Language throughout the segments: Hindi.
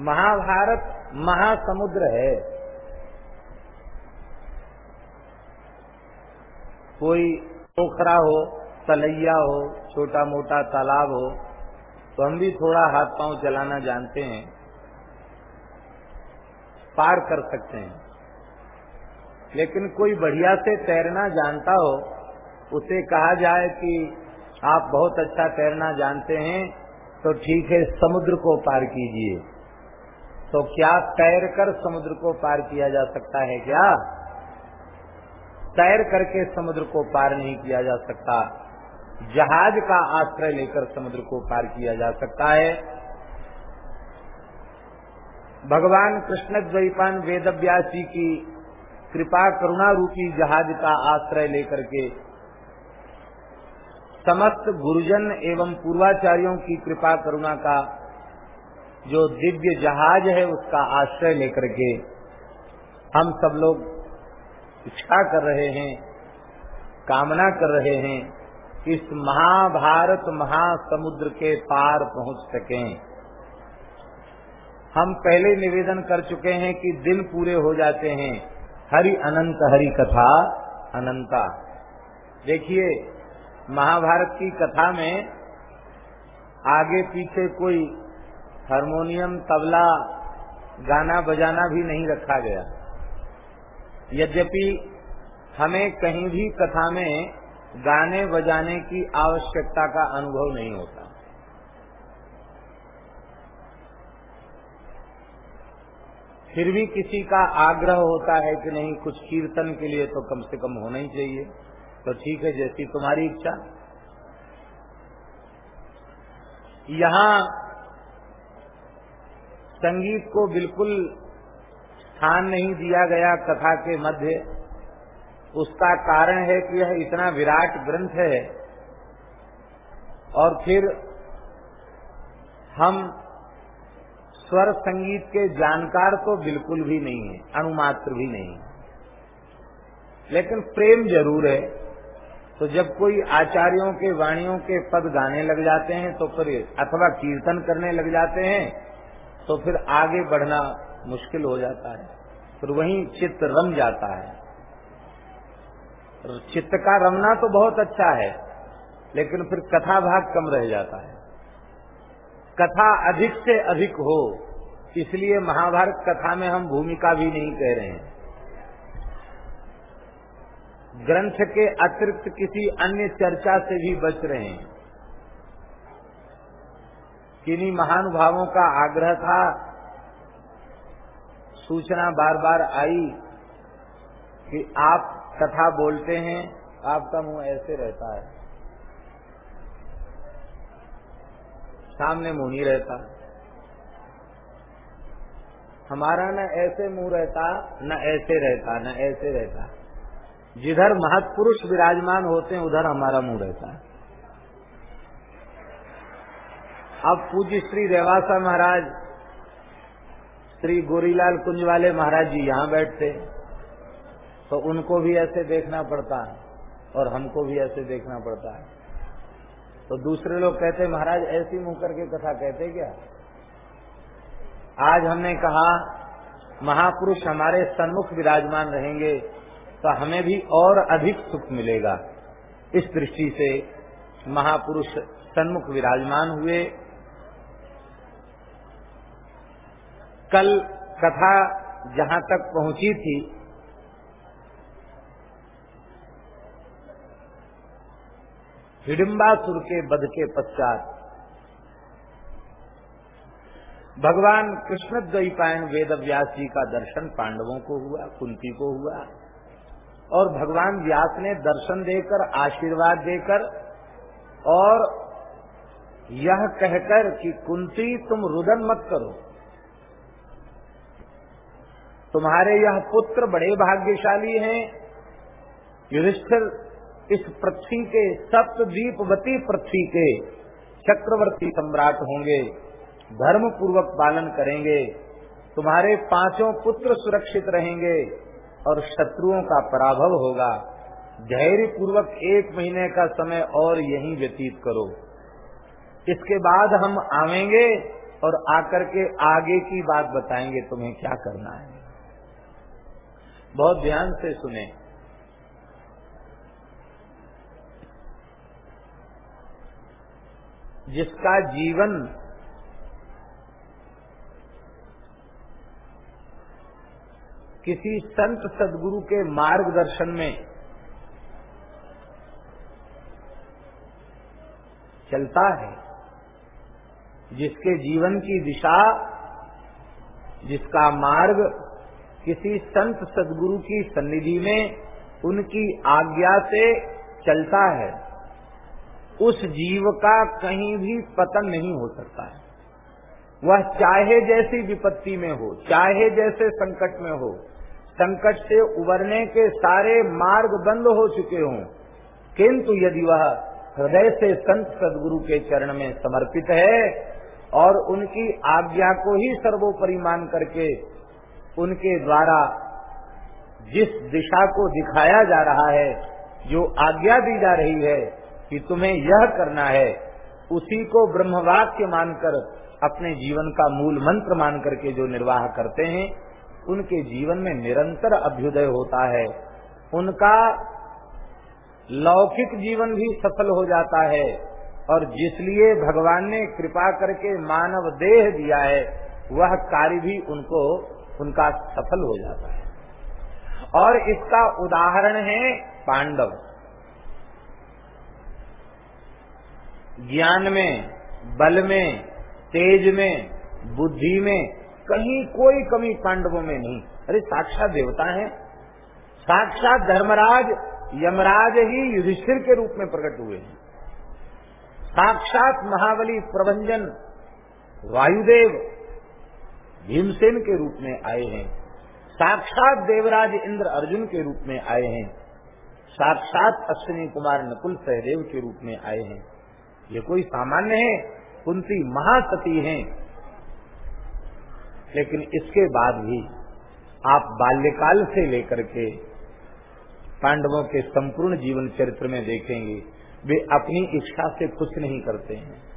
महाभारत महासमुद्र है। कोई पोखरा हो, तलैया हो छोटा मोटा तालाब हो तो हम भी थोड़ा हाथ पाँव चलाना जानते हैं। पार कर सकते हैं। लेकिन कोई बढ़िया से तैरना जानता हो, उसे कहा जाए कि आप बहुत अच्छा तैरना जानते हैं तो ठीक है, समुद्र को पार कीजिए। तो क्या तैर कर समुद्र को पार किया जा सकता है क्या? तैर करके समुद्र को पार नहीं किया जा सकता। जहाज़ का आश्रय लेकर समुद्र को पार किया जा सकता है। भगवान कृष्ण द्वैपान वेद जी की कृपा करुणा रूपी जहाज़ का आश्रय लेकर के समस्त गुरुजन एवं पूर्वाचार्यों की कृपा करुणा का जो दिव्य जहाज़ है उसका आश्रय लेकर के हम सब लोग इच्छा कर रहे हैं, कामना कर रहे हैं, इस महाभारत महासमुद्र के पार पहुँच सकें। हम पहले निवेदन कर चुके हैं कि दिन पूरे हो जाते हैं। हरि अनंत हरि कथा अनंता। देखिए, महाभारत की कथा में आगे पीछे कोई हारमोनियम, तबला, गाना बजाना भी नहीं रखा गया। यद्यपि हमें कहीं भी कथा में गाने बजाने की आवश्यकता का अनुभव नहीं होता। फिर भी किसी का आग्रह होता है कि नहीं, कुछ कीर्तन के लिए तो कम से कम होना ही चाहिए। तो ठीक है, जैसी तुम्हारी इच्छा। यहाँ संगीत को बिल्कुल स्थान नहीं दिया गया कथा के मध्य। उसका कारण है कि यह इतना विराट ग्रंथ है। और फिर हम स्वर संगीत के जानकार तो बिल्कुल भी नहीं है, अणुमात्र भी नहीं लेकिन प्रेम ज़रूर है। तो जब कोई आचार्यों के वाणियों के पद गाने लग जाते हैं तो फिर अथवा कीर्तन करने लग जाते हैं तो फिर आगे बढ़ना मुश्किल हो जाता है। फिर वहीं चित्त रम जाता है। चित्त का रमना तो बहुत अच्छा है, लेकिन फिर कथा भाग कम रह जाता है। कथा अधिक से अधिक हो, इसलिए महाभारत कथा में हम भूमिका भी नहीं कह रहे हैं। ग्रंथ के अतिरिक्त किसी अन्य चर्चा से भी बच रहे हैं। किन्हीं महानुभावों का आग्रह था। सूचना बार बार आई कि आप कथा बोलते हैं आपका मुँह ऐसे रहता है। सामने मुँह नहीं रहता। हमारा न ऐसे मुँह रहता, न ऐसे रहता, न ऐसे रहता। जिधर महत्पुरुष विराजमान होते हैं, उधर हमारा मुँह रहता है। अब पूज्य श्री रेवासा महाराज, श्री गोरीलाल कुंज वाले महाराज जी यहाँ बैठते तो उनको भी ऐसे देखना पड़ता है और हमको भी ऐसे देखना पड़ता। है तो दूसरे लोग कहते, महाराज, ऐसी मुँह करके कथा कहते क्या? आज हमने कहा, महापुरुष हमारे सन्मुख विराजमान रहेंगे तो हमें भी और अधिक सुख मिलेगा। इस दृष्टि से महापुरुष सन्मुख विराजमान हुए कल कथा जहाँ तक पहुँची थी, हिडिम्बासुर के बध के पश्चात, भगवान कृष्ण द्वैपायन वेद व्यास जी का दर्शन पांडवों को हुआ, कुंती को हुआ, और भगवान व्यास ने दर्शन देकर, आशीर्वाद देकर, और यह कहकर कि कुंती तुम रुदन मत करो। तुम्हारे यह पुत्र बड़े भाग्यशाली हैं। युधिष्ठिर इस पृथ्वी के सप्तदीपवती पृथ्वी के चक्रवर्ती सम्राट होंगे। धर्म पूर्वक पालन करेंगे। तुम्हारे पाँचों पुत्र सुरक्षित रहेंगे और शत्रुओं का पराभव होगा। धैर्य पूर्वक एक महीने का समय और यहीं व्यतीत करो। इसके बाद हम आवेंगे और आकर के आगे की बात बताएँगे, तुम्हें क्या करना है। बहुत ध्यान से सुने। जिसका जीवन किसी संत सदगुरु के मार्गदर्शन में चलता है, जिसके जीवन की दिशा, जिसका मार्ग किसी संत सदगुरु की सन्निधि में उनकी आज्ञा से चलता है। उस जीव का कहीं भी पतन नहीं हो सकता है। वह चाहे जैसी विपत्ति में हो, चाहे जैसे संकट में हो, संकट से उबरने के सारे मार्ग बंद हो चुके हों, किंतु यदि वह हृदय से संत सदगुरु के चरण में समर्पित है और उनकी आज्ञा को ही सर्वोपरि मान करके उनके द्वारा जिस दिशा को दिखाया जा रहा है, जो आज्ञा दी जा रही है कि तुम्हें यह करना है, उसी को ब्रह्मवाक्य मानकर, अपने जीवन का मूल मंत्र मान करके जो निर्वाह करते हैं, उनके जीवन में निरंतर अभ्युदय होता है। उनका लौकिक जीवन भी सफल हो जाता है, और जिसलिए भगवान ने कृपा करके मानव देह दिया है, वह कार्य भी उनको उनका सफल हो जाता है। और इसका उदाहरण है पांडव। ज्ञान में, बल में, तेज में, बुद्धि में कहीं कोई कमी पांडवों में नहीं। अरे, साक्षात देवता है। साक्षात धर्मराज, यमराज ही युधिष्ठिर के रूप में प्रकट हुए हैं। साक्षात महाबली प्रभंजन, वायुदेव भीमसेन के रूप में आए हैं। साक्षात देवराज इंद्र अर्जुन के रूप में आए हैं। साक्षात अश्विनी कुमार नकुल सहदेव के रूप में आए हैं। ये कोई सामान्य है, कुंती महासती हैं। लेकिन इसके बाद भी आप बाल्यकाल से लेकर के पांडवों के संपूर्ण जीवन चरित्र में देखेंगे, वे अपनी इच्छा से कुछ नहीं करते हैं।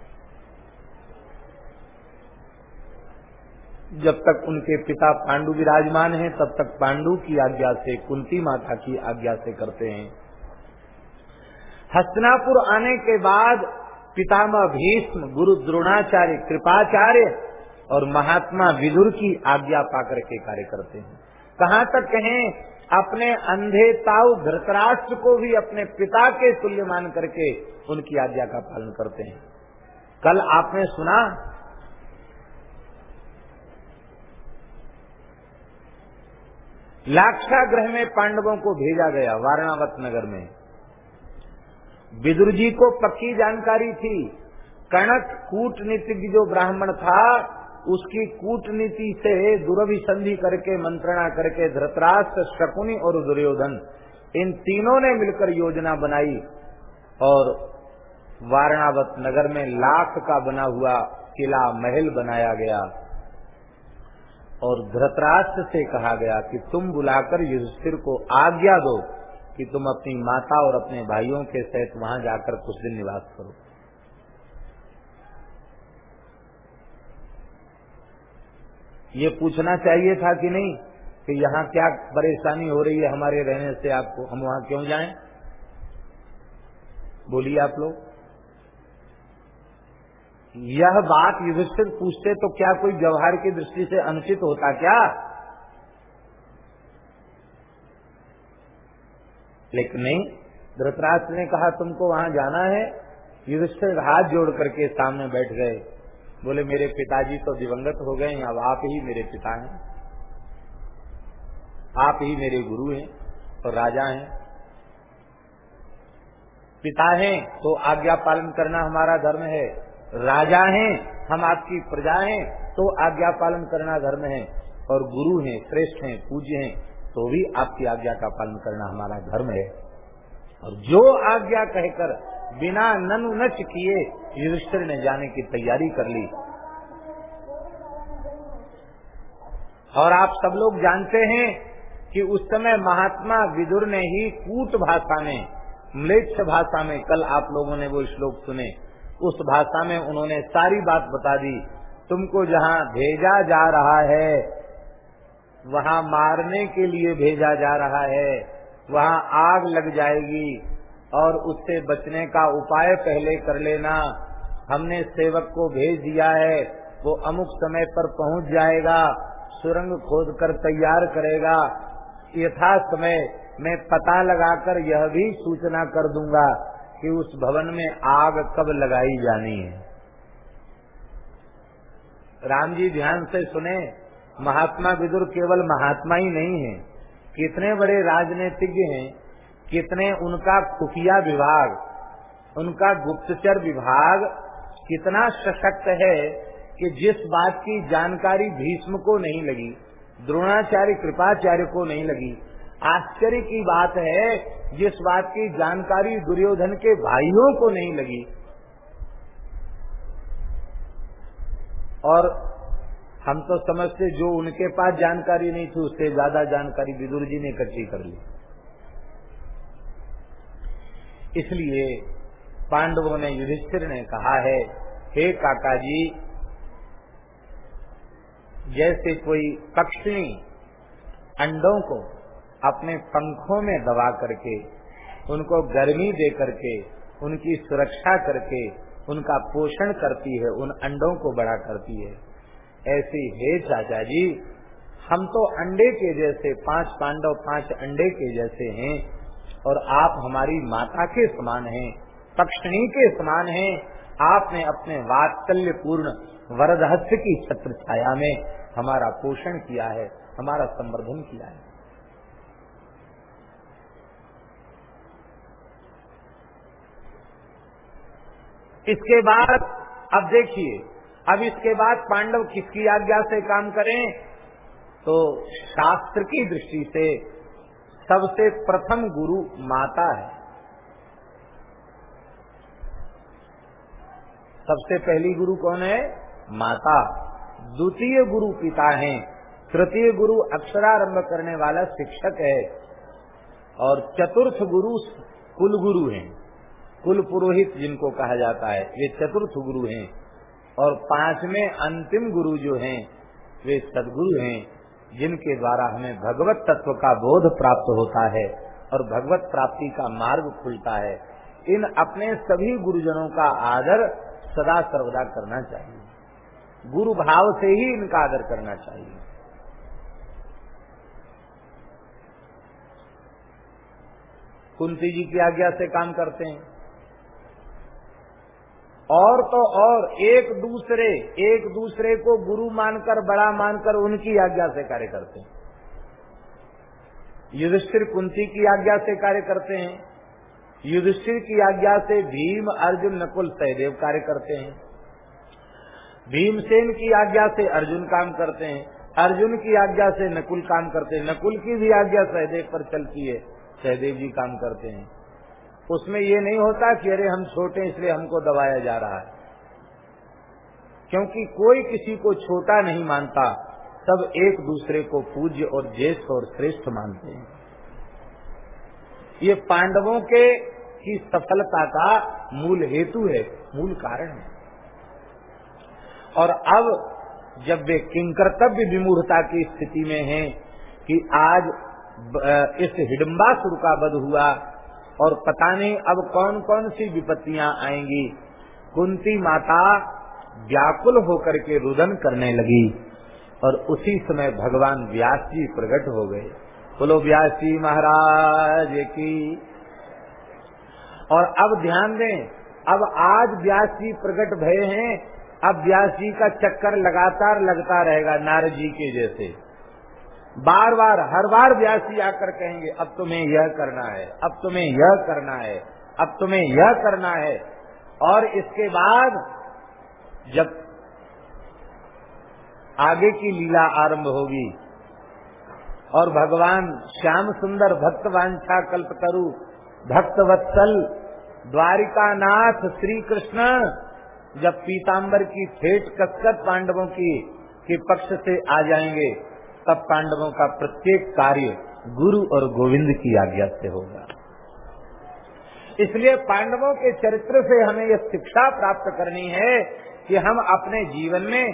जब तक उनके पिता पांडु विराजमान हैं, तब तक पांडु की आज्ञा से कुंती माता की आज्ञा से करते हैं। हस्तनापुर आने के बाद पितामह भीष्म, गुरु द्रोणाचार्य, कृपाचार्य और महात्मा विदुर की आज्ञा पाकर के कार्य करते हैं। कहाँ तक कहें, अपने अंधे ताऊ धृतराष्ट्र को भी अपने पिता के तुल्य मान करके उनकी आज्ञा का पालन करते हैं। कल आपने सुना लाक्षाग्रह में पांडवों को भेजा गया वारणावत नगर में। विदुर जी को पक्की जानकारी थी। कणक कूटनीतिज्ञ जो ब्राह्मण था, उसकी कूटनीति से दुरभिसंधि करके मंत्रणा करके धृतराष्ट्र, शकुनी और दुर्योधन, इन तीनों ने मिलकर योजना बनाई और वारणावत नगर में लाख का बना हुआ किला महल बनाया गया। और धृतराष्ट्र से कहा गया कि तुम बुलाकर युधिष्ठिर को आज्ञा दो कि तुम अपनी माता और अपने भाइयों के सहित वहाँ जाकर कुछ दिन निवास करो ये पूछना चाहिए था कि नहीं कि यहाँ क्या परेशानी हो रही है हमारे रहने से आपको, हम वहाँ क्यों जाएँ? बोलिए आप लोग यह बात युधिष्ठिर पूछते तो क्या कोई व्यवहार की दृष्टि से अनुचित होता क्या? लेकिन नहीं, धृतराष्ट्र ने कहा, तुमको वहाँ जाना है? युधिष्ठिर हाथ जोड़ करके सामने बैठ गए। बोले, मेरे पिताजी तो दिवंगत हो गए अब आप ही मेरे पिता हैं। आप ही मेरे गुरु हैं और राजा हैं। पिता हैं तो आज्ञा पालन करना हमारा धर्म है। राजा हैं, हम आपकी प्रजा हैं तो आज्ञा पालन करना धर्म है। और गुरु हैं, श्रेष्ठ हैं, पूज्य हैं तो भी आपकी आज्ञा का पालन करना हमारा धर्म है। और जो आज्ञा कहकर बिना ननु नच किए युधिष्ठिर ने जाने की तैयारी कर ली। और आप सब लोग जानते हैं कि उस समय महात्मा विदुर ने ही कूट भाषा में, म्लेच्छ भाषा में कल आप लोगों ने वो श्लोक सुने। उस भाषा में उन्होंने सारी बात बता दी, तुमको जहाँ भेजा जा रहा है, वहाँ मारने के लिए भेजा जा रहा है, वहाँ आग लग जाएगी और उससे बचने का उपाय पहले कर लेना। हमने सेवक को भेज दिया है, वो अमुक समय पर पहुँच जाएगा, सुरंग खोद कर तैयार करेगा। यथा समय मैं पता लगाकर यह भी सूचना कर दूँगा। कि उस भवन में आग कब लगाई जानी है। राम जी ध्यान से सुने, महात्मा विदुर केवल महात्मा ही नहीं है। कितने बड़े राजनीतिज्ञ हैं, कितने उनका खुफिया विभाग, उनका गुप्तचर विभाग कितना सशक्त है कि जिस बात की जानकारी भीष्म को नहीं लगी, द्रोणाचार्य कृपाचार्य को नहीं लगी। आश्चर्य की बात है जिस बात की जानकारी दुर्योधन के भाइयों को नहीं लगी और हम तो समझते जो उनके पास जानकारी नहीं थी, उससे ज़्यादा जानकारी विदुर जी ने इकट्ठी कर ली। इसलिए पांडवों ने युधिष्ठिर ने कहा है, हे काका जी जैसे कोई पक्षी अंडों को अपने पंखों में दबा करके, उनको गर्मी दे करके, उनकी सुरक्षा करके, उनका पोषण करती है, उन अंडों को बड़ा करती है। ऐसी हे चाचा जी, हम तो अंडे के जैसे, पाँच पांडव पाँच अंडे के जैसे हैं, और आप हमारी माता के समान हैं पक्षणी के समान हैं, आपने अपने वात्सल्य पूर्ण वरदहस्य की छत्र छाया में हमारा पोषण किया है, हमारा संवर्धन किया है। इसके बाद, अब देखिए, अब इसके बाद पांडव किसकी आज्ञा से काम करें? तो शास्त्र की दृष्टि से सबसे प्रथम गुरु माता है। सबसे पहली गुरु कौन है? माता। द्वितीय गुरु पिता हैं। तृतीय गुरु अक्षरारंभ करने वाला शिक्षक है। और चतुर्थ गुरु कुल गुरु हैं। कुल पुरोहित जिनको कहा जाता है, वे चतुर्थ गुरु हैं। और पाँचवें अंतिम गुरु जो हैं, वे सदगुरु हैं, जिनके द्वारा हमें भगवत तत्व का बोध प्राप्त होता है और भगवत प्राप्ति का मार्ग खुलता है। इन अपने सभी गुरुजनों का आदर सदा सर्वदा करना चाहिए। गुरु भाव से ही इनका आदर करना चाहिए। कुंती जी की आज्ञा से काम करते हैं। और तो और, एक दूसरे एक दूसरे को गुरु मानकर, बड़ा मानकर उनकी आज्ञा से कार्य करते हैं। युधिष्ठिर कुंती की आज्ञा से कार्य करते हैं। युधिष्ठिर की आज्ञा से भीम, अर्जुन, नकुल, सहदेव कार्य करते हैं। भीमसेन की आज्ञा से अर्जुन काम करते हैं। अर्जुन की आज्ञा से नकुल काम करते हैं। नकुल की भी आज्ञा सहदेव पर चलती है। सहदेव जी काम करते हैं। उसमें ये नहीं होता कि अरे हम छोटे इसलिए हमको दबाया जा रहा है। क्योंकि कोई किसी को छोटा नहीं मानता, सब एक दूसरे को पूज्य और ज्येष्ठ और श्रेष्ठ मानते हैं। ये पांडवों के की सफलता का मूल हेतु है, मूल कारण है। और अब जब वे किंकर्तव्य विमूढ़ता की स्थिति में हैं कि आज इस हिडम्बासुर का वध हुआ और पता नहीं अब कौन कौन सी विपत्तियाँ आएँगी। कुंती माता व्याकुल होकर के रुदन करने लगी और उसी समय भगवान व्यास जी प्रकट हो गए। बोलो, व्यास जी महाराज की? और अब ध्यान दें, अब आज व्यास जी प्रकट भय हैं, अब व्यास जी का चक्कर लगातार लगता रहेगा नारद जी के जैसे। बार बार, हर बार व्यास जी आकर कहेंगे, अब तुम्हें यह करना है, अब तुम्हें यह करना है, अब तुम्हें यह करना है। और इसके बाद, जब आगे की लीला आरंभ होगी, और भगवान श्याम सुंदर भक्त वांछा कल्प करु भक्त वत्सल द्वारिका नाथ श्री कृष्ण जब पीताम्बर की ठेठ कसकत पांडवों की, के पक्ष से आ जाएँगे तब पांडवों का प्रत्येक कार्य गुरु और गोविंद की आज्ञा से होगा। इसलिए पांडवों के चरित्र से हमें यह शिक्षा प्राप्त करनी है कि हम अपने जीवन में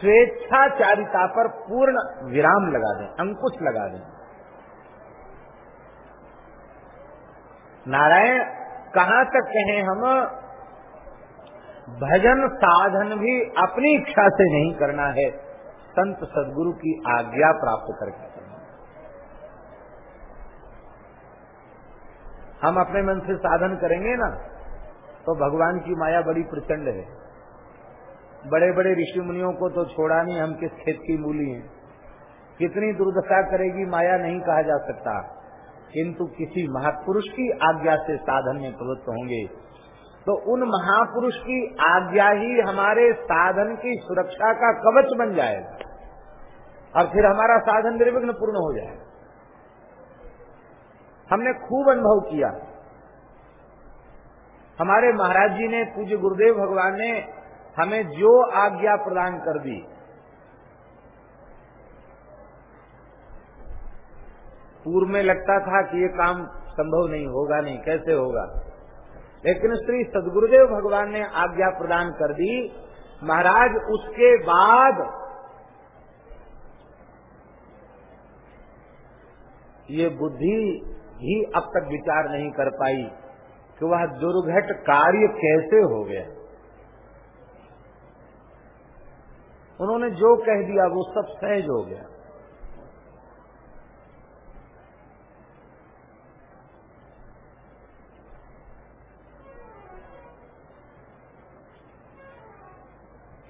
स्वेच्छाचारिता पर पूर्ण विराम लगा दें, अंकुश लगा दें। नारायण, कहाँ तक कहें हम? भजन साधन भी अपनी इच्छा से नहीं करना है। संत सदगुरु की आज्ञा प्राप्त करके। हम अपने मन से साधन करेंगे ना तो भगवान की माया बड़ी प्रचंड है। बड़े बड़े ऋषि मुनियों को तो छोड़ा नहीं, हम किस खेत की मूली हैं। कितनी दुर्दशा करेगी माया नहीं कहा जा सकता, किंतु किसी महापुरुष की आज्ञा से साधन में प्रवृत्त होंगे। तो उन महापुरुष की आज्ञा ही हमारे साधन की सुरक्षा का कवच बन जाएगा। और फिर हमारा साधन निर्विघ्न पूर्ण हो जाएगा हमने खूब अनुभव किया। हमारे महाराज जी ने, पूज्य गुरुदेव भगवान ने हमें जो आज्ञा प्रदान कर दी, पूर्व में लगता था कि ये काम संभव नहीं होगा, नहीं कैसे होगा। लेकिन श्री सदगुरुदेव भगवान ने आज्ञा प्रदान कर दी। महाराज, उसके बाद ये बुद्धि ही अब तक विचार नहीं कर पाई कि वह दुर्घट कार्य कैसे हो गया। उन्होंने जो कह दिया, वो सब सहज हो गया।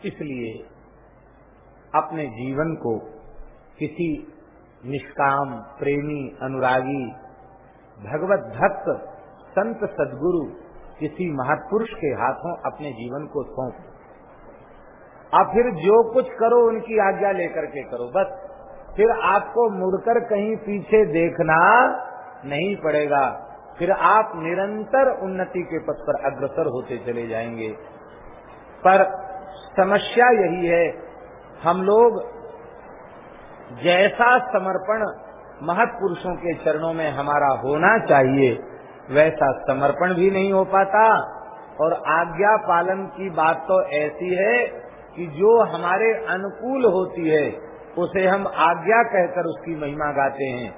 इसलिए अपने जीवन को किसी निष्काम, प्रेमी, अनुरागी, भगवत भक्त, संत सदगुरु, किसी महापुरुष के हाथों अपने जीवन को सौंप। अब फिर जो कुछ करो, उनकी आज्ञा लेकर के करो, बस। फिर आपको मुड़कर कहीं पीछे देखना नहीं पड़ेगा। फिर आप निरंतर उन्नति के पथ पर अग्रसर होते चले जाएँगे। पर समस्या यही है। हम लोग जैसा समर्पण महत्पुरुषों के चरणों में हमारा होना चाहिए, वैसा समर्पण भी नहीं हो पाता। और आज्ञा पालन की बात तो ऐसी है कि जो हमारे अनुकूल होती है, उसे हम आज्ञा कहकर उसकी महिमा गाते हैं।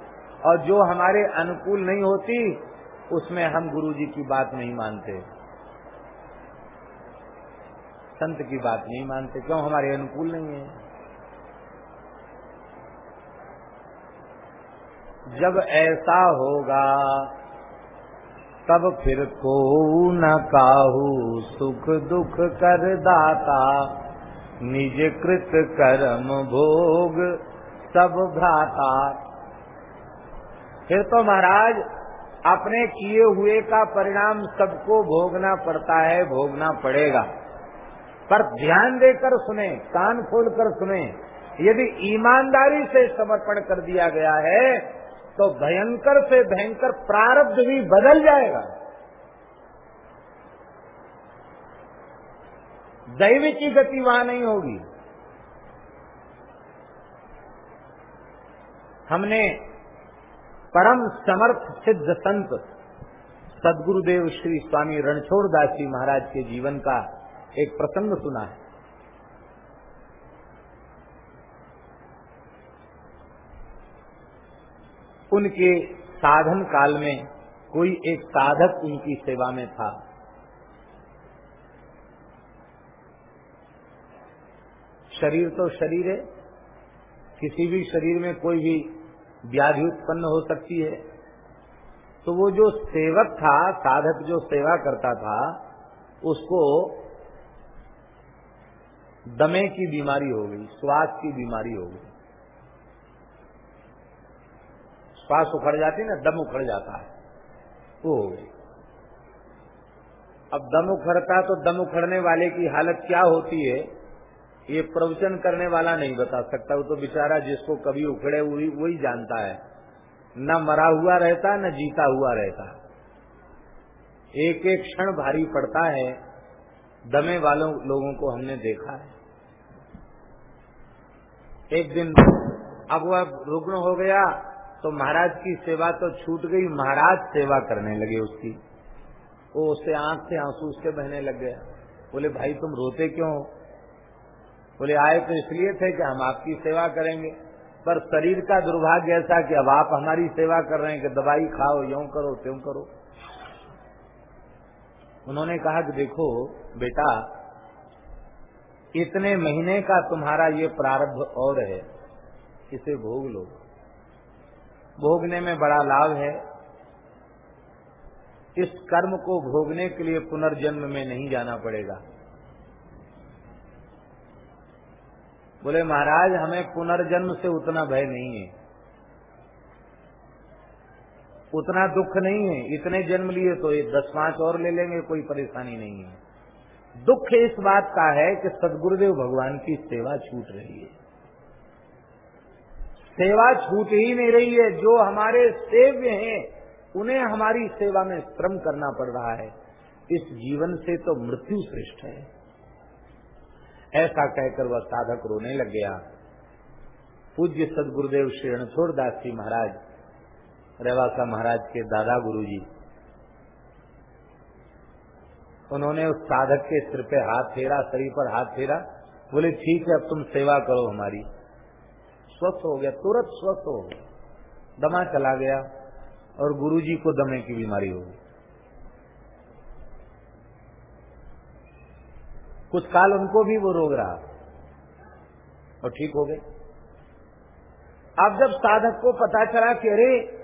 और जो हमारे अनुकूल नहीं होती, उसमें हम गुरु जी की बात नहीं मानते। संत की बात नहीं मानते, क्यों? हमारे अनुकूल नहीं है। जब ऐसा होगा, तब फिर को न काहू, सुख दुख कर दाता निज कृत कर्म भोग सब भ्राता। फिर तो महाराज, अपने किए हुए का परिणाम सबको भोगना पड़ता है, भोगना पड़ेगा। पर ध्यान देकर सुने, कान खोलकर सुने। यदि ईमानदारी से समर्पण कर दिया गया है तो भयंकर से भयंकर प्रारब्ध भी बदल जाएगा। दैवी की गति वहाँ नहीं होगी। हमने परम समर्थ सिद्ध संत, सदगुरुदेव श्री स्वामी रणछोड़ दास जी महाराज के जीवन का एक प्रसंग सुना है। उनके साधन काल में कोई एक साधक उनकी सेवा में था। शरीर तो शरीर है। किसी भी शरीर में कोई भी व्याधि उत्पन्न हो सकती है। तो वो जो सेवक था, साधक जो सेवा करता था, उसको दमे की बीमारी हो गई, श्वास की बीमारी हो गई। श्वास उखड़ जाती ना, दम उखड़ जाता है, वो हो गई। अब दम उखड़ता तो दम उखड़ने वाले की हालत क्या होती है, ये प्रवचन करने वाला नहीं बता सकता, वो तो बेचारा जिसको कभी उखड़े हुई, वही जानता है। न मरा हुआ रहता, न जीता हुआ रहता। एक एक क्षण भारी पड़ता है दमे वालों लोगों को हमने देखा है। एक दिन अब वह रुग्ण हो गया तो महाराज की सेवा तो छूट गई, महाराज सेवा करने लगे उसकी। वो उससे आँख से आँसू उसके बहने लग गया। बोले, भाई, तुम रोते क्यों बोले, आए तो इसलिए थे कि हम आपकी सेवा करेंगे। पर शरीर का दुर्भाग्य ऐसा कि अब आप हमारी सेवा कर रहे हैं कि दवाई खाओ, यूँ करो, त्यों करो। उन्होंने कहा कि देखो, बेटा, इतने महीने का तुम्हारा ये प्रारब्ध और है, इसे भोग लो। भोगने में बड़ा लाभ है। इस कर्म को भोगने के लिए पुनर्जन्म में नहीं जाना पड़ेगा। बोले, महाराज, हमें पुनर्जन्म से उतना भय नहीं है। उतना दुख नहीं है। इतने जन्म लिए तो ये दस पाँच और ले लेंगे, कोई परेशानी नहीं है। दुख इस बात का है कि सदगुरुदेव भगवान की सेवा छूट रही है। सेवा छूट ही नहीं रही है। जो हमारे सेव्य हैं, उन्हें हमारी सेवा में श्रम करना पड़ रहा है। इस जीवन से तो मृत्यु श्रेष्ठ है। ऐसा कहकर वह साधक रोने लग गया। पूज्य सदगुरुदेव श्री रणछोड़ दास जी महाराज रेवासा महाराज के दादा गुरु जी उन्होंने उस साधक के सिर पे हाथ फेरा, शरीर पर हाथ फेरा। बोले, ठीक है, अब तुम सेवा करो हमारी। स्वस्थ हो गया, तुरंत स्वस्थ हो गया। दमा चला गया और गुरुजी को दमे की बीमारी हो गई। कुछ काल उनको भी वो रोग रहा और ठीक हो गए। अब जब साधक को पता चला कि अरे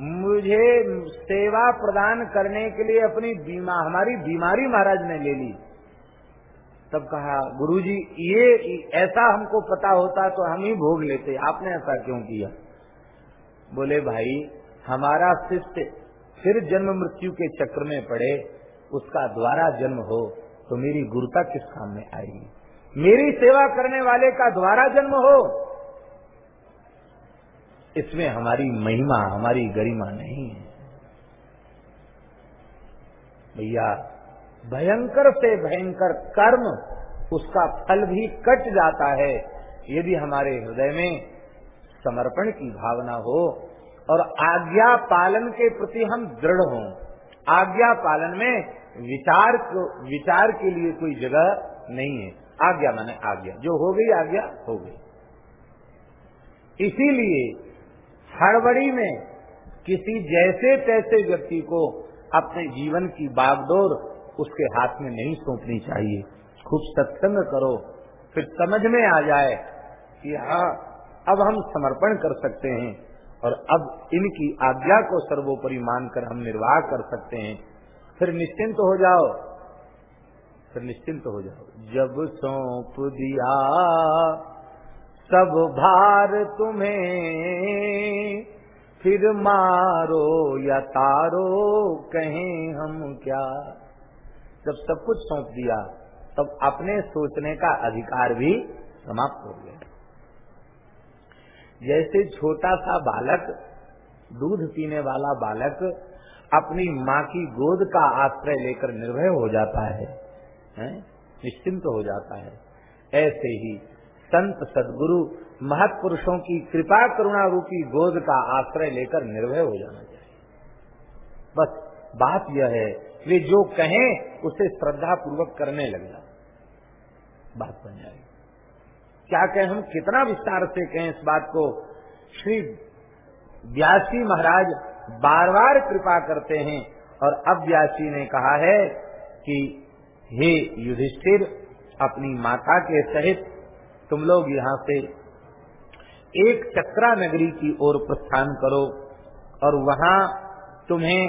मुझे सेवा प्रदान करने के लिए अपनी बीमा, हमारी बीमारी महाराज ने ले ली। तब कहा, गुरुजी, ये ऐसा हमको पता होता तो हम ही भोग लेते। आपने ऐसा क्यों किया? बोले, भाई, हमारा शिष्य फिर जन्म मृत्यु के चक्र में पड़े, उसका द्वारा जन्म हो तो मेरी गुरुता किस काम में आएगी? मेरी सेवा करने वाले का द्वारा जन्म हो इसमें हमारी महिमा, हमारी गरिमा नहीं है। भैया, भयंकर से भयंकर कर्म, उसका फल भी कट जाता है। यदि हमारे हृदय में समर्पण की भावना हो और आज्ञा पालन के प्रति हम दृढ़ हों। आज्ञा पालन में विचार को, विचार के लिए कोई जगह नहीं है। आज्ञा माने आज्ञा। जो हो गई, आज्ञा हो गई। इसीलिए हड़बड़ी में किसी जैसे तैसे व्यक्ति को अपने जीवन की बागडोर उसके हाथ में नहीं सौंपनी चाहिए। खूब सत्संग करो, फिर समझ में आ जाए कि हाँ अब हम समर्पण कर सकते हैं और अब इनकी आज्ञा को सर्वोपरि मानकर हम निर्वाह कर सकते हैं। फिर निश्चिंत तो हो जाओ। फिर निश्चिंत तो हो जाओ। जब सौंप दिया सब भार तुम्हें। फिर मारो या तारो कहें हम क्या। जब सब कुछ सौंप दिया तब अपने सोचने का अधिकार भी समाप्त हो गया। जैसे छोटा सा बालक दूध पीने वाला बालक अपनी माँ की गोद का आश्रय लेकर निर्भय हो जाता है, है? निश्चिंत हो जाता है। ऐसे ही संत सदगुरु महत्पुरुषों की कृपा करुणा रूपी गोद का आश्रय लेकर निर्भय हो जाना चाहिए। बस बात यह है, वे जो कहें, उसे श्रद्धा पूर्वक करने लग जा बात बन जाएगी। क्या कहें हम? कितना विस्तार से कहें इस बात को? श्री व्यासी महाराज बार बार कृपा करते हैं और अब व्यासी ने कहा है कि हे युधिष्ठिर, अपनी माता के सहित तुम लोग यहाँ से एक चक्रा नगरी की ओर प्रस्थान करो और वहाँ तुम्हें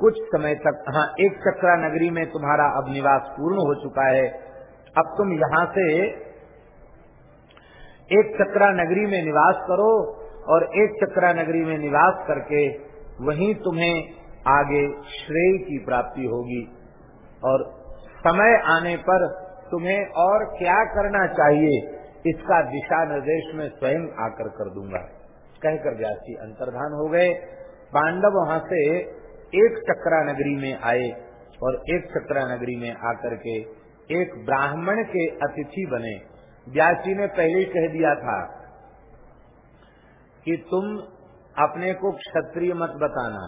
कुछ समय तक हाँ एक चक्रा नगरी में तुम्हारा अब निवास पूर्ण हो चुका है। अब तुम यहाँ से एक चक्रा नगरी में निवास करो और एक चक्रा नगरी में निवास करके वहीं तुम्हें आगे श्रेय की प्राप्ति होगी। और समय आने पर तुम्हें और क्या करना चाहिए? इसका दिशा निर्देश में स्वयं आकर कर दूँगा। कहकर व्यासी अंतर्धान हो गए। पांडव वहाँ से एक चक्रा नगरी में आए और एक चक्रा नगरी में आकर के एक ब्राह्मण के अतिथि बने। व्यासी ने पहले ही कह दिया था कि तुम अपने को क्षत्रिय मत बताना।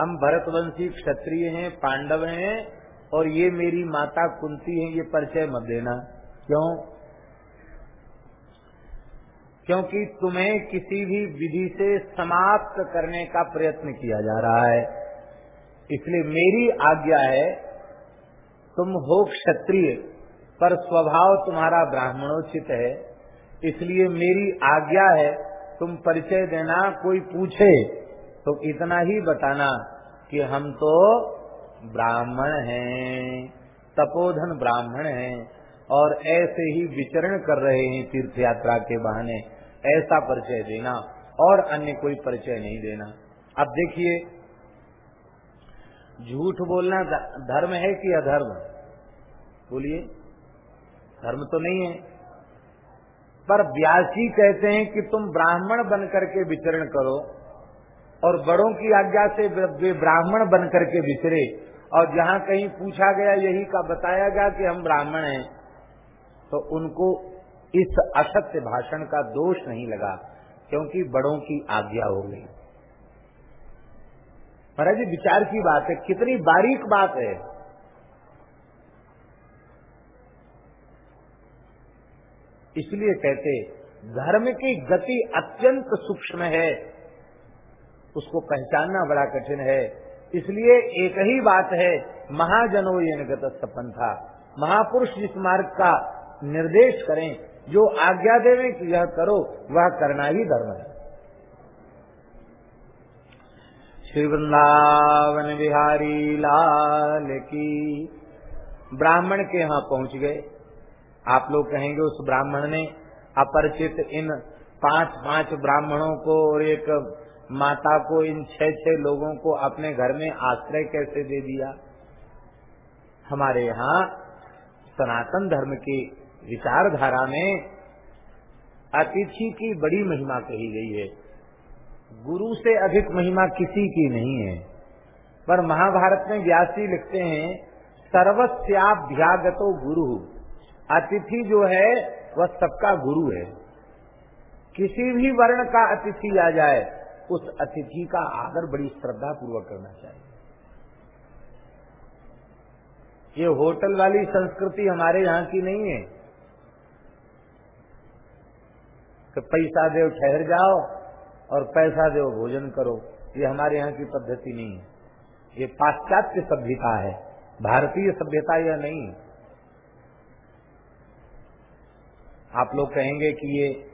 हम भरतवंशी क्षत्रिय हैं, पांडव हैं और ये मेरी माता कुंती है, ये परिचय मत देना। क्यों? क्योंकि तुम्हें किसी भी विधि से समाप्त करने का प्रयत्न किया जा रहा है। इसलिए मेरी आज्ञा है, तुम हो क्षत्रिय, पर स्वभाव तुम्हारा ब्राह्मणोचित है। इसलिए मेरी आज्ञा है, तुम परिचय देना, कोई पूछे तो इतना ही बताना कि हम तो ब्राह्मण हैं, तपोधन ब्राह्मण हैं। और ऐसे ही विचरण कर रहे हैं तीर्थ यात्रा के बहाने। ऐसा परिचय देना और अन्य कोई परिचय नहीं देना। अब देखिए, झूठ बोलना धर्म है कि अधर्म? बोलिए, धर्म तो नहीं है। पर व्यासी कहते हैं कि तुम ब्राह्मण बनकर के विचरण करो और बड़ों की आज्ञा से वे ब्राह्मण बनकर के विचरे और जहाँ कहीं पूछा गया यही का बताया गया कि हम ब्राह्मण हैं। तो उनको इस असत्य भाषण का दोष नहीं लगा, क्योंकि बड़ों की आज्ञा हो गई। महाराज विचार की बात है, कितनी बारीक बात है। इसलिए कहते, धर्म की गति अत्यंत सूक्ष्म है, उसको पहचानना बड़ा कठिन है। इसलिए एक ही बात है, महाजनो ये नगत सपन था महापुरुष जिस मार्ग का निर्देश करें, जो आज्ञा देवे कि यह करो, वह करना ही धर्म है। श्री वृंदावन बिहारी लाल की ब्राह्मण के यहाँ पहुँच गए। आप लोग कहेंगे उस ब्राह्मण ने अपरिचित इन पाँच पाँच ब्राह्मणों को और एक माता को, इन छह छह लोगों को अपने घर में आश्रय कैसे दे दिया? हमारे यहाँ सनातन धर्म की विचारधारा में अतिथि की बड़ी महिमा कही गई है। गुरु से अधिक महिमा किसी की नहीं है। पर महाभारत में व्यासी लिखते हैं, सर्वस्याभ्यागतो गुरु। अतिथि जो है, वह सबका गुरु है। किसी भी वर्ण का अतिथि आ जाए, उस अतिथि का आदर बड़ी श्रद्धा पूर्वक करना चाहिए। ये होटल वाली संस्कृति हमारे यहाँ की नहीं है। कि पैसा दो ठहर जाओ और पैसा दो भोजन करो। ये हमारे यहाँ की पद्धति नहीं है। ये पाश्चात्य सभ्यता है। भारतीय सभ्यता यह नहीं। है आप लोग कहेंगे कि ये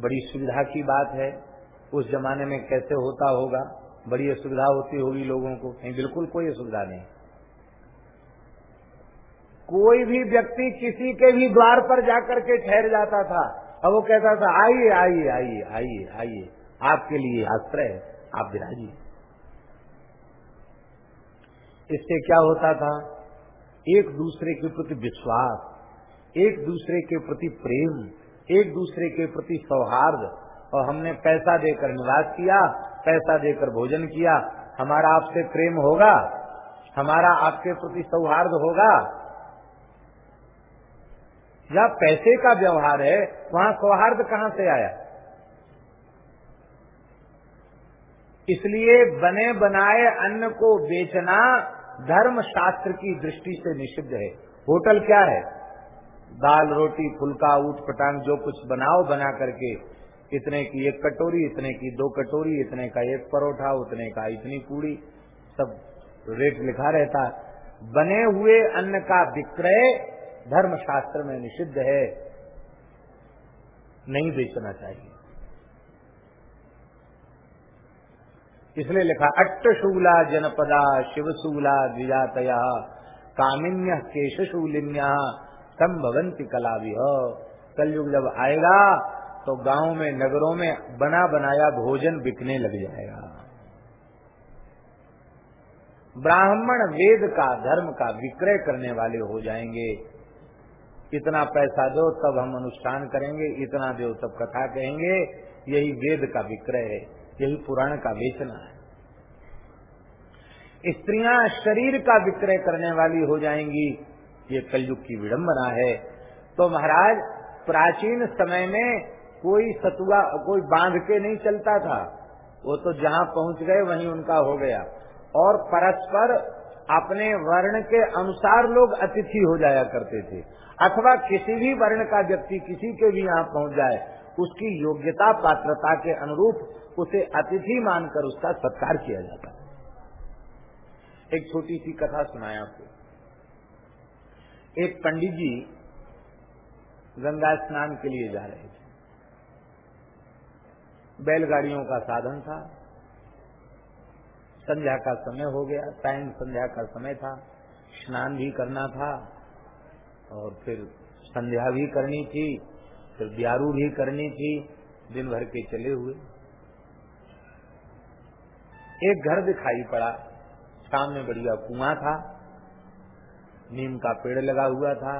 बड़ी सुविधा की बात है। उस जमाने में कैसे होता होगा? बड़ी असुविधा होती होगी लोगों को। नहीं, बिल्कुल कोई असुविधा नहीं। कोई भी व्यक्ति किसी के भी द्वार पर जाकर के ठहर जाता था। और वो कहता था, आइए आइए आइए आइए आइए। आपके लिए आश्रय आप विराजिए। इससे क्या होता था? एक दूसरे के प्रति विश्वास, एक दूसरे के प्रति प्रेम, एक दूसरे के प्रति सौहार्द। और हमने पैसा देकर निवास किया, पैसा देकर भोजन किया। हमारा आपसे प्रेम होगा, हमारा आपके प्रति सौहार्द होगा। या पैसे का व्यवहार है, वहाँ सौहार्द कहाँ से आया? इसलिए बने बनाए अन्न को बेचना धर्म शास्त्र की दृष्टि से निषिद्ध है। होटल क्या है? दाल, रोटी, फुलका, ऊट, पटांग, जो कुछ बनाओ, बना करके, इतने की एक कटोरी, इतने की दो कटोरी, इतने का एक परोठा, उतने का इतनी पूड़ी, सब रेट लिखा रहता। बने हुए अन्न का विक्रय धर्म शास्त्र में निषिद्ध है, नहीं बेचना चाहिए। इसलिए लिखा, अट्टशूला जनपदा शिवशूला द्विजातया, कामिन्य केशशूलिन्या संभवंती कला कलयुग जब आएगा तो गाँव में, नगरों में बना बनाया भोजन बिकने लग जाएगा। ब्राह्मण वेद का, धर्म का विक्रय करने वाले हो जाएँगे। इतना पैसा दो, तब हम अनुष्ठान करेंगे, इतना दो, तब कथा कहेंगे। यही वेद का विक्रय है, यही पुराण का बेचना है। स्त्रियाँ शरीर का विक्रय करने वाली हो जाएँगी, ये कलयुग की विडंबना है। तो महाराज, प्राचीन समय में कोई सतुआ, कोई बाँध के नहीं चलता था। वो तो जहाँ पहुँच गए, वहीं उनका हो गया। और परस्पर अपने वर्ण के अनुसार लोग अतिथि हो जाया करते थे। अथवा किसी भी वर्ण का व्यक्ति किसी के भी यहाँ पहुँच जाए, उसकी योग्यता पात्रता के अनुरूप उसे अतिथि मानकर उसका सत्कार किया जाता है। एक छोटी सी कथा सुनाया आपको। एक पंडित जी गंगा स्नान के लिए जा रहे थे। बैलगाड़ियों का साधन था। संध्या का समय हो गया, टाइम संध्या का समय था। स्नान भी करना था। और फिर संध्या भी करनी थी, फिर ब्यारू भी करनी थी, दिन भर के चले हुए। एक घर दिखाई पड़ा, सामने बढ़िया कुआँ था, नीम का पेड़ लगा हुआ था,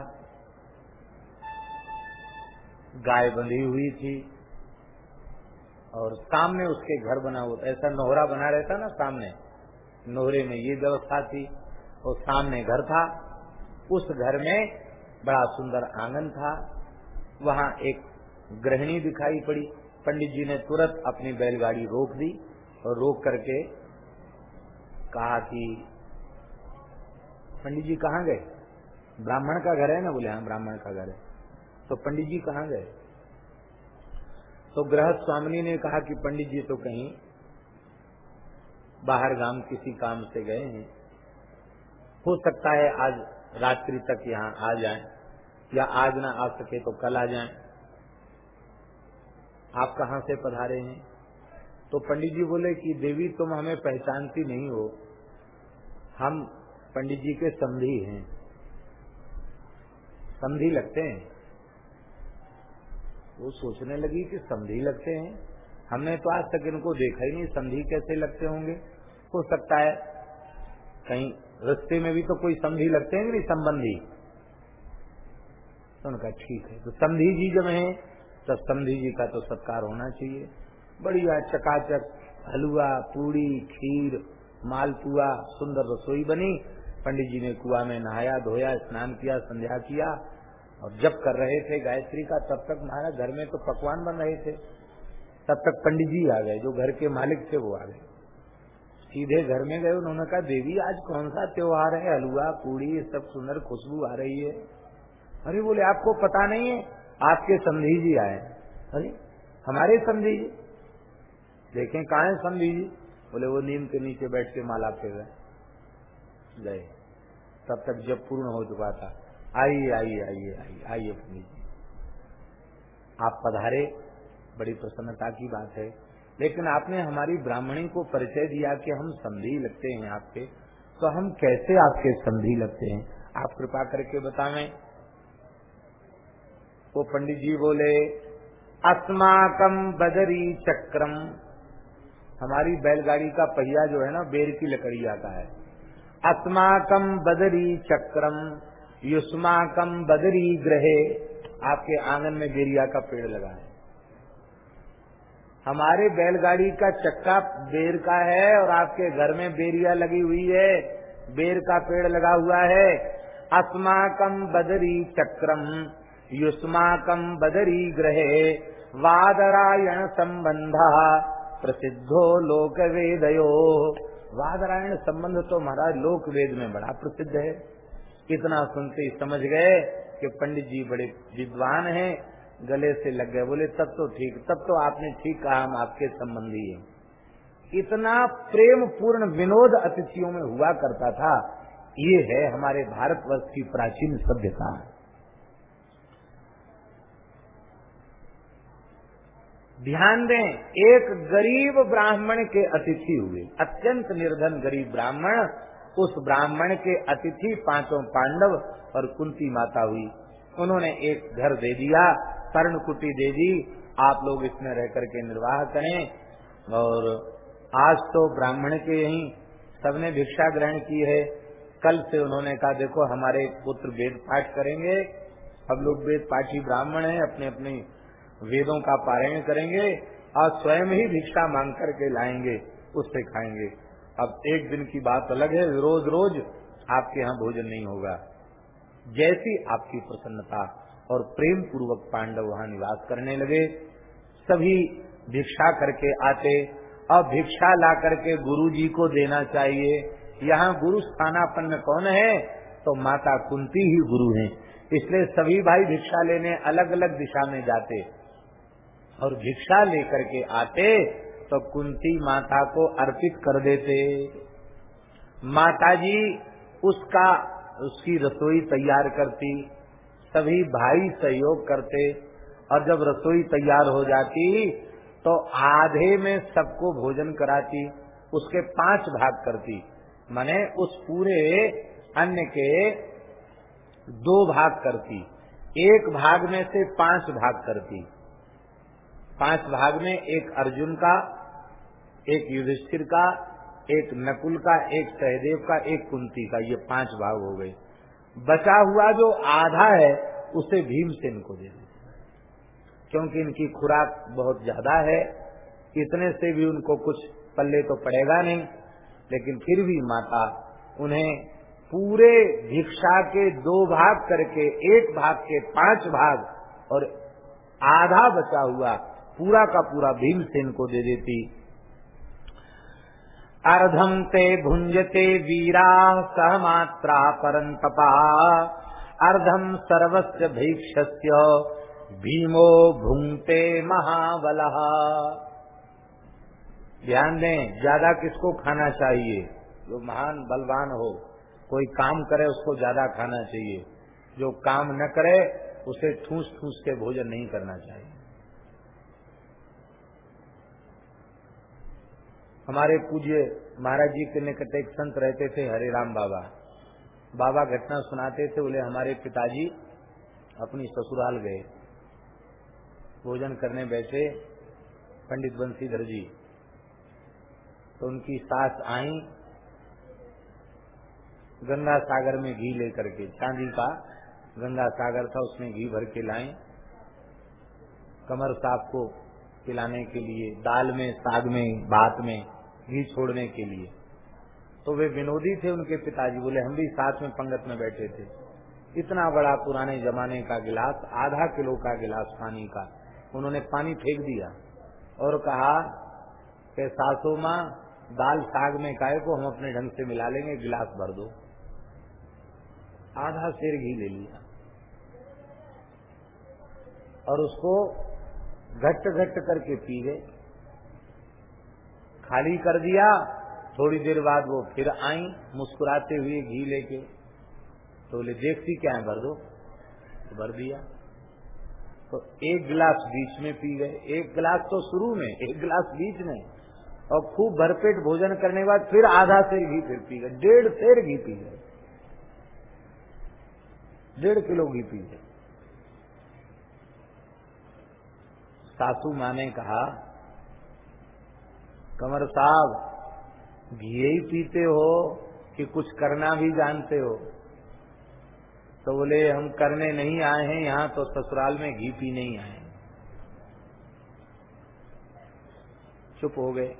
गाय बंधी हुई थी, और सामने उसके घर बना हुआ, ऐसा नोहरा बना रहता ना सामने, नोहरे में ये व्यवस्था थी, और सामने घर था, उस घर में बड़ा सुंदर आँगन था। वहाँ एक गृहिणी दिखाई पड़ी। पंडित जी ने तुरंत अपनी बैलगाड़ी रोक दी और रोक करके कहा कि, पंडित जी कहाँ गए? ब्राह्मण का घर है ना? बोले हाँ ब्राह्मण का घर है। तो पंडित जी कहाँ गए? तो गृहस्थ स्वामी ने कहा कि, पंडित जी तो कहीं बाहर गाँव किसी काम से गए हैं। हो सकता है आज रात्रि तक यहाँ आ जाएँ। या आज ना आ सके तो कल आ जाएँ। आप कहाँ से पधारे हैं? तो पंडित जी बोले कि देवी तुम हमें पहचानती नहीं हो। हम पंडित जी के संधि हैं। संधि लगते हैं? वो सोचने लगी कि संधि लगते हैं। हमने तो आज तक इनको देखा ही नहीं, संधि कैसे लगते होंगे? हो सकता है कहीं रस्ते में भी तो कोई संधि लगते हैं नहीं, संबंधी? तो उनका ठीक है। तो संधि जी जब है तो संधि जी का तो सत्कार होना चाहिए। बढ़िया चकाचक, हलवा, पूड़ी, खीर, मालपुआ, सुंदर रसोई बनी। पंडित जी ने कुआ में नहाया, धोया, स्नान किया, संध्या किया और जब कर रहे थे गायत्री का। तब तक महाराज घर में तो पकवान बन रहे थे। तब तक पंडित जी आ गए, जो घर के मालिक थे वो आ गए। सीधे घर में गए, उन्होंने कहा, देवी, आज कौन सा त्योहार है? हलवा, पूड़ी सब सुंदर खुशबू आ रही है। अरे बोले, आपको पता नहीं है, आपके समझी जी आए। अरे, हमारे समझी जी देखें, कहा है समझी जी बोले, वो नीम के नीचे बैठ के माला फेर गए। तब तक जब पूर्ण हो चुका था। आइए आइए आइए आइए आइए पंडित जी आप पधारे, बड़ी प्रसन्नता की बात है। लेकिन आपने हमारी ब्राह्मणी को परिचय दिया कि हम संधि लगते हैं आपके। तो हम कैसे आपके संधि लगते हैं? आप कृपा करके बतावें वो पंडित जी बोले अस्माकम बदरी चक्रम हमारी बैलगाड़ी का पहिया जो है ना, बेर की लकड़िया का है। अस्माकम बदरी चक्रम युष्माकम बदरी ग्रहे। आपके आँगन में बेरिया का पेड़ लगा है। हमारे बैलगाड़ी का चक्का बेर का है और आपके घर में बेरिया लगी हुई है। बेर का पेड़ लगा हुआ है। अस्माकम बदरी चक्रम युष्माकम बदरी ग्रहे वादरायण संबंध प्रसिद्धो लोक वेदयो वादरायण संबंध तो महाराज लोक वेद में बड़ा प्रसिद्ध है। इतना सुनते ही समझ गए कि पंडित जी बड़े विद्वान हैं, गले से लग गए, बोले, तब तो ठीक, तब तो आपने ठीक कहा, हम आपके संबंधी हैं। इतना प्रेम पूर्ण विनोद अतिथियों में हुआ करता था। ये है हमारे भारतवर्ष की प्राचीन सभ्यता। ध्यान दें, एक गरीब ब्राह्मण के अतिथि हुए। अत्यंत निर्धन गरीब ब्राह्मण, उस ब्राह्मण के अतिथि पाँचों पांडव और कुंती माता हुई। उन्होंने एक घर दे दिया कर्ण कुटी दे दी। आप लोग इसमें रह करके निर्वाह करें। और आज तो ब्राह्मण के यही सबने भिक्षा ग्रहण की है। कल से उन्होंने कहा, देखो, हमारे पुत्र वेद पाठ करेंगे। हम लोग वेद पाठी ब्राह्मण हैं अपने अपने वेदों का पारायण करेंगे और स्वयं ही भिक्षा मांग करके लाएँगे, उससे खाएँगे। अब एक दिन की बात अलग है, रोज रोज आपके यहाँ भोजन नहीं होगा। जैसी आपकी प्रसन्नता और प्रेम पूर्वक पांडव वहाँ निवास करने लगे, सभी भिक्षा करके आते, अब भिक्षा ला करके गुरु जी को देना चाहिए। यहाँ गुरु स्थानापन्न कौन है? तो माता कुंती ही गुरु हैं। इसलिए सभी भाई भिक्षा लेने अलग अलग दिशा में जाते। और भिक्षा लेकर के आते तो कुंती माता को अर्पित कर देते। माता जी उसका, उसकी रसोई तैयार करती, सभी भाई सहयोग करते, और जब रसोई तैयार हो जाती तो आधे में सबको भोजन कराती, उसके पाँच भाग करती। माने उस पूरे अन्न के दो भाग करती। एक भाग में से पाँच भाग करती। पाँच भाग में, एक अर्जुन का, एक युधिष्ठिर का, एक नकुल का, एक सहदेव का, एक कुंती का, ये पाँच भाग हो गए। बचा हुआ जो आधा है, उसे भीमसेन को दे क्योंकि इनकी खुराक बहुत ज़्यादा है, इतने से भी उनको कुछ पल्ले तो पड़ेगा नहीं, लेकिन फिर भी माता उन्हें पूरे भिक्षा के दो भाग करके, एक भाग के पाँच भाग और आधा बचा हुआ पूरा का पूरा भीमसेन को दे देती। अर्धम ते भुंजते वीरा सह सहमात्रा परंतपा अर्धम सर्वस्व भीक्ष्य भीमो भूंगते महाबल। ध्यान दें, ज़्यादा किसको खाना चाहिए? जो महान बलवान हो, कोई काम करे उसको ज़्यादा खाना चाहिए। जो काम न करे, उसे ठूस ठूस के भोजन नहीं करना चाहिए। हमारे पूज्य महाराज जी के निकट एक संत रहते थे, हरे राम बाबा। बाबा घटना सुनाते थे, बोले, हमारे पिताजी अपनी ससुराल गए। भोजन करने बैठे पंडित बंशीधर जी। तो उनकी सास आई, गंगा सागर में घी लेकर के। चांदी का गंगा सागर था, उसमें घी भर के लाए। कमर साहब को पिलाने के लिए, दाल में, साग में, भात में घी छोड़ने के लिए। तो वे विनोदी थे, उनके पिताजी बोले, हम भी साथ में पंगत में बैठे थे। इतना बड़ा पुराने जमाने का गिलास, आधा किलो का गिलास पानी का, उन्होंने पानी फेंक दिया और कहा कि सासू माँ, दाल साग में काय को हम अपने ढंग से मिला लेंगे, गिलास भर दो। आधा शेर घी ले लिया और उसको घट घट करके पी गए। खाली कर दिया, थोड़ी देर बाद वो फिर आई, मुस्कुराते हुए घी लेके। तो बोले, देखती क्या है, भर दो। तो भर दिया। तो एक गिलास बीच में पी गए। एक गिलास तो शुरू में, एक गिलास बीच में। और खूब भरपेट भोजन करने के बाद फिर आधा सेर घी फिर पी गए। डेढ़ सेर घी पी गए। डेढ़ किलो घी पी गए। सासू माँ ने कहा कमर साहब, घी ही पीते हो कि कुछ करना भी जानते हो? तो बोले, हम करने नहीं आए हैं, यहाँ तो ससुराल में घी पी नहीं आए चुप हो गए।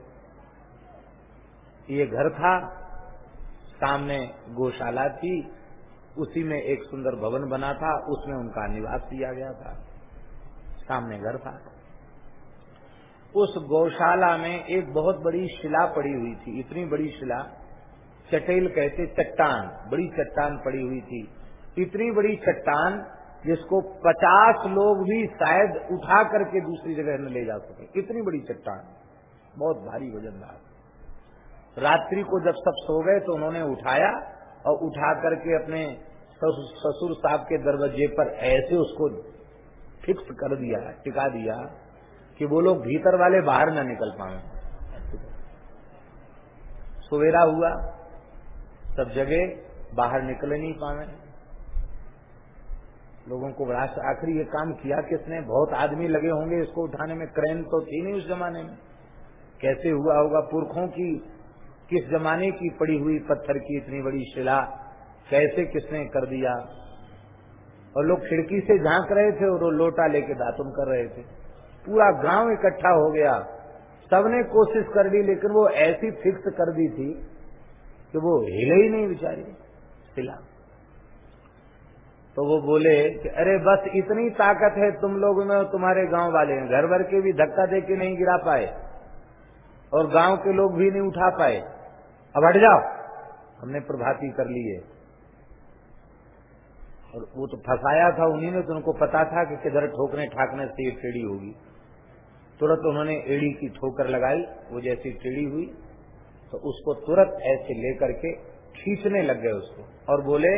ये घर था, सामने गौशाला थी, उसी में एक सुंदर भवन बना था, उसमें उनका निवास दिया गया था। सामने घर था। उस गौशाला में एक बहुत बड़ी शिला पड़ी हुई थी, इतनी बड़ी शिला, चटेल कहते चट्टान, बड़ी चट्टान पड़ी हुई थी। इतनी बड़ी चट्टान जिसको पचास लोग भी शायद उठा करके दूसरी जगह न ले जा सके। इतनी बड़ी चट्टान, बहुत भारी वजनदार रात्रि को जब सब सो गए तो उन्होंने उठाया और उठा करके अपने ससुर साहब के दरवाजे पर ऐसे उसको फिक्स कर दिया, टिका दिया। कि वो लोग भीतर वाले बाहर न निकल पाए। सवेरा हुआ, सब जगह बाहर निकल नहीं पाए। लोगों को बड़ा आखिरी ये काम किया किसने? बहुत आदमी लगे होंगे इसको उठाने में, क्रेन तो थी नहीं उस जमाने में। कैसे हुआ होगा पुरखों की, किस जमाने की पड़ी हुई पत्थर की इतनी बड़ी शिला? कैसे किसने कर दिया? और लोग खिड़की से झाँक रहे थे और वो लोटा लेके दातुन कर रहे थे। पूरा गाँव इकट्ठा हो गया। सबने कोशिश कर दी, लेकिन वो ऐसी फिक्स कर दी थी कि वो हिले ही नहीं बेचारी शिला तो वो बोले कि अरे बस इतनी ताकत है, तुम लोग में तुम्हारे गाँव वाले हैं। घर भर के भी धक्का दे के नहीं गिरा पाए और गाँव के लोग भी नहीं उठा पाए। अब हट जाओ। हमने प्रभाती कर ली है और वो तो फंसाया था, उन्हीं ने तो उनको पता था कि किधर ठोकने ठाकने से ये टेढ़ी होगी। तुरंत उन्होंने एड़ी की ठोकर लगाई, वो जैसी टेढ़ी हुई तो उसको तुरंत ऐसे लेकर के खींचने लग गए उसको और बोले,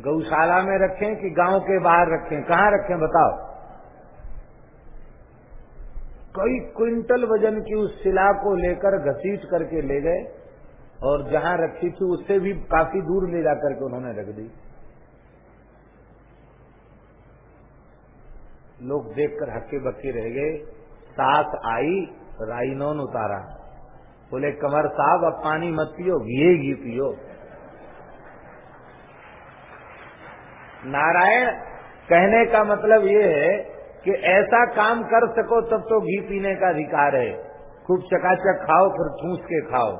गौशाला में रखें कि गाँव के बाहर रखें? कहाँ रखें बताओ? कई क्विंटल वज़न की उस शिला को लेकर घसीट करके ले गए और जहाँ रखी थी उससे भी काफ़ी दूर ले जाकर के उन्होंने रख दी। लोग देखकर हक्के बक्के रह गए। सास आई, राइनोन उतारा। बोले, कमर साहब, अब पानी मत पियो, घी घी पियो। नारायण, कहने का मतलब ये है कि ऐसा काम कर सको तब तो घी पीने का अधिकार है। खूब चकाचक खाओ, फिर ठूस के खाओ।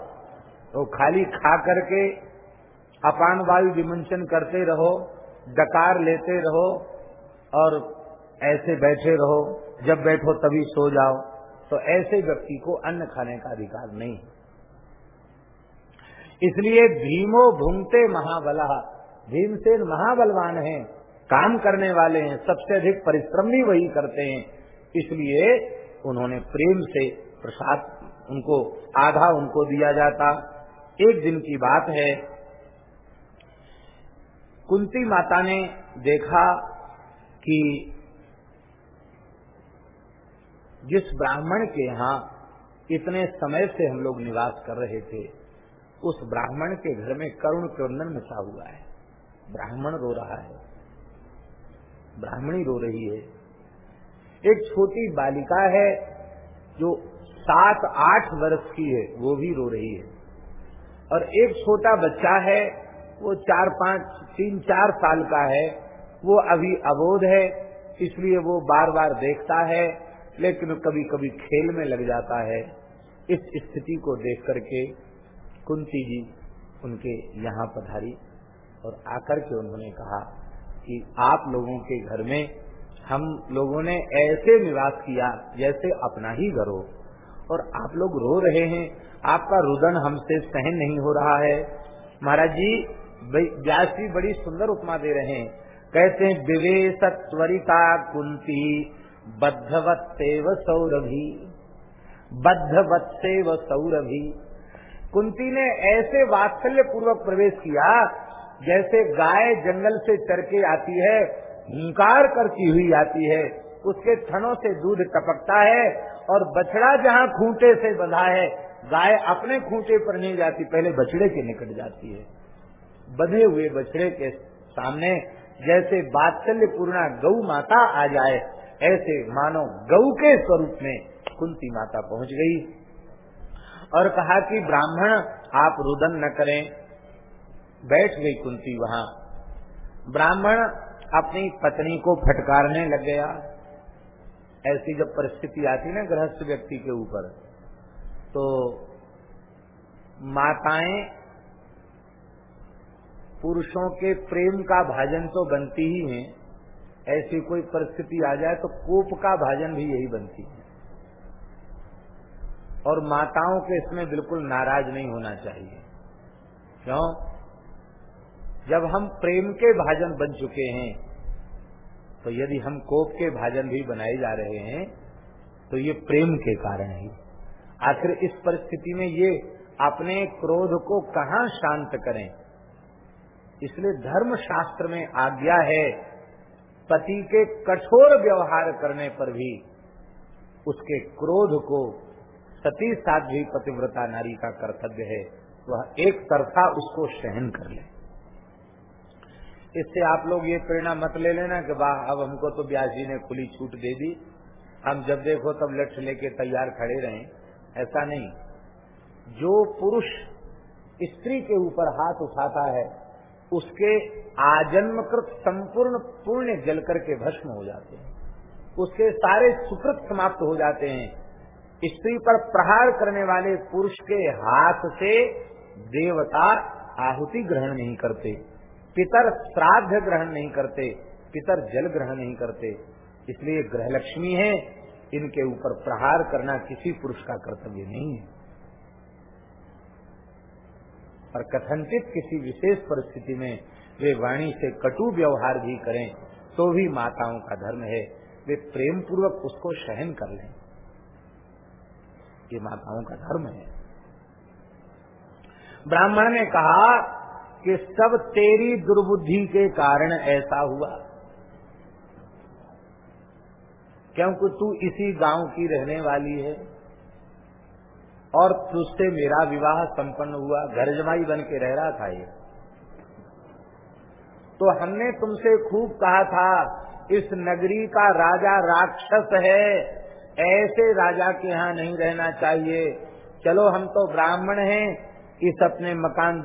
तो खाली खा करके अपान वायु विमंचन करते रहो, डकार लेते रहो और ऐसे बैठे रहो, जब बैठो तभी सो जाओ। तो ऐसे व्यक्ति को अन्न खाने का अधिकार नहीं। इसलिए भीमो भूंगते महाबला। भीमसेन महाबलवान हैं, काम करने वाले हैं, सबसे अधिक परिश्रम भी वही करते हैं। इसलिए उन्होंने प्रेम से प्रसाद, उनको, आधा उनको दिया जाता। एक दिन की बात है, कुंती माता ने देखा कि जिस ब्राह्मण के यहाँ इतने समय से हम लोग निवास कर रहे थे, उस ब्राह्मण के घर में करुण क्रंदन मचा हुआ है। ब्राह्मण रो रहा है। ब्राह्मणी रो रही है। एक छोटी बालिका है जो सात आठ वर्ष की है, वो भी रो रही है। और एक छोटा बच्चा है, वो चार पाँच तीन चार साल का है, वो अभी अबोध है, इसलिए वो बार बार देखता है। लेकिन कभी कभी खेल में लग जाता है। इस स्थिति को देख करके कुंती जी उनके यहाँ पधारी और आकर के उन्होंने कहा कि आप लोगों के घर में हम लोगों ने ऐसे निवास किया जैसे अपना ही घर हो। और आप लोग रो रहे हैं। आपका रुदन हमसे सहन नहीं हो रहा है। महाराज जी व्यास जी बड़ी सुंदर उपमा दे रहे हैं। कहते हैं विवेश त्वरिता कुंती बद्धवत्सेव सौरभी। बद्धवत्सेव सौरभी। कुंती ने ऐसे वात्सल्य पूर्वक प्रवेश किया, जैसे गाय जंगल से चर के आती है, हुंकार करती हुई आती है, उसके थनों से दूध टपकता है और बछड़ा जहाँ खूंटे से बंधा है, गाय अपने खूंटे पर नहीं जाती, पहले बछड़े के निकट जाती है। बंधे हुए बछड़े के सामने जैसे बात्सल्य पूर्णा गौ माता आ जाए ऐसे मानो गौ के स्वरूप में कुंती माता पहुँच गई और कहा कि ब्राह्मण, आप रुदन न करें। बैठ गई कुंती वहाँ। ब्राह्मण अपनी पत्नी को फटकारने लग गया। ऐसी जब परिस्थिति आती ना गृहस्थ व्यक्ति के ऊपर तो माताएँ पुरुषों के प्रेम का भाजन तो बनती ही हैं ऐसी कोई परिस्थिति आ जाए तो कोप का भाजन भी यही बनती है। और माताओं के इसमें बिल्कुल नाराज़ नहीं होना चाहिए। क्यों? जब हम प्रेम के भाजन बन चुके हैं तो यदि हम कोप के भाजन भी बनाए जा रहे हैं तो ये प्रेम के कारण ही। आखिर इस परिस्थिति में ये अपने क्रोध को कहा शांत करें? इसलिए धर्म शास्त्र में आज्ञा है पति के कठोर व्यवहार करने पर भी उसके क्रोध को सती साध्वी पतिव्रता नारी का कर्तव्य है, वह एक तरफा उसको सहन कर ले। इससे आप लोग ये प्रेरणा मत ले लेना कि वाह, अब हमको तो ब्यास जी ने खुली छूट दे दी। हम जब देखो तब लठ लेके तैयार खड़े रहें। ऐसा नहीं। जो पुरुष स्त्री के ऊपर हाथ उठाता है उसके आजन्मकृत संपूर्ण पुण्य जल करके भस्म हो जाते हैं। उसके सारे सुकृत समाप्त हो जाते हैं। स्त्री पर प्रहार करने वाले पुरुष के हाथ से देवता आहुति ग्रहण नहीं करते। पितर श्राद्ध ग्रहण नहीं करते। पितर जल ग्रहण नहीं करते। इसलिए ग्रह लक्ष्मी है। इनके ऊपर प्रहार करना किसी पुरुष का कर्तव्य नहीं है। और कथनचित किसी विशेष परिस्थिति में वे वाणी से कटु व्यवहार भी करें तो भी माताओं का धर्म है। वे प्रेम पूर्वक उसको सहन कर लें। ये माताओं का धर्म है। ब्राह्मण ने कहा कि सब तेरी दुर्बुद्धि के कारण ऐसा हुआ। क्योंकि तू इसी गाँव की रहने वाली है। और तुझसे मेरा विवाह संपन्न हुआ घर जमाई बन के रह रहा था ये। तो हमने तुमसे खूब कहा था, इस नगरी का राजा राक्षस है, ऐसे राजा के यहाँ नहीं रहना चाहिए। चलो हम तो ब्राह्मण हैं, इस अपने मकान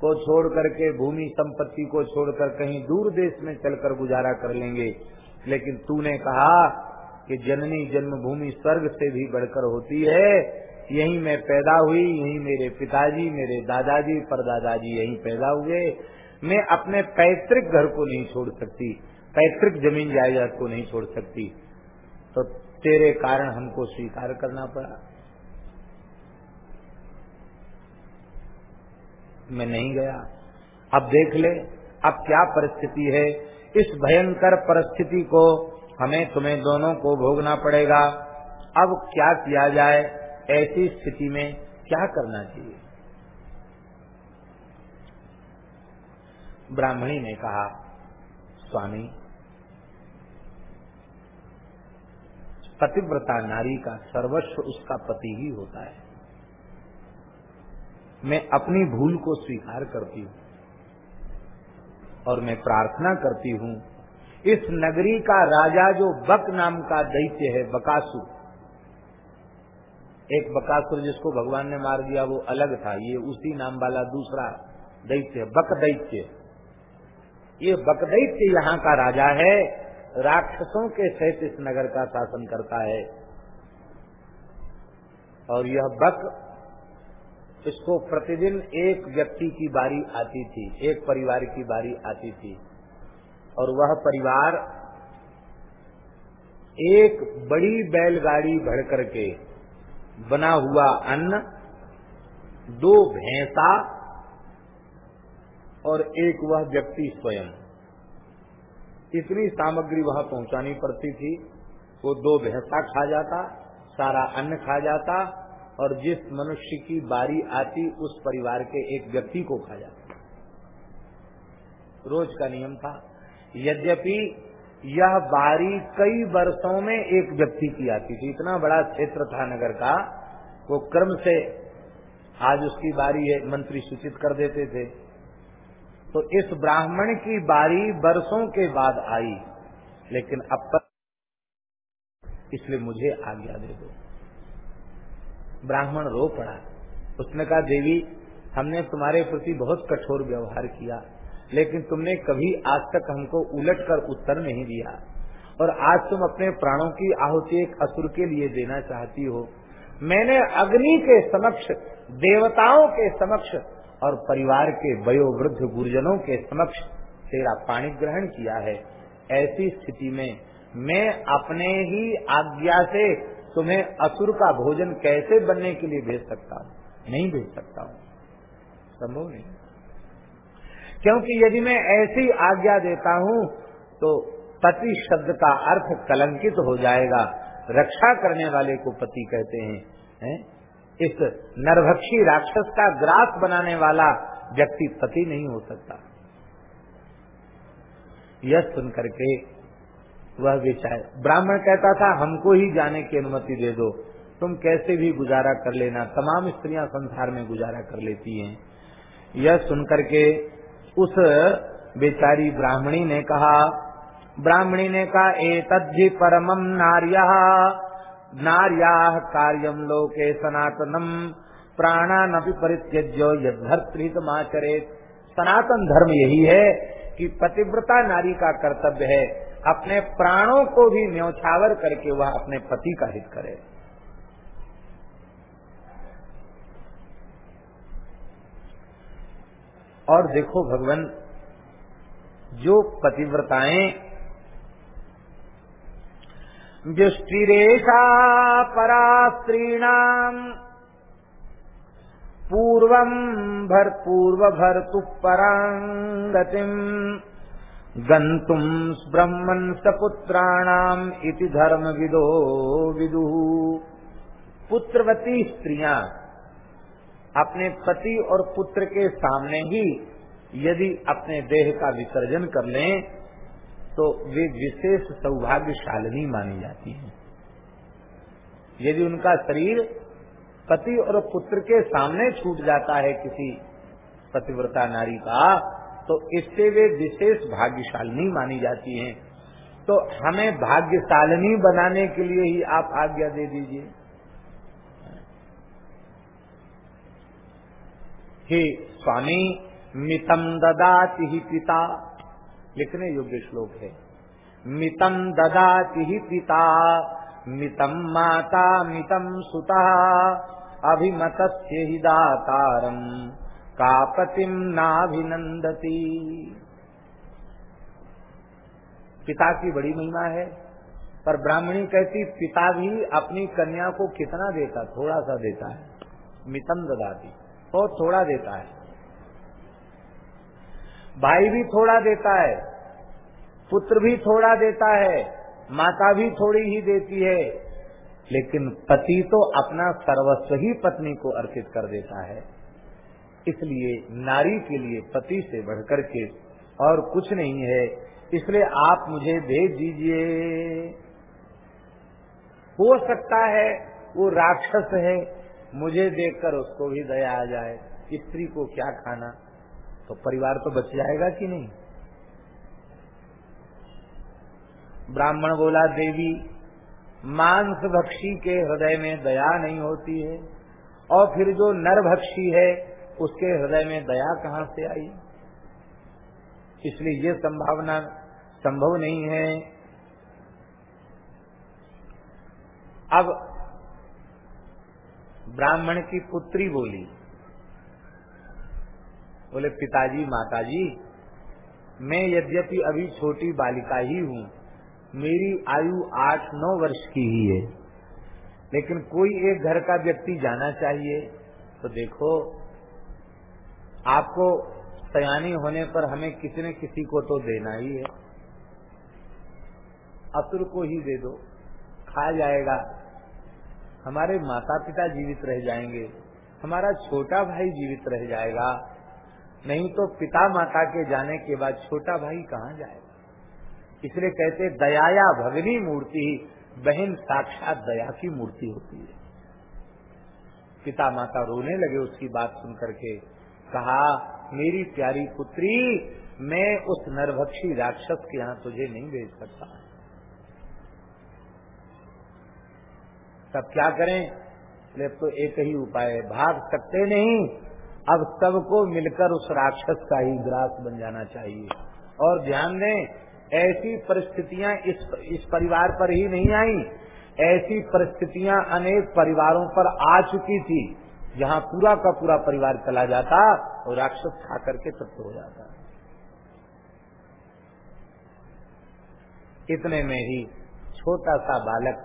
को छोड़ करके, भूमि संपत्ति को छोड़कर कहीं दूर देश में चलकर गुजारा कर लेंगे। लेकिन तूने कहा कि जननी जन्मभूमि स्वर्ग से भी बढ़कर होती है यहीं मैं पैदा हुई, यहीं मेरे पिताजी, मेरे दादाजी, परदादाजी यहीं पैदा हुए। मैं अपने पैतृक घर को नहीं छोड़ सकती, पैतृक ज़मीन जायदाद को नहीं छोड़ सकती। तो तेरे कारण हमको स्वीकार करना पड़ा। मैं नहीं गया। अब देख ले, अब क्या परिस्थिति है। इस भयंकर परिस्थिति को हमें तुम्हें दोनों को भोगना पड़ेगा। अब क्या किया जाए? ऐसी स्थिति में क्या करना चाहिए? ब्राह्मणी ने कहा, स्वामी, पतिव्रता नारी का सर्वस्व उसका पति ही होता है। मैं अपनी भूल को स्वीकार करती हूँ और मैं प्रार्थना करती हूँ, इस नगरी का राजा जो बक नाम का दैत्य है बकासुर एक बकासुर जिसको भगवान ने मार दिया, वो अलग था। ये उसी नाम वाला दूसरा दैत्य बक दैत्य ये बक दैत्य यहाँ का राजा है, राक्षसों के सहित इस नगर का शासन करता है। और यह बक, इसको प्रतिदिन एक व्यक्ति की बारी आती थी, एक परिवार की बारी आती थी। और वह परिवार एक बड़ी बैलगाड़ी भर करके बना हुआ अन्न, दो भैंसा और एक वह व्यक्ति स्वयं। इतनी सामग्री वहाँ पहुंचानी पड़ती थी। वो दो भैंसा खा जाता, सारा अन्न खा जाता और जिस मनुष्य की बारी आती, उस परिवार के एक व्यक्ति को खा जाता। रोज का नियम था। यद्यपि यह बारी कई वर्षों में एक व्यक्ति की आती थी। इतना बड़ा क्षेत्र था नगर का, वो क्रम से आज उसकी बारी है, मंत्री सूचित कर देते थे। तो इस ब्राह्मण की बारी वर्षों के बाद आई, लेकिन अब तक इसलिए मुझे आज्ञा दे दो। ब्राह्मण रो पड़ा। उसने कहा, देवी, हमने तुम्हारे प्रति बहुत कठोर व्यवहार किया। लेकिन तुमने कभी आज तक हमको उलट कर उत्तर नहीं दिया। और आज तुम अपने प्राणों की आहुति एक असुर के लिए देना चाहती हो। मैंने अग्नि के समक्ष, देवताओं के समक्ष और परिवार के वयोवृद्ध गुरुजनों के समक्ष तेरा पाणी ग्रहण किया है। ऐसी स्थिति में मैं अपने ही आज्ञा से तुम्हें असुर का भोजन कैसे बनने के लिए भेज सकता हूँ? नहीं भेज सकता हूँ। संभव नहीं। क्योंकि यदि मैं ऐसी आज्ञा देता हूँ तो पति शब्द का अर्थ कलंकित हो जाएगा। रक्षा करने वाले को पति कहते हैं, है? इस नरभक्षी राक्षस का ग्रास बनाने वाला व्यक्ति पति नहीं हो सकता। यह सुन करके वह विचार, ब्राह्मण कहता था, हमको ही जाने की अनुमति दे दो। तुम कैसे भी गुजारा कर लेना, तमाम स्त्रियाँ संसार में गुजारा कर लेती हैं। यह सुनकर के उस बेचारी ब्राह्मणी ने कहा, ब्राह्मणी ने कहा ए तद्धि परमम नार्य। नार्या कार्यम लोके सनातनम प्राणानपि परित्यज्यो यदर्तमाचरे सनातन धर्म यही है कि पतिव्रता नारी का कर्तव्य है, अपने प्राणों को भी न्यौछावर करके वह अपने पति का हित करे। और देखो भगवान, जो पतिव्रताएँ जुष्टिरेशा परा स्त्रीणाम पूर्व भर्तु परांगतिम गंतुम ब्रह्मन सपुत्राणाम इति धर्म विदो विदु। पुत्रवती स्त्रियाँ। अपने पति और पुत्र के सामने ही यदि अपने देह का विसर्जन कर लें तो वे विशेष सौभाग्यशालिनी मानी जाती हैं। यदि उनका शरीर पति और पुत्र के सामने छूट जाता है किसी पतिव्रता नारी का तो इससे वे विशेष भाग्यशालिनी मानी जाती हैं। तो हमें भाग्यशालिनी बनाने के लिए ही आप आज्ञा दे दीजिए। हे स्वामी मितम ददाति ही पिता। लिखने योग्य श्लोक है। मितम ददाति ही पिता मितम माता मितम सुता अभिमत ही दातारम कापतिम नाभिनंदती पिता की बड़ी महिमा है, पर ब्राह्मणी कहती, पिता भी अपनी कन्या को कितना देता, थोड़ा सा देता है। मितम ददाती। बहुत थोड़ा देता है। भाई भी थोड़ा देता है, पुत्र भी थोड़ा देता है, माता भी थोड़ी ही देती है, लेकिन पति तो अपना सर्वस्व ही पत्नी को अर्पित कर देता है। इसलिए नारी के लिए पति से बढ़कर के और कुछ नहीं है, इसलिए आप मुझे भेज दीजिए। हो सकता है वो राक्षस है मुझे देखकर उसको भी दया आ जाए, स्त्री को क्या खाना? तो परिवार तो बच जाएगा कि नहीं? ब्राह्मण बोला, देवी मांस भक्षी के हृदय में दया नहीं होती है, और फिर जो नर भक्षी है, उसके हृदय में दया कहाँ से आई? इसलिए ये संभावना संभव नहीं है। अब ब्राह्मण की पुत्री बोली। बोले, पिताजी, माताजी, मैं यद्यपि अभी छोटी बालिका ही हूँ, मेरी आयु आठ नौ वर्ष की ही है, लेकिन कोई एक घर का व्यक्ति जाना चाहिए। तो देखो, आपको सयानी होने पर हमें किसी न किसी को तो देना ही है। असुर को ही दे दो, खा जाएगा। हमारे माता पिता जीवित रह जाएँगे, हमारा छोटा भाई जीवित रह जाएगा, नहीं तो पिता माता के जाने के बाद छोटा भाई कहाँ जाएगा? इसलिए कहते दयाया भगनी मूर्ति, बहन साक्षात दया की मूर्ति होती है। पिता माता रोने लगे उसकी बात सुन करके कहा, मेरी प्यारी पुत्री, मैं उस नरभक्षी राक्षस के यहाँ तुझे नहीं भेज सकता। तब क्या करें? ले तो एक ही उपाय है, भाग सकते नहीं। अब सबको मिलकर उस राक्षस का ही ग्रास बन जाना चाहिए। और ध्यान दें, ऐसी परिस्थितियाँ इस इस परिवार पर ही नहीं आई। ऐसी परिस्थितियाँ अनेक परिवारों पर आ चुकी थी, जहाँ पूरा का पूरा परिवार चला जाता और राक्षस खा करके तत्व हो जाता। इतने में ही छोटा सा बालक,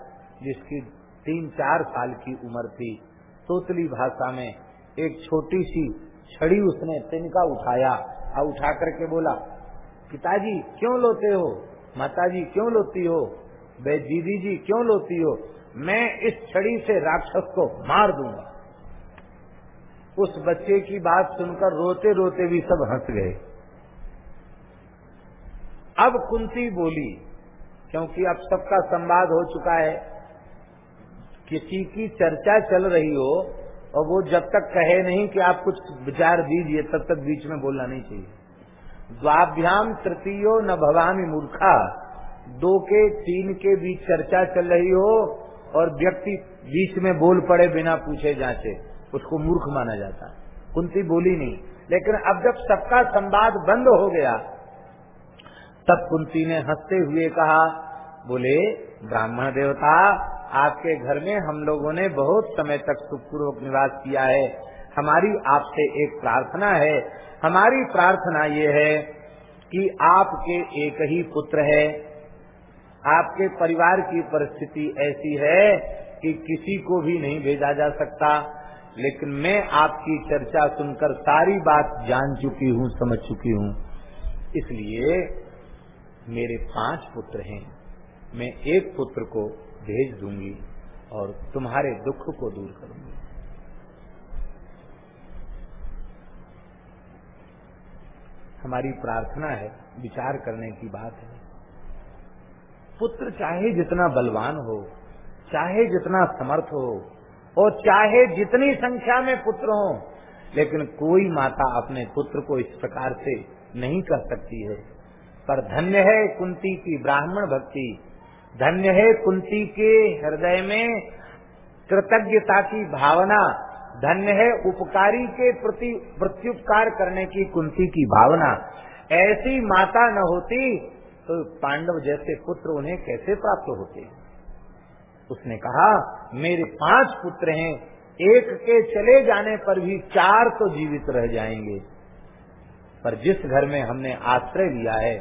जिसकी तीन चार साल की उम्र थी। तोतली भाषा में एक छोटी सी छड़ी उसने तिनका उठाया। और उठा करके बोला, पिताजी, क्यों लोते हो? माताजी, क्यों लोती हो? वे दीदी जी, क्यों लोती हो? मैं इस छड़ी से राक्षस को मार दूँगा। उस बच्चे की बात सुनकर रोते रोते भी सब हंस गए। अब कुंती बोली, क्योंकि अब सबका संवाद हो चुका है किसी की चर्चा चल रही हो और वो जब तक कहे नहीं कि आप कुछ विचार दीजिए, तब तक बीच में बोलना नहीं चाहिए। द्वाभ्याम तृतीयो न भवानी मूर्खा। दो के, तीन के बीच चर्चा चल रही हो और व्यक्ति बीच में बोल पड़े बिना पूछे जांचे, उसको मूर्ख माना जाता कुंती बोली नहीं। लेकिन अब जब सबका संवाद बंद हो गया, तब कुंती ने हँसते हुए कहा, बोले, ब्राह्मण देवता आपके घर में हम लोगों ने बहुत समय तक सुखपूर्वक निवास किया है। हमारी आपसे एक प्रार्थना है। हमारी प्रार्थना ये है कि आपके एक ही पुत्र है। आपके परिवार की परिस्थिति ऐसी है कि किसी को भी नहीं भेजा जा सकता। लेकिन मैं आपकी चर्चा सुनकर सारी बात जान चुकी हूँ, समझ चुकी हूँ। इसलिए मेरे पाँच पुत्र हैं। मैं एक पुत्र को भेज दूँगी और तुम्हारे दुख को दूर करूँगी। हमारी प्रार्थना है, विचार करने की बात है। पुत्र चाहे जितना बलवान हो, चाहे जितना समर्थ हो, और चाहे जितनी संख्या में पुत्र हो, लेकिन कोई माता अपने पुत्र को इस प्रकार से नहीं कर सकती है। पर धन्य है कुंती की ब्राह्मण भक्ति धन्य है कुंती के हृदय में कृतज्ञता की भावना, धन्य है उपकारी के प्रति प्रत्युपकार करने की कुंती की भावना। ऐसी माता न होती तो पांडव जैसे पुत्र उन्हें कैसे प्राप्त होते? उसने कहा, मेरे पाँच पुत्र हैं, एक के चले जाने पर भी चार तो जीवित रह जाएँगे। पर जिस घर में हमने आश्रय लिया है,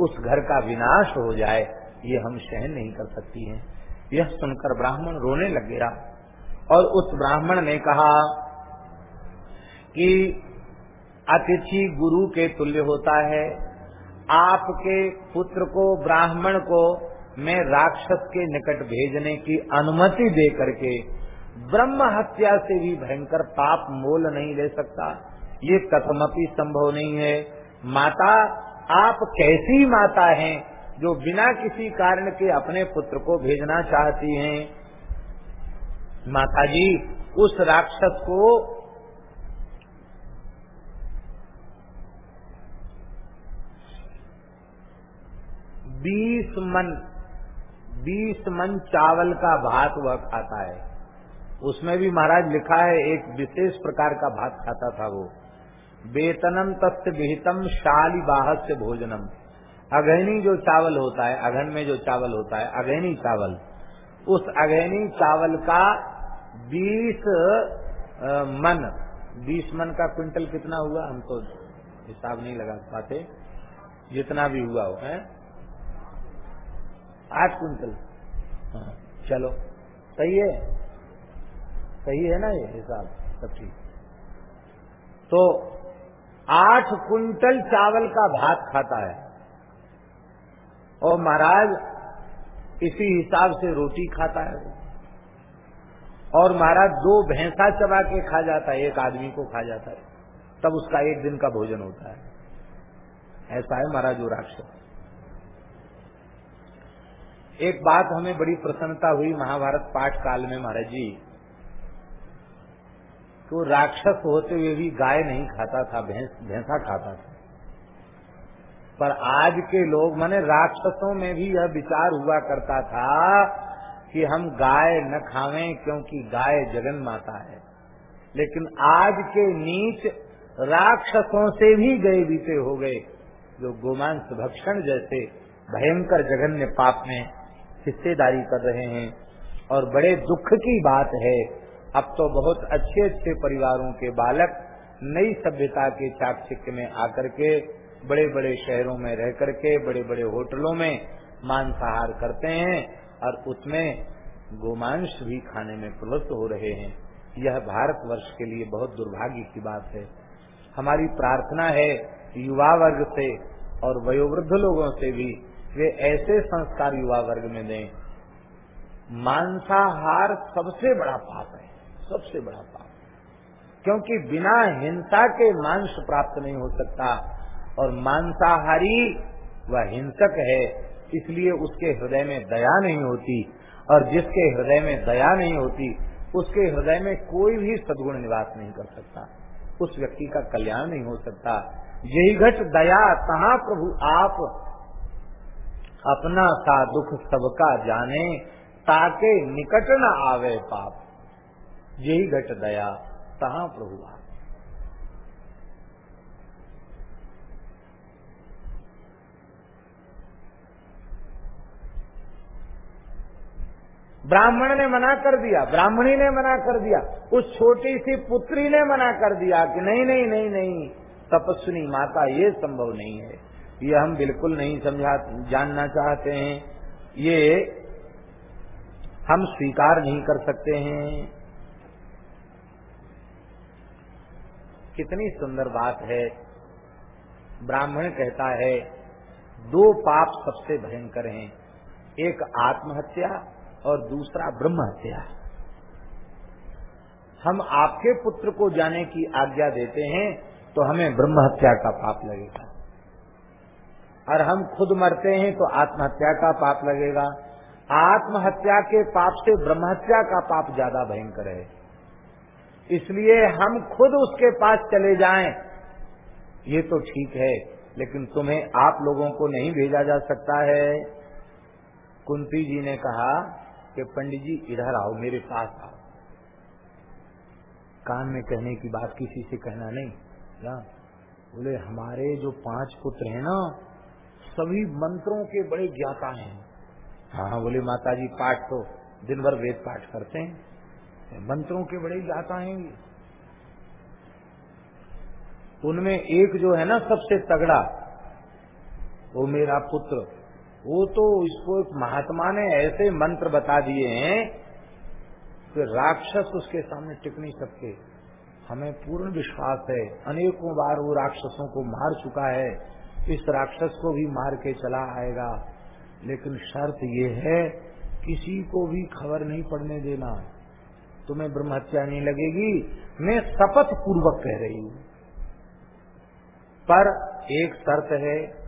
उस घर का विनाश हो जाए ये हम सहन नहीं कर सकती हैं। यह सुनकर ब्राह्मण रोने लग गया और उस ब्राह्मण ने कहा कि अतिथि गुरु के तुल्य होता है। आपके पुत्र को, ब्राह्मण को मैं राक्षस के निकट भेजने की अनुमति दे करके ब्रह्म हत्या से भी भयंकर पाप मोल नहीं ले सकता। ये कथमपि संभव नहीं है। माता, आप कैसी माता हैं? जो बिना किसी कारण के अपने पुत्र को भेजना चाहती हैं माता जी उस राक्षस को बीस मन बीस मन चावल का भात वह खाता है। उसमें भी महाराज लिखा है, एक विशेष प्रकार का भात खाता था वो। वेतनम तस्य विहितम शाली बाहस्य भोजनम। अघनी जो चावल होता है अघन में जो चावल होता है अघनी चावल। उस अघनी चावल का बीस मन बीस मन का क्विंटल कितना हुआ? हम तो हिसाब नहीं लगा पाते जितना भी हुआ हो है? आठ क्विंटल। हाँ, चलो। सही है? सही है ना ये हिसाब? सब ठीक। तो आठ कुंटल चावल का भात खाता है। और महाराज इसी हिसाब से रोटी खाता है और महाराज दो भैंसा चबा के खा जाता है, एक आदमी को खा जाता है। तब उसका एक दिन का भोजन होता है। ऐसा है महाराज वो राक्षस। एक बात हमें बड़ी प्रसन्नता हुई महाभारत पाठ काल में महाराज जी तो राक्षस होते हुए भी गाय नहीं खाता था, भैंस, भैंसा खाता था। पर आज के लोग, माने राक्षसों में भी यह विचार हुआ करता था कि हम गाय न खावें क्योंकि गाय जगन माता है। लेकिन आज के नीच राक्षसों से भी गए बीते हो गए, जो गोमांस भक्षण जैसे भयंकर जघन्य पाप में हिस्सेदारी कर रहे हैं। और बड़े दुख की बात है, अब तो बहुत अच्छे अच्छे परिवारों के बालक नई सभ्यता के चाकचिक्य में आकर के बड़े बड़े शहरों में रह करके बड़े बड़े होटलों में मांसाहार करते हैं और उसमें गोमांस भी खाने में प्रवृत्त हो रहे हैं। यह भारत वर्ष के लिए बहुत दुर्भाग्य की बात है। हमारी प्रार्थना है युवा वर्ग से और वयोवृद्ध लोगों से भी वे ऐसे संस्कार युवा वर्ग में दें। मांसाहार सबसे बड़ा पाप है, सबसे बड़ा पाप। क्योंकि बिना हिंसा के मांस प्राप्त नहीं हो सकता। और मांसाहारी वह हिंसक है, इसलिए उसके हृदय में दया नहीं होती। और जिसके हृदय में दया नहीं होती, उसके हृदय में कोई भी सदगुण निवास नहीं कर सकता। उस व्यक्ति का कल्याण नहीं हो सकता। यही घट दया कहा प्रभु आप अपना सा दुख सबका जाने, ताके निकट न आवे पाप। यही घट दया, तहा प्रभु आप। ब्राह्मण ने मना कर दिया, ब्राह्मणी ने मना कर दिया, उस छोटी सी पुत्री ने मना कर दिया कि नहीं नहीं नहीं नहीं, तपस्विनी माता, ये संभव नहीं है। ये हम बिल्कुल नहीं समझा, जानना चाहते हैं। ये हम स्वीकार नहीं कर सकते हैं। कितनी सुंदर बात है। ब्राह्मण कहता है, दो पाप सबसे भयंकर हैं, एक आत्महत्या और दूसरा ब्रह्म हत्या हम आपके पुत्र को जाने की आज्ञा देते हैं तो हमें ब्रह्म हत्या का पाप लगेगा। और हम खुद मरते हैं तो आत्महत्या का पाप लगेगा। आत्महत्या के पाप से ब्रह्महत्या का पाप ज़्यादा भयंकर है। इसलिए हम खुद उसके पास चले जाएँ। ये तो ठीक है, लेकिन तुम्हें आप लोगों को नहीं भेजा जा सकता है। कुंती जी ने कहा कि पंडित जी इधर आओ, मेरे पास आओ। कान में कहने की बात किसी से कहना नहीं। क्या बोले, हमारे जो पाँच पुत्र हैं ना, सभी मंत्रों के बड़े ज्ञाता हाँ। हाँ बोले माता जी पाठ तो दिन भर वेद पाठ करते हैं। मंत्रों के बड़े ज्ञाता हैं उनमें एक जो है ना, सबसे तगड़ा, वो मेरा पुत्र वो तो इसको एक महात्मा ने ऐसे मंत्र बता दिए हैं कि राक्षस उसके सामने टिक नहीं सकते। हमें पूर्ण विश्वास है। अनेकों बार वो राक्षसों को मार चुका है। इस राक्षस को भी मार के चला आएगा। लेकिन शर्त ये है, किसी को भी खबर नहीं पड़ने देना। तुम्हें ब्रह्महत्या नहीं लगेगी। मैं शपथ पूर्वक कह रही हूँ। पर एक शर्त है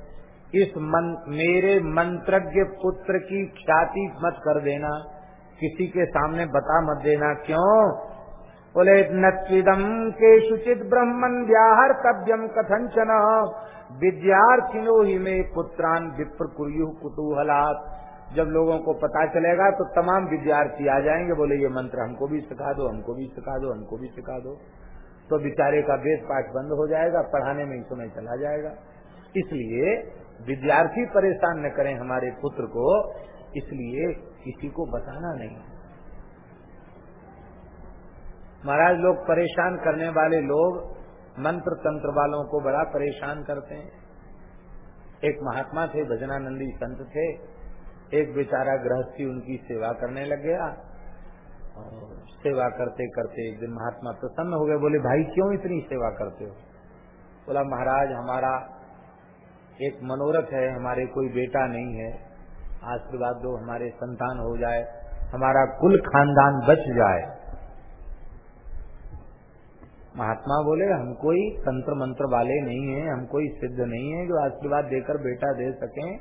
इस मन, मेरे मंत्रज्ञ पुत्र की ख्याति मत कर देना। किसी के सामने बता मत देना क्यों? बोले नत्विदम के शुचित ब्रह्मन व्याहर तब्यम कथंचन विद्यार्थिनो ही में पुत्रान विप्र कुरु कुतूहलात। जब लोगों को पता चलेगा तो तमाम विद्यार्थी आ जाएँगे बोले ये मंत्र हमको भी सिखा दो हमको भी सिखा दो हमको भी सिखा दो। तो बेचारे का वेद पाठ बंद हो जाएगा पढ़ाने में ही समय चला जाएगा। इसलिए विद्यार्थी परेशान न करें हमारे पुत्र को, इसलिए किसी को बताना नहीं। महाराज, लोग परेशान करने वाले लोग मंत्र तंत्र वालों को बड़ा परेशान करते हैं। एक महात्मा थे, भजनानंदी संत थे। एक बेचारा गृहस्थी उनकी सेवा करने लग गया। और सेवा करते करते एक दिन महात्मा प्रसन्न हो गए। बोले, भाई, क्यों इतनी सेवा करते हो? बोला, महाराज, हमारा एक मनोरथ है, हमारे कोई बेटा नहीं है। आशीर्वाद दो, हमारे संतान हो जाए, हमारा कुल खानदान बच जाए। महात्मा बोले, हम कोई तंत्र मंत्र वाले नहीं है, हम कोई सिद्ध नहीं है जो आशीर्वाद देकर बेटा दे सके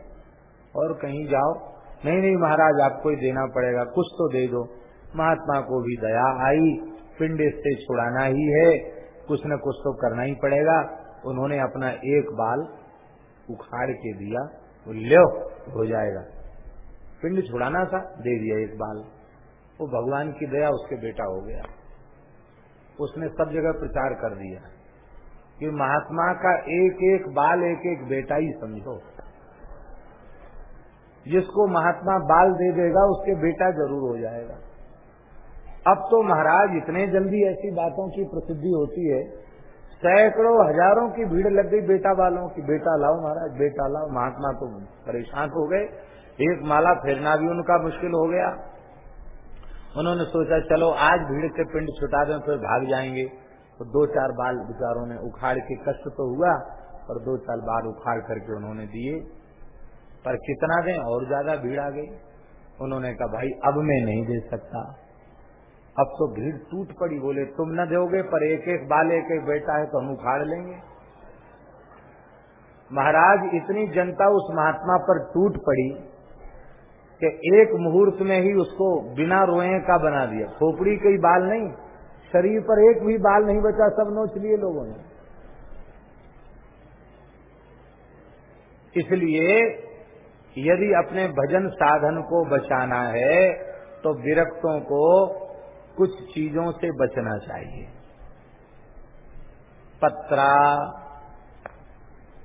और कहीं जाओ। नहीं नहीं महाराज, आपको ही देना पड़ेगा, कुछ तो दे दो। महात्मा को भी दया आई, पिंड से छुड़ाना ही है, कुछ न कुछ तो करना ही पड़ेगा। उन्होंने अपना एक बाल उखाड़ के दिया वो लो हो जाएगा। पिंड छुड़ाना था, दे दिया एक बाल। वो भगवान की दया उसके बेटा हो गया। उसने सब जगह प्रचार कर दिया कि महात्मा का एक एक बाल एक एक बेटा ही समझो। जिसको महात्मा बाल दे देगा, उसके बेटा ज़रूर हो जाएगा। अब तो महाराज, इतने जल्दी ऐसी बातों की प्रसिद्धि होती है सैकड़ों, हज़ारों की भीड़ लग गई बेटा वालों की। बेटा लाओ महाराज, बेटा लाओ। महात्मा तो परेशान हो गए। एक माला फेरना भी उनका मुश्किल हो गया। उन्होंने सोचा, चलो आज भीड़ के पिंड छुटा दें, फिर भाग जाएँगे। तो दो चार बाल बेचारों ने उखाड़ के, कष्ट तो हुआ और दो चार बाल उखाड़ करके उन्होंने दिए। पर कितना दें, और ज़्यादा भीड़ आ गई। उन्होंने कहा, भाई, अब मैं नहीं दे सकता। अब तो भीड़ टूट पड़ी, बोले, तुम न दोगे, पर एक एक बाल एक एक बेटा है तो हम उखाड़ लेंगे। महाराज, इतनी जनता उस महात्मा पर टूट पड़ी कि एक मुहूर्त में ही उसको बिना रोए का बना दिया। खोपड़ी कई बाल नहीं, शरीर पर एक भी बाल नहीं बचा, सब नोच लिए लोगों ने। इसलिए, यदि अपने भजन साधन को बचाना है तो विरक्तों को कुछ चीज़ों से बचना चाहिए। पत्रा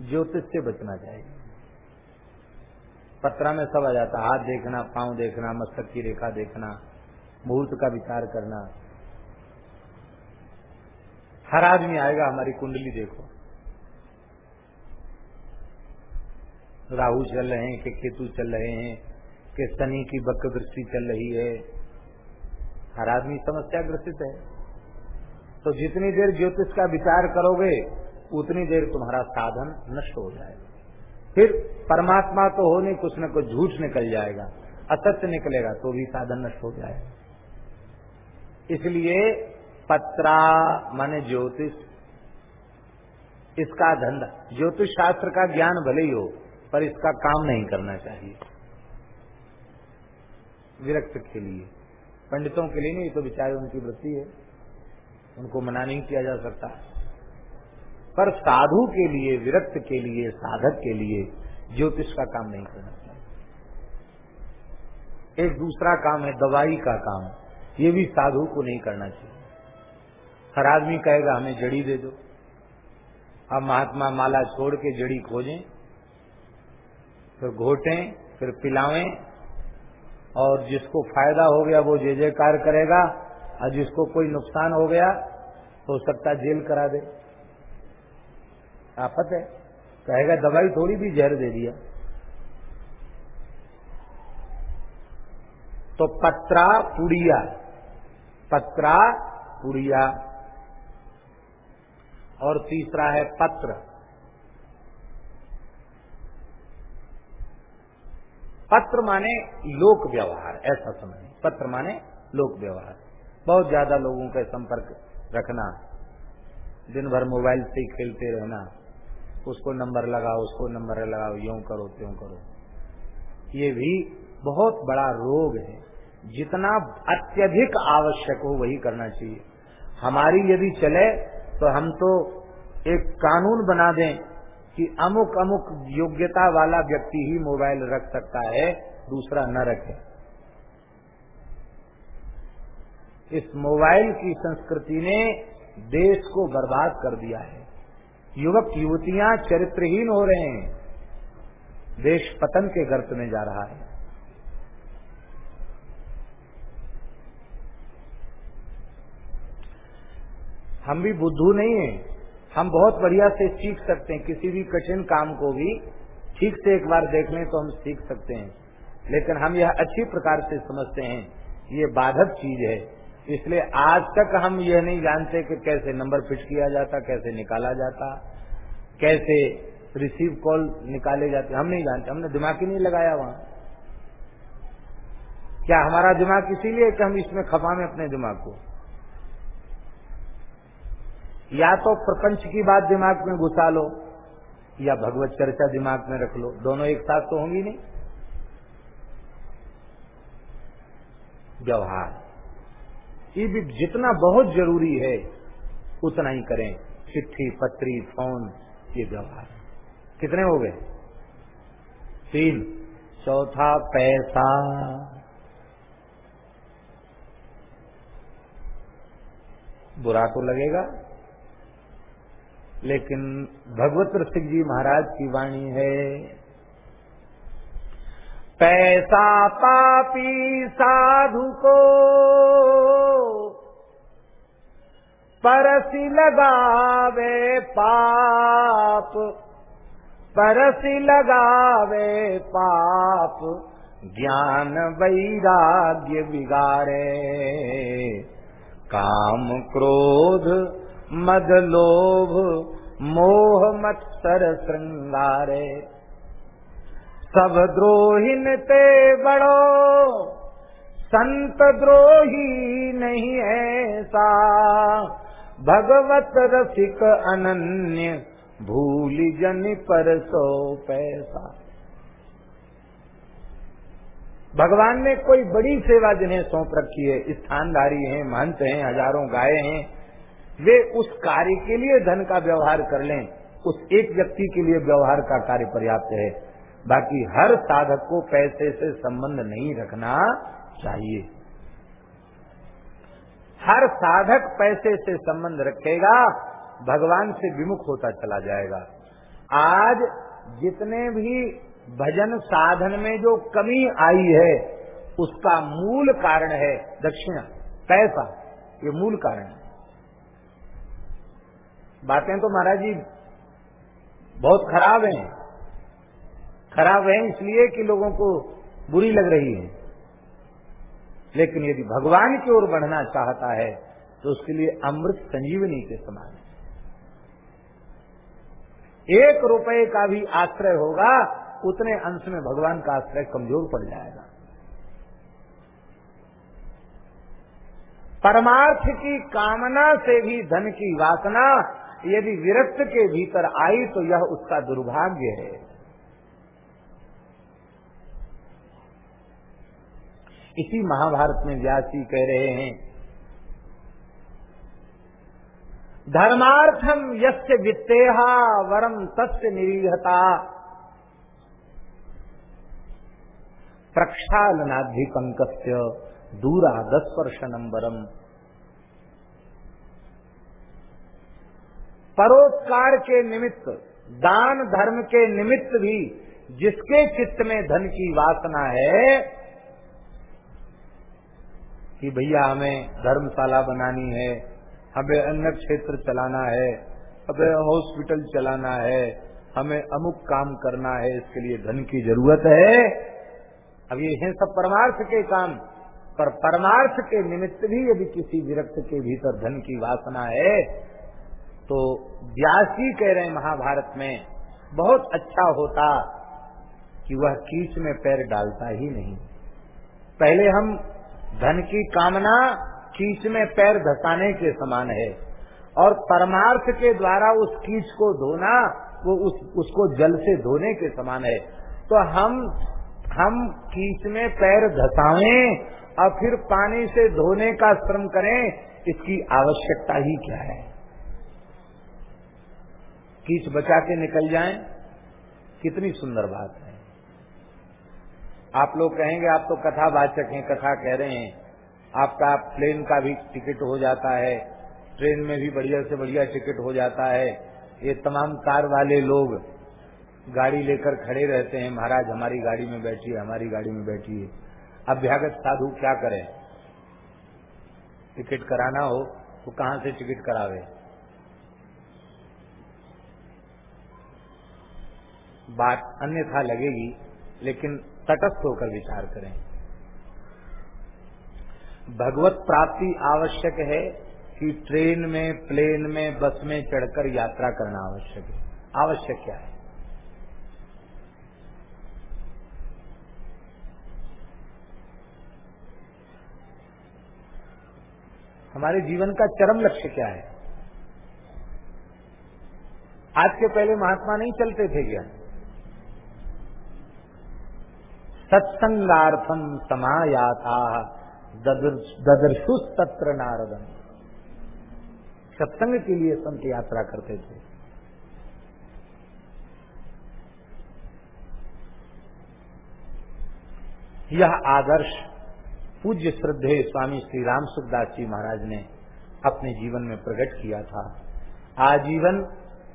ज्योतिष से बचना चाहिए। पत्रा में सब आ जाता, हाथ देखना, पाँव देखना, मस्तक की रेखा देखना, मुहूर्त का विचार करना। हर आदमी आएगा, हमारी कुंडली देखो। राहु चल रहे हैं, कि केतु चल रहे हैं, कि शनि की बक दृष्टि चल रही है। हर आदमी समस्या ग्रसित है। तो जितनी देर ज्योतिष का विचार करोगे, उतनी देर तुम्हारा साधन नष्ट हो जाएगा। फिर परमात्मा तो हो नहीं कुछ न कुछ झूठ निकल जाएगा, असत्य निकलेगा तो भी साधन नष्ट हो जाएगा। इसलिए पत्रा माने ज्योतिष, इसका धंधा, ज्योतिष शास्त्र का ज्ञान भले ही हो, पर इसका काम नहीं करना चाहिए। विरक्त के लिए। पंडितों के लिए नहीं तो बेचारे उनकी वृत्ति है। उनको मना नहीं किया जा सकता। पर साधु के लिए, विरक्त के लिए, साधक के लिए ज्योतिष का काम नहीं करना चाहिए। एक दूसरा काम है, दवाई का काम। ये भी साधु को नहीं करना चाहिए। हर आदमी कहेगा, हमें जड़ी दे दो। अब महात्मा माला छोड़ के जड़ी खोजें, फिर घोटें, फिर पिलावें और जिसको फ़ायदा हो गया वो जय जयकार करेगा, और जिसको कोई नुकसान हो गया तो हो सकता जेल करा दे। आफत है। कहेगा, दवाई थोड़ी भी जहर दे दिया। तो पत्रा पुड़िया पत्रा पुड़िया। और तीसरा है पत्र। पत्र माने लोक व्यवहार, ऐसा समझ। पत्र माने लोक व्यवहार। बहुत ज़्यादा लोगों का संपर्क रखना दिन भर मोबाइल से ही खेलते रहना, उसको नंबर लगाओ, उसको नंबर लगाओ, यूँ करो, त्यों करो। ये भी बहुत बड़ा रोग है। जितना अत्यधिक आवश्यक हो वही करना चाहिए। हमारी यदि चले तो हम तो एक कानून बना दें कि अमुक अमुक योग्यता वाला व्यक्ति ही मोबाइल रख सकता है, दूसरा न रखे। इस मोबाइल की संस्कृति ने देश को बर्बाद कर दिया है। युवक युवतियाँ चरित्रहीन हो रहे हैं। देश पतन के गर्त में जा रहा है। हम भी बुद्धू नहीं हैं। हम बहुत बढ़िया से सीख सकते हैं, किसी भी कठिन काम को भी ठीक से एक बार देख लें तो हम सीख सकते हैं। लेकिन हम यह अच्छी प्रकार से समझते हैं, ये बाधक चीज़ है। इसलिए आज तक हम यह नहीं जानते कि कैसे नंबर फिट किया जाता, कैसे निकाला जाता, कैसे रिसीव कॉल निकाले जाते, हम नहीं जानते, हमने दिमाग ही नहीं लगाया वहाँ। क्या हमारा दिमाग इसीलिए कि हम इसमें खपा में अपने दिमाग को। या तो प्रपंच की बात दिमाग में घुसा लो, या भगवत चर्चा दिमाग में रख लो। दोनों एक साथ तो होंगी नहीं। व्यवहार। ये भी जितना बहुत ज़रूरी है, उतना ही करें। चिट्ठी, पत्री, फ़ोन, ये व्यवहार। कितने हो गए? तीन। चौथा पैसा। बुरा तो लगेगा। लेकिन भगवत सिंह जी महाराज की वाणी है, पैसा पापी साधु को परसी लगावे पाप, परसी लगावे पाप, ज्ञान वैराग्य बिगारे काम क्रोध, मद लोभ मोह मत्सर श्रृंगारे। सब द्रोहिन ते बड़ो, संत द्रोही नहीं ऐसा। भगवत रसिक अनन्य, भूल जन पर सो पैसा। भगवान ने कोई बड़ी सेवा जिन्हें सौंप रखी है, स्थानधारी हैं, महंत हैं, हज़ारों गाय हैं वे उस कार्य के लिए धन का व्यवहार कर लें। उस एक व्यक्ति के लिए व्यवहार का कार्य पर्याप्त है। बाकी हर साधक को पैसे से संबंध नहीं रखना चाहिए। हर साधक पैसे से संबंध रखेगा, भगवान से विमुख होता चला जाएगा। आज जितने भी भजन साधन में जो कमी आई है, उसका मूल कारण है दक्षिणा, पैसा। ये मूल कारण है। बातें तो महाराज जी बहुत खराब हैं। खराब है इसलिए कि लोगों को बुरी लग रही है। लेकिन यदि भगवान की ओर बढ़ना चाहता है तो उसके लिए अमृत संजीवनी के समान है। एक रुपए का भी आश्रय होगा, उतने अंश में भगवान का आश्रय कमज़ोर पड़ जाएगा। परमार्थ की कामना से भी धन की वासना यदि विरक्त के भीतर आई तो यह उसका दुर्भाग्य है। इसी महाभारत में व्यास जी कह रहे हैं धर्मार्थम यस्य वित्तेहा वरम तस्य निरीहता। प्रक्षालनाधिपंक दूरा दस परोपकार के निमित्त, दान धर्म के निमित्त भी जिसके चित्त में धन की वासना है, कि भैया हमें धर्मशाला बनानी है, हमें अन्य क्षेत्र चलाना है, हमें हॉस्पिटल चलाना है, हमें अमुक काम करना है, इसके लिए धन की ज़रूरत है। अब ये हैं सब परमार्थ के काम, पर परमार्थ के निमित्त भी यदि किसी विरक्त के भीतर धन की वासना है तो व्यासी कह रहे हैं महाभारत में, बहुत अच्छा होता कि वह कीच में पैर डालता ही नहीं। पहले हम धन की कामना कीच में पैर धसाने के समान है और परमार्थ के द्वारा उस कीच को धोना, वो उस, उसको जल से धोने के समान है। तो हम हम कीच में पैर धसावें और फिर पानी से धोने का श्रम करें, इसकी आवश्यकता ही क्या है? कीच बचा के निकल जाएँ। कितनी सुंदर बात है। आप लोग कहेंगे, आप तो कथावाचक हैं, कथा कह रहे हैं। आपका प्लेन का भी टिकट हो जाता है। ट्रेन में भी बढ़िया से बढ़िया टिकट हो जाता है। ये तमाम कार वाले लोग गाड़ी लेकर खड़े रहते हैं। महाराज, हमारी गाड़ी में बैठिए, हमारी गाड़ी में बैठिए। अभ्यागत साधु क्या करे? टिकट कराना हो तो कहाँ से टिकट करावे? बात अन्यथा लगेगी, लेकिन तटस्थ होकर विचार करें। भगवत प्राप्ति आवश्यक है कि ट्रेन में, प्लेन में, बस में चढ़कर यात्रा करना आवश्यक है। आवश्यक क्या है? हमारे जीवन का चरम लक्ष्य क्या है? आज के पहले महात्मा नहीं चलते थे क्या? सत्संगार्थम समायाता ददर्शु तत्र नारदन सत्संग के लिए संत यात्रा करते थे। यह आदर्श पूज्य श्रद्धे स्वामी श्री राम सुखदास जी महाराज ने अपने जीवन में प्रकट किया था। आजीवन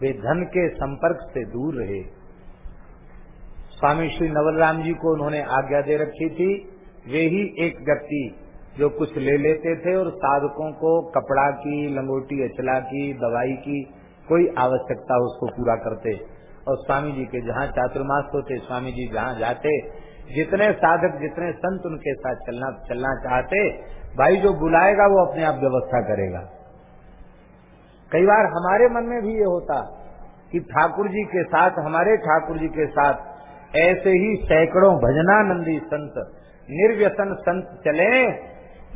वे धन के संपर्क से दूर रहे। स्वामी श्री नवल राम जी को उन्होंने आज्ञा दे रखी थी, वे ही एक व्यक्ति जो कुछ ले लेते थे और साधकों को कपड़ा की, लंगोटी, अचला की, दवाई की कोई आवश्यकता उसको पूरा करते। और स्वामी जी के जहाँ चातुर्मास होते, स्वामी जी जहाँ जाते, जितने साधक, जितने संत उनके साथ चलना चलना चाहते, भाई जो बुलाएगा वो अपने आप व्यवस्था करेगा। कई बार हमारे मन में भी ये होता कि ठाकुर जी के साथ, हमारे ठाकुर जी के साथ ऐसे ही सैकड़ों भजनानंदी संत, निर्व्यसन संत चले,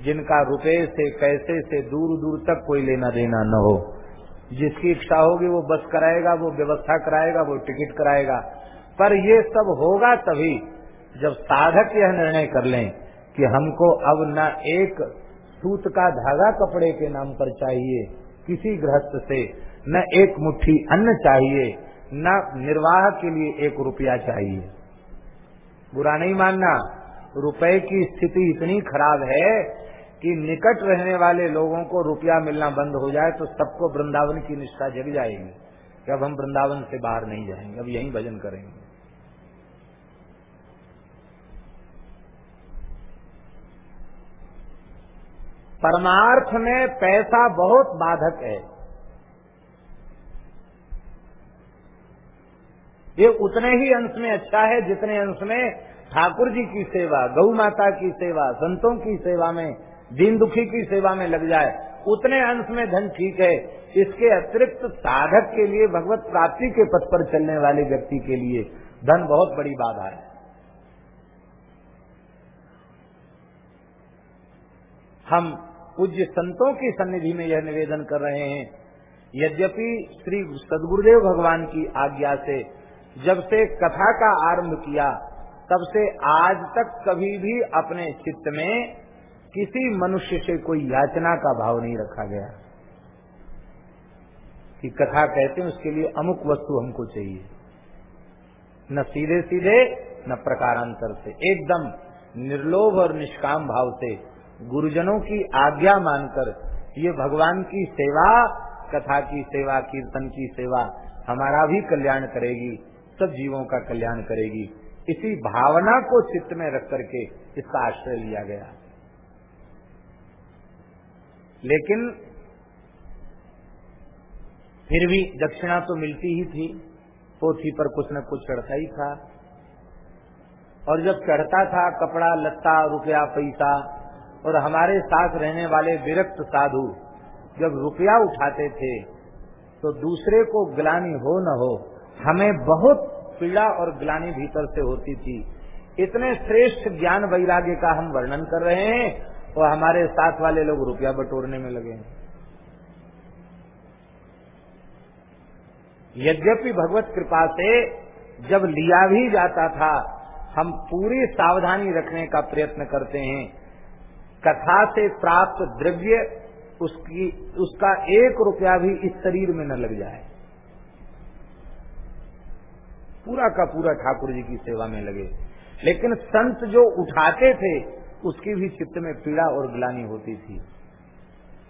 जिनका रुपए से, पैसे से दूर दूर तक कोई लेना देना न हो। जिसकी इच्छा होगी वो बस कराएगा, वो व्यवस्था कराएगा, वो टिकट कराएगा। पर ये सब होगा तभी जब साधक यह निर्णय कर लें कि हमको अब न एक सूत का धागा कपड़े के नाम पर चाहिए किसी गृहस्थ से, न एक मुट्ठी अन्न चाहिए। न निर्वाह के लिए एक रुपया चाहिए। बुरा नहीं मानना। रुपए की स्थिति इतनी खराब है कि निकट रहने वाले लोगों को रुपया मिलना बंद हो जाए तो सबको वृंदावन की निष्ठा जग जाएगी कि अब हम वृंदावन से बाहर नहीं जाएँगे, अब यहीं भजन करेंगे। परमार्थ में पैसा बहुत बाधक है। ये उतने ही अंश में अच्छा है जितने अंश में ठाकुर जी की सेवा, गौ माता की सेवा, संतों की सेवा में दीन दुखी की सेवा में लग जाए। उतने अंश में धन ठीक है। इसके अतिरिक्त साधक के लिए, भगवत प्राप्ति के पथ पर चलने वाले व्यक्ति के लिए धन बहुत बड़ी बाधा है। हम पूज्य संतों की सन्निधि में यह निवेदन कर रहे हैं, यद्यपि श्री सदगुरुदेव भगवान की आज्ञा से जब से कथा का आरंभ किया, तब से आज तक कभी भी अपने चित्त में किसी मनुष्य से कोई याचना का भाव नहीं रखा गया। कि कथा कहते हैं, उसके लिए अमुक वस्तु हमको चाहिए। न सीधे सीधे, न प्रकारांतर से। एकदम निर्लोभ और निष्काम भाव से गुरुजनों की आज्ञा मानकर ये भगवान की सेवा, कथा की सेवा, कीर्तन की सेवा हमारा भी कल्याण करेगी। सब जीवों का कल्याण करेगी। इसी भावना को चित्त में रख करके इसका आश्रय लिया गया। लेकिन फिर भी दक्षिणा तो मिलती ही थी, पोथी पर कुछ न कुछ चढ़ता ही था। और जब चढ़ता था, कपड़ा, लत्ता, रुपया, पैसा, और हमारे साथ रहने वाले विरक्त साधु जब रुपया उठाते थे तो दूसरे को ग्लानी हो न हो हमें बहुत पीड़ा और ग्लानी भीतर से होती थी। इतने श्रेष्ठ ज्ञान वैराग्य का हम वर्णन कर रहे हैं और हमारे साथ वाले लोग रुपया बटोरने में लगे हैं। यद्यपि भगवत कृपा से जब लिया भी जाता था, हम पूरी सावधानी रखने का प्रयत्न करते हैं। कथा से प्राप्त द्रव्य, उसकी, उसका एक रुपया भी इस शरीर में न लग जाए। पूरा का पूरा ठाकुर जी की सेवा में लगे। लेकिन संत जो उठाते थे, उसकी भी चित्त में पीड़ा और ग्लानी होती थी।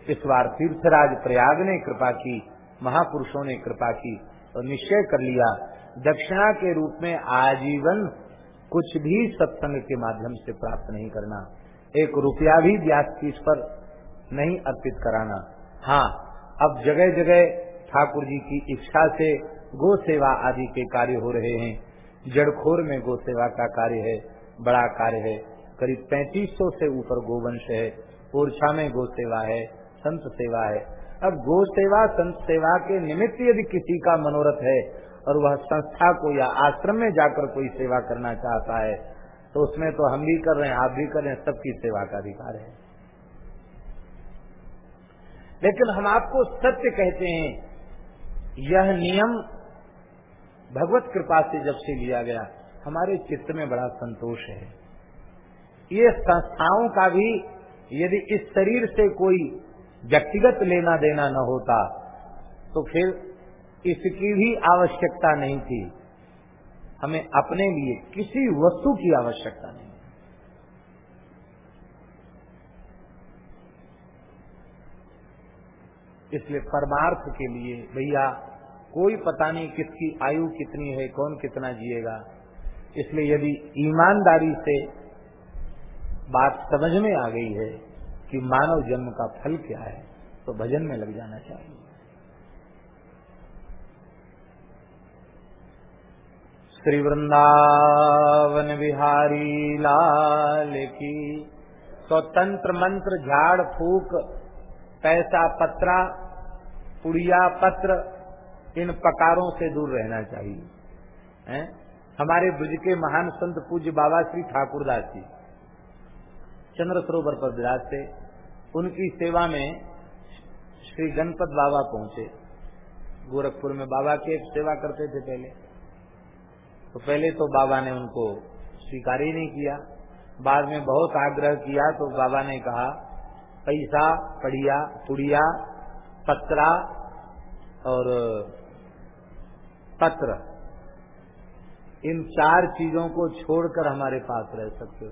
इस बार तीर्थराज प्रयाग ने कृपा की, महापुरुषों ने कृपा की और निश्चय कर लिया, दक्षिणा के रूप में आजीवन कुछ भी सत्संग के माध्यम से प्राप्त नहीं करना। एक रुपया भी व्यासपीठ पर नहीं अर्पित कराना। हाँ अब जगह जगह ठाकुर जी की इच्छा से गो सेवा आदि के कार्य हो रहे हैं। जड़खोर में गो सेवा का कार्य है, बड़ा कार्य है। करीब पैंतीस सौ से ऊपर गोवंश है। ओरछा में गो सेवा है, संत सेवा है। अब गो सेवा, संत सेवा के निमित्त यदि किसी का मनोरथ है और वह संस्था को या आश्रम में जाकर कोई सेवा करना चाहता है तो उसमें तो हम भी कर रहे हैं, आप भी कर रहे हैं, सबकी सेवा का अधिकार है। लेकिन हम आपको सत्य कहते हैं, यह नियम भगवत कृपा से जब से लिया गया, हमारे चित्त में बड़ा संतोष है। ये संस्थाओं का भी, यदि इस शरीर से कोई व्यक्तिगत लेना देना न होता तो फिर इसकी भी आवश्यकता नहीं थी। हमें अपने लिए किसी वस्तु की आवश्यकता नहीं। इसलिए परमार्थ के लिए, भैया कोई पता नहीं किसकी आयु कितनी है, कौन कितना जिएगा। इसलिए यदि ईमानदारी से बात समझ में आ गई है कि मानव जन्म का फल क्या है तो भजन में लग जाना चाहिए। श्री वृंदावन बिहारी लाल की स्वतंत्र तो मंत्र, झाड़ फूक, पैसा पत्रा पुड़िया पत्र इन पकारों से दूर रहना चाहिए। हैं? हमारे ब्रज के महान संत पूज्य बाबा श्री ठाकुरदास जी, चंद्र सरोवर पर विराज थे। उनकी सेवा में श्री गणपत बाबा पहुँचे। गोरखपुर में बाबा की सेवा करते थे पहले। तो पहले तो बाबा ने उनको स्वीकार ही नहीं किया। बाद में बहुत आग्रह किया तो बाबा ने कहा, पैसा पड़िया पुड़िया, पत्रा और पत्र इन चार चीज़ों को छोड़कर हमारे पास रह सकते हो।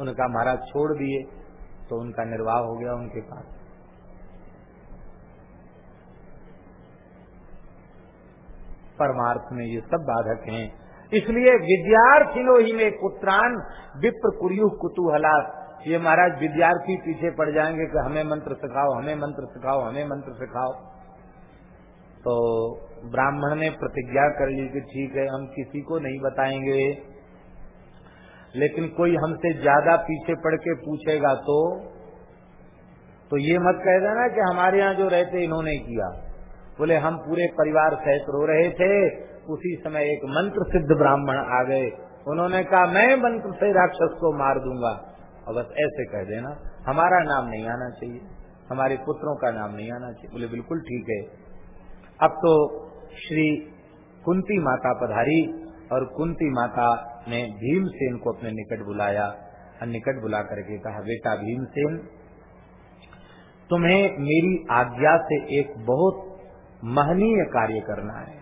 उनका महाराज छोड़ दिए तो उनका निर्वाह हो गया उनके पास। परमार्थ में ये सब बाधक हैं। इसलिए विद्यार्थिनो ही में कुत्रान विप्र कुरु कुतूहला ये महाराज विद्यार्थी पीछे पड़ जाएँगे कि हमें मंत्र सिखाओ, हमें मंत्र सिखाओ, हमें मंत्र सिखाओ। तो ब्राह्मण ने प्रतिज्ञा कर ली कि ठीक है, हम किसी को नहीं बताएँगे। लेकिन कोई हमसे ज़्यादा पीछे पड़ के पूछेगा तो तो ये मत कह देना कि हमारे यहाँ जो रहते इन्होंने किया। बोले, हम पूरे परिवार सहित रो रहे थे, उसी समय एक मंत्र सिद्ध ब्राह्मण आ गए। उन्होंने कहा, मैं मंत्र से राक्षस को मार दूँगा। और बस ऐसे कह देना, हमारा नाम नहीं आना चाहिए, हमारे पुत्रों का नाम नहीं आना चाहिए। बोले, बिल्कुल ठीक है। अब तो श्री कुंती माता पधारी और कुंती माता ने भीमसेन को अपने निकट बुलाया और निकट बुला करके कहा, बेटा भीमसेन, तुम्हें मेरी आज्ञा से एक बहुत महनीय कार्य करना है।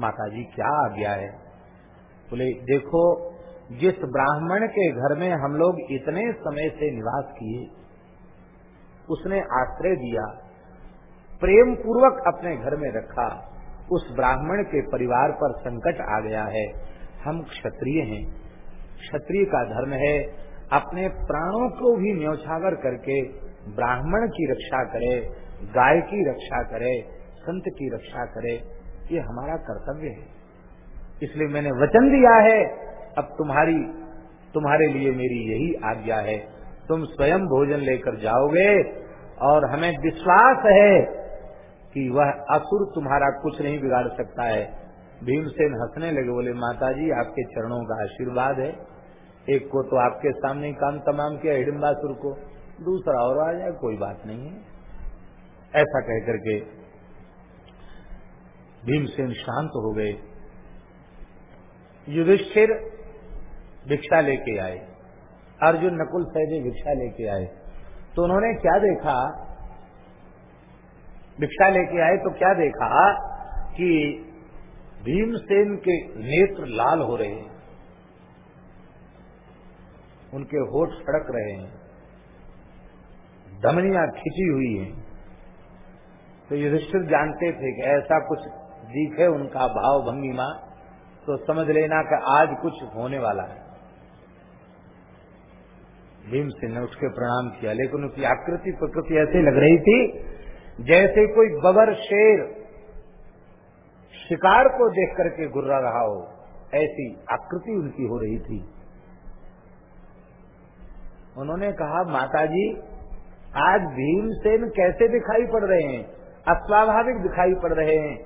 माता जी क्या आज्ञा है? बोले, देखो, जिस ब्राह्मण के घर में हम लोग इतने समय से निवास किए, उसने आश्रय दिया प्रेम पूर्वक अपने घर में रखा, उस ब्राह्मण के परिवार पर संकट आ गया है। हम क्षत्रिय हैं। क्षत्रिय का धर्म है, अपने प्राणों को भी न्यौछावर करके ब्राह्मण की रक्षा करे, गाय की रक्षा करे, संत की रक्षा करे, ये हमारा कर्तव्य है। इसलिए मैंने वचन दिया है, अब तुम्हारी, तुम्हारे लिए मेरी यही आज्ञा है। तुम स्वयं भोजन लेकर जाओगे और हमें विश्वास है कि वह असुर तुम्हारा कुछ नहीं बिगाड़ सकता है। भीमसेन हंसने लगे, बोले माता जी आपके चरणों का आशीर्वाद है। एक को तो आपके सामने काम तमाम किया हिडम्बासुर को। दूसरा और आ जाए, कोई बात नहीं है। ऐसा कह करके भीमसेन शांत हो गए। युधिष्ठिर भिक्षा लेके आए। अर्जुन नकुल सहदेव भिक्षा लेके आए। तो उन्होंने क्या देखा? भिक्षा लेके आए तो क्या देखा कि भीमसेन के नेत्र लाल हो रहे हैं। उनके होठ सड़क रहे हैं। दमनियाँ खिंची हुई हैं। तो युधिष्ठिर जानते थे कि ऐसा कुछ दिखे उनका भाव भंगिमा तो समझ लेना कि आज कुछ होने वाला है। भीमसेन ने उसके प्रणाम किया, लेकिन उसकी आकृति प्रकृति ऐसी लग रही थी जैसे कोई बबर शेर शिकार को देख करके गुर्रा रहा हो, ऐसी आकृति उनकी हो रही थी। उन्होंने कहा, माताजी, आज भीमसेन कैसे दिखाई पड़ रहे हैं? अस्वाभाविक दिखाई पड़ रहे हैं।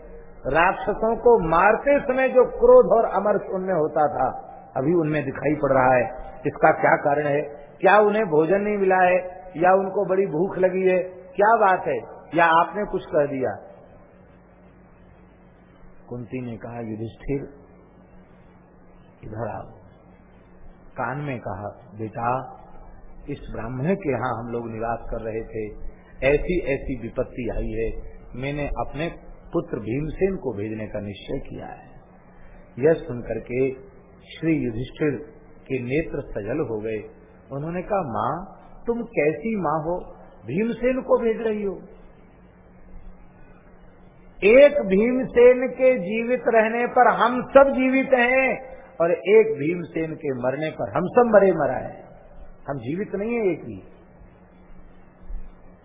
राक्षसों को मारते समय जो क्रोध और अमर्ष उनमें होता था, अभी उनमें दिखाई पड़ रहा है। इसका क्या कारण है? क्या उन्हें भोजन नहीं मिला है? या उनको बड़ी भूख लगी है? क्या बात है? या आपने कुछ कह दिया? कुंती ने कहा, युधिष्ठिर, इधर आओ। कान में कहा, बेटा, इस ब्राह्मण के यहाँ हम लोग निवास कर रहे थे। ऐसी ऐसी विपत्ति आई है। मैंने अपने पुत्र भीमसेन को भेजने का निश्चय किया है। यह सुनकर के श्री युधिष्ठिर के नेत्र सजल हो गए। उन्होंने कहा, माँ, तुम कैसी माँ हो? भीमसेन को भेज रही हो? एक भीमसेन के जीवित रहने पर हम सब जीवित हैं और एक भीमसेन के मरने पर हम सब मरे मरा है। हम जीवित नहीं है एक भी।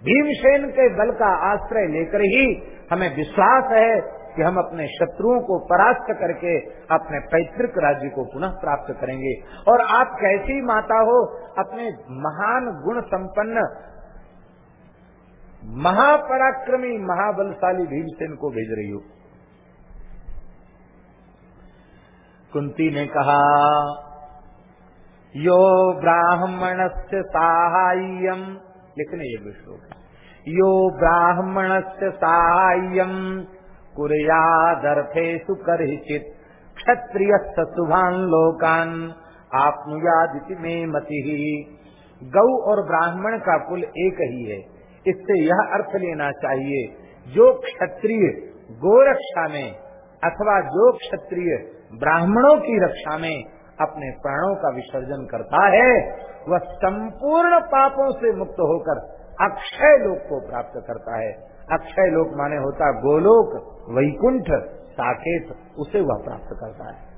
भीमसेन के बल का आश्रय लेकर ही हमें विश्वास है कि हम अपने शत्रुओं को परास्त करके अपने पैतृक राज्य को पुनः प्राप्त करेंगे। और आप कैसी माता हो, अपने महान गुण संपन्न महापराक्रमी महाबलशाली भीमसेन को भेज रही हो। कुंती ने कहा, यो ब्राह्मण से साहाय्यम लिखने ये विश्व यो ब्राह्मण से साहाय्यम कुरियादर्थेषु करहिचित क्षत्रिय शुभान लोकान आपनुयादिति में मति। ही गौ और ब्राह्मण का कुल एक ही है। इससे यह अर्थ लेना चाहिए, जो क्षत्रिय गोरक्षा में अथवा जो क्षत्रिय ब्राह्मणों की रक्षा में अपने प्राणों का विसर्जन करता है, वह संपूर्ण पापों से मुक्त होकर अक्षय लोक को प्राप्त करता है। अक्षय लोक माने होता गोलोक, वैकुंठ, साकेत, उसे वह प्राप्त करता है।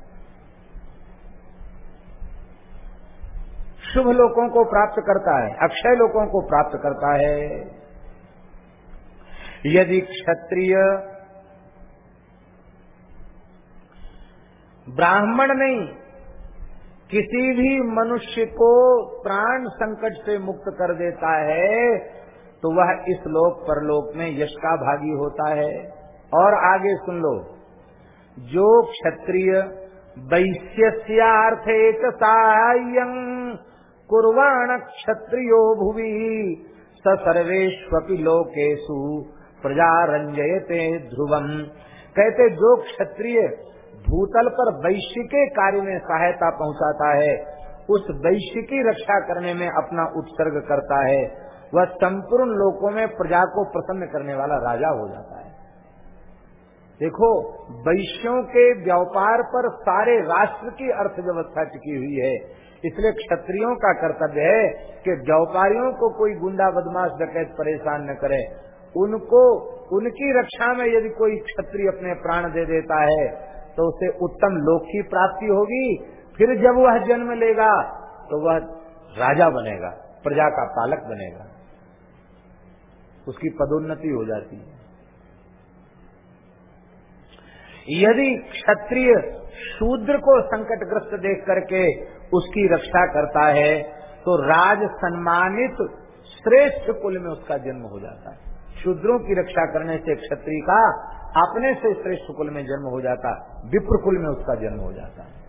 शुभ लोगों को प्राप्त करता है, अक्षय लोगों को प्राप्त करता है। यदि क्षत्रिय ब्राह्मण नहीं, किसी भी मनुष्य को प्राण संकट से मुक्त कर देता है तो वह इस लोक परलोक में यश का भागी होता है। और आगे सुन लो, जो क्षत्रिय वैश्यर्थ एक सहाय कुर्वाण क्षत्रियो भुवि। स सर्वेश्वपि लोकेशु प्रजा रंजयते ध्रुवम। कहते, जो क्षत्रिय भूतल पर वैश्य के कार्य में सहायता पहुंचाता है, उस वैश्य की रक्षा करने में अपना उत्सर्ग करता है। वह संपूर्ण लोकों में प्रजा को प्रसन्न करने वाला राजा हो जाता है। देखो, वैश्यों के व्यापार पर सारे राष्ट्र की अर्थव्यवस्था टिकी हुई है। इसलिए क्षत्रियों का कर्तव्य है कि व्यापारियों को कोई गुंडा बदमाश डकैत परेशान न करे। उनको, उनकी रक्षा में यदि कोई क्षत्रिय अपने प्राण दे देता है तो उसे उत्तम लोक की प्राप्ति होगी। फिर जब वह जन्म लेगा तो वह राजा बनेगा, प्रजा का पालक बनेगा। उसकी पदोन्नति हो जाती है। यदि क्षत्रिय शूद्र को संकटग्रस्त देख करके उसकी रक्षा करता है तो राज सम्मानित श्रेष्ठ कुल में उसका जन्म हो जाता है। शूद्रों की रक्षा करने से क्षत्रिय का अपने से श्रेष्ठ कुल में जन्म हो जाता, विप्र कुल में उसका जन्म हो जाता है।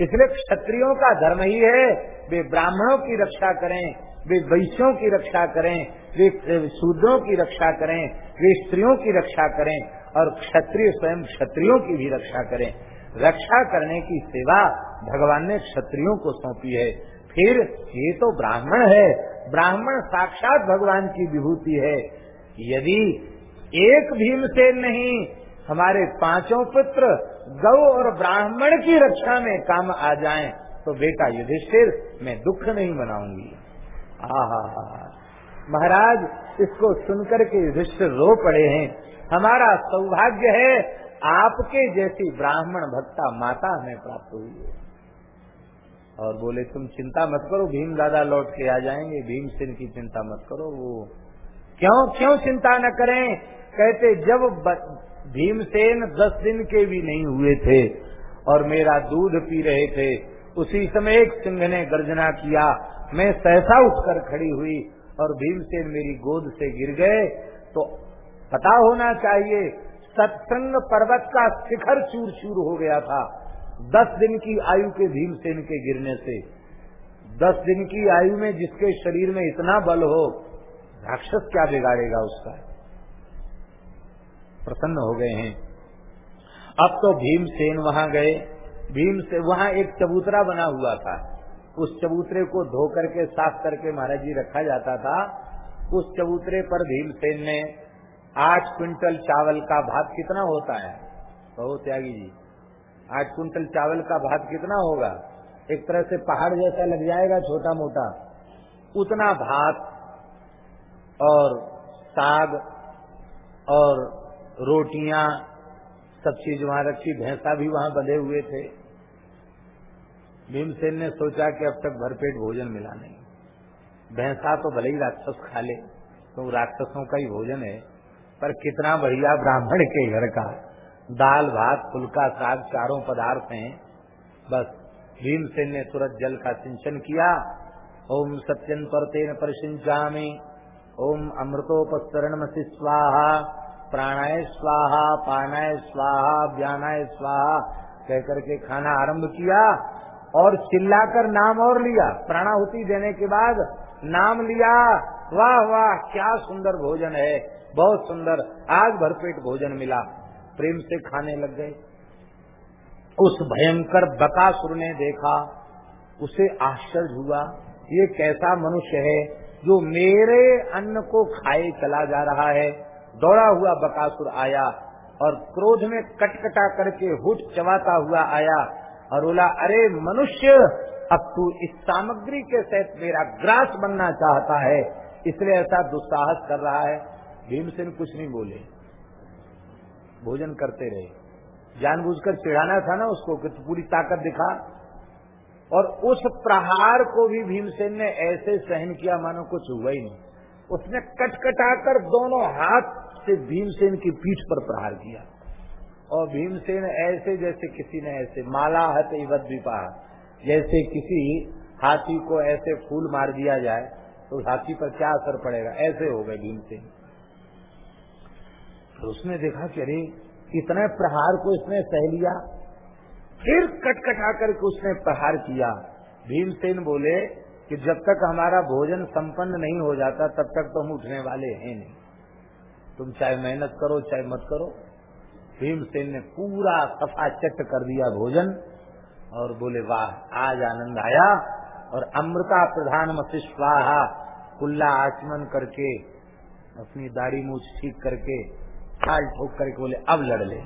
इसलिए क्षत्रियों का धर्म ही है, वे ब्राह्मणों की रक्षा करें, वे वैश्यों की रक्षा करें, वे शूद्रों की रक्षा करें, वे स्त्रियों की रक्षा करें और क्षत्रिय स्वयं क्षत्रियों की भी रक्षा करें। रक्षा करने की सेवा भगवान ने क्षत्रियों को सौंपी है। फिर ये तो ब्राह्मण है। ब्राह्मण साक्षात भगवान की विभूति है। यदि एक भीमसेन नहीं, हमारे पाँचों पुत्र गौ और ब्राह्मण की रक्षा में काम आ जाएँ तो बेटा युधिष्ठिर, मैं दुख नहीं मनाऊँगी। आहा, महाराज, इसको सुनकर के युधिष्ठिर रो पड़े हैं। हमारा सौभाग्य है, आपके जैसी ब्राह्मण भक्ता माता हमें प्राप्त हुई है। और बोले, तुम चिंता मत करो, भीम दादा लौट के आ जाएँगे, भीमसेन की चिंता मत करो, वो क्यों क्यों चिंता न करें? कहते, जब भीमसेन दस दिन के भी नहीं हुए थे और मेरा दूध पी रहे थे, उसी समय एक सिंह ने गर्जना किया, मैं सहसा उठकर खड़ी हुई और भीमसेन मेरी गोद से गिर गए तो पता होना चाहिए, सत्संग पर्वत का शिखर चूर चूर हो गया था। दस दिन की आयु के भीमसेन के गिरने से। दस दिन की आयु में जिसके शरीर में इतना बल हो, राक्षस क्या बिगाड़ेगा उसका? प्रसन्न हो गए हैं। अब तो भीमसेन वहाँ गए। भीम से वहाँ एक चबूतरा बना हुआ था। उस चबूतरे को धो करके, साफ़ करके महाराज जी रखा जाता था। उस चबूतरे पर भीमसेन ने आठ क्विंटल चावल का भात कितना होता है? बहुत त्यागी जी। आठ क्विंटल चावल का भात कितना होगा? एक तरह से पहाड़ जैसा लग जाएगा छोटा मोटा उतना भात और साग और रोटियाँ, सब चीज़ वहाँ रखी, भैंसा भी वहाँ बंधे हुए थे। भीमसेन ने सोचा कि अब तक भरपेट भोजन मिला नहीं। भैंसा तो भले ही राक्षस खा ले तो राक्षसों का ही भोजन है। पर कितना बढ़िया ब्राह्मण के घर का दाल, भात, फुलका, साग, चारों पदार्थ हैं। बस भीमसेन ने तुरंत जल का सिंचन किया। ओम सत्यन पर तेन परिसिंचामी ओम अमृतोपस्तरण स्वाहा। प्राणाय स्वाहा, पानाय स्वाहा, व्यानाय स्वाहा। कहकर के खाना आरंभ किया और चिल्लाकर नाम और लिया। प्राणाहुति देने के बाद नाम लिया। वाह वाह, क्या सुंदर भोजन है। बहुत सुंदर। आज भरपेट भोजन मिला। प्रेम से खाने लग गए। उस भयंकर बकासुर ने देखा। उसे आश्चर्य हुआ, ये कैसा मनुष्य है जो मेरे अन्न को खाए चला जा रहा है। दौड़ा हुआ बकासुर आया और क्रोध में कटकटा करके हुट चबाता हुआ आया और बोला, अरे मनुष्य, अब तू इस सामग्री के सहित मेरा ग्रास बनना चाहता है। इसलिए ऐसा दुस्साहस कर रहा है। भीमसेन कुछ नहीं बोले। भोजन करते रहे। जानबूझकर चिढ़ाना था ना उसको कि पूरी ताकत दिखा। और उस प्रहार को भी भीमसेन ने ऐसे सहन किया मानो कुछ हुआ ही नहीं। उसने कटकटाकर दोनों हाथ से भीमसेन की पीठ पर प्रहार किया। और भीमसेन ऐसे जैसे किसी ने ऐसे माला हत इवत विपाह। जैसे किसी हाथी को ऐसे फूल मार दिया जाए तो हाथी पर क्या असर पड़ेगा? ऐसे हो गए भीमसेन। तो उसने देखा कि अरे, इतने प्रहार को इसने सह लिया। फिर कटकटा करके उसने प्रहार किया। भीमसेन बोले कि जब तक हमारा भोजन संपन्न नहीं हो जाता, तब तक तो हम उठने वाले हैं नहीं। तुम चाहे मेहनत करो, चाहे मत करो। भीमसेन ने पूरा सफ़ा चट कर दिया भोजन और बोले, वाह, आज आनंद आया। और अमृता प्रधान मशिष्वाहा कुल्ला आचमन करके, अपनी दाढ़ी मूछ ठीक करके खाल ठोक करके बोले, अब लड़ ले।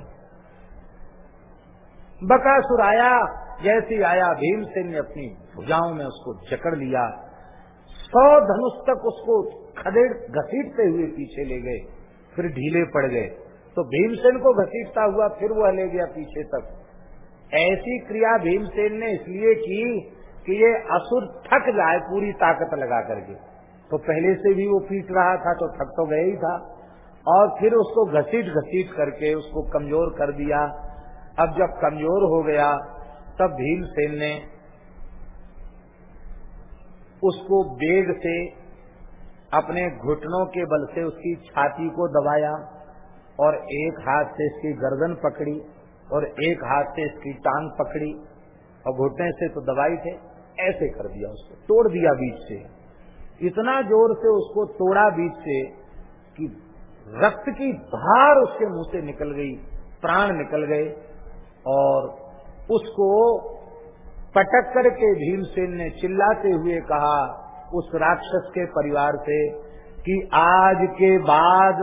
बकासुर आया, जैसे आया भीमसेन ने अपनी भुजाओं में उसको जकड़ लिया। सौ धनुष तक उसको खदेड़ घसीटते हुए पीछे ले गए, फिर ढीले पड़ गए। तो भीमसेन को घसीटता हुआ, फिर वह ले गया पीछे तक। ऐसी क्रिया भीमसेन ने इसलिए की कि ये असुर थक जाए पूरी ताकत लगा करके। तो पहले से भी वो पीट रहा था तो थक तो गया ही था। और फिर उसको घसीट घसीट करके उसको कमज़ोर कर दिया। अब जब कमज़ोर हो गया, तब भीमसेन ने उसको बेग से अपने घुटनों के बल से उसकी छाती को दबाया और एक हाथ से इसकी गर्दन पकड़ी और एक हाथ से इसकी टांग पकड़ी और घुटने से तो दबाई थे, ऐसे कर दिया उसको, तोड़ दिया बीच से। इतना ज़ोर से उसको तोड़ा बीच से कि रक्त की धार उसके मुँह से निकल गई, प्राण निकल गए, और उसको पटक करके भीमसेन ने चिल्लाते हुए कहा उस राक्षस के परिवार से कि आज के बाद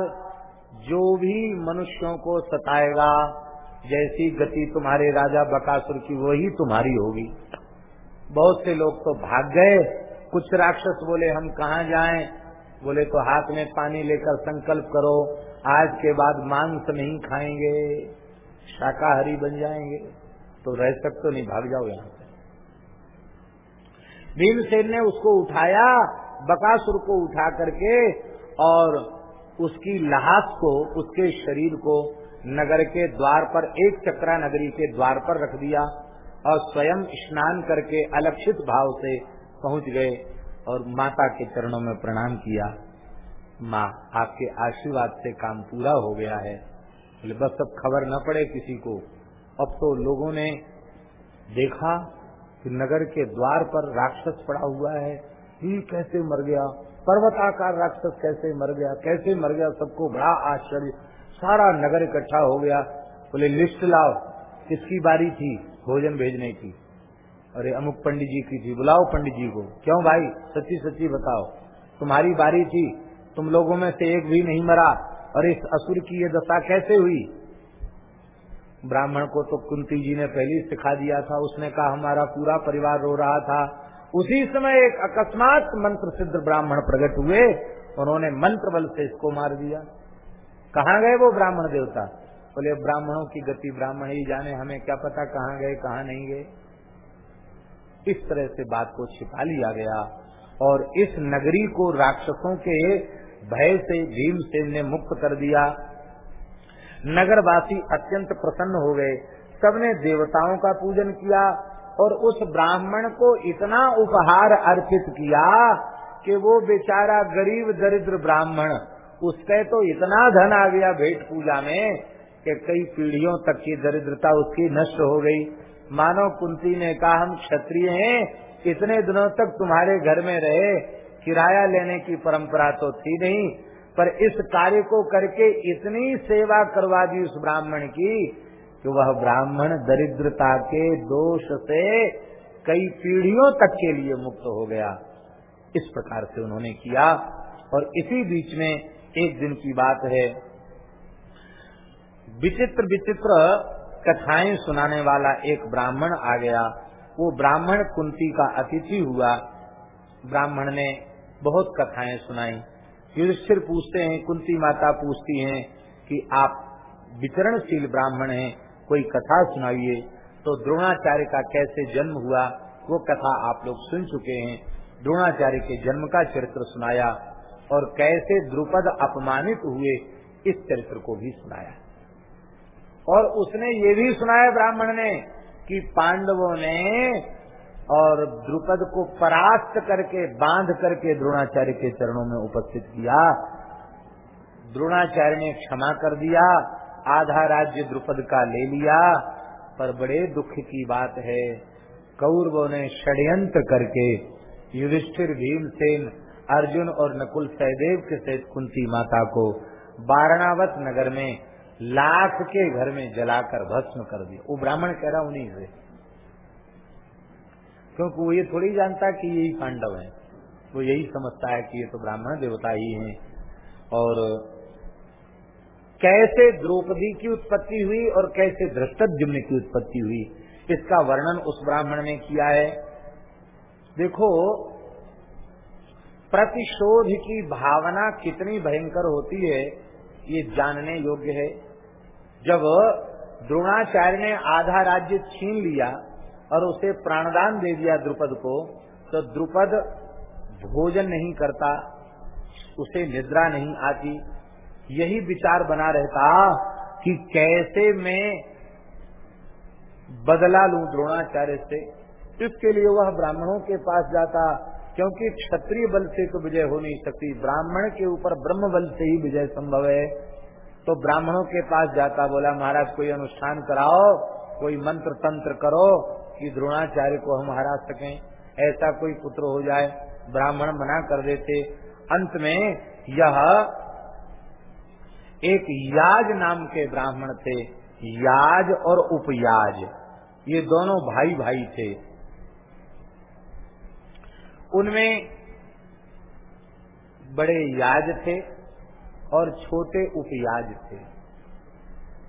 जो भी मनुष्यों को सताएगा, जैसी गति तुम्हारे राजा बकासुर की, वही तुम्हारी होगी। बहुत से लोग तो भाग गए। कुछ राक्षस बोले, हम कहा जाएँ? बोले तो हाथ में पानी लेकर संकल्प करो, आज के बाद मांस नहीं खाएँगे, शाकाहारी बन जाएँगे। तो रह सकते तो नहीं भाग जाओ यहाँ से। भीमसेन ने उसको उठाया, बकासुर को उठा करके, और उसकी लहास को, उसके शरीर को नगर के द्वार पर, एक चक्रा नगरी के द्वार पर रख दिया और स्वयं स्नान करके अलक्षित भाव से पहुँच गए। और माता के चरणों में प्रणाम किया। माँ, आपके आशीर्वाद से काम पूरा हो गया है। बोले, बस अब खबर न पड़े किसी को। अब तो लोगों ने देखा कि नगर के द्वार पर राक्षस पड़ा हुआ है। ही कैसे मर गया? पर्वताकार राक्षस कैसे मर गया? कैसे मर गया? सबको बड़ा आश्चर्य। सारा नगर इकट्ठा हो गया। बोले, लिस्ट लाओ। किसकी बारी थी भोजन भेजने की? अरे अमुक पंडित जी की थी, बुलाओ पंडित जी को। क्यों भाई? सच्ची सच्ची बताओ। तुम्हारी बारी थी। तुम लोगों में से एक भी नहीं मरा। और इस असुर की ये दशा कैसे हुई? ब्राह्मण को तो कुंती जी ने पहले सिखा दिया था। उसने कहा, हमारा पूरा परिवार रो रहा था। उसी समय एक अकस्मात मंत्र सिद्ध ब्राह्मण प्रकट हुए। उन्होंने मंत्र बल से इसको मार दिया। कहाँ गए वो ब्राह्मण देवता? बोले, ब्राह्मणों की गति ब्राह्मण ही जाने। हमें क्या पता कहाँ गए, कहाँ नहीं गए? इस तरह से बात को छिपा लिया गया और इस नगरी को राक्षसों के भय से भीमसेन ने मुक्त कर दिया। नगरवासी अत्यंत प्रसन्न हो गए। सबने देवताओं का पूजन किया और उस ब्राह्मण को इतना उपहार अर्पित किया कि वो बेचारा गरीब, दरिद्र ब्राह्मण उसके तो इतना धन आ गया भेंट पूजा में कि कई पीढ़ियों तक की दरिद्रता उसकी नष्ट हो गई। मानो कुंती ने कहा, हम क्षत्रिय हैं, इतने दिनों तक तुम्हारे घर में रहे, किराया लेने की परंपरा तो थी नहीं, पर इस कार्य को करके इतनी सेवा करवा दी उस ब्राह्मण की, कि वह ब्राह्मण दरिद्रता के दोष से कई पीढ़ियों तक के लिए मुक्त हो गया। इस प्रकार से उन्होंने किया, और इसी बीच में एक दिन की बात है। विचित्र विचित्र कथाएँ सुनाने वाला एक ब्राह्मण आ गया। वो ब्राह्मण कुंती का अतिथि हुआ। ब्राह्मण ने बहुत कथाएँ सुनाई। युधिष्ठिर पूछते हैं, कुंती माता पूछती हैं कि आप विचरणशील ब्राह्मण हैं, कोई कथा सुनाइए। तो द्रोणाचार्य का कैसे जन्म हुआ, वो कथा आप लोग सुन चुके हैं। द्रोणाचार्य के जन्म का चरित्र सुनाया और कैसे द्रुपद अपमानित हुए, इस चरित्र को भी सुनाया। और उसने ये भी सुनाया ब्राह्मण ने कि पांडवों ने और द्रुपद को परास्त करके, बाँध करके द्रोणाचार्य के चरणों में उपस्थित किया। द्रोणाचार्य ने क्षमा कर दिया, आधा राज्य द्रुपद का ले लिया, पर बड़े दुख की बात है। कौरवों ने षड्यंत्र करके युधिष्ठिर, भीमसेन, अर्जुन और नकुल सहदेव के सहित कुंती माता को वारणावत नगर में लाख के घर में जलाकर भस्म कर दिया। वो ब्राह्मण कह रहा, उन्हीं से। क्योंकि वो ये थोड़ी जानता कि यही पांडव है। वो यही समझता है कि ये तो ब्राह्मण देवता ही हैं। और कैसे द्रौपदी की उत्पत्ति हुई और कैसे धृष्टुम्न की उत्पत्ति हुई, इसका वर्णन उस ब्राह्मण ने किया है। देखो, प्रतिशोध की भावना कितनी भयंकर होती है, ये जानने योग्य है। जब द्रोणाचार्य ने आधा राज्य छीन लिया और उसे प्राणदान दे दिया द्रुपद को तो द्रुपद भोजन नहीं करता, उसे निद्रा नहीं आती। यही विचार बना रहता कि कैसे मैं बदला लू द्रोणाचार्य से। इसके लिए वह ब्राह्मणों के पास जाता, क्योंकि क्षत्रिय बल से तो विजय हो नहीं सकती। ब्राह्मण के ऊपर ब्रह्म बल से ही विजय संभव है। तो ब्राह्मणों के पास जाता बोला, महाराज, कोई अनुष्ठान कराओ, कोई मंत्र तंत्र करो कि द्रोणाचार्य को हम हरा सकें। ऐसा कोई पुत्र हो जाए, ब्राह्मण मना कर देते। अंत में यह एक याज नाम के ब्राह्मण थे, याज और उपयाज। ये दोनों भाई भाई थे। उनमें बड़े याज थे और छोटे उपयाज थे।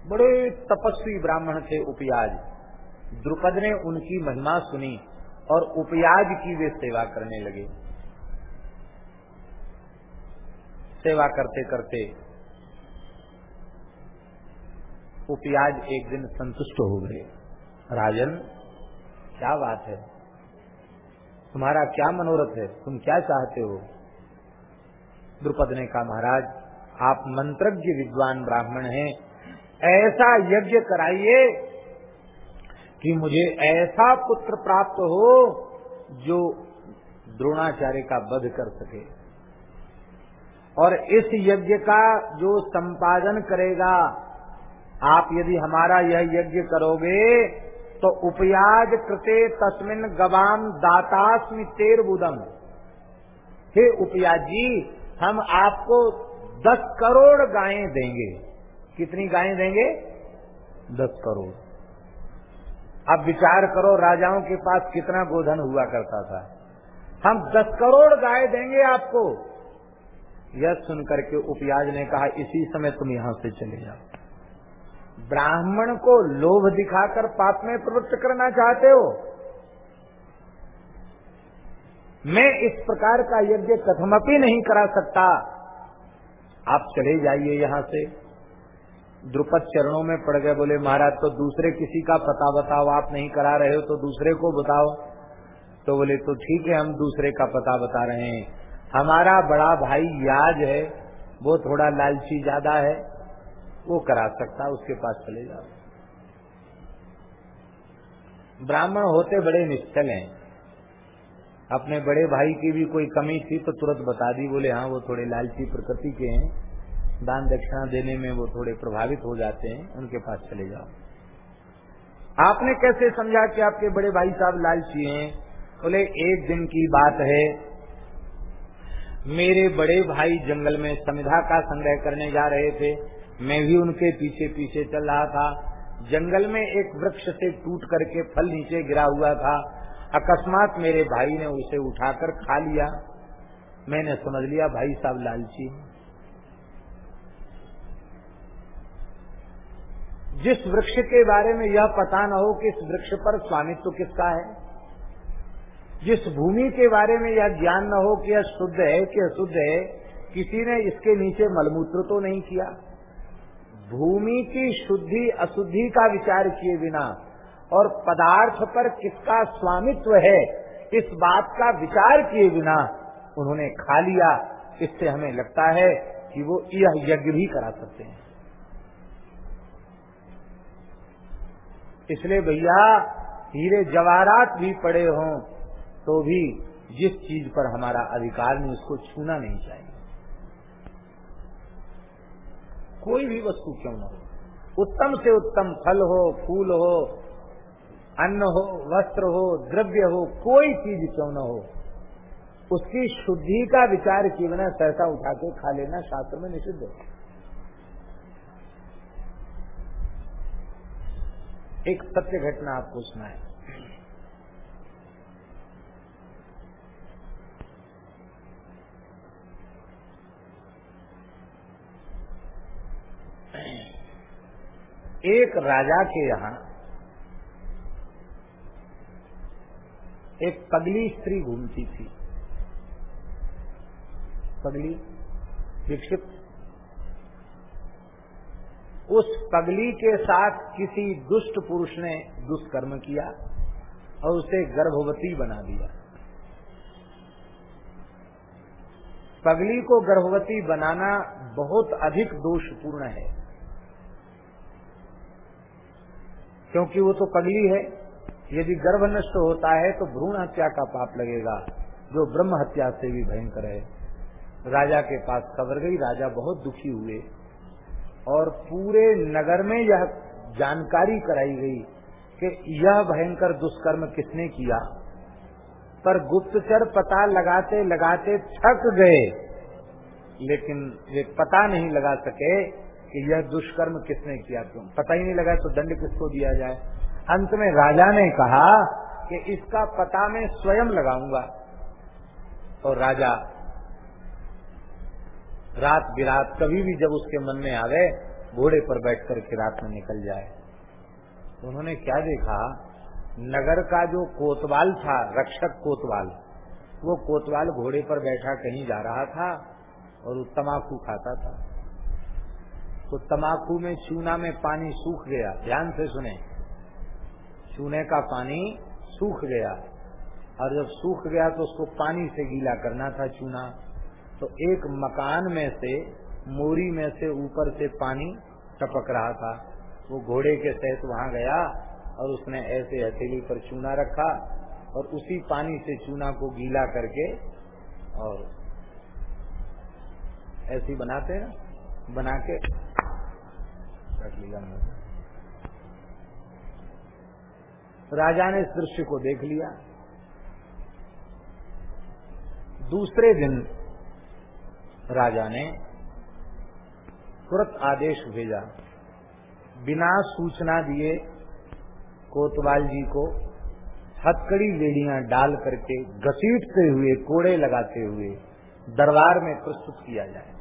बड़े तपस्वी ब्राह्मण थे उपयाज। द्रुपद ने उनकी महिमा सुनी और उपयाज की वे सेवा करने लगे। सेवा करते करते उपयाज एक दिन संतुष्ट हो गए। राजन, क्या बात है? तुम्हारा क्या मनोरथ है? तुम क्या चाहते हो? द्रुपद ने कहा, महाराज आप मंत्रज्ञ विद्वान ब्राह्मण हैं। ऐसा यज्ञ कराइए कि मुझे ऐसा पुत्र प्राप्त हो जो द्रोणाचार्य का वध कर सके। और इस यज्ञ का जो संपादन करेगा, आप यदि हमारा यह यज्ञ करोगे तो उपयाज कृते तस्मिन गवाम दातास्मि तेर बुदम हे उपयाज जी हम आपको दस करोड़ गायें देंगे। कितनी गायें देंगे? दस करोड़। अब विचार करो, राजाओं के पास कितना गोधन हुआ करता था। हम दस करोड़ गाय देंगे आपको। यह सुनकर के उपयाज ने कहा, इसी समय तुम यहाँ से चले जाओ। ब्राह्मण को लोभ दिखाकर पाप में प्रवृत्त करना चाहते हो? मैं इस प्रकार का यज्ञ कथमपी नहीं करा सकता। आप चले जाइए यहाँ से। द्रुपद चरणों में पड़ गए, बोले, महाराज तो दूसरे किसी का पता बताओ, आप नहीं करा रहे हो तो दूसरे को बताओ। तो बोले तो ठीक है, हम दूसरे का पता बता रहे हैं। हमारा बड़ा भाई याज है, वो थोड़ा लालची ज़्यादा है, वो करा सकता, उसके पास चले जाओ। ब्राह्मण होते बड़े निश्चल हैं। अपने बड़े भाई की भी कोई कमी थी तो तुरंत बता दी, बोले हाँ वो थोड़े लालची प्रकृति के हैं। दान दक्षिणा देने में वो थोड़े प्रभावित हो जाते हैं, उनके पास चले जाओ। आपने कैसे समझा कि आपके बड़े भाई साहब लालची हैं? बोले, एक दिन की बात है। मेरे बड़े भाई जंगल में समिधा का संग्रह करने जा रहे थे। मैं भी उनके पीछे पीछे चल रहा था। जंगल में एक वृक्ष से टूट करके फल नीचे गिरा हुआ था। अकस्मात मेरे भाई ने उसे उठाकर खा लिया। मैंने समझ लिया, भाई साहब लालची जिस वृक्ष के बारे में यह पता न हो कि इस वृक्ष पर स्वामित्व किसका है। जिस भूमि के बारे में यह ज्ञान न हो कि यह शुद्ध है कि अशुद्ध है, किसी ने इसके नीचे मलमूत्र तो नहीं किया। भूमि की शुद्धि, अशुद्धि का विचार किए बिना और पदार्थ पर किसका स्वामित्व है, इस बात का विचार किए बिना उन्होंने खा लिया। इससे हमें लगता है कि वो यह यज्ञ भी करा सकते हैं। इसलिए भैया, हीरे जवाहरात भी पड़े हों तो भी जिस चीज़ पर हमारा अधिकार नहीं, उसको छूना नहीं चाहिए। कोई भी वस्तु क्यों न हो? उत्तम से उत्तम फल हो, फूल हो अन्न हो वस्त्र हो द्रव्य हो कोई चीज़ क्यों न हो? उसकी शुद्धि का विचार किए बिना सहसा उठा के खा लेना शास्त्र में निषिद्ध है। एक सत्य घटना आपको सुनाए। एक राजा के यहाँ एक पगली स्त्री घूमती थी। पगली विक्षिप्त उस पगली के साथ किसी दुष्ट पुरुष ने दुष्कर्म किया और उसे गर्भवती बना दिया। पगली को गर्भवती बनाना बहुत अधिक दोषपूर्ण है, क्योंकि वो तो पगली है। यदि गर्भ नष्ट होता है तो भ्रूण हत्या का पाप लगेगा, जो ब्रह्म हत्या से भी भयंकर है। राजा के पास खबर गई, राजा बहुत दुखी हुए और पूरे नगर में यह जानकारी कराई गई कि यह भयंकर दुष्कर्म किसने किया। पर गुप्तचर पता लगाते लगाते थक गए, लेकिन वे पता नहीं लगा सके कि यह दुष्कर्म किसने किया। तुम पता ही नहीं लगा तो दंड किसको दिया जाए? अंत में राजा ने कहा कि इसका पता मैं स्वयं लगाऊँगा। और राजा रात बिरात कभी भी जब उसके मन में आ गए घोड़े पर बैठ कर के रात में निकल जाए। उन्होंने क्या देखा? नगर का जो कोतवाल था, रक्षक कोतवाल, वो कोतवाल घोड़े पर बैठा कहीं जा रहा था और वो तमाकू खाता था। तो तमाकू में, चूना में पानी सूख गया। ध्यान से सुने। चूने का पानी सूख गया। और जब सूख गया तो उसको पानी से गीला करना था चूना। तो एक मकान में से, मोरी में से ऊपर से पानी टपक रहा था। वो घोड़े के सहित वहाँ गया और उसने ऐसे हथेली पर चूना रखा और उसी पानी से चूना को गीला करके और ऐसी बनाते हैं, बना के रख लिया। राजा ने इस दृश्य को देख लिया। दूसरे दिन राजा ने तुरंत आदेश भेजा। बिना सूचना दिए कोतवाल जी को हथकड़ी लेड़ियाँ डाल करके घसीटते हुए, कोड़े लगाते हुए दरबार में प्रस्तुत किया जाए।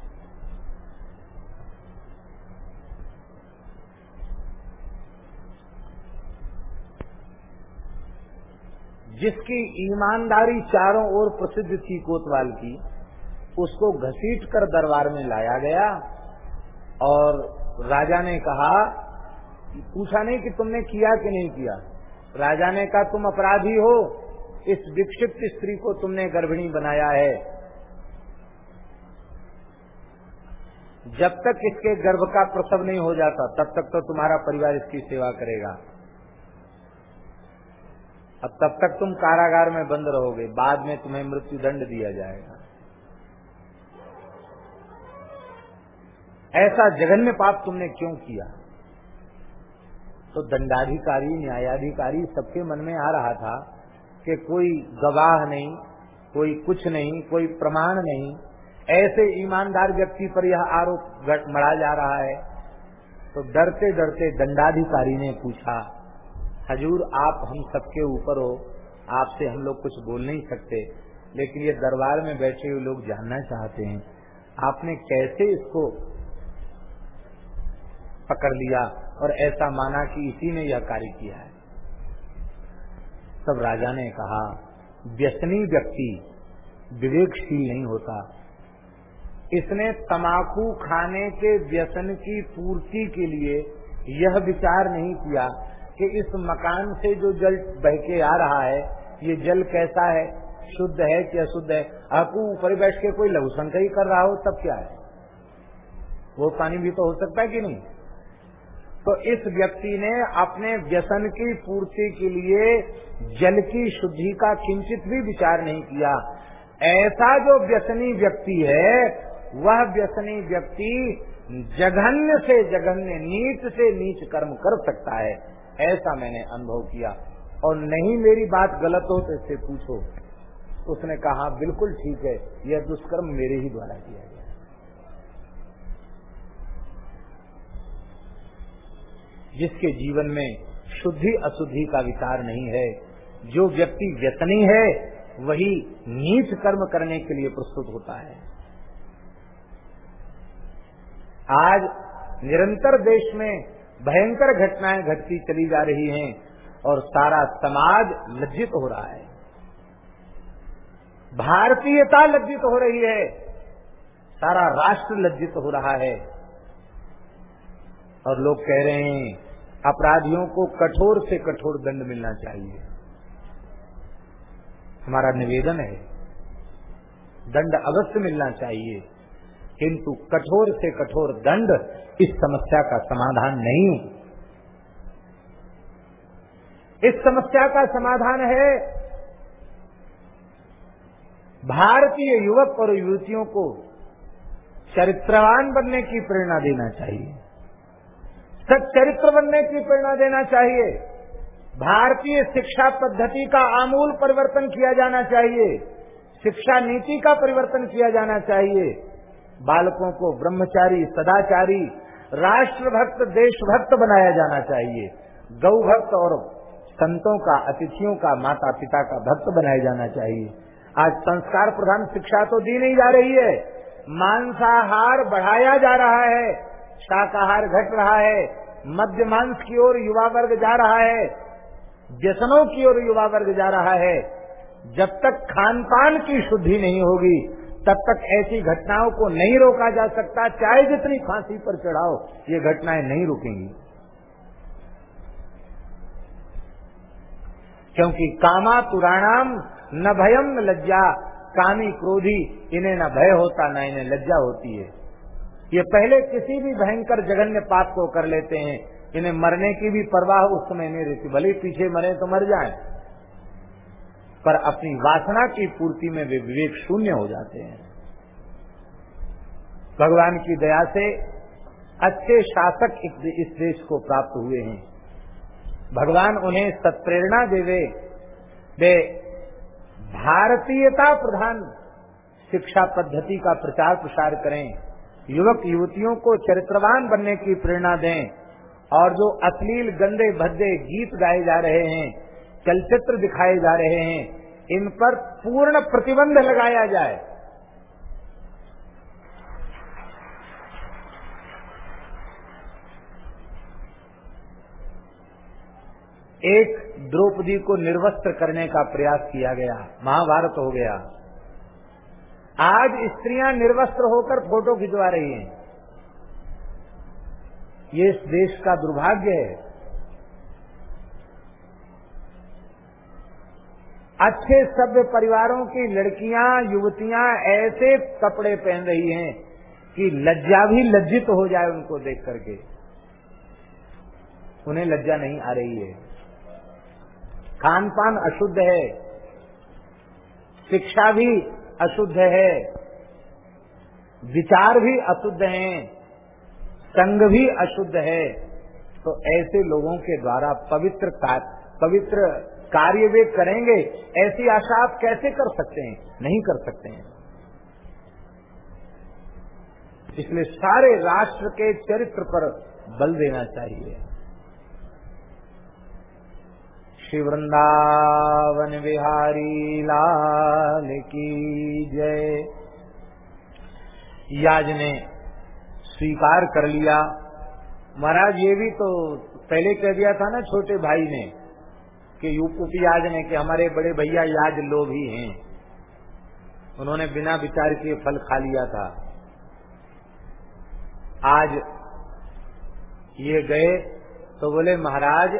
जिसकी ईमानदारी चारों ओर प्रसिद्ध थी कोतवाल की, उसको घसीट कर दरबार में लाया गया और राजा ने कहा, पूछा नहीं कि तुमने किया कि नहीं किया? राजा ने कहा, तुम अपराधी हो, इस विक्षिप्त स्त्री को तुमने गर्भिणी बनाया है। जब तक इसके गर्भ का प्रसव नहीं हो जाता, तब तक तो तुम्हारा परिवार इसकी सेवा करेगा। अब तब तक तुम कारागार में बंद रहोगे, बाद में तुम्हें मृत्यु दंड दिया जाएगा। ऐसा जघन्य पाप तुमने क्यों किया? तो दंडाधिकारी, न्यायाधिकारी सबके मन में आ रहा था कि कोई गवाह नहीं, कोई कुछ नहीं, कोई प्रमाण नहीं। ऐसे ईमानदार व्यक्ति पर यह आरोप मरा जा रहा है। तो डरते डरते दंडाधिकारी ने पूछा हजूर, आप हम सबके ऊपर हो, आपसे हम लोग कुछ बोल नहीं सकते, लेकिन ये दरबार में बैठे हुए लोग जानना चाहते हैं, आपने कैसे इसको पकड़ लिया और ऐसा माना कि इसी ने यह कार्य किया है? तब राजा ने कहा, व्यसनी व्यक्ति विवेकशील नहीं होता। इसने तमाकू खाने के व्यसन की पूर्ति के लिए यह विचार नहीं किया कि इस मकान से जो जल बह के आ रहा है, ये जल कैसा है? शुद्ध है कि अशुद्ध है? आपको ऊपर बैठ के कोई लघु ही कर रहा हो, तब क्या है? वो पानी भी तो हो सकता है कि नहीं? तो इस व्यक्ति ने अपने व्यसन की पूर्ति के लिए जल की शुद्धि का किंचित भी विचार नहीं किया। ऐसा जो व्यसनी व्यक्ति है, वह व्यसनी व्यक्ति जघन्य से जघन्य, नीच से नीच कर्म कर सकता है। ऐसा मैंने अनुभव किया। और नहीं मेरी बात गलत हो तो इससे पूछो। उसने कहा, बिल्कुल ठीक है, यह दुष्कर्म मेरे ही द्वारा किया गया जिसके जीवन में शुद्धि अशुद्धि का विचार नहीं है, जो व्यक्ति व्यसनी है, वही नीच कर्म करने के लिए प्रस्तुत होता है। आज निरंतर देश में भयंकर घटनाएँ घटती चली जा रही हैं और सारा समाज लज्जित हो रहा है। भारतीयता लज्जित हो रही है, सारा राष्ट्र लज्जित हो रहा है। और लोग कह रहे हैं, अपराधियों को कठोर से कठोर दंड मिलना चाहिए। हमारा निवेदन है, दंड अवश्य मिलना चाहिए। किंतु कठोर से कठोर दंड इस समस्या का समाधान नहीं। इस समस्या का समाधान है। भारतीय युवक और युवतियों को चरित्रवान बनने की प्रेरणा देना चाहिए। सच्चरित्र बनने की प्रेरणा देना चाहिए। भारतीय शिक्षा पद्धति का आमूल परिवर्तन किया जाना चाहिए। शिक्षा नीति का परिवर्तन किया जाना चाहिए। बालकों को ब्रह्मचारी, सदाचारी, राष्ट्रभक्त, देशभक्त बनाया जाना चाहिए। गौ भक्त और संतों का, अतिथियों का माता पिता का भक्त बनाया जाना चाहिए। आज संस्कार प्रधान शिक्षा तो दी नहीं जा रही है। मांसाहार बढ़ाया जा रहा है। शाकाहार घट रहा है। मध्य मांस की ओर युवा वर्ग जा रहा है। व्यसनों की ओर युवा वर्ग जा रहा है। जब तक खान पान की शुद्धि नहीं होगी तब तक ऐसी घटनाओं को नहीं रोका जा सकता, चाहे जितनी फांसी पर चढ़ाओ, ये घटनाएँ नहीं रुकेंगी। क्योंकि कामा पुराणाम न भयम न लज्जा, कामी क्रोधी, इन्हें न भय होता, न इन्हें लज्जा होती है। ये पहले किसी भी भयंकर जघन्य पाप को कर लेते हैं, इन्हें मरने की भी परवाह उस समय नहीं रहती, भले पीछे मरे तो मर जाए। पर अपनी वासना की पूर्ति में वे विवेक शून्य हो जाते हैं। भगवान की दया से अच्छे शासक इस देश को प्राप्त हुए हैं। भगवान उन्हें सत्प्रेरणा देवे। वे भारतीयता प्रधान शिक्षा पद्धति का प्रचार प्रसार करें। युवक युवतियों को चरित्रवान बनने की प्रेरणा दें और जो अश्लील, गंदे, भद्दे गीत गाए जा रहे हैं चलचित्र दिखाए जा रहे हैं, इन पर पूर्ण प्रतिबंध लगाया जाए। एक द्रौपदी को निर्वस्त्र करने का प्रयास किया गया, महाभारत हो गया। आज स्त्रियाँ निर्वस्त्र होकर फ़ोटो खिंचवा रही हैं। ये इस देश का दुर्भाग्य है। अच्छे सभ्य परिवारों की लड़कियाँ, युवतियाँ ऐसे कपड़े पहन रही हैं कि लज्जा भी लज्जित हो जाए उनको देख करके। उन्हें लज्जा नहीं आ रही है। खान पान अशुद्ध है। शिक्षा भी अशुद्ध है। विचार भी अशुद्ध हैं। संग भी अशुद्ध है। तो ऐसे लोगों के द्वारा पवित्र पवित्र कार्य वे करेंगे, ऐसी आशा आप कैसे कर सकते हैं? नहीं कर सकते हैं। इसलिए सारे राष्ट्र के चरित्र पर बल देना चाहिए। श्री वृंदावन बिहारी लाल की जय। याज ने स्वीकार कर लिया। महाराज, ये भी तो पहले कह दिया था ना छोटे भाई ने। कि उपयाज ने कि हमारे बड़े भैया लोग ही हैं। उन्होंने बिना विचार किए फल खा लिया था। आज ये गए तो बोले, महाराज,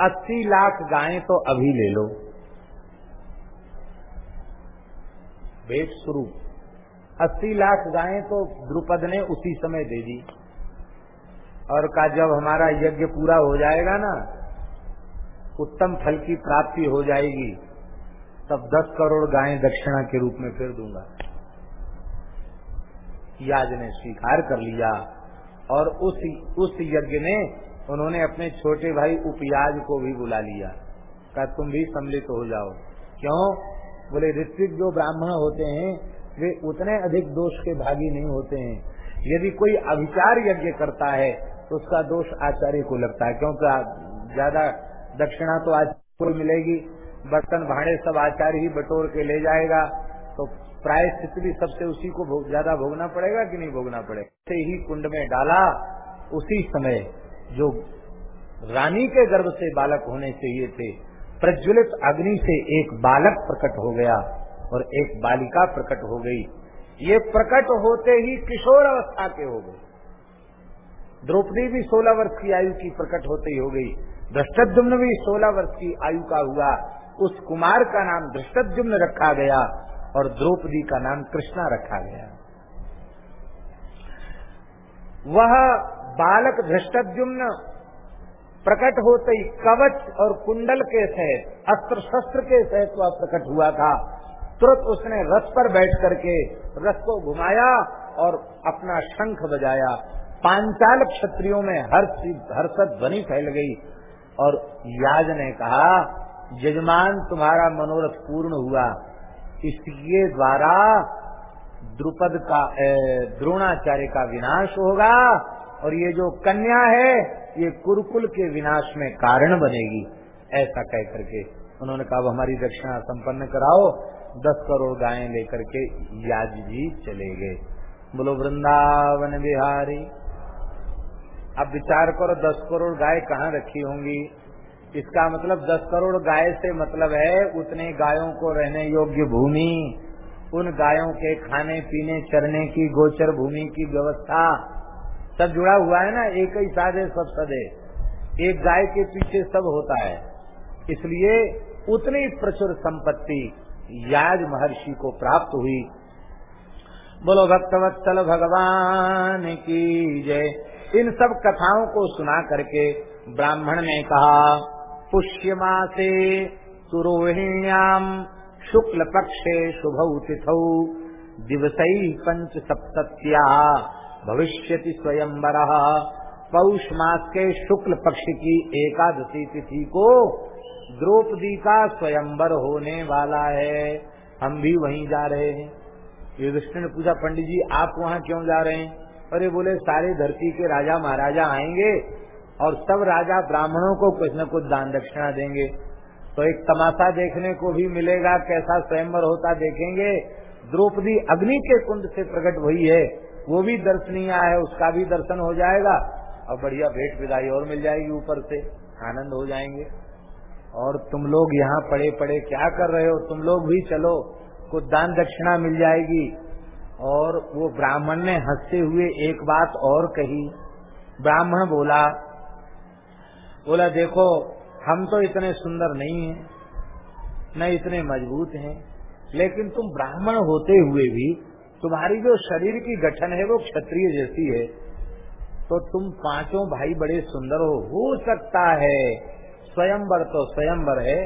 अस्सी लाख गायें तो अभी ले लो। भेंट शुरू। अस्सी लाख गायें तो द्रुपद ने उसी समय दे दी। और का जब हमारा यज्ञ पूरा हो जाएगा ना उत्तम फल की प्राप्ति हो जाएगी, तब दस करोड़ गायें दक्षिणा के रूप में फिर दूँगा। याज ने स्वीकार कर लिया और उस उस यज्ञ में उन्होंने अपने छोटे भाई उपयाज को भी बुला लिया। कहा, तुम भी सम्मिलित हो जाओ। क्यों? बोले, ऋत्विक जो ब्राह्मण होते हैं, वे उतने अधिक दोष के भागी नहीं होते हैं। यदि कोई अभिचार यज्ञ करता है तो उसका दोष आचार्य को लगता है, क्योंकि ज़्यादा दक्षिणा तो आज को मिलेगी। बर्तन भाड़े सब आचार्य ही बटोर के ले जाएगा। तो प्राय स्थिति भी सबसे उसी को भोग, ज़्यादा भोगना पड़ेगा कि नहीं भोगना पड़ेगा? से ही कुंड में डाला उसी समय जो रानी के गर्भ से बालक होने चाहिए थे प्रज्वलित अग्नि से एक बालक प्रकट हो गया और एक बालिका प्रकट हो गई। ये प्रकट होते ही किशोर अवस्था के हो गए। द्रौपदी भी सोलह वर्ष की आयु की प्रकट होते ही हो गई। दृष्टुम्न भी सोलह वर्ष की आयु का हुआ। उस कुमार का नाम दृष्टुम्न रखा गया और द्रौपदी का नाम कृष्णा रखा गया। वह बालक धृष्टुम्न प्रकट होते ही कवच और कुंडल के सहित अस्त्र शस्त्र के सहित वह प्रकट हुआ था। तुरंत उसने रथ पर बैठ करके रथ को घुमाया और अपना शंख बजाया। पांचाल क्षत्रियों में हर्ष हर्षद ध्वनि फैल गई। और याज ने कहा, यजमान तुम्हारा मनोरथ पूर्ण हुआ। इसके द्वारा द्रुपद का द्रोणाचार्य का विनाश होगा और ये जो कन्या है, ये कुरुकुल के विनाश में कारण बनेगी। ऐसा कह करके उन्होंने कहा हमारी दक्षिणा संपन्न कराओ। दस करोड़ गायें लेकर के याज जी चले गए। बोलो, वृंदावन बिहारी अब विचार करो, दस करोड़ गाय कहाँ रखी होंगी? इसका मतलब दस करोड़ गाय से मतलब है, उतने गायों को रहने योग्य भूमि, उन गायों के खाने, पीने, चरने की, गोचर भूमि की व्यवस्था। सब जुड़ा हुआ है ना, एक ही साधे, सब सदे। एक गाय के पीछे सब होता है। इसलिए उतनी प्रचुर संपत्ति याज महर्षि को प्राप्त हुई। बोलो, भक्तवत्सल भगवान की जय। इन सब कथाओं को सुना करके ब्राह्मण ने कहा पुष्यमा से सुरोहिण्याम शुक्ल पक्षे शुभ तिथौ दिवसई पंच सप्तत्या भविष्यति स्वयंवर। पौष मास के शुक्ल पक्ष की एकादशी तिथि को द्रौपदी का स्वयंवर होने वाला है। हम भी वहीं जा रहे हैं। युधिष्ठिर ने पूछा, पंडित जी, आप वहाँ क्यों जा रहे हैं? अरे बोले, सारे धरती के राजा महाराजा आएँगे और सब राजा ब्राह्मणों को कुछ न कुछ दान दक्षिणा देंगे। तो एक तमाशा देखने को भी मिलेगा, कैसा स्वयंवर होता देखेंगे। द्रौपदी अग्नि के कुंड से प्रकट हुई है, वो भी दर्शनीय है, उसका भी दर्शन हो जाएगा। और बढ़िया भेंट विदाई और मिल जाएगी ऊपर से, आनंद हो जाएँगे। और तुम लोग यहाँ पड़े पड़े क्या कर रहे हो? तुम लोग भी चलो, कुछ दान दक्षिणा मिल जाएगी। और वो ब्राह्मण ने हँसते हुए एक बात और कही। ब्राह्मण बोला बोला, देखो, हम तो इतने सुंदर नहीं हैं, न इतने मज़बूत हैं, लेकिन तुम ब्राह्मण होते हुए भी, तुम्हारी जो शरीर की गठन है वो क्षत्रिय जैसी है तो तुम पाँचों भाई बड़े सुंदर हो। हो सकता है, स्वयंवर तो स्वयंवर है,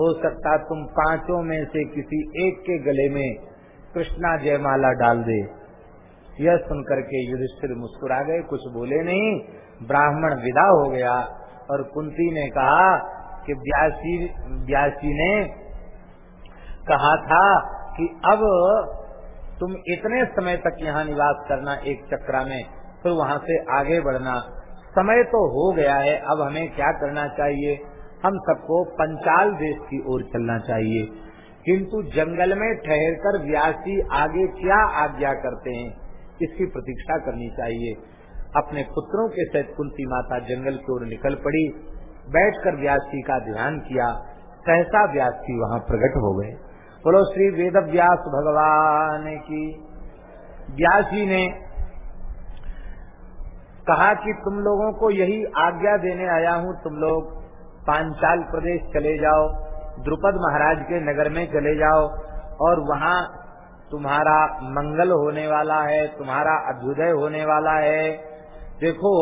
हो सकता तुम पाँचों में से किसी एक के गले में कृष्णा जयमाला डाल दे। यह सुनकर के युधिष्ठिर मुस्कुरा गए, कुछ बोले नहीं। ब्राह्मण विदा हो गया और कुंती ने कहा कि ब्यासी ब्यासी ने कहा था कि अब तुम इतने समय तक यहाँ निवास करना एक चक्रा में, फिर वहाँ से आगे बढ़ना। समय तो हो गया है, अब हमें क्या करना चाहिए? हम सबको पंचाल देश की ओर चलना चाहिए। किंतु जंगल में ठहरकर व्यासी आगे क्या आज्ञा करते हैं, इसकी प्रतीक्षा करनी चाहिए। अपने पुत्रों के सहित कुंती माता जंगल की ओर निकल पड़ी। बैठकर व्यासी का ध्यान किया। सहसा व्यासी वहाँ प्रकट हो गए। बोलो, श्री वेद व्यास भगवान की व्यास जी ने कहा कि तुम लोगों को यही आज्ञा देने आया हूँ। तुम लोग पांचाल प्रदेश चले जाओ। द्रुपद महाराज के नगर में चले जाओ और वहाँ तुम्हारा मंगल होने वाला है, तुम्हारा अभ्युदय होने वाला है। देखो,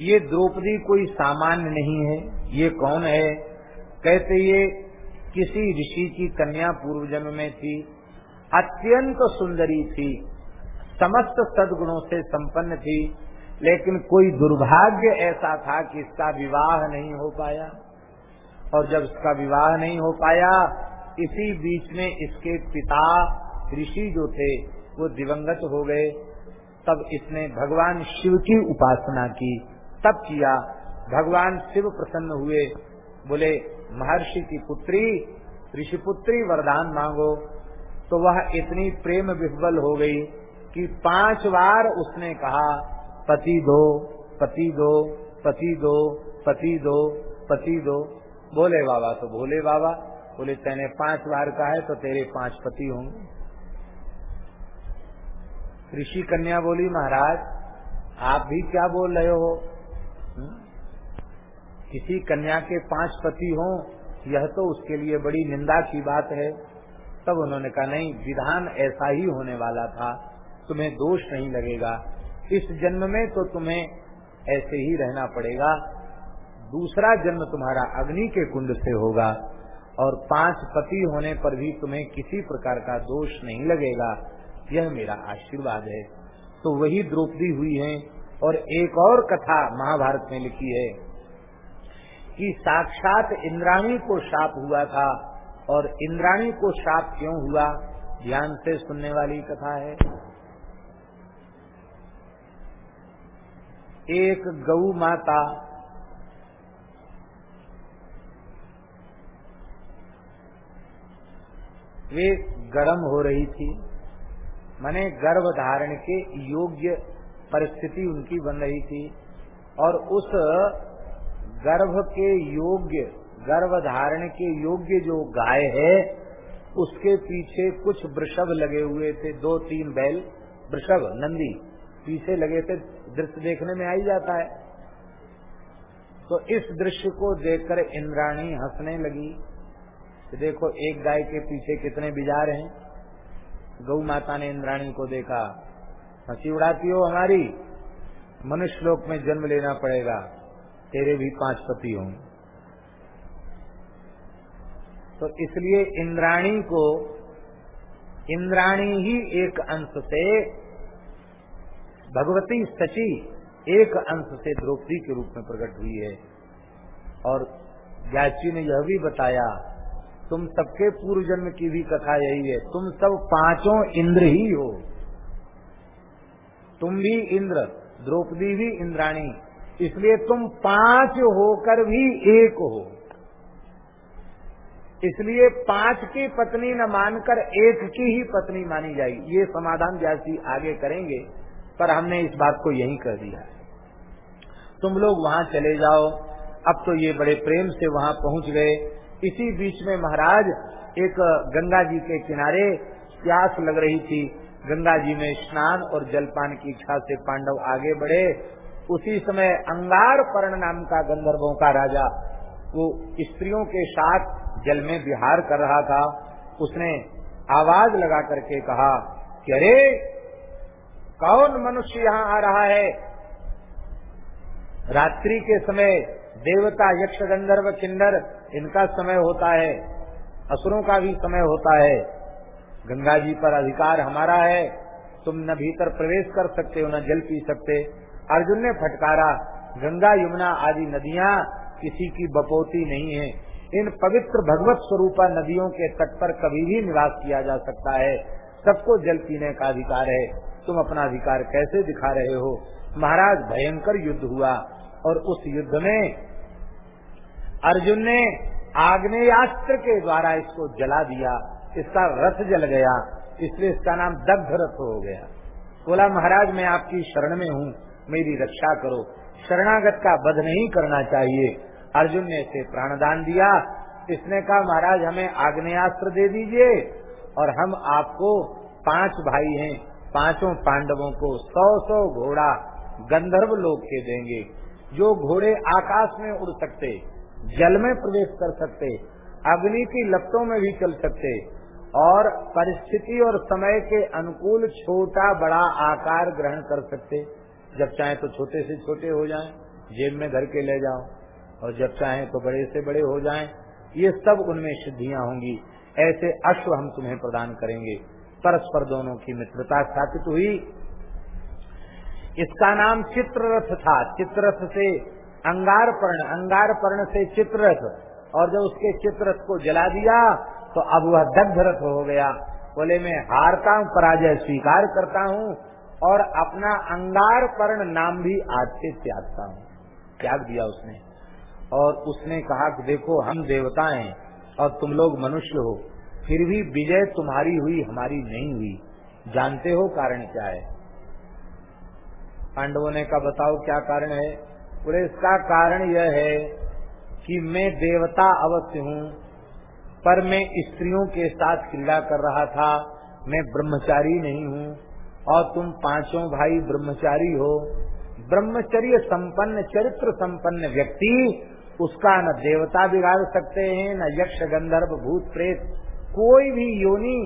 ये द्रौपदी कोई सामान्य नहीं है, ये कौन है? कहते ये किसी ऋषि की कन्या पूर्व जन्म में थी, अत्यंत सुंदरी थी, समस्त सदगुणों से संपन्न थी लेकिन कोई दुर्भाग्य ऐसा था कि इसका विवाह नहीं हो पाया। और जब इसका विवाह नहीं हो पाया, इसी बीच में इसके पिता ऋषि जो थे, वो दिवंगत हो गए। तब इसने भगवान शिव की उपासना की। तब किया। भगवान शिव प्रसन्न हुए। बोले, महर्षि की पुत्री, ऋषिपुत्री वरदान मांगो। तो वह इतनी प्रेम विह्वल हो गई कि पाँच बार उसने कहा पति दो पति दो पति दो पति दो पति दो बोले बाबा तो बोले बाबा, बोले, तेने पाँच बार कहा है तो तेरे पाँच पति होंगे। ऋषि कन्या बोली, महाराज, आप भी क्या बोल रहे हो? हुँ? किसी कन्या के पाँच पति हों, यह तो उसके लिए बड़ी निंदा की बात है। तब उन्होंने कहा, नहीं, विधान ऐसा ही होने वाला था। तुम्हें दोष नहीं लगेगा। इस जन्म में तो तुम्हें ऐसे ही रहना पड़ेगा। दूसरा जन्म तुम्हारा अग्नि के कुंड से होगा और पाँच पति होने पर भी तुम्हें किसी प्रकार का दोष नहीं लगेगा। यह मेरा आशीर्वाद है। तो वही द्रौपदी हुई है और एक और कथा महाभारत में लिखी है कि साक्षात इंद्राणी को शाप हुआ था और इंद्राणी को शाप क्यों हुआ? ध्यान से सुनने वाली कथा है। एक गौ माता। वे गर्म हो रही थी। मैंने गर्भ धारण के योग्य परिस्थिति उनकी बन रही थी और उस गर्भ के योग्य, गर्भ धारण के योग्य जो गाय है, उसके पीछे कुछ वृषभ लगे हुए थे, दो तीन बैल, वृषभ, नंदी, पीछे लगे थे दृश्य देखने में आई जाता है। तो इस दृश्य को देखकर इंद्राणी हंसने लगी देखो, एक गाय के पीछे कितने बिजार हैं। गौ माता ने इंद्राणी को देखा, हँसी उड़ाती हो हमारी। मनुष्य लोक में जन्म लेना पड़ेगा। तेरे भी पाँच पति हों तो इसलिए इंद्राणी को, इंद्राणी ही एक अंश से भगवती सची एक अंश से द्रौपदी के रूप में प्रकट हुई है। और व्याची ने यह भी बताया, तुम सबके पूर्व जन्म की भी कथा यही है, तुम सब पाँचों इंद्र ही हो। तुम भी इंद्र, द्रौपदी भी इंद्राणी, इसलिए तुम पाँच होकर भी एक हो। इसलिए पाँच की पत्नी न मानकर एक की ही पत्नी मानी जाएगी। ये समाधान जैसी आगे करेंगे। पर हमने इस बात को यही कर दिया। तुम लोग वहाँ चले जाओ। अब तो ये बड़े प्रेम से वहाँ पहुँच गए। इसी बीच में महाराज एक गंगा जी के किनारे प्यास लग रही थी। गंगा जी में स्नान और जलपान की इच्छा से पांडव आगे बढ़े। उसी समय अंगार पर्ण नाम का गंधर्वों का राजा, वो स्त्रियों के साथ जल में विहार कर रहा था। उसने आवाज़ लगा करके कहा, कि अरे कौन मनुष्य यहाँ आ रहा है? रात्रि के समय देवता, यक्ष, गंधर्व, किन्नर, इनका समय होता है। असुरों का भी समय होता है। गंगा जी पर अधिकार हमारा है। तुम न भीतर प्रवेश कर सकते हो, न जल पी सकते। अर्जुन ने फटकारा, गंगा, यमुना आदि नदियाँ किसी की बपोती नहीं है। इन पवित्र भगवत स्वरूपा नदियों के तट पर कभी भी निवास किया जा सकता है। सबको जल पीने का अधिकार है। तुम अपना अधिकार कैसे दिखा रहे हो? महाराज, भयंकर युद्ध हुआ और उस युद्ध में अर्जुन ने आग्नेयास्त्र के द्वारा इसको जला दिया। इसका रथ जल गया, इसलिए इसका नाम दग्ध रथ हो गया। बोला, महाराज, मैं आपकी शरण में हूँ, मेरी रक्षा करो। शरणागत का वध नहीं करना चाहिए। अर्जुन ने इसे प्राणदान दिया। इसने कहा, महाराज, हमें आग्नेयास्त्र दे दीजिए और हम आपको पाँच भाई हैं। पाँचों पांडवों को सौ सौ घोड़ा गंधर्व लोग के देंगे, जो घोड़े आकाश में उड़ सकते, जल में प्रवेश कर सकते, अग्नि की लपटों में भी चल सकते, और परिस्थिति और समय के अनुकूल छोटा बड़ा आकार ग्रहण कर सकते। जब चाहे तो छोटे से छोटे हो जाएँ, जेब में घर के ले जाओ, और जब चाहे तो बड़े से बड़े हो जाएँ, ये सब उनमें सिद्धियाँ होंगी। ऐसे अश्व हम तुम्हें प्रदान करेंगे। परस्पर दोनों की मित्रता स्थापित हुई। इसका नाम चित्ररथ था। चित्ररथ से अंगार पर्ण अंगार पर्ण से चित्ररथ। और जब उसके चित्ररथ को जला दिया तो अब वह दग्ध रथ हो गया। बोले, मैं हारता हूँ, पराजय स्वीकार करता हूँ और अपना अंगार पर्ण नाम भी आज से त्यागता हूँ। त्याग दिया उसने। और उसने कहा कि, देखो, हम देवता हैं और तुम लोग मनुष्य हो। फिर भी विजय तुम्हारी हुई, हमारी नहीं हुई। जानते हो कारण क्या है? पांडवों ने कहा, बताओ क्या कारण है? बोले, इसका कारण यह है कि मैं देवता अवश्य हूँ, पर मैं स्त्रियों के साथ क्रीड़ा कर रहा था, मैं ब्रह्मचारी नहीं हूँ, और तुम पाँचों भाई ब्रह्मचारी हो। ब्रह्मचर्य संपन्न, चरित्र संपन्न व्यक्ति, उसका न देवता बिगाड़ सकते हैं, न यक्ष गंधर्व भूत प्रेत। कोई भी योनि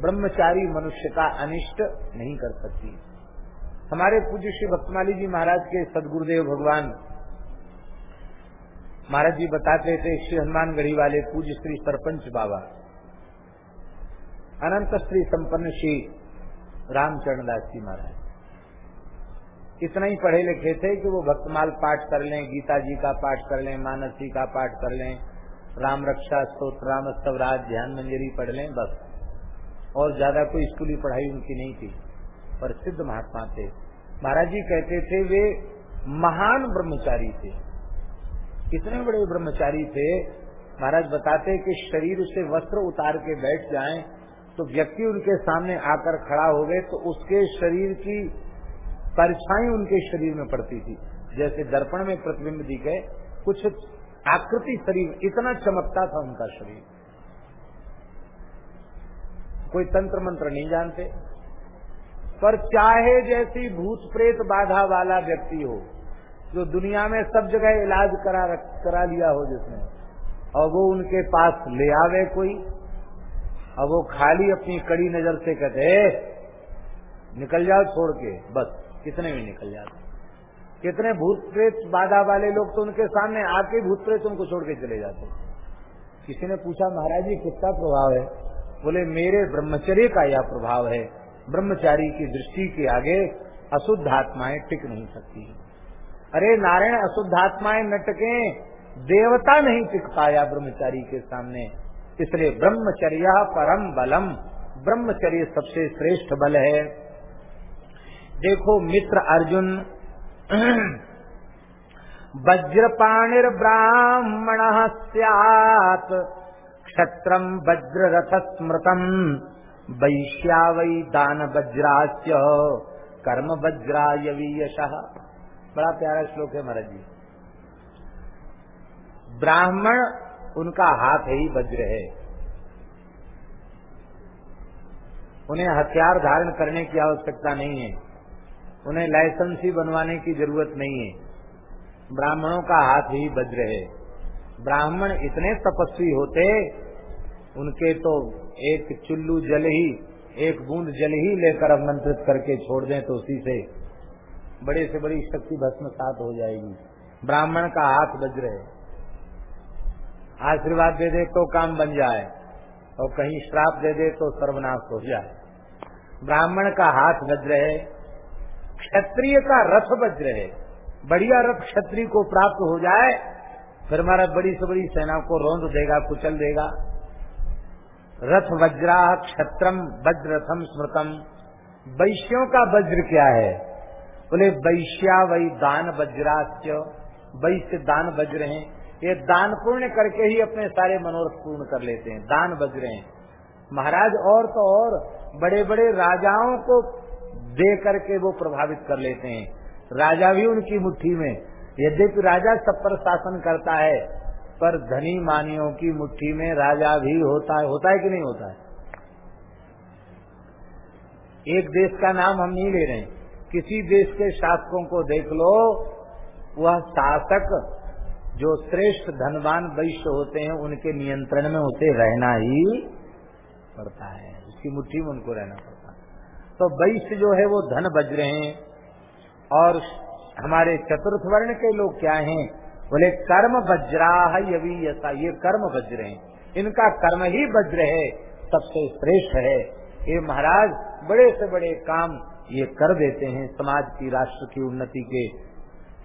ब्रह्मचारी मनुष्य का अनिष्ट नहीं कर सकती। हमारे पूज्य श्री भक्तमाली जी महाराज के सदगुरुदेव भगवान महाराज जी बताते थे, श्री हनुमान गढ़ी वाले पूज्य श्री सरपंच बाबा, अनंत श्री संपन्न श्री रामचरण दास जी महाराज। इतना ही पढ़े लिखे थे कि वो भक्तमाल पाठ कर लें, गीता जी का पाठ कर लें, मानसी का पाठ कर लें राम रक्षा स्त्रोत्र राम स्तवराज ध्यान मंजरी पढ़ लें, बस। और ज़्यादा कोई स्कूली पढ़ाई उनकी नहीं थी। पर सिद्ध महात्मा थे। महाराज जी कहते थे, वे महान ब्रह्मचारी थे। कितने बड़े ब्रह्मचारी थे। महाराज बताते कि शरीर से वस्त्र उतार के बैठ जाएँ तो व्यक्ति उनके सामने आकर खड़ा हो गए तो उसके शरीर की परछाई उनके शरीर में पड़ती थी। जैसे दर्पण में प्रतिबिंब दी गए, कुछ आकृति शरीर, इतना चमकता था उनका शरीर। कोई तंत्र मंत्र नहीं जानते। पर चाहे जैसी भूत प्रेत बाधा वाला व्यक्ति हो, जो दुनिया में सब जगह इलाज करा करा लिया हो जिसने, और वो उनके पास ले आवे कोई, और वो खाली अपनी कड़ी नज़र से कहते निकल जाओ छोड़ के, बस कितने भी निकल जाते कितने भूत प्रेत बाधा वाले लोग तो उनके सामने आके भूत प्रेत उनको छोड़ के चले जाते किसी ने पूछा, महाराज जी, कितना प्रभाव है? बोले, मेरे ब्रह्मचर्य का यह प्रभाव है। ब्रह्मचारी की दृष्टि के आगे अशुद्ध आत्माएँ टिक नहीं सकती अरे, नारायण, अशुद्ध आत्माएँ न टके। देवता नहीं टिक पाया ब्रह्मचारी के सामने। इसलिए ब्रह्मचर्य परम बलम। ब्रह्मचर्य सबसे श्रेष्ठ बल है। देखो, मित्र अर्जुन वज्रपाणिर ब्राह्मण सैत क्षत्रम वज्ररथ स्मृतम वैश्या वै दान वज्रास्य कर्म वज्राय यश। बड़ा प्यारा श्लोक है महाराज जी। ब्राह्मण, उनका हाथ ही वज्र है। उन्हें हथियार धारण करने की आवश्यकता नहीं है। उन्हें लाइसेंस ही बनवाने की ज़रूरत नहीं है। ब्राह्मणों का हाथ ही वज्र है। ब्राह्मण इतने तपस्वी होते, उनके तो एक चुल्लू जल ही, एक बूंद जल ही लेकर अमंत्रित करके छोड़ दें तो उसी से बड़े से बड़ी शक्ति भस्म सात हो जाएगी। ब्राह्मण का हाथ बज रहे आशीर्वाद दे दे तो काम बन जाए, और कहीं श्राप दे दे तो सर्वनाश हो जाए। ब्राह्मण का हाथ बज रहे क्षत्रिय का रथ बज रहे बढ़िया रथ क्षत्रिय को प्राप्त हो जाए, फिर हमारा बड़ी से बड़ी सेना को रोंद देगा, कुचल देगा। रथ वज्रा क्षत्रम, वज्रथम स्मृतम। वैश्यों का वज्र क्या है? बोले, वैश्या वही दान वज्रास्य वैश्य दान वज्र हैं। ये दान पूर्ण करके ही अपने सारे मनोरथ पूर्ण कर लेते हैं। दान वज्र हैं। महाराज और तो और बड़े बड़े राजाओं को दे करके वो प्रभावित कर लेते हैं। राजा भी उनकी मुट्ठी में। यद्यपि राजा सब पर शासन करता है, पर धनी मानियों की मुट्ठी में राजा भी होता है। होता है कि नहीं होता है? एक देश का नाम हम नहीं ले रहे किसी देश के शासकों को देख लो, वह शासक जो श्रेष्ठ धनवान वैश्य होते हैं, उनके नियंत्रण में उसे रहना ही पड़ता है। उसकी मुट्ठी में उनको रहना पड़ता है। तो वैश्य जो है वो धन बज रहे हैं। और हमारे चतुर्थ वर्ण के लोग क्या हैं? बोले, कर्म यवी यसा ये कर्म वज्र हैं। इनका कर्म ही वज्र है, सबसे श्रेष्ठ है। ये महाराज, बड़े से बड़े काम ये कर देते हैं समाज की, राष्ट्र की उन्नति के।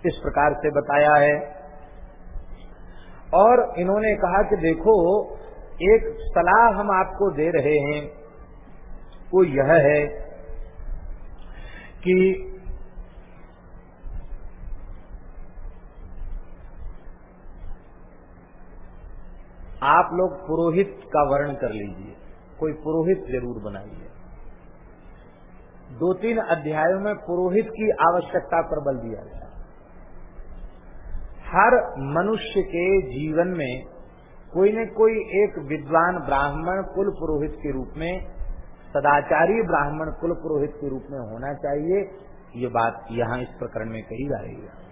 इस प्रकार से बताया है। और इन्होंने कहा कि देखो, एक सलाह हम आपको दे रहे हैं, वो यह है कि आप लोग पुरोहित का वर्ण कर लीजिए। कोई पुरोहित ज़रूर बनाइए। दो तीन अध्यायों में पुरोहित की आवश्यकता पर बल दिया गया। हर मनुष्य के जीवन में कोई न कोई एक विद्वान ब्राह्मण कुल पुरोहित के रूप में सदाचारी ब्राह्मण कुल पुरोहित के रूप में होना चाहिए। ये बात यहाँ इस प्रकरण में कही जा रही है।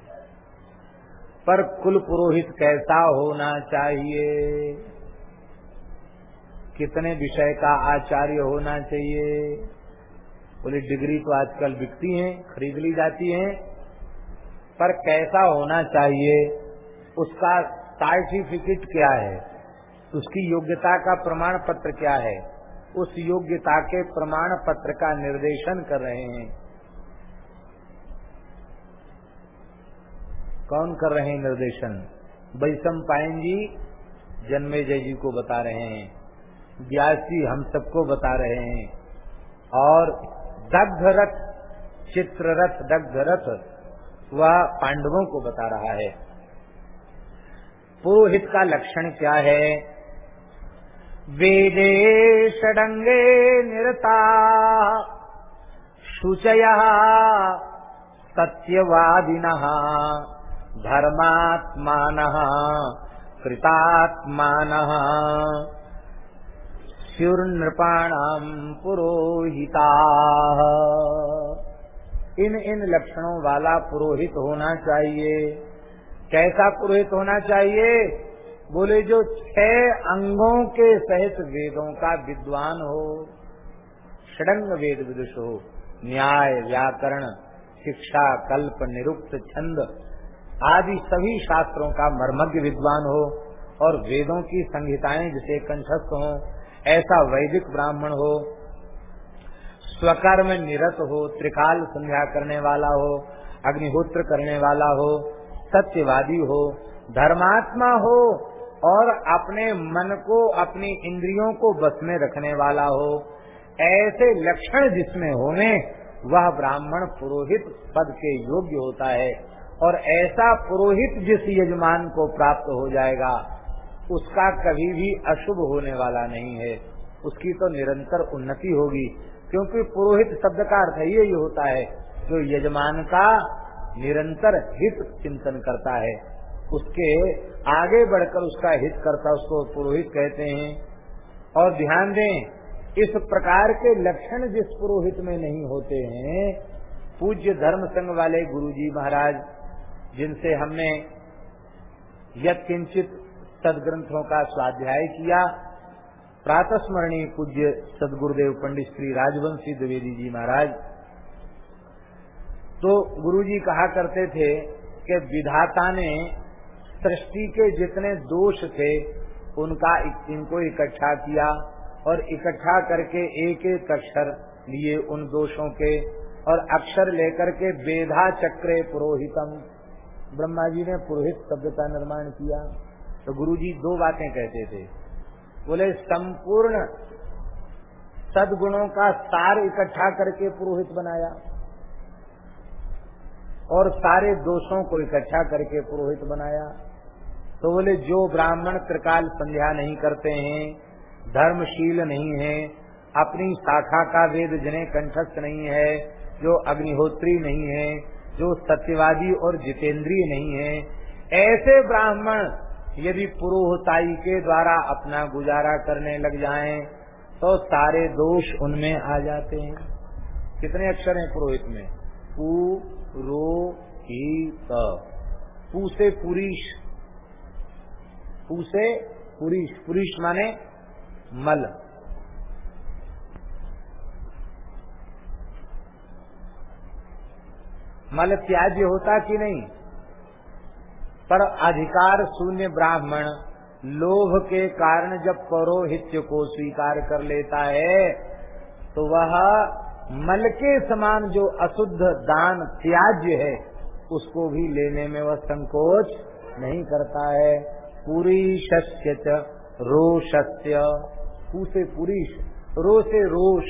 पर कुल पुरोहित कैसा होना चाहिए? कितने विषय का आचार्य होना चाहिए? बोले, डिग्री तो आजकल बिकती हैं, खरीद ली जाती हैं, पर कैसा होना चाहिए? उसका सर्टिफिकेट क्या है? उसकी योग्यता का प्रमाण पत्र क्या है? उस योग्यता के प्रमाण पत्र का निर्देशन कर रहे हैं। कौन कर रहे हैं निर्देशन? बैसम पायन जी, जन्मे जय जी को बता रहे हैं। व्यास जी हम सबको बता रहे हैं। और दग्ध रथ चित्र रथ दग्ध रथ वह पांडवों को बता रहा है। पुरोहित का लक्षण क्या है? वेदे षडंगे निरता। शुचय, सत्यवादिन, धर्मात्मान, कृतात्मान। स्युर्नृपाणाम पुरोहिता। इन इन लक्षणों वाला पुरोहित होना चाहिए। कैसा पुरोहित होना चाहिए? बोले, जो छह अंगों के सहित वेदों का विद्वान हो, षडंग वेद विदुष हो, न्याय, व्याकरण, शिक्षा, कल्प, निरुक्त, छंद आदि सभी शास्त्रों का मर्मज्ञ विद्वान हो और वेदों की संहिताएँ जिसे कंठस्थ हो, ऐसा वैदिक ब्राह्मण हो, स्वकर्म निरत हो, त्रिकाल संध्या करने वाला हो, अग्निहोत्र करने वाला हो, सत्यवादी हो, धर्मात्मा हो और अपने मन को, अपनी इंद्रियों को बस में रखने वाला हो। ऐसे लक्षण जिसमें होने, वह ब्राह्मण पुरोहित पद के योग्य होता है। और ऐसा पुरोहित जिस यजमान को प्राप्त हो जाएगा, उसका कभी भी अशुभ होने वाला नहीं है। उसकी तो निरंतर उन्नति होगी, क्योंकि पुरोहित शब्द का अर्थ यही होता है, जो यजमान का निरंतर हित चिंतन करता है। उसके आगे बढ़कर उसका हित करता उसको पुरोहित कहते हैं। और ध्यान दें, इस प्रकार के लक्षण जिस पुरोहित में नहीं होते हैं, पूज्य धर्म संघ वाले गुरुजी महाराज, जिनसे हमने यद किंचित सदग्रंथों का स्वाध्याय किया प्रातस्मरणीय पूज्य सदगुरुदेव पंडित श्री राजवंशी द्विवेदी जी महाराज तो गुरुजी कहा करते थे कि विधाता ने सृष्टि के जितने दोष थे, उनका इनको इकट्ठा किया और इकट्ठा करके एक एक अक्षर लिए उन दोषों के और अक्षर लेकर के वेधा चक्रे पुरोहितम। ब्रह्मा जी ने पुरोहित शब्द का निर्माण किया। तो गुरु जी दो बातें कहते थे। बोले, संपूर्ण सदगुणों का सार इकट्ठा करके पुरोहित बनाया और सारे दोषों को इकट्ठा करके पुरोहित बनाया। तो बोले, जो ब्राह्मण त्रिकाल संध्या नहीं करते हैं, धर्मशील नहीं है, अपनी शाखा का वेद जिन्हें कंठस्थ नहीं है, जो अग्निहोत्री नहीं है, जो सत्यवादी और जितेंद्रीय नहीं है, ऐसे ब्राह्मण यदि पुरोहताई के द्वारा अपना गुजारा करने लग जाएँ तो सारे दोष उनमें आ जाते हैं। कितने अक्षर हैं पुरोहित में? पू, रो, ही, पू। से पुरीश पू से पुरीश पुरीश माने मल। मल त्याज्य होता कि नहीं? पर अधिकार शून्य ब्राह्मण, लोभ के कारण जब पौरोहित्य को स्वीकार कर लेता है तो वह मल के समान जो अशुद्ध दान त्याज्य है, उसको भी लेने में वह संकोच नहीं करता है। पूरी शस्य रोशस्य पूसे पुरीश, रो से रोष।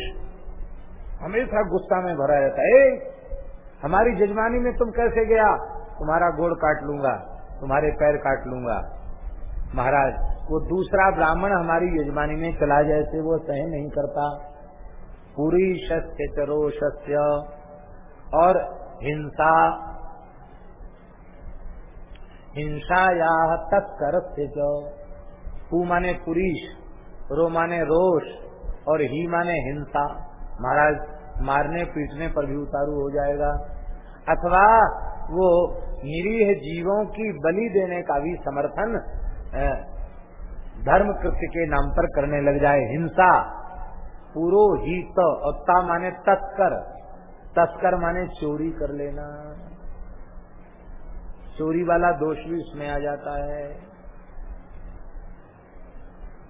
हमेशा गुस्सा में भरा रहता है। हमारी जजमानी में तुम कैसे गया? तुम्हारा गोड़ काट लूँगा, तुम्हारे पैर काट लूँगा। महाराज, वो दूसरा ब्राह्मण हमारी यजमानी में चला जाए से वो सह नहीं करता। पूरी शस्य चरो शस्य और हिंसा हिंसा या तत्कर माने पुरीश रो माने रोष, और ही माने हिंसा। महाराज, मारने पीटने पर भी उतारू हो जाएगा। अथवा वो निरीह जीवों की बलि देने का भी समर्थन धर्म कृत्य के नाम पर करने लग जाए। हिंसा, पुरोहित और माने तस्कर तस्कर माने चोरी कर लेना। चोरी वाला दोष भी उसमें आ जाता है।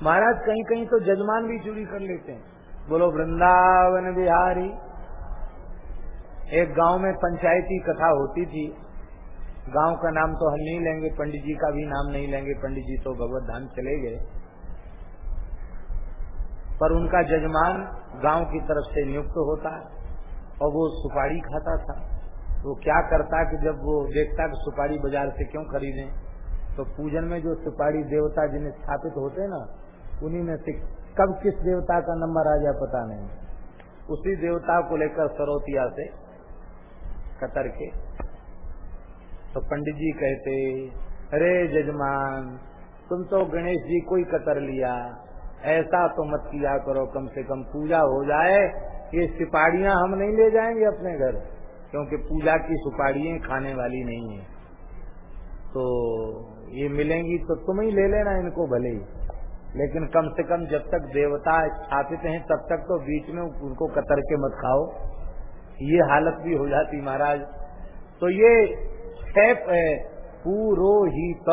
महाराज कहीं कहीं तो जजमान भी चोरी कर लेते हैं। बोलो, वृंदावन बिहारी। एक गाँव में पंचायती कथा होती थी। गाँव का नाम तो हम नहीं लेंगे, पंडित जी का भी नाम नहीं लेंगे। पंडित जी तो भगवत धाम चले गए। पर उनका जजमान गाँव की तरफ़ से नियुक्त होता और वो सुपारी खाता था। वो क्या करता कि जब वो देखता कि सुपारी बाज़ार से क्यों खरीदे? तो पूजन में जो सुपारी देवता जिन्हें स्थापित होते ना, उन्हीं में से कब किस देवता का नंबर आ जाए पता नहीं। उसी देवता को लेकर सरोतिया से कतर के तो पंडित जी कहते, अरे जजमान तुम तो गणेश जी को ही कतर लिया। ऐसा तो मत किया करो, कम से कम पूजा हो जाए, ये सिपाड़ियाँ हम नहीं ले जाएँगे अपने घर। क्योंकि पूजा की सुपाड़ियाँ खाने वाली नहीं है। तो ये मिलेंगी तो तुम ही ले लेना इनको भले ही। लेकिन कम से कम जब तक देवता स्थापित हैं, तब तक तो बीच में उनको कतर के मत खाओ। ये हालत भी हो जाती महाराज। तो ये छह पुरोहित।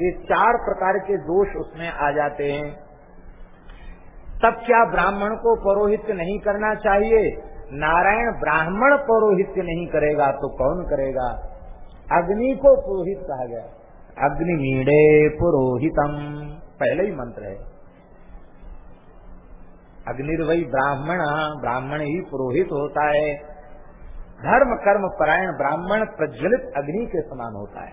ये चार प्रकार के दोष उसमें आ जाते हैं। तब क्या ब्राह्मण को परोहित नहीं करना चाहिए? नारायण ब्राह्मण पौरोहित्य नहीं करेगा तो कौन करेगा? अग्नि को पुरोहित कहा गया। अग्नि मीड़े पुरोहितम। पहले ही मंत्र है। अग्निर्वई ब्राह्मण ब्राह्मण ही पुरोहित होता है। धर्म, कर्म, परायण ब्राह्मण प्रज्वलित अग्नि के समान होता है।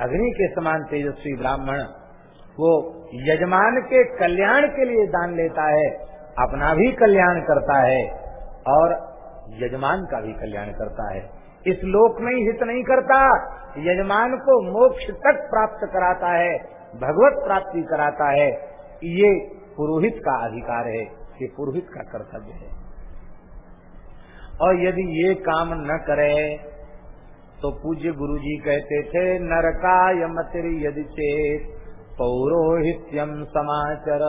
अग्नि के समान तेजस्वी ब्राह्मण, वो यजमान के कल्याण के लिए दान लेता है। अपना भी कल्याण करता है और यजमान का भी कल्याण करता है। इस लोक में हित नहीं करता। यजमान को मोक्ष तक प्राप्त कराता है, भगवत प्राप्ति कराता है। ये पुरोहित का अधिकार है, ये पुरोहित का कर्तव्य है। और यदि ये काम न करे तो पूज्य गुरु जी कहते थे नरका यमतिर यदि चेत पौरोहित्यम समाचर।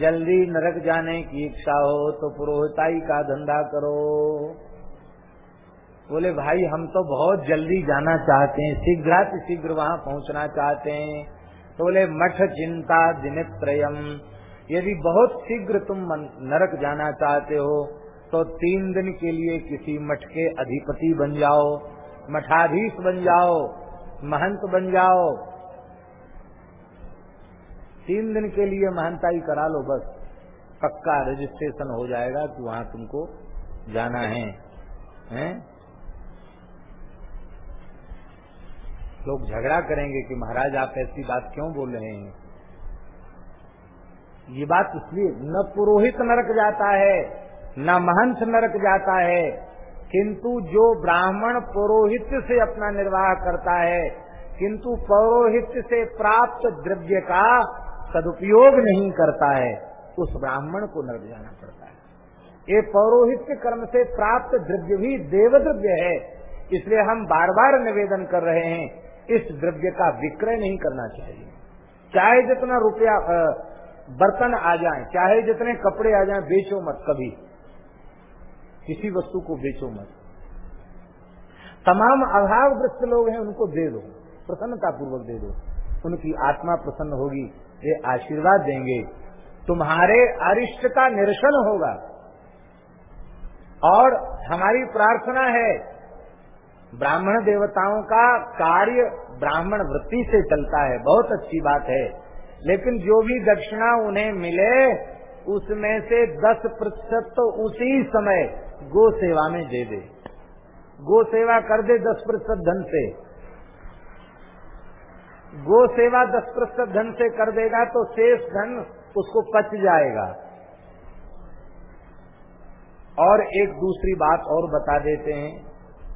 जल्दी नरक जाने की इच्छा हो तो पुरोहिताई का धंधा करो। बोले, भाई, हम तो बहुत जल्दी जाना चाहते हैं। शीघ्र शीघ्र वहाँ पहुँचना चाहते हैं। तो बोले, मठ चिंता दिन त्रयम यदि बहुत शीघ्र तुम नरक जाना चाहते हो तो तीन दिन के लिए किसी मठ के अधिपति बन जाओ, मठाधीश बन जाओ, महंत बन जाओ तीन दिन के लिए महंताई करा लो, बस। पक्का रजिस्ट्रेशन हो जाएगा कि वहाँ तुमको जाना है। हैं? लोग झगड़ा करेंगे कि महाराज, आप ऐसी बात क्यों बोल रहे हैं? ये बात इसलिए, न पुरोहित नरक जाता है, न महंत नरक जाता है, किंतु जो ब्राह्मण पुरोहित से अपना निर्वाह करता है, किंतु पौरोहित से प्राप्त द्रव्य का सदुपयोग नहीं करता है उस ब्राह्मण को नर्क जाना पड़ता है। ये पौरोहित्य कर्म से प्राप्त द्रव्य भी देव द्रव्य है, इसलिए हम बार बार निवेदन कर रहे हैं, इस द्रव्य का विक्रय नहीं करना चाहिए। चाहे जितना रुपया बर्तन आ जाए, चाहे जितने कपड़े आ जाए, बेचो मत कभी। किसी वस्तु को बेचो मत। तमाम अभावग्रस्त लोग हैं, उनको दे दो प्रसन्नता पूर्वक दे दो। उनकी आत्मा प्रसन्न होगी। ये आशीर्वाद देंगे। तुम्हारे अरिष्ट का निरसन होगा। और हमारी प्रार्थना है, ब्राह्मण देवताओं का कार्य ब्राह्मण वृत्ति से चलता है। बहुत अच्छी बात है। लेकिन जो भी दक्षिणा उन्हें मिले, उसमें से दस प्रतिशत तो उसी समय गो सेवा में दे दे। गो सेवा कर दे दस प्रतिशत धन से। गो सेवा दस प्रतिशत धन से कर देगा तो शेष धन उसको पच जाएगा। और एक दूसरी बात और बता देते हैं,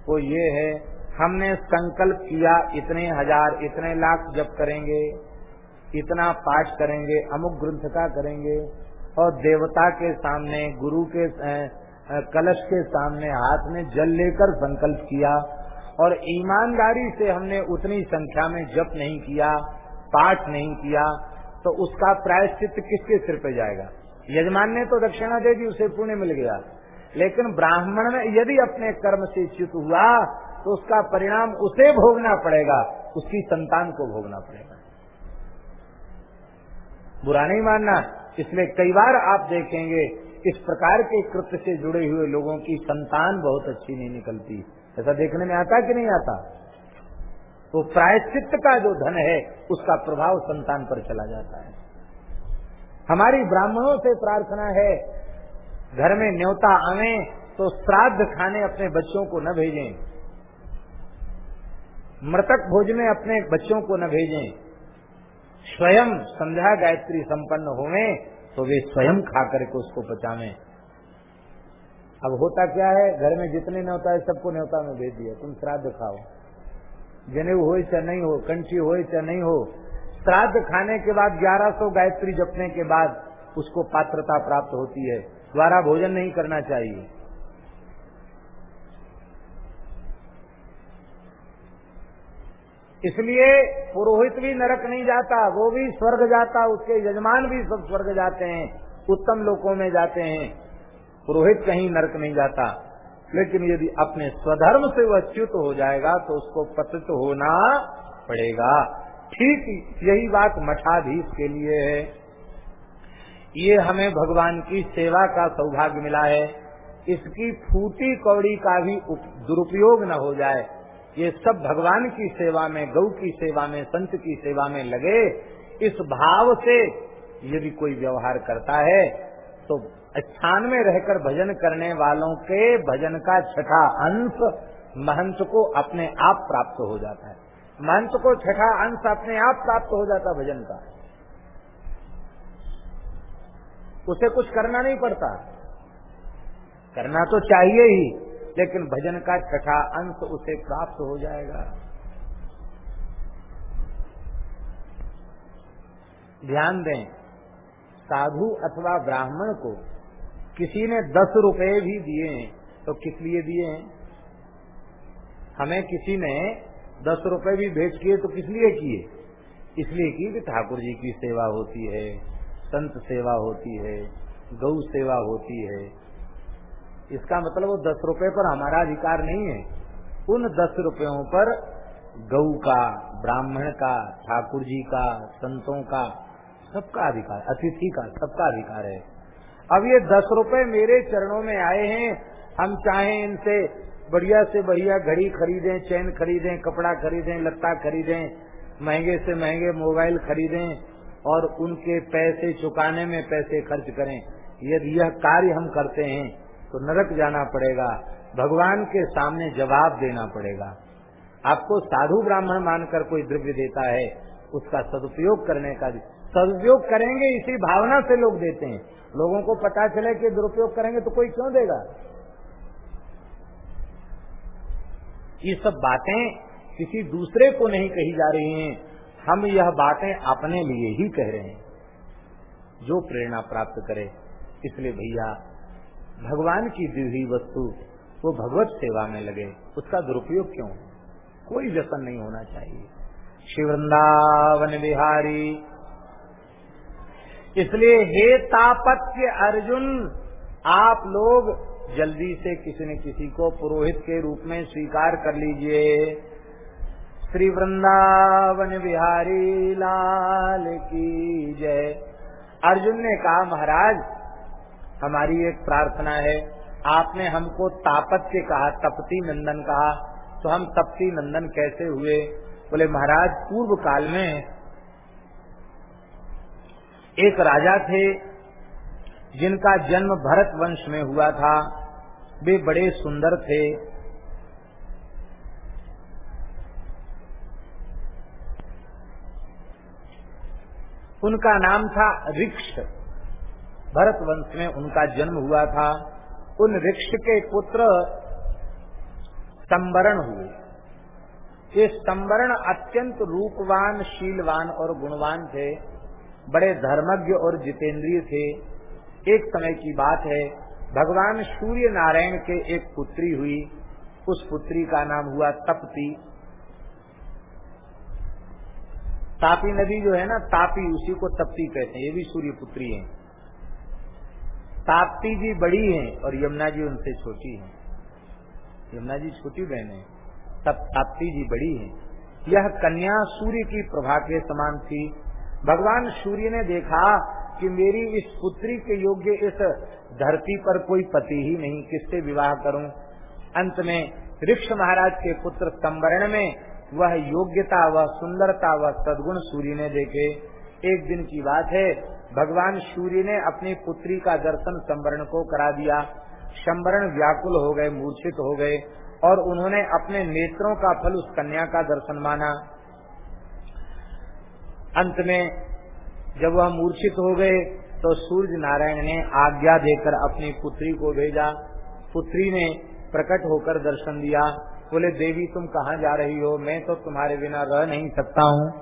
वो ये है, हमने संकल्प किया इतने हज़ार, इतने लाख जप करेंगे, इतना पाठ करेंगे, अमुक ग्रंथ का करेंगे, और देवता के सामने, गुरु के कलश के सामने हाथ में जल लेकर संकल्प किया और ईमानदारी से हमने उतनी संख्या में जप नहीं किया, पाठ नहीं किया तो उसका प्रायश्चित किसके सिर पे जाएगा? यजमान ने तो दक्षिणा दे दी, उसे पुण्य मिल गया। लेकिन ब्राह्मण में यदि अपने कर्म से च्युत हुआ तो उसका परिणाम उसे भोगना पड़ेगा, उसकी संतान को भोगना पड़ेगा। बुरा नहीं मानना। इसलिए कई बार आप देखेंगे, इस प्रकार के कृत्य से जुड़े हुए लोगों की संतान बहुत अच्छी नहीं निकलती। ऐसा देखने में आता कि नहीं आता? तो प्रायश्चित का जो धन है, उसका प्रभाव संतान पर चला जाता है। हमारी ब्राह्मणों से प्रार्थना है, घर में न्योता आवे तो श्राद्ध खाने अपने बच्चों को न भेजें। मृतक भोज में अपने बच्चों को न भेजें। स्वयं संध्या गायत्री संपन्न होवे तो वे स्वयं खा करके उसको पचावे। अब होता क्या है? घर में जितने न्योता है, सबको न्योता में भेज दिया। तुम श्राद्ध खाओ। जनेऊ हो चाहे नहीं हो, कंठी हो चाहे नहीं हो, श्राद्ध खाने के बाद 1100 गायत्री जपने के बाद उसको पात्रता प्राप्त होती है। द्वारा भोजन नहीं करना चाहिए। इसलिए पुरोहित भी नरक नहीं जाता, वो भी स्वर्ग जाता, उसके यजमान भी सब स्वर्ग जाते हैं, उत्तम लोकों में जाते हैं। पुरोहित कहीं नरक नहीं जाता। लेकिन यदि अपने स्वधर्म से वह च्युत हो जाएगा तो उसको पतित होना पड़ेगा। ठीक यही बात मठाधीश के लिए है। ये हमें भगवान की सेवा का सौभाग्य मिला है। इसकी फूटी कौड़ी का भी दुरुपयोग न हो जाए। ये सब भगवान की सेवा में गौ की सेवा में, संत की सेवा में लगे। इस भाव से यदि कोई व्यवहार करता है तो स्थान में रहकर भजन करने वालों के भजन का छठा अंश महंत को अपने आप प्राप्त हो जाता है। महंत को छठा अंश अपने आप प्राप्त हो जाता है भजन का। उसे कुछ करना नहीं पड़ता। करना तो चाहिए ही, लेकिन भजन का छठा अंश उसे प्राप्त हो जाएगा। ध्यान दें साधु अथवा ब्राह्मण को किसी ने दस रुपए भी दिए तो किस लिए दिए हैं? हमें किसी ने दस रुपए भी भेज किए तो किस लिए किए? इसलिए की कि ठाकुर जी की सेवा होती है, संत सेवा होती है, गौ सेवा होती है। इसका मतलब वो दस रुपए पर हमारा अधिकार नहीं है। उन दस रुपयों पर गौ का, ब्राह्मण का, ठाकुर जी का, संतों का सबका अधिकार, अतिथि का, सबका अधिकार है। अब ये दस रुपए मेरे चरणों में आए हैं, हम चाहे इनसे बढ़िया से बढ़िया घड़ी खरीदें, चैन खरीदें, कपड़ा खरीदें, लत्ता खरीदें, महँगे से महँगे मोबाइल खरीदें और उनके पैसे चुकाने में पैसे खर्च करें। यदि यह कार्य हम करते हैं तो नरक जाना पड़ेगा, भगवान के सामने जवाब देना पड़ेगा। आपको साधु ब्राह्मण मानकर कोई द्रव्य देता है, उसका सदुपयोग करने का सदुपयोग करेंगे, इसी भावना से लोग देते हैं। लोगों को पता चले कि दुरुपयोग करेंगे तो कोई क्यों देगा? ये सब बातें किसी दूसरे को नहीं कही जा रही हैं। हम यह बातें अपने लिए ही कह रहे हैं, जो प्रेरणा प्राप्त करे। इसलिए भैया, भगवान की दी हुई वस्तु, वो भगवत सेवा में लगे। उसका दुरुपयोग क्यों? कोई व्यसन नहीं होना चाहिए। शिवृंदावन बिहारी इसलिए, हे तापत्य अर्जुन, आप लोग जल्दी से किसी न किसी को पुरोहित के रूप में स्वीकार कर लीजिए। श्री वृंदावन बिहारी लाल की जय। अर्जुन ने कहा, महाराज, हमारी एक प्रार्थना है। आपने हमको तापत्य कहा, तपती नंदन कहा। तो हम तपती नंदन कैसे हुए? बोले, महाराज, पूर्व काल में एक राजा थे, जिनका जन्म भरत वंश में हुआ था। वे बड़े सुंदर थे। उनका नाम था रिक्ष। भरत वंश में उनका जन्म हुआ था। उन रिक्ष के पुत्र संवरण हुए। ये संवरण अत्यंत रूपवान, शीलवान और गुणवान थे। बड़े धर्मज्ञ और जितेंद्रिय थे। एक समय की बात है, भगवान सूर्य नारायण के एक पुत्री हुई। उस पुत्री का नाम हुआ तपती। तापी नदी जो है ना, तापी उसी को तपती कहते हैं, ये भी सूर्य पुत्री है। ताप्ती जी बड़ी हैं और यमुना जी उनसे छोटी हैं। यमुना जी छोटी बहन है तब ताप्ती जी बड़ी हैं। यह कन्या सूर्य की प्रभा के समान थी। भगवान सूर्य ने देखा कि मेरी इस पुत्री के योग्य इस धरती पर कोई पति ही नहीं, किससे विवाह करूँ? अंत में ऋक्ष महाराज के पुत्र संवरण में वह योग्यता, वह सुंदरता, वह सदगुण सूर्य ने देखे। एक दिन की बात है, भगवान सूर्य ने अपनी पुत्री का दर्शन संवरण को करा दिया। संवरण व्याकुल हो गए, मूर्छित हो गए और उन्होंने अपने नेत्रों का फल उस कन्या का दर्शन माना। अंत में जब वह मूर्छित हो गए तो सूर्य नारायण ने आज्ञा देकर अपनी पुत्री को भेजा। पुत्री ने प्रकट होकर दर्शन दिया। बोले, देवी, तुम कहाँ जा रही हो? मैं तो तुम्हारे बिना रह नहीं सकता हूँ।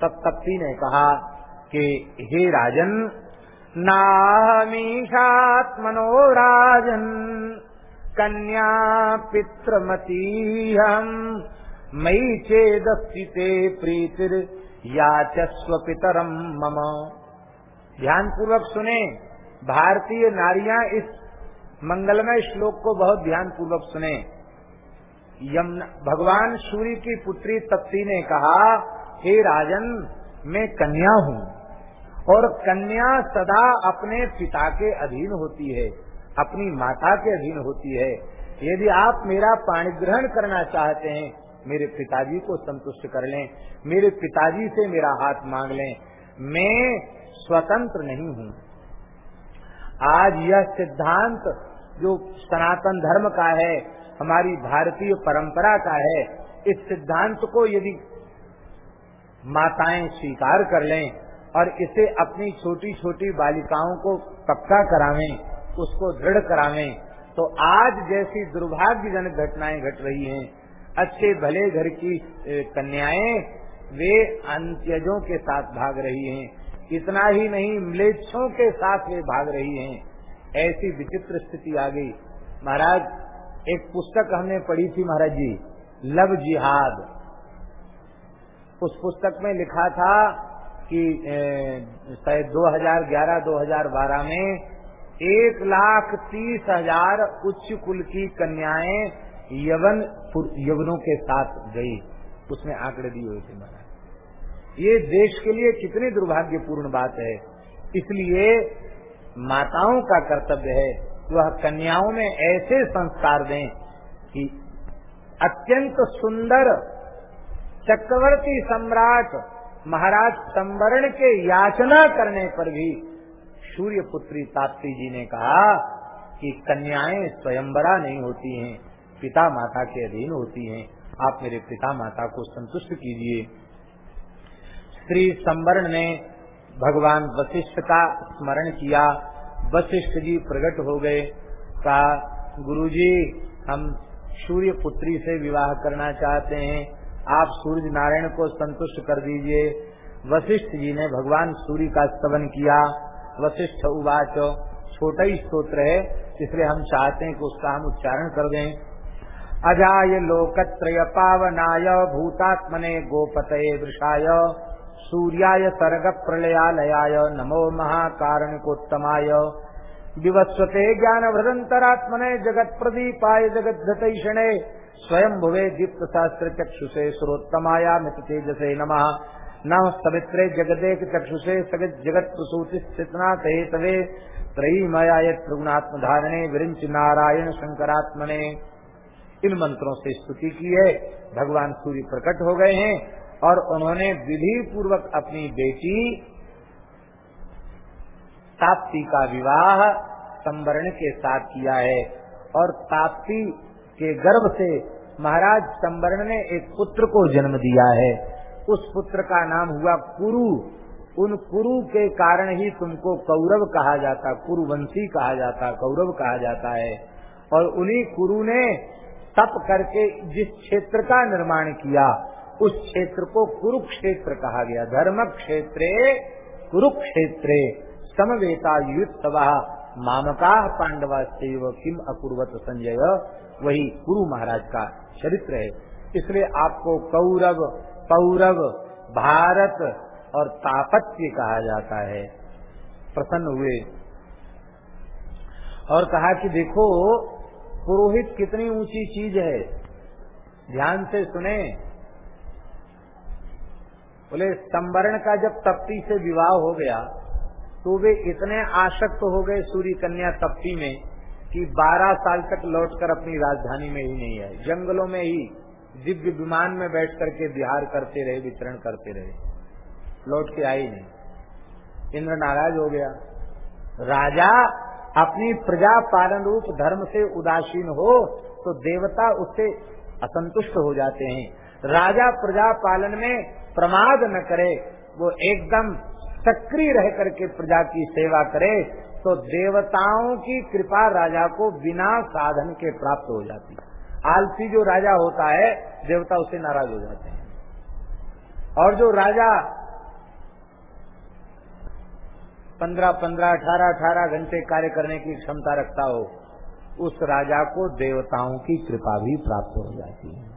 तब तप्ती ने कहा कि, हे राजन नामीषात्मनो राजन कन्या पितृमती हम मई चेदस्ती प्रीतिर याचस्व पितरम मम। ध्यान पूर्वक सुने। भारतीय नारियाँ इस मंगलमय श्लोक को बहुत ध्यान पूर्वक सुने भगवान सूर्य की पुत्री तप्ती ने कहा, हे राजन, मैं कन्या हूँ और कन्या सदा अपने पिता के अधीन होती है, अपनी माता के अधीन होती है। यदि आप मेरा पाणी ग्रहण करना चाहते हैं मेरे पिताजी को संतुष्ट कर लें, मेरे पिताजी से मेरा हाथ मांग लें। मैं स्वतंत्र नहीं हूँ। आज यह सिद्धांत जो सनातन धर्म का है, हमारी भारतीय परंपरा का है, इस सिद्धांत को यदि माताएँ स्वीकार कर लें और इसे अपनी छोटी छोटी बालिकाओं को पक्का करावें, उसको दृढ़ करावें तो आज जैसी दुर्भाग्यजनक घटनाएँ घट रही हैं अच्छे भले घर की कन्याएँ, वे अंत्यजों के साथ भाग रही हैं। इतना ही नहीं, म्लेच्छों के साथ वे भाग रही हैं। ऐसी विचित्र स्थिति आ गई। महाराज, एक पुस्तक हमने पढ़ी थी महाराज जी, लव जिहाद। उस पुस्तक में लिखा था कि शायद 2011-2012 में एक लाख तीस हज़ार उच्च कुल की कन्याएँ यवन यवनों के साथ गई। उसमें आंकड़े दिए हुए थे महाराज। ये देश के लिए कितनी दुर्भाग्यपूर्ण बात है। इसलिए माताओं का कर्तव्य है वह कन्याओं में ऐसे संस्कार दें कि अत्यंत सुंदर चक्रवर्ती सम्राट महाराज संवरण के याचना करने पर भी सूर्य पुत्री ताप्ती जी ने कहा कि कन्याएँ स्वयंवरा नहीं होती हैं। पिता माता के अधीन होती हैं। आप मेरे पिता माता को संतुष्ट कीजिए। श्री संवरण ने भगवान वशिष्ठ का स्मरण किया। वशिष्ठ जी प्रकट हो गए। कहा गुरु जी हम सूर्य पुत्री से विवाह करना चाहते हैं। आप सूर्य नारायण को संतुष्ट कर दीजिए। वशिष्ठ जी ने भगवान सूर्य का स्तवन किया। वशिष्ठ उवाच, छोटा ही स्त्रोत्र है। इसलिए हम चाहते हैं कि उसका हम उच्चारण कर दें। अजाय लोकत्रय पावनाय, भूतात्मने गोपतये वृषाय, सूर्याय सर्ग प्रलयालयाय नमो महाकारणिकोत्तमाय। विवस्वते ज्ञान भ्रदंतरात्मने जगत प्रदीपाय जगत धतैषणे स्वयं भुवे दीप्त शास्त्र चक्षुषे सुरोत्तमाया मित तेजसे नम। नम सवित्रे जगदेक चक्षुषे सगत जगत प्रसूति स्थितनाथ तवे त्रयी मयाय त्रिगुणात्म धारणे विरिंच नारायण शंकरात्मने इन मंत्रों से स्तुति की है। भगवान सूर्य प्रकट हो गए हैं और उन्होंने विधि पूर्वक अपनी बेटी ताप्ती का विवाह संवरण के साथ किया है और ताप्ती के गर्भ से महाराज संवरण ने एक पुत्र को जन्म दिया है। उस पुत्र का नाम हुआ कुरु। उन कुरु के कारण ही तुमको कौरव कहा जाता, कुरुवंशी कहा जाता, कौरव कहा जाता है। और उन्हीं कुरु ने तप करके जिस क्षेत्र का निर्माण किया, उस क्षेत्र को कुरुक्षेत्र कहा गया। धर्म क्षेत्र कुरुक्षेत्र समवेता युक्त मामका पांडवा सेव किम अकुर्वत संजय? वही गुरु महाराज का चरित्र है। इसलिए आपको कौरव, पौरव, भारत और तापत्य कहा जाता है। प्रसन्न हुए। और कहा कि देखो पुरोहित कितनी ऊँची चीज़ है? ध्यान से सुने। बोले संवरण का जब तप्ती से विवाह हो गया तो वे इतने आशक्त हो गए सूर्य कन्या तप्ती में कि 12 साल तक लौटकर अपनी राजधानी में ही नहीं आए। जंगलों में ही, दिव्य विमान में बैठ करके बिहार करते रहे, वितरण करते रहे। लौट के आई नहीं। इंद्र नाराज़ हो गया। राजा अपनी प्रजा पालन रूप धर्म से उदासीन हो तो देवता उससे असंतुष्ट हो जाते हैं। राजा प्रजा पालन में प्रमाद न करे, वो एकदम सक्रिय रह करके प्रजा की सेवा करे तो देवताओं की कृपा राजा को बिना साधन के प्राप्त हो जाती। है आलसी जो राजा होता है, देवता उससे नाराज़ हो जाते हैं। और जो राजा पंद्रह पंद्रह, अठारह अठारह घंटे कार्य करने की क्षमता रखता हो, उस राजा को देवताओं की कृपा भी प्राप्त हो जाती है।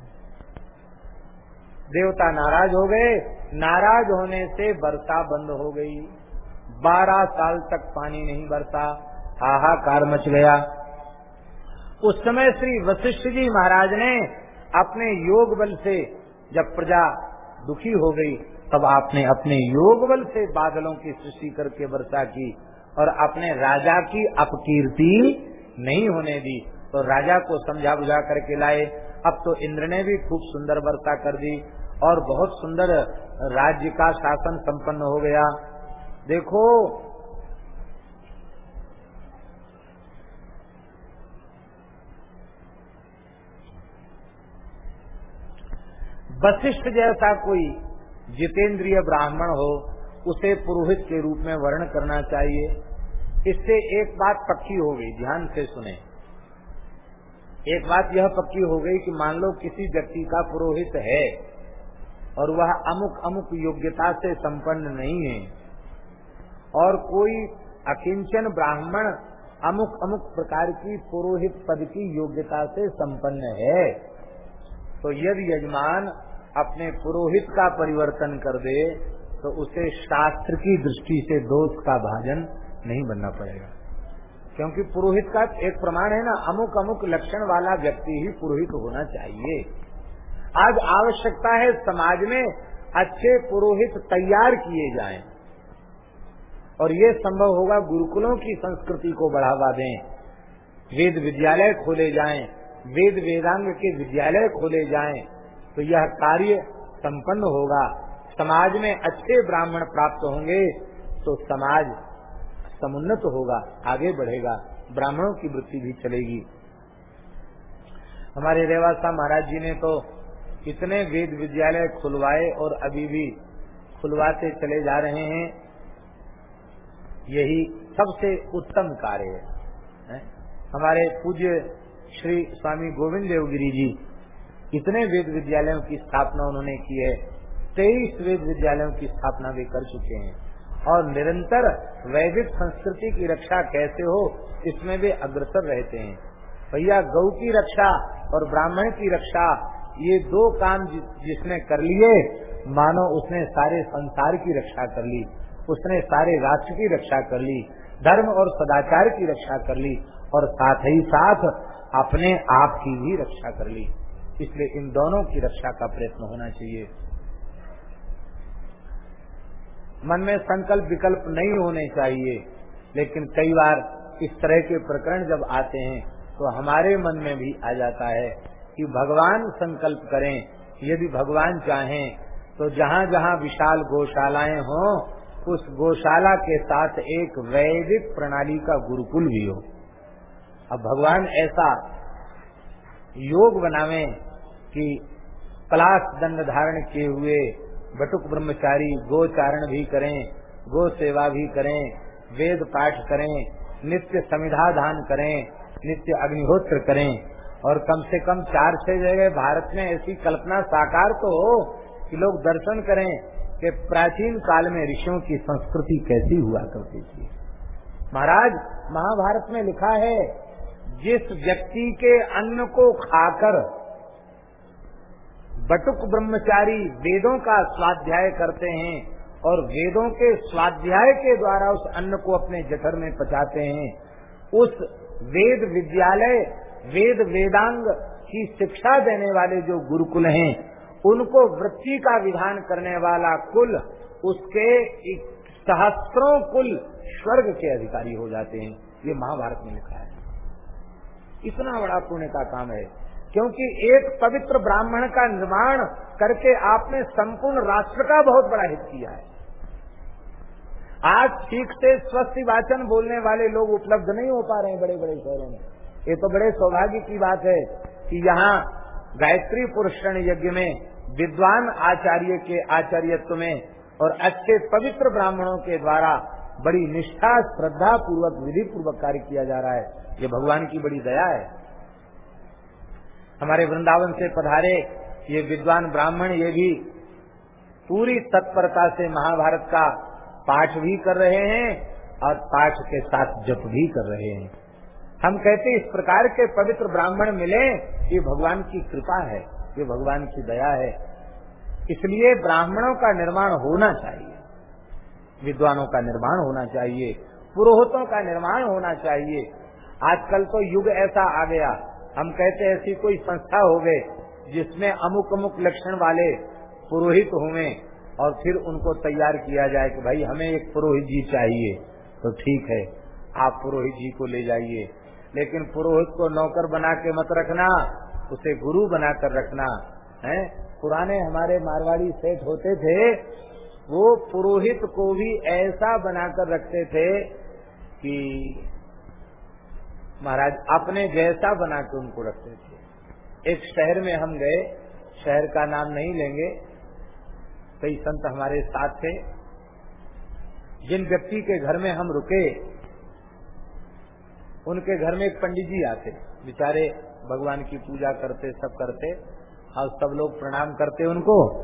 देवता नाराज़ हो गए। नाराज़ होने से वर्षा बंद हो गई। बारह साल तक पानी नहीं बरसा। हाहाकार मच गया। उस समय श्री वशिष्ठ जी महाराज ने अपने योग बल से जब प्रजा दुखी हो गई तब आपने अपने योग बल से बादलों की सृष्टि करके वर्षा की और अपने राजा की अपकीर्ति नहीं होने दी। तो राजा को समझा बुझा करके लाए। अब तो इंद्र ने भी खूब सुंदर वर्षा कर दी और बहुत सुंदर राज्य का शासन संपन्न हो गया। देखो, वशिष्ठ जैसा कोई जितेंद्रिय ब्राह्मण हो, उसे पुरोहित के रूप में वर्ण करना चाहिए। इससे एक बात पक्की हो गई, ध्यान से सुने। एक बात यह पक्की हो गई कि मान लो किसी व्यक्ति का पुरोहित है और वह अमुक अमुक योग्यता से संपन्न नहीं है और कोई अकिंचन ब्राह्मण अमुक अमुक प्रकार की पुरोहित पद की योग्यता से संपन्न है तो यदि यजमान अपने पुरोहित का परिवर्तन कर दे तो उसे शास्त्र की दृष्टि से दोष का भाजन नहीं बनना पड़ेगा। क्योंकि पुरोहित का एक प्रमाण है ना, अमुक अमुक लक्षण वाला व्यक्ति ही पुरोहित होना चाहिए। आज आवश्यकता है समाज में अच्छे पुरोहित तैयार किए जाएँ, और ये संभव होगा गुरुकुलों की संस्कृति को बढ़ावा दें, वेद विद्यालय खोले जाएँ, वेद वेदांग के विद्यालय खोले जाएँ तो यह कार्य संपन्न होगा। समाज में अच्छे ब्राह्मण प्राप्त होंगे तो समाज समुन्नत होगा, आगे बढ़ेगा, ब्राह्मणों की वृत्ति भी चलेगी। हमारे रेवासा महाराज जी ने तो इतने वेद विद्यालय खुलवाए और अभी भी खुलवाते चले जा रहे हैं। यही सबसे उत्तम कार्य है? हमारे पूज्य श्री स्वामी गोविंद देवगिरी जी इतने वेद विद्यालयों की स्थापना उन्होंने की है? तेईस वेद विद्यालयों की स्थापना भी कर चुके हैं। और निरंतर वैदिक संस्कृति की रक्षा कैसे हो, इसमें वे अग्रसर रहते हैं। भैया, गौ की रक्षा और ब्राह्मण की रक्षा, ये दो काम जिसने कर लिए, मानो उसने सारे संसार की रक्षा कर ली, उसने सारे राष्ट्र की रक्षा कर ली, धर्म और सदाचार की रक्षा कर ली, और साथ ही साथ अपने आप की भी रक्षा कर ली। इसलिए इन दोनों की रक्षा का प्रयत्न होना चाहिए। मन में संकल्प विकल्प नहीं होने चाहिए, लेकिन कई बार इस तरह के प्रकरण जब आते हैं तो हमारे मन में भी आ जाता है कि भगवान संकल्प करें, यदि भगवान चाहें तो जहाँ जहाँ विशाल गौशालाएँ हों, उस गौशाला के साथ एक वैदिक प्रणाली का गुरुकुल भी हो। अब भगवान ऐसा योग बनावे कि पलाश दंड धारण किए हुए, बटुक ब्रह्मचारी गोचारण भी करें, गो सेवा भी करें, वेद पाठ करें, नित्य समिधा दान करें, नित्य अग्निहोत्र करें, और कम से कम चार छह जगह भारत में ऐसी कल्पना साकार तो हो कि लोग दर्शन करें कि प्राचीन काल में ऋषियों की संस्कृति कैसी हुआ करती थी। महाराज, महाभारत में लिखा है, जिस व्यक्ति के अन्न को खाकर बटुक ब्रह्मचारी वेदों का स्वाध्याय करते हैं और वेदों के स्वाध्याय के द्वारा उस अन्न को अपने जठर में पचाते हैं। उस वेद विद्यालय, वेद वेदांग की शिक्षा देने वाले जो गुरुकुल हैं, उनको वृत्ति का विधान करने वाला कुल, उसके सहस्त्रों कुल स्वर्ग के अधिकारी हो जाते हैं। ये महाभारत में लिखा है। इतना बड़ा पुण्य का काम है। क्योंकि एक पवित्र ब्राह्मण का निर्माण करके आपने संपूर्ण राष्ट्र का बहुत बड़ा हित किया है। आज ठीक से स्वस्थ वाचन बोलने वाले लोग उपलब्ध नहीं हो पा रहे हैं बड़े बड़े शहरों में। ये तो बड़े सौभाग्य की बात है कि यहाँ गायत्री पुरुषण यज्ञ में विद्वान आचार्य के आचार्यत्व में और अच्छे पवित्र ब्राह्मणों के द्वारा बड़ी निष्ठा, श्रद्धा पूर्वक विधि पूर्वक कार्य किया जा रहा है। ये भगवान की बड़ी दया है। हमारे वृंदावन से पधारे ये विद्वान ब्राह्मण, ये भी पूरी तत्परता से महाभारत का पाठ भी कर रहे हैं और पाठ के साथ जप भी कर रहे हैं। हम कहते इस प्रकार के पवित्र ब्राह्मण मिले, ये भगवान की कृपा है, ये भगवान की दया है। इसलिए ब्राह्मणों का निर्माण होना चाहिए, विद्वानों का निर्माण होना चाहिए, पुरोहितों का निर्माण होना चाहिए। आजकल तो युग ऐसा आ गया हम कहते ऐसी कोई संस्था हो गए जिसमें अमुक अमुक लक्षण वाले पुरोहित हुए और फिर उनको तैयार किया जाए कि भाई हमें एक पुरोहित जी चाहिए तो ठीक है, आप पुरोहित जी को ले जाइए। लेकिन पुरोहित को नौकर बना के मत रखना, उसे गुरु बनाकर रखना, है? पुराने हमारे मारवाड़ी सेठ होते थे, वो पुरोहित को भी ऐसा बनाकर रखते थे कि महाराज, अपने जैसा बना के उनको रखते थे। एक शहर में हम गए, शहर का नाम नहीं लेंगे। कई संत हमारे साथ थे। जिन व्यक्ति के घर में हम रुके, उनके घर में एक पंडित जी आते। बेचारे भगवान की पूजा करते, सब करते। और सब लोग प्रणाम करते उनको।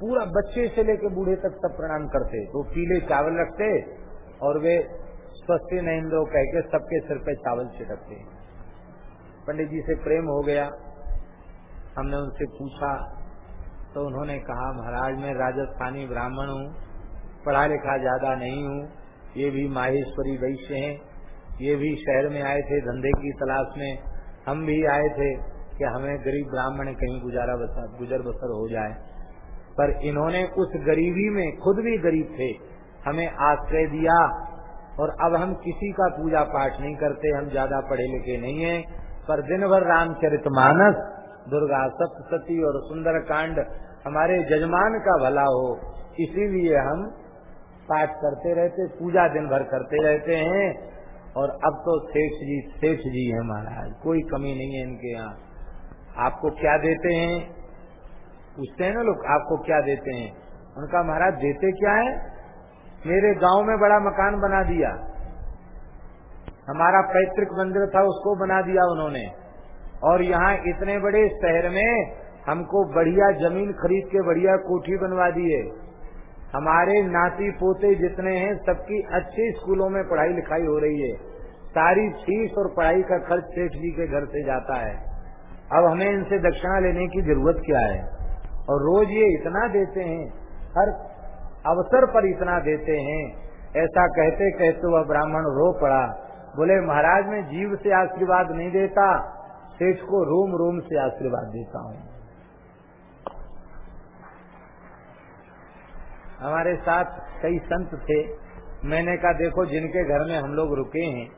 पूरा बच्चे से लेकर बूढ़े तक सब प्रणाम करते। तो पीले चावल रखते और वे स्वस्ति नहीं दो कह के सबके सिर पे चावल छिटकते पंडित जी से प्रेम हो गया। हमने उनसे पूछा तो उन्होंने कहा, महाराज, मैं राजस्थानी ब्राह्मण हूँ, पढ़ा लिखा ज़्यादा नहीं हूँ। ये भी माहेश्वरी वैश्य हैं। ये भी शहर में आए थे, धंधे की तलाश में। हम भी आए थे कि हमें गरीब ब्राह्मण कहीं गुजारा बसर गुजर बसर हो जाए। पर इन्होंने उस गरीबी में खुद भी गरीब थे। हमें आश्रय दिया और अब हम किसी का पूजा पाठ नहीं करते, हम ज़्यादा पढ़े लिखे नहीं हैं। पर दिन भर रामचरित मानस, दुर्गा सप्तती और सुंदर कांड हमारे जजमान का भला हो, इसीलिए हम पाठ करते रहते, पूजा दिन भर करते रहते हैं। और अब तो सेठ जी सेठ जी है महाराज, कोई कमी नहीं है इनके यहाँ। आपको क्या देते हैं? पूछते हैं ना लोग, आपको क्या देते हैं? उनका महाराज, देते क्या है? मेरे गाँव में बड़ा मकान बना दिया। हमारा पैतृक मंदिर था, उसको बना दिया उन्होंने। और यहाँ इतने बड़े शहर में हमको बढ़िया ज़मीन खरीद के बढ़िया कोठी बनवा दिए। हमारे नाती पोते जितने हैं, सबकी अच्छे स्कूलों में पढ़ाई लिखाई हो रही है। सारी फ़ीस और पढ़ाई का खर्च सेठ जी के घर से जाता है। अब हमें इनसे दक्षिणा लेने की ज़रूरत क्या है? और रोज ये इतना देते हैं, हर अवसर पर इतना देते हैं। ऐसा कहते कहते वह ब्राह्मण रो पड़ा। बोले, महाराज, मैं जीव से आशीर्वाद नहीं देता, सेठ को रोम रोम से आशीर्वाद देता हूँ। हमारे साथ कई संत थे। मैंने कहा, देखो, जिनके घर में हम लोग रुके हैं,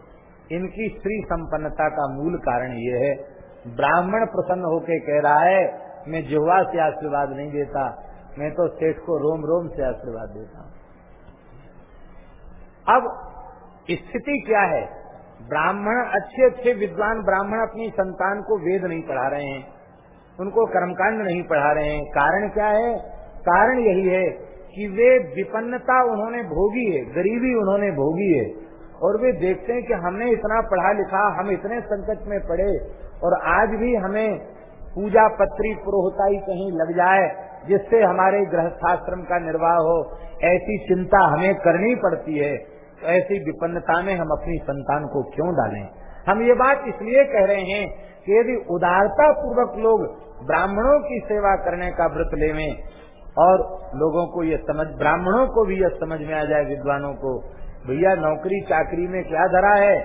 इनकी स्त्री संपन्नता का मूल कारण ये है। ब्राह्मण प्रसन्न होके कह रहा है, मैं जुहवा से आशीर्वाद नहीं देता मैं तो सेठ को रोम रोम से आशीर्वाद देता हूँ। अब स्थिति क्या है? ब्राह्मण, अच्छे अच्छे विद्वान ब्राह्मण अपनी संतान को वेद नहीं पढ़ा रहे हैं। उनको कर्मकांड नहीं पढ़ा रहे हैं। कारण क्या है? कारण यही है कि वे विपन्नता उन्होंने भोगी है, गरीबी उन्होंने भोगी है। और वे देखते हैं कि हमने इतना पढ़ा लिखा, हम इतने संकट में पड़े, और आज भी हमें पूजा पत्री पुरोहताई कहीं लग जाए, जिससे हमारे गृहस्थाश्रम का निर्वाह हो, ऐसी चिंता हमें करनी पड़ती है तो ऐसी विपन्नता में हम अपनी संतान को क्यों डालें? हम ये बात इसलिए कह रहे हैं कि यदि उदारता पूर्वक लोग ब्राह्मणों की सेवा करने का व्रत लेवे, और लोगों को ये समझ, ब्राह्मणों को भी यह समझ में आ जाए, विद्वानों को, भैया नौकरी चाकरी में क्या धरा है?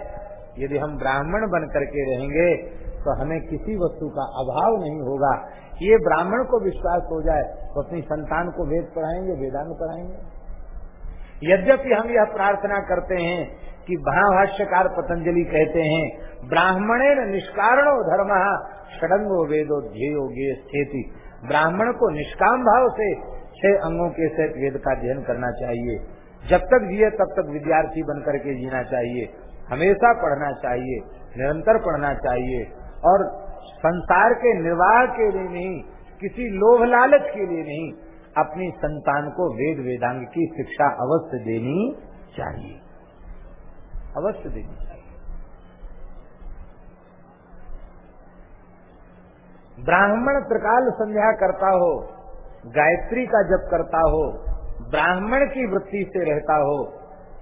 यदि हम ब्राह्मण बन करके रहेंगे तो हमें किसी वस्तु का अभाव नहीं होगा। ये ब्राह्मण को विश्वास हो जाए तो अपनी संतान को वेद पढ़ाएँगे, वेदांत पढ़ाएँगे। यद्यपि हम यह प्रार्थना करते हैं कि महाभाष्यकार पतंजलि कहते हैं ब्राह्मणे निष्कारणो धर्म षडंगो वेदो ध्येयो गे स्थिति। ब्राह्मण को निष्काम भाव से छह अंगों के सहित वेद का अध्ययन करना चाहिए। जब तक जिए, तब तक विद्यार्थी बन करके जीना चाहिए। हमेशा पढ़ना चाहिए, निरंतर पढ़ना चाहिए। और संसार के निर्वाह के लिए नहीं, किसी लोभ लालच के लिए नहीं, अपनी संतान को वेद वेदांग की शिक्षा अवश्य देनी चाहिए। अवश्य देनी चाहिए। ब्राह्मण त्रिकाल संध्या करता हो, गायत्री का जप करता हो, ब्राह्मण की वृत्ति से रहता हो,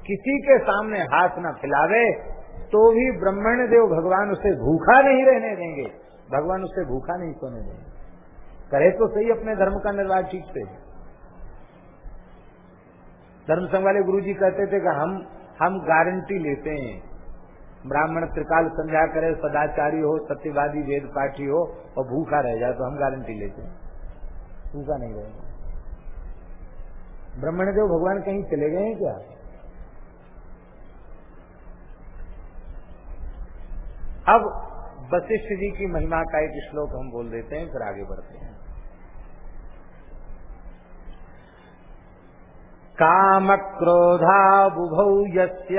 किसी के सामने हाथ न फैलावे तो भी ब्रह्मण देव भगवान उसे भूखा नहीं रहने देंगे। भगवान उसे भूखा नहीं सोने देंगे। करे तो सही अपने धर्म का निर्वाह ठीक से। धर्म संघ वाले गुरु जी कहते थे कि हम हम गारंटी लेते हैं। ब्राह्मण त्रिकाल संध्या करे, सदाचारी हो, सत्यवादी, वेद पाठी हो, और भूखा रह जाए तो हम गारंटी लेते हैं। भूखा नहीं रहेगा। ब्राह्मण देव भगवान कहीं चले गए हैं क्या? अब वशिष्ठ जी की महिमा का एक श्लोक हम बोल देते हैं, फिर आगे बढ़ते हैं। काम क्रोधा बुभौ यस्य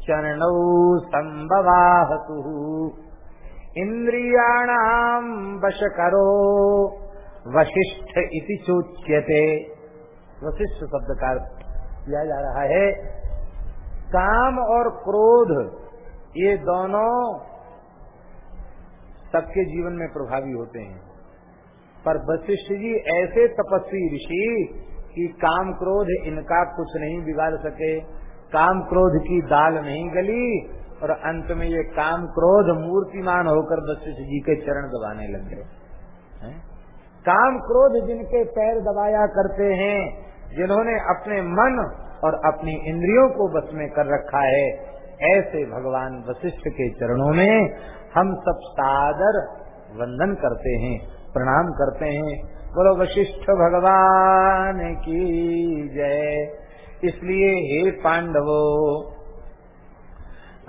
चरणौ संभवाहतु। इंद्रियाणाम वश करो वशिष्ठ इति चोच्यते वशिष्ठ शब्द का किया जा रहा है। काम और क्रोध ये दोनों सबके जीवन में प्रभावी होते हैं। पर वशिष्ठ जी ऐसे तपस्वी ऋषि कि काम क्रोध इनका कुछ नहीं बिगाड़ सके। काम क्रोध की दाल नहीं गली और अंत में ये काम क्रोध मूर्तिमान होकर वशिष्ठ जी के चरण दबाने लग गए। काम क्रोध जिनके पैर दबाया करते हैं, जिन्होंने अपने मन और अपनी इंद्रियों को बस में कर रखा है ऐसे भगवान वशिष्ठ के चरणों में हम सब सादर वंदन करते हैं, प्रणाम करते हैं। बोलो, वशिष्ठ भगवान की जय। इसलिए हे पांडवो,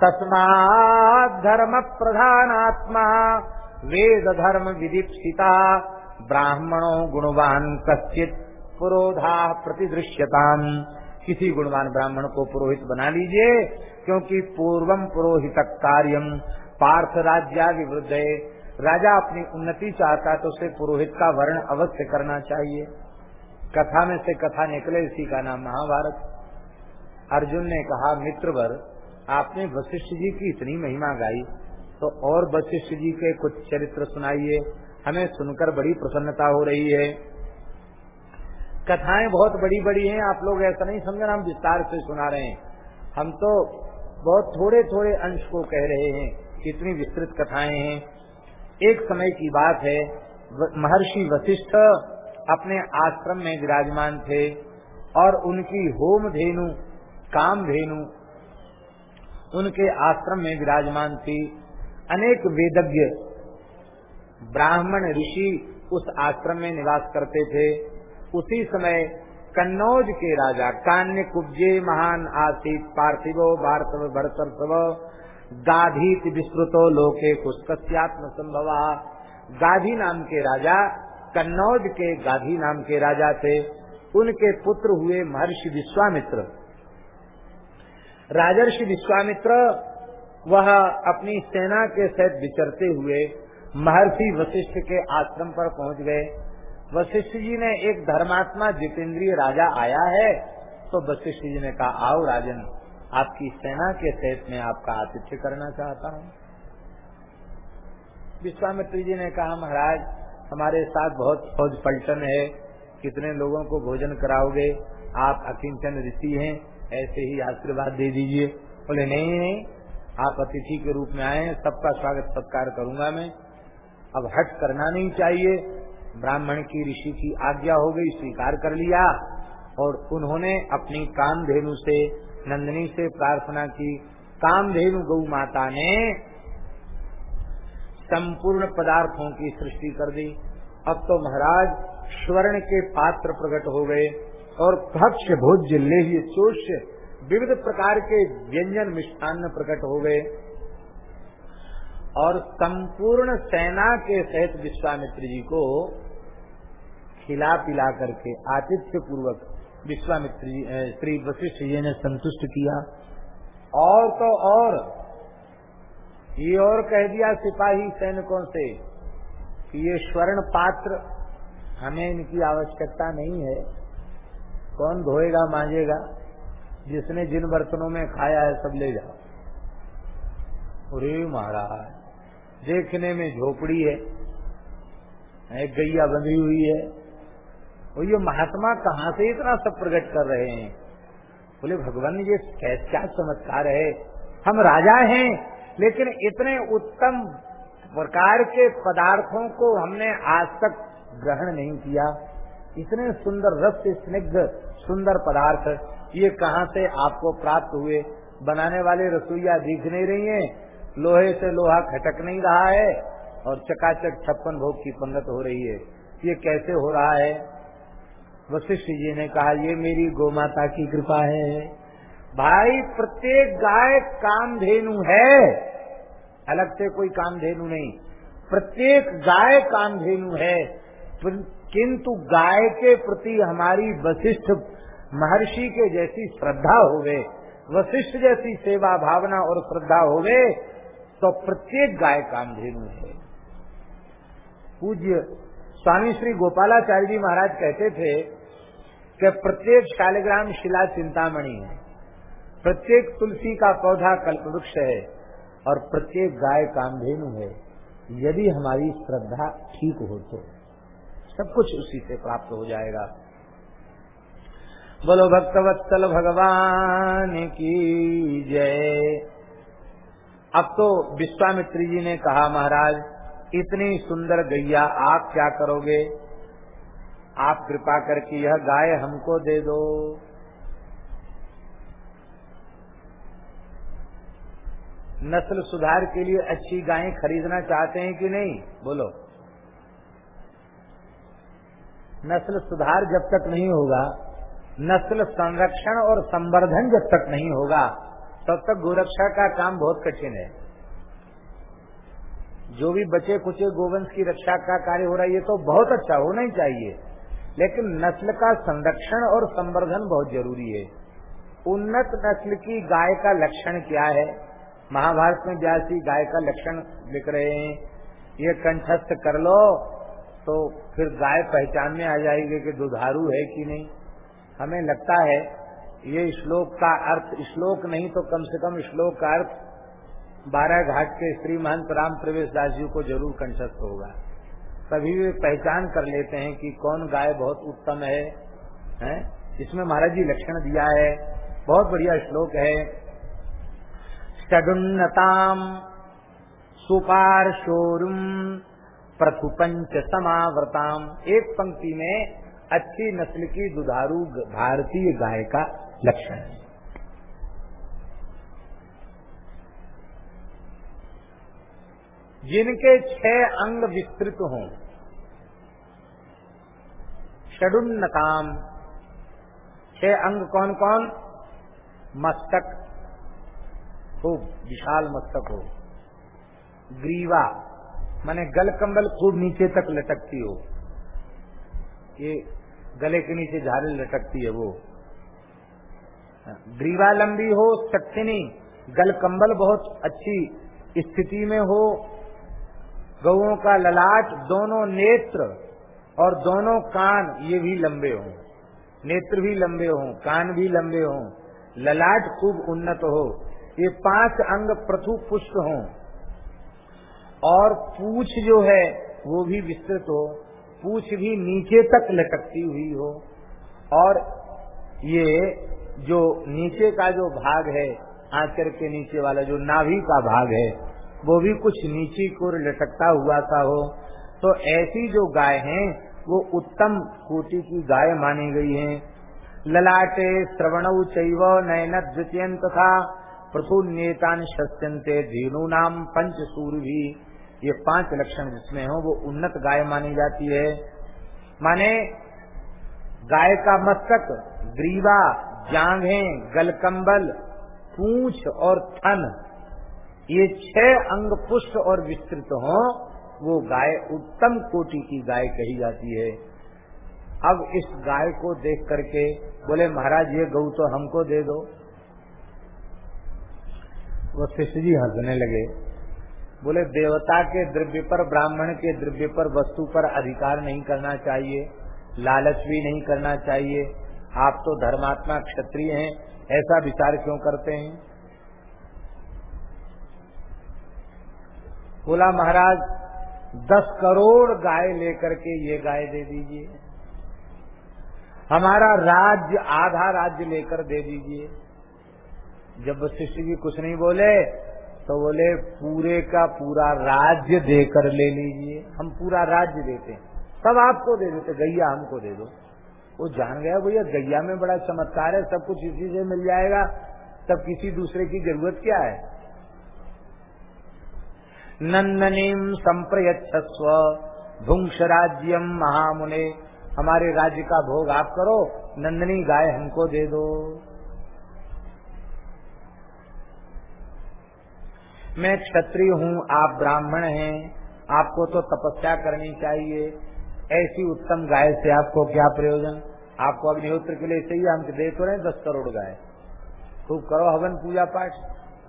तस्मात् धर्म प्रधानात्मा, वेद धर्म विदीप्सिता, ब्राह्मणों गुणवान कश्चित पुरोधा प्रतिदृश्यताम। किसी गुणवान ब्राह्मण को पुरोहित बना लीजिए क्योंकि पूर्वम पुरोहित कार्यम पार्थ राज्या विवृद्ध राजा अपनी उन्नति चाहता तो उसे पुरोहित का वर्ण अवश्य करना चाहिए। कथा में से कथा निकले इसी का नाम महाभारत। अर्जुन ने कहा, मित्रवर, आपने वशिष्ठ जी की इतनी महिमा गाई तो और वशिष्ठ जी के कुछ चरित्र सुनाइए। हमें सुनकर बड़ी प्रसन्नता हो रही है। कथाएँ बहुत बड़ी बड़ी हैं, आप लोग ऐसा नहीं समझना, हम विस्तार से सुना रहे हैं। हम तो बहुत थोड़े थोड़े अंश को कह रहे हैं कितनी विस्तृत कथाएँ हैं। एक समय की बात है महर्षि वशिष्ठ अपने आश्रम में विराजमान थे और उनकी होम धेनु काम धेनु उनके आश्रम में विराजमान थी। अनेक वेदज्ञ, ब्राह्मण ऋषि उस आश्रम में निवास करते थे। उसी समय कन्नौज के राजा, कान्य कुब्जे महान आसित पार्थिवो भारतव भरतर्षव गाधीत विस्तृतो लोके कुष्कत्यात्म संभवा। गाधी नाम के राजा, कन्नौज के गाधी नाम के राजा थे। उनके पुत्र हुए महर्षि विश्वामित्र। राजर्षि विश्वामित्र, वह अपनी सेना के सहित विचरते हुए महर्षि वशिष्ठ के आश्रम पर पहुँच गए। वशिष्ठ जी ने एक धर्मात्मा जितेंद्रीय राजा आया है तो वशिष्ठ जी ने कहा, आओ राजन, आपकी सेना के सहित में आपका आतिथ्य करना चाहता हूँ। विश्वामित्र जी ने कहा, महाराज, हमारे साथ बहुत फौज पलटन है, कितने लोगों को भोजन कराओगे? आप अकिंचन ऋषि हैं, ऐसे ही आशीर्वाद दे दीजिए। बोले, नहीं नहीं आप अतिथि के रूप में आए सबका स्वागत सत्कार करूँगा मैं। अब हट करना नहीं चाहिए ब्राह्मण की ऋषि की आज्ञा हो गई, स्वीकार कर लिया और उन्होंने अपनी कामधेनु से, नंदनी से प्रार्थना की। कामधेनु गौ माता ने संपूर्ण पदार्थों की सृष्टि कर दी। अब तो महाराज स्वर्ण के पात्र प्रकट हो गए और भक्ष भोज्य लेह्य चोष्य विविध प्रकार के व्यंजन मिष्ठान्न प्रकट हो गए और संपूर्ण सेना के सहित विश्वामित्र जी को खिला पिला करके आतिथ्य पूर्वक विश्वामित्र जी श्री वशिष्ठ जी ने संतुष्ट किया। और तो और। ये और कह दिया सिपाही सैनिकों से कि ये स्वर्ण पात्र, हमें इनकी आवश्यकता नहीं है। कौन धोएगा, मांजेगा? जिसने जिन बर्तनों में खाया है, सब ले जाओ। अरे महाराज, देखने में झोपड़ी है, एक गैया बंधी हुई है। और ये महात्मा कहाँ से इतना सब प्रकट कर रहे हैं? बोले, भगवान ये क्या चमत्कार है? हम राजा हैं, लेकिन इतने उत्तम प्रकार के पदार्थों को हमने आज तक ग्रहण नहीं किया। इतने सुंदर रस, स्निग्ध सुंदर पदार्थ, ये कहाँ से आपको प्राप्त हुए? बनाने वाले रसोईया दिख नहीं रही हैं, लोहे से लोहा खटक नहीं रहा है, और चकाचक छप्पन भोग की पंगत हो रही है। ये कैसे हो रहा है? वशिष्ठ जी ने कहा, ये मेरी गोमाता की कृपा है। भाई, प्रत्येक गाय कामधेनु है। अलग से कोई कामधेनु नहीं। प्रत्येक गाय कामधेनु है। किंतु गाय के प्रति हमारी वशिष्ठ महर्षि के जैसी श्रद्धा हो गए वशिष्ठ जैसी सेवा भावना और श्रद्धा हो गए तो प्रत्येक गाय कामधेनु है। पूज्य स्वामी श्री गोपालाचार्य जी महाराज कहते थे कि प्रत्येक शालिग्राम शिला चिंतामणि है। प्रत्येक तुलसी का पौधा कल्पवृक्ष है और प्रत्येक गाय कामधेनु है। यदि हमारी श्रद्धा ठीक हो तो सब कुछ उसी से प्राप्त हो जाएगा। बोलो, भक्तवत्सल भगवान की जय। अब तो विश्वामित्री जी ने कहा, महाराज, इतनी सुंदर गैया आप क्या करोगे? आप कृपा करके यह गाय हमको दे दो। नस्ल सुधार के लिए अच्छी गायें खरीदना चाहते हैं कि नहीं? बोलो। नस्ल सुधार जब तक नहीं होगा, नस्ल संरक्षण और संवर्धन जब तक नहीं होगा, तब तक गोरक्षा का काम बहुत कठिन है। जो भी बचे कुचे गोवंश की रक्षा का कार्य हो रहा है, ये तो बहुत अच्छा होना ही चाहिए। लेकिन नस्ल का संरक्षण और संवर्धन बहुत ज़रूरी है। उन्नत नस्ल की गाय का लक्षण क्या है? महाभारत में व्यासी गाय का लक्षण लिख रहे हैं, ये कंठस्थ कर लो तो फिर गाय पहचान में आ जाएगी कि दुधारू है कि नहीं। हमें लगता है, ये श्लोक का अर्थ, श्लोक नहीं तो कम से कम श्लोक का अर्थ बारह घाट के श्री महंत राम प्रवेश दास जी को ज़रूर कंठस्थ होगा। तभी वे पहचान कर लेते हैं कि कौन गाय बहुत उत्तम है, है? इसमें महाराज जी लक्षण दिया है। बहुत बढ़िया श्लोक है। षडुन्नताम शोरुम प्रथुपंच समावृताम। एक पंक्ति में अच्छी नस्ल की दुधारू भारतीय गाय का लक्षण है। जिनके छह अंग विस्तृत हों। षडुन्न काम छह अंग कौन कौन मस्तक। खूब विशाल मस्तक हो। ग्रीवा। माने गल कंबल खूब नीचे तक लटकती हो। ये गले के नीचे झारे लटकती है वो। ग्रीवा लंबी हो सक्सिनी गल कंबल बहुत अच्छी स्थिति में हो। गऊ का ललाट, दोनों नेत्र और दोनों कान, ये भी लंबे हों। नेत्र भी लंबे हों, कान भी लंबे हों। ललाट खूब उन्नत हो। ये पाँच अंग प्रथु पुष्ट हों। और पूछ जो है, वो भी विस्तृत हो। पूछ भी नीचे तक लटकती हुई हो। और ये जो नीचे का जो भाग है आंचर के नीचे वाला जो नाभि का भाग है वो भी कुछ नीचे को लटकता हुआ सा हो। तो ऐसी जो गाय हैं, वो उत्तम कोटि की गाय मानी गई हैं। ललाटे श्रवण चैव नयन द्वितीय तथा प्रथुन्येतान शस्यंते धीनु नाम पंच सूर भी ये पाँच लक्षण जिसमें हो, वो उन्नत गाय मानी जाती है। माने गाय का मस्तक, ग्रीवा, जांघे, गलकंबल, पूछ और थन ये छह अंग पुष्ट और विस्तृत हो, वो गाय उत्तम कोटि की गाय कही जाती है। अब इस गाय को देख करके बोले, महाराज, ये गऊ तो हमको दे दो। वो शिष्य जी हंसने लगे। बोले, देवता के द्रव्य पर, ब्राह्मण के द्रव्य पर वस्तु पर अधिकार नहीं करना चाहिए, लालच भी नहीं करना चाहिए। आप तो धर्मात्मा क्षत्रिय हैं, ऐसा विचार क्यों करते हैं? बोला, महाराज, दस करोड़ गाय लेकर के ये गाय दे दीजिए। हमारा राज्य, आधा राज्य लेकर दे दीजिए। जब वशिष्ठ जी कुछ नहीं बोले तो बोले, पूरे का पूरा राज्य देकर ले लीजिए। हम पूरा राज्य देते हैं। सब आपको दे देते, गैया हमको दे दो। वो जान गया, भैया, गैया में बड़ा चमत्कार है, सब कुछ इसी से मिल जाएगा। तब किसी दूसरे की ज़रूरत क्या है? नंदनीम संप्रयच्छस्व। भुंश राज्यम महामुने। हमारे राज्य का भोग आप करो, नंदनी गाय हमको दे दो। मैं क्षत्रिय हूँ, आप ब्राह्मण हैं, आपको तो तपस्या करनी चाहिए। ऐसी उत्तम गाय से आपको क्या प्रयोजन? आपको अग्निहोत्र के लिए चाहिए, हम दे तो रहे दस करोड़ गाय। खूब करो हवन पूजा पाठ,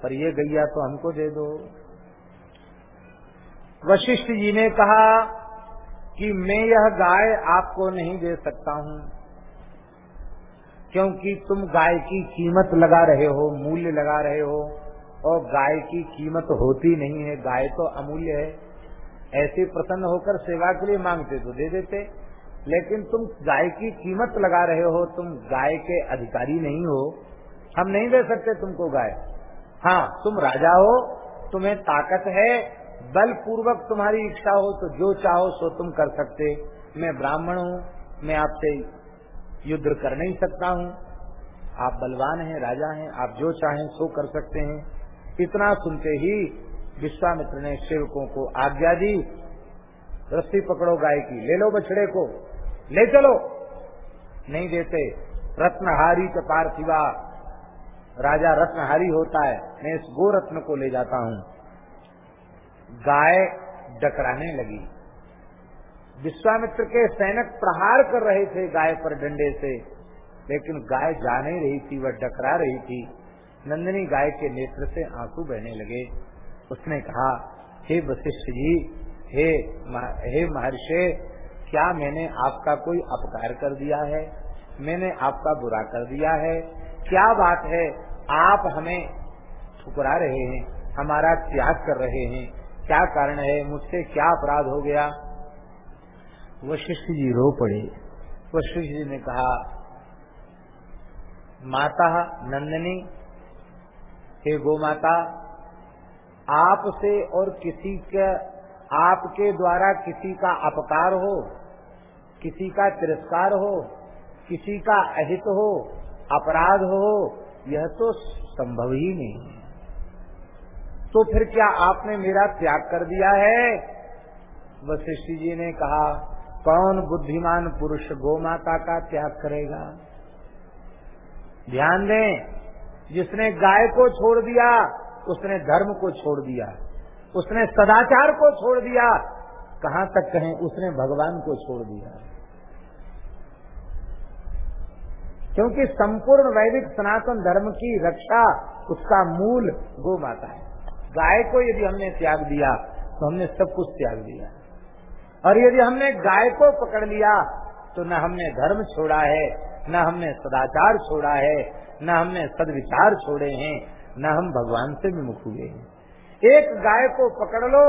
पर ये गैया तो हमको दे दो। वशिष्ठ जी ने कहा कि मैं यह गाय आपको नहीं दे सकता हूँ, क्योंकि तुम गाय की कीमत लगा रहे हो, मूल्य लगा रहे हो, और गाय की कीमत होती नहीं है। गाय तो अमूल्य है। ऐसे प्रसन्न होकर सेवा के लिए मांगते तो दे देते, लेकिन तुम गाय की कीमत लगा रहे हो, तुम गाय के अधिकारी नहीं हो। हम नहीं दे सकते तुमको गाय। हाँ तुम राजा हो, तुम्हें ताकत है बल पूर्वक तुम्हारी इच्छा हो तो जो चाहो सो तुम कर सकते। मैं ब्राह्मण हूँ, मैं आपसे युद्ध कर नहीं सकता हूँ। आप बलवान हैं, राजा हैं, आप जो चाहें सो कर सकते हैं। इतना सुनते ही विश्वामित्र ने सेवकों को आज्ञा दी। रस्सी पकड़ो गाय की, ले लो बछड़े को, ले चलो। नहीं देते, रत्नहारी के पार्थिवा। राजा रत्नहारी होता है, मैं इस गो रत्न को ले जाता हूँ। गाय डकराने लगी। विश्वामित्र के सैनिक प्रहार कर रहे थे गाय पर डंडे से, लेकिन गाय जा नहीं रही थी, वह डकरा रही थी। नंदिनी गाय के नेत्र से आँसू बहने लगे। उसने कहा, हे वशिष्ठ जी, हे हे महर्षि, क्या मैंने आपका कोई अपकार कर दिया है? मैंने आपका बुरा कर दिया है। क्या बात है? आप हमें ठुकरा रहे हैं, हमारा त्याग कर रहे हैं। क्या कारण है? मुझसे क्या अपराध हो गया? वशिष्ठ जी रो पड़े। वशिष्ठ जी ने कहा, माता नंदनी, हे गो माता आपसे और किसी के, आपके द्वारा किसी का अपकार हो, किसी का तिरस्कार हो, किसी का अहित हो, अपराध हो, यह तो संभव ही नहीं है। तो फिर क्या आपने मेरा त्याग कर दिया है? वशिष्ठ जी ने कहा, कौन बुद्धिमान पुरुष गो माता का त्याग करेगा? ध्यान दें, जिसने गाय को छोड़ दिया, उसने धर्म को छोड़ दिया, उसने सदाचार को छोड़ दिया, कहाँ तक कहें, उसने भगवान को छोड़ दिया। क्योंकि संपूर्ण वैदिक सनातन धर्म की रक्षा, उसका मूल गो माता है। गाय को यदि हमने त्याग दिया तो हमने सब कुछ त्याग दिया। और यदि हमने गाय को पकड़ लिया तो न हमने धर्म छोड़ा है, न हमने सदाचार छोड़ा है, न हमने सदविचार छोड़े हैं, न हम भगवान से विमुख हुए हैं। एक गाय को पकड़ लो,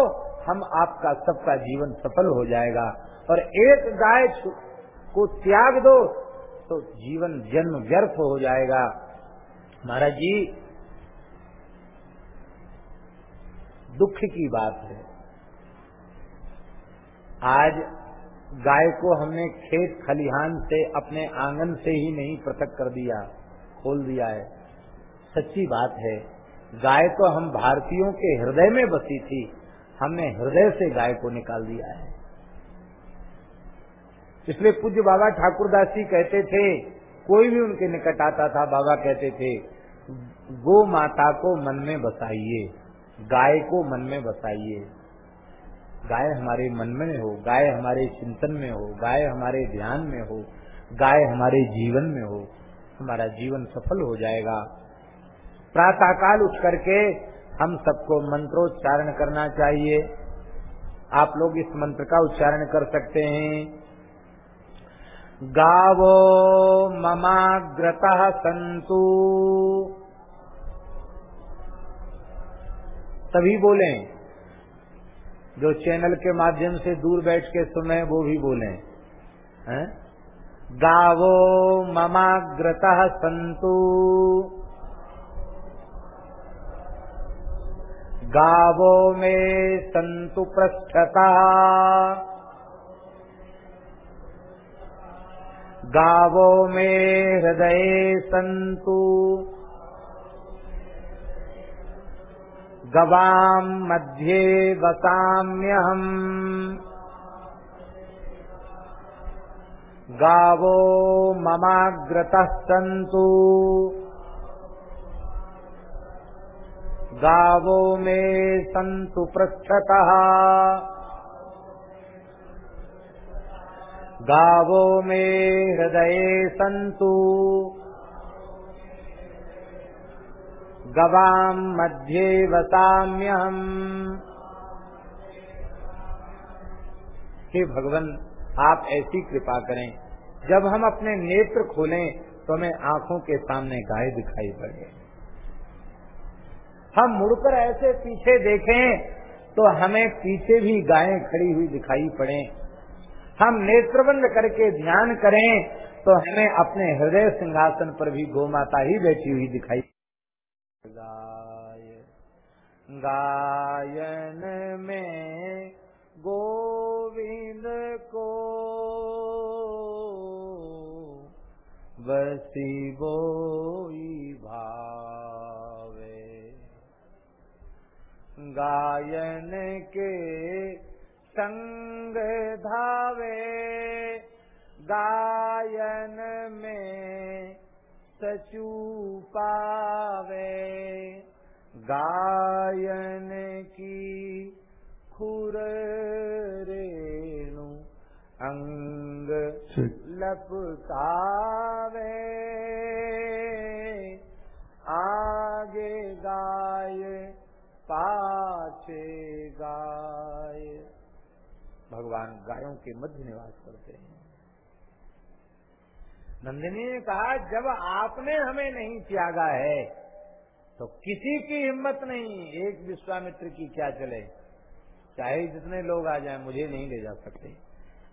हम आपका सबका जीवन सफल हो जाएगा। और एक गाय को त्याग दो तो जीवन जन्म व्यर्थ हो जाएगा। महाराज जी दुख की बात है। आज गाय को हमने खेत खलिहान से अपने आँगन से ही नहीं पृथक कर दिया, खोल दिया है। सच्ची बात है, गाय तो हम भारतीयों के हृदय में बसी थी, हमने हृदय से गाय को निकाल दिया है। इसलिए पूज्य बाबा ठाकुरदास जी कहते थे, कोई भी उनके निकट आता था, बाबा कहते थे, गो माता को मन में बसाइए। गाय को मन में बसाइए। गाय हमारे मन में हो, गाय हमारे चिंतन में हो, गाय हमारे ध्यान में हो, गाय हमारे जीवन में हो, हमारा जीवन सफल हो जाएगा। प्रातःकाल उठ करके हम सबको मंत्रोच्चारण करना चाहिए। आप लोग इस मंत्र का उच्चारण कर सकते हैं। गावो ममाग्रता संतु तभी बोले। जो चैनल के माध्यम से दूर बैठ के सुने वो भी बोले। गावो ममाग्रत संतु गावो में संतु पृष्ठता। गावो में हृदय संतु गवाम मध्ये वसाम्यहम्। गावो ममाग्रतः सन्तु। गावो मे सन्तु पृष्ठतः गावो मे हृदये सन्तु। गवाम मध्ये वसाम्यहम्। हे भगवान, आप ऐसी कृपा करें। जब हम अपने नेत्र खोलें तो हमें आँखों के सामने गाय दिखाई पड़े। हम मुड़कर ऐसे पीछे देखें तो हमें पीछे भी गायें खड़ी हुई दिखाई पड़े। हम नेत्रबंद करके ध्यान करें तो हमें अपने हृदय सिंहासन पर भी गोमाता ही बैठी हुई दिखाई गाय। गायन में गोविंद को बसी बोई भावे। गायन के संग धावे गायन में सचू पावे गायन की खुर रेणु अंग लपकावे आगे गाय पाछे गाय। भगवान गायों के मध्य निवास करते हैं। नंदिनी ने कहा, जब आपने हमें नहीं त्यागा है तो किसी की हिम्मत नहीं, एक विश्वामित्र की क्या चले? चाहे जितने लोग आ जाएँ, मुझे नहीं ले जा सकते।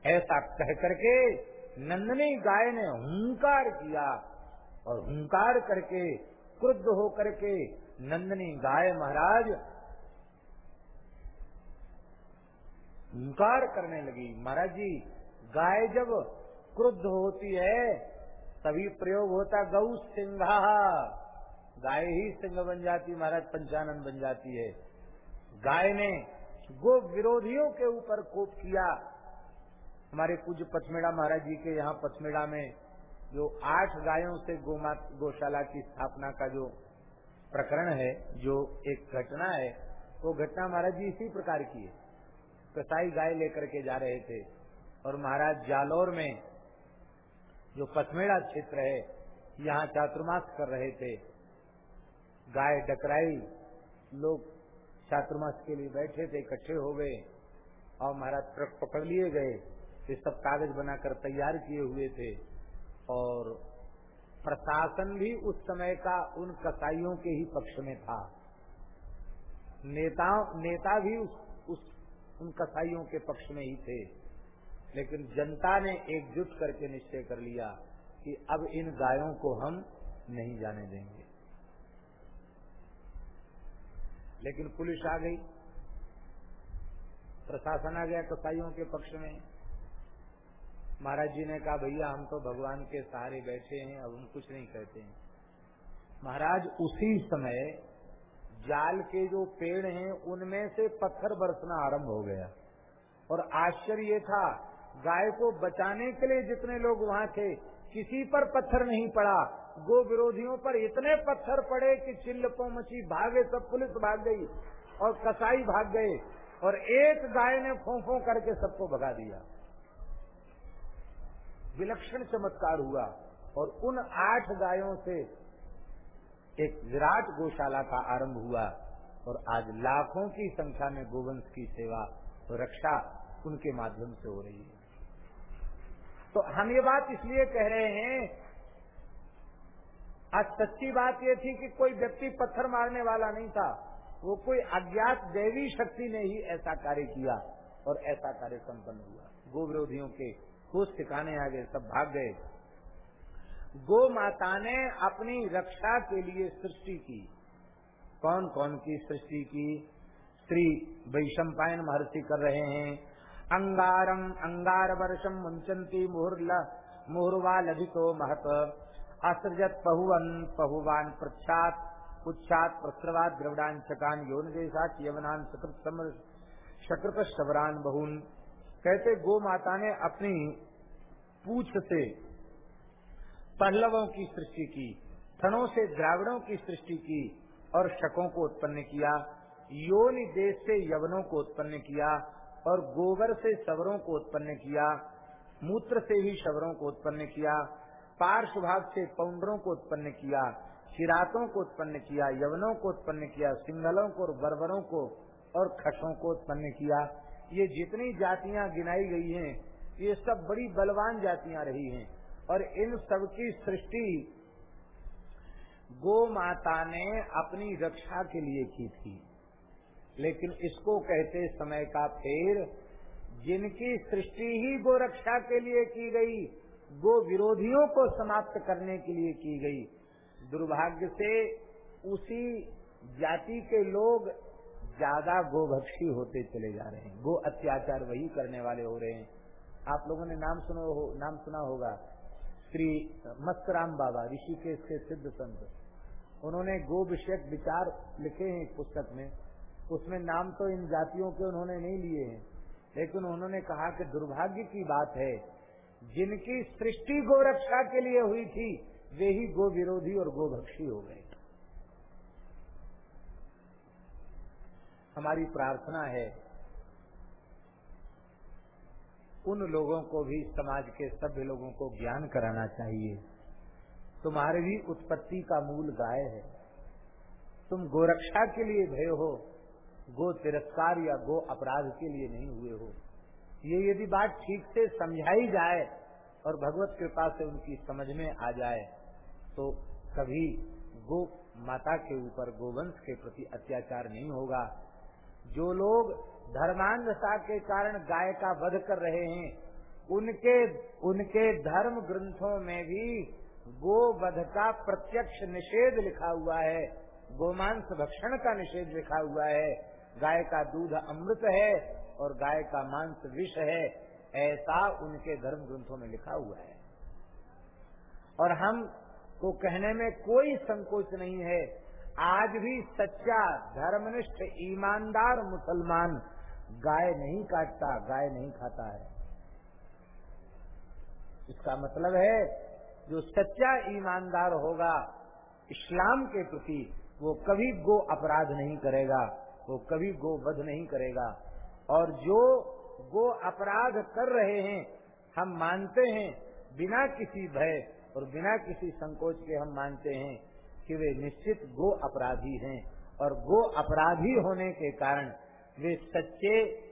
ऐसा कह करके नंदनी गाय ने हुंकार किया और हुंकार करके, क्रुद्ध होकर के नंदनी गाय महाराज हुंकार करने लगी। महाराज जी, गाय जब क्रुद्ध होती है तभी प्रयोग होता गौ सिंहा गाय ही सिंह बन जाती, महाराज पंचानन बन जाती है। गाय ने गो विरोधियों के ऊपर कोप किया। हमारे पूज्य पचमेड़ा महाराज जी के यहाँ पचमेड़ा में जो आठ गायों से गोमा गौशाला की स्थापना का जो प्रकरण है, जो एक घटना है, वो घटना महाराज जी इसी प्रकार की है। कसाई गाय लेकर के जा रहे थे और महाराज जालौर में जो पचमेड़ा क्षेत्र है यहाँ चातुर्मास कर रहे थे। गाय डकराई लोग चातुर्मास के लिए बैठे थे इकट्ठे हो गए और महाराज ट्रक पकड़ लिए गए। ये सब कागज़ बनाकर तैयार किए हुए थे और प्रशासन भी उस समय का उन कसाईयों के ही पक्ष में था। नेता नेता भी उस, उस उन कसाईयों के पक्ष में ही थे। लेकिन जनता ने एकजुट करके निश्चय कर लिया कि अब इन गायों को हम नहीं जाने देंगे। लेकिन पुलिस आ गई, प्रशासन आ गया कसाईयों के पक्ष में। महाराज जी ने कहा, भैया, हम तो भगवान के सहारे बैठे हैं, अब हम कुछ नहीं कहते हैं। महाराज, उसी समय जाल के जो पेड़ हैं, उनमें से पत्थर बरसना आरंभ हो गया। और आश्चर्य था गाय को बचाने के लिए जितने लोग वहाँ थे, किसी पर पत्थर नहीं पड़ा। गो विरोधियों पर इतने पत्थर पड़े कि चिल्लपो मची भागे, सब पुलिस भाग गई और कसाई भाग गए और एक गाय ने फोफो करके सबको भगा दिया। विलक्षण चमत्कार हुआ और उन आठ गायों से एक विराट गौशाला का आरंभ हुआ और आज लाखों की संख्या में गोवंश की सेवा और रक्षा उनके माध्यम से हो रही है। तो हम ये बात इसलिए कह रहे हैं, आज सच्ची बात ये थी कि कोई व्यक्ति पत्थर मारने वाला नहीं था। वो कोई अज्ञात देवी शक्ति ने ही ऐसा कार्य किया और ऐसा कार्य संपन्न हुआ। गो विरोधियों के कुछ ठिकाने आ गए, सब भाग गए। गो माता ने अपनी रक्षा के लिए सृष्टि की। कौन कौन की सृष्टि की? श्री वैशंपायन महर्षि कर रहे हैं। अंगारम अंगार वर्षम मुंचंती मुहुर्ल मुहुर्वा लभितो महत। असृजत पहुवन, पहुवान प्रच्छात उच्छात प्रस्रवाद द्रवडान चकान योन जैसा यवनान सकृत शबरान बहुन। कहते गो माता ने अपनी पूछ से पल्लवों की सृष्टि की, थनों से द्राविड़ों की सृष्टि की और शकों को उत्पन्न किया, योनि देश से यवनों को उत्पन्न किया और गोबर से शवरों को उत्पन्न किया, मूत्र से ही शवरों को उत्पन्न किया, पार्श्व भाग से पौंडरों को उत्पन्न किया शिरातों को उत्पन्न किया, यवनों को उत्पन्न किया, सिंगलों को और बर्बरों को और खसों को उत्पन्न किया। ये जितनी जातियाँ गिनाई गई हैं, ये सब बड़ी बलवान जातियाँ रही हैं। और इन सब की सृष्टि गो माता ने अपनी रक्षा के लिए की थी। लेकिन इसको कहते समय का फेर, जिनकी सृष्टि ही गो रक्षा के लिए की गई, गो विरोधियों को समाप्त करने के लिए की गई। दुर्भाग्य से उसी जाति के लोग ज़्यादा गोभक्षी होते चले जा रहे हैं। गो अत्याचार वही करने वाले हो रहे हैं। आप लोगों ने नाम सुना हो, नाम सुना होगा। श्री मस्तराम बाबा, ऋषिकेश के सिद्ध संत। उन्होंने गो विषयक विचार लिखे हैं पुस्तक में। उसमें नाम तो इन जातियों के उन्होंने नहीं लिए हैं। लेकिन उन्होंने कहा कि दुर्भाग्य की बात है, जिनकी सृष्टि गोरक्षा के लिए हुई थी, वे ही गो विरोधी और गोभक्षी हो गए। हमारी प्रार्थना है, उन लोगों को भी, समाज के सभ्य लोगों को ज्ञान कराना चाहिए। तुम्हारी भी उत्पत्ति का मूल गाय है। तुम गोरक्षा के लिए भय हो गो तिरस्कार या गो अपराध के लिए नहीं हुए हो। ये यदि बात ठीक से समझाई जाए और भगवत कृपा से उनकी समझ में आ जाए तो कभी गो माता के ऊपर, गोवंश के प्रति अत्याचार नहीं होगा। जो लोग धर्मांधता के कारण गाय का वध कर रहे हैं, उनके उनके धर्म ग्रंथों में भी गो वध का प्रत्यक्ष निषेध लिखा हुआ है। गोमांस भक्षण का निषेध लिखा हुआ है। गाय का दूध अमृत है और गाय का मांस विष है, ऐसा उनके धर्म ग्रंथों में लिखा हुआ है। और हम को कहने में कोई संकोच नहीं है। आज भी सच्चा, धर्मनिष्ठ, ईमानदार मुसलमान गाय नहीं काटता, गाय नहीं खाता है। इसका मतलब है, जो सच्चा ईमानदार होगा, इस्लाम के प्रति वो कभी गो अपराध नहीं करेगा, वो कभी गो वध नहीं करेगा। और जो गो अपराध कर रहे हैं, हम मानते हैं, बिना किसी भय और बिना किसी संकोच के हम मानते हैं कि वे निश्चित गो अपराधी हैं। और गो अपराधी होने के कारण वे सच्चे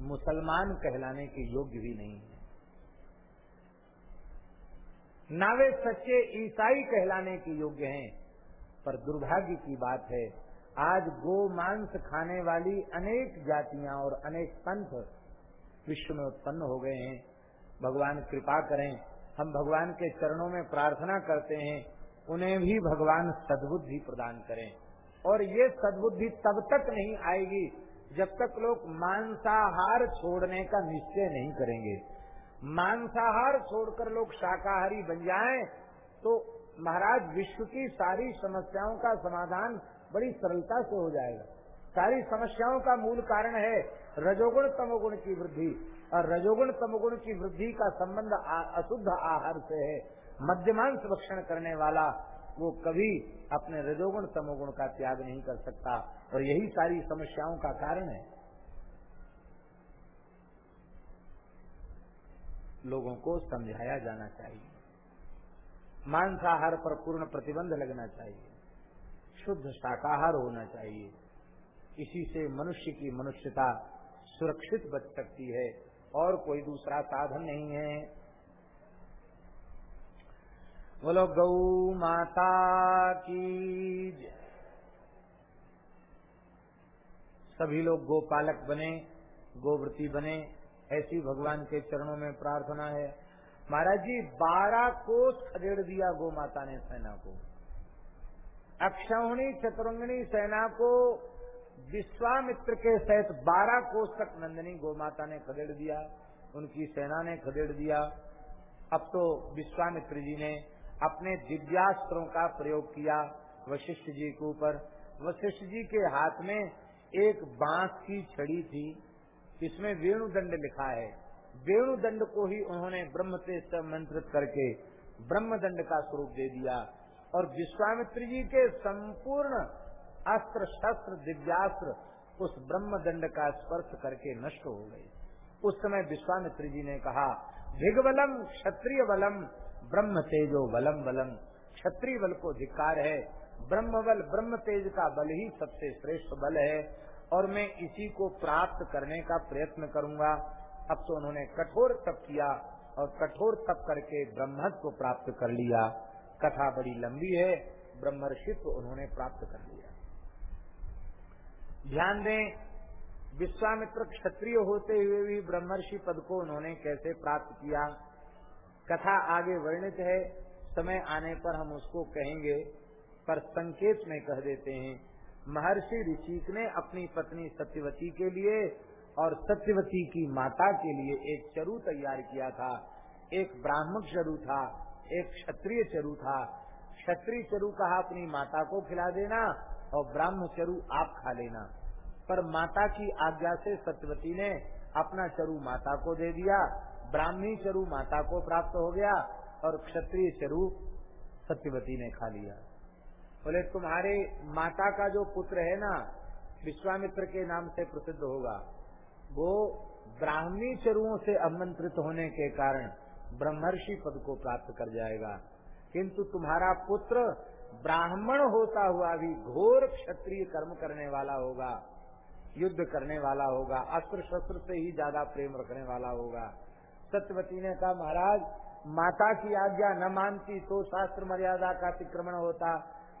मुसलमान कहलाने के योग्य भी नहीं है। ना वे सच्चे ईसाई कहलाने के योग्य हैं। पर दुर्भाग्य की बात है। आज गो मांस खाने वाली अनेक जातियाँ और अनेक पंथ विश्व में उत्पन्न हो गए हैं। भगवान कृपा करें, हम भगवान के चरणों में प्रार्थना करते हैं, उन्हें भी भगवान सद्बुद्धि प्रदान करें। और ये सद्बुद्धि तब तक नहीं आएगी जब तक लोग मांसाहार छोड़ने का निश्चय नहीं करेंगे। मांसाहार छोड़कर लोग शाकाहारी बन जाएँ तो महाराज, विश्व की सारी समस्याओं का समाधान बड़ी सरलता से हो जाएगा। सारी समस्याओं का मूल कारण है रजोगुण तमोगुण की वृद्धि। और रजोगुण तमोगुण की वृद्धि का संबंध अशुद्ध आहार से है। मध्यमांश भक्षण करने वाला वो कभी अपने रजोगुण तमोगुण का त्याग नहीं कर सकता। और यही सारी समस्याओं का कारण है। लोगों को समझाया जाना चाहिए। मांसाहार पर पूर्ण प्रतिबंध लगना चाहिए। शुद्ध शाकाहार होना चाहिए। इसी से मनुष्य की मनुष्यता सुरक्षित बच सकती है और कोई दूसरा साधन नहीं है। बोलो, गौ माता की सभी लोग गोपालक बने गोव्रती बने, ऐसी भगवान के चरणों में प्रार्थना है। महाराज जी, बारह कोष खदेड़ दिया गो माता ने सेना को। अक्षौणी चतुरंगणी सेना को, विश्वामित्र के सहित बारह कोष तक नंदनी गो माता ने खदेड़ दिया, उनकी सेना ने खदेड़ दिया। अब तो विश्वामित्र जी ने अपने दिव्यास्त्रों का प्रयोग किया वशिष्ठ जी के ऊपर। वशिष्ठ जी के हाथ में एक बाँस की छड़ी थी इसमें वेणुदंड लिखा है। वेणुदंड को ही उन्होंने ब्रह्म से मंत्रित करके ब्रह्म दंड का स्वरूप दे दिया। और विश्वामित्र जी के संपूर्ण अस्त्र शस्त्र दिव्यास्त्र उस ब्रह्म दंड का स्पर्श करके नष्ट हो गए। उस समय विश्वामित्र जी ने कहा भिगबलम क्षत्रिय बलम ब्रह्म तेजो बलम बलम क्षत्रिय बल को धिकार है ब्रह्म बल ब्रह्म तेज का बल ही सबसे श्रेष्ठ बल है, और मैं इसी को प्राप्त करने का प्रयत्न करूँगा। अब तो उन्होंने कठोर तप किया और कठोर तप करके ब्रह्मत्व को प्राप्त कर लिया। कथा बड़ी लंबी है, ब्रह्मर्षित्व उन्होंने प्राप्त कर लिया। ध्यान दें, विश्वामित्र क्षत्रिय होते हुए भी ब्रह्मर्षि पद को उन्होंने कैसे प्राप्त किया? कथा आगे वर्णित है, समय आने पर हम उसको कहेंगे, पर संकेत में कह देते हैं, महर्षि ऋषिक ने अपनी पत्नी सत्यवती के लिए और सत्यवती की माता के लिए एक चरु तैयार किया था। एक ब्राह्मण चरु था, एक क्षत्रिय चरु था। क्षत्रिय चरु कहा, अपनी माता को खिला देना और ब्राह्म चरु आप खा लेना। पर माता की आज्ञा से सत्यवती ने अपना चरु माता को दे दिया। ब्राह्मी चरु माता को प्राप्त हो गया और क्षत्रिय चरु सत्यवती ने खा लिया। बोले, तुम्हारे माता का जो पुत्र है ना, विश्वामित्र के नाम से प्रसिद्ध होगा। वो ब्राह्मी चरुओं से आमंत्रित होने के कारण ब्रह्मर्षि पद को प्राप्त कर जाएगा। किंतु तुम्हारा पुत्र ब्राह्मण होता हुआ भी घोर क्षत्रिय कर्म करने वाला होगा, युद्ध करने वाला होगा अस्त्र शस्त्र से ही ज़्यादा प्रेम रखने वाला होगा। सत्यवती ने कहा, महाराज, माता की आज्ञा न मानती तो शास्त्र मर्यादा का अतिक्रमण होता।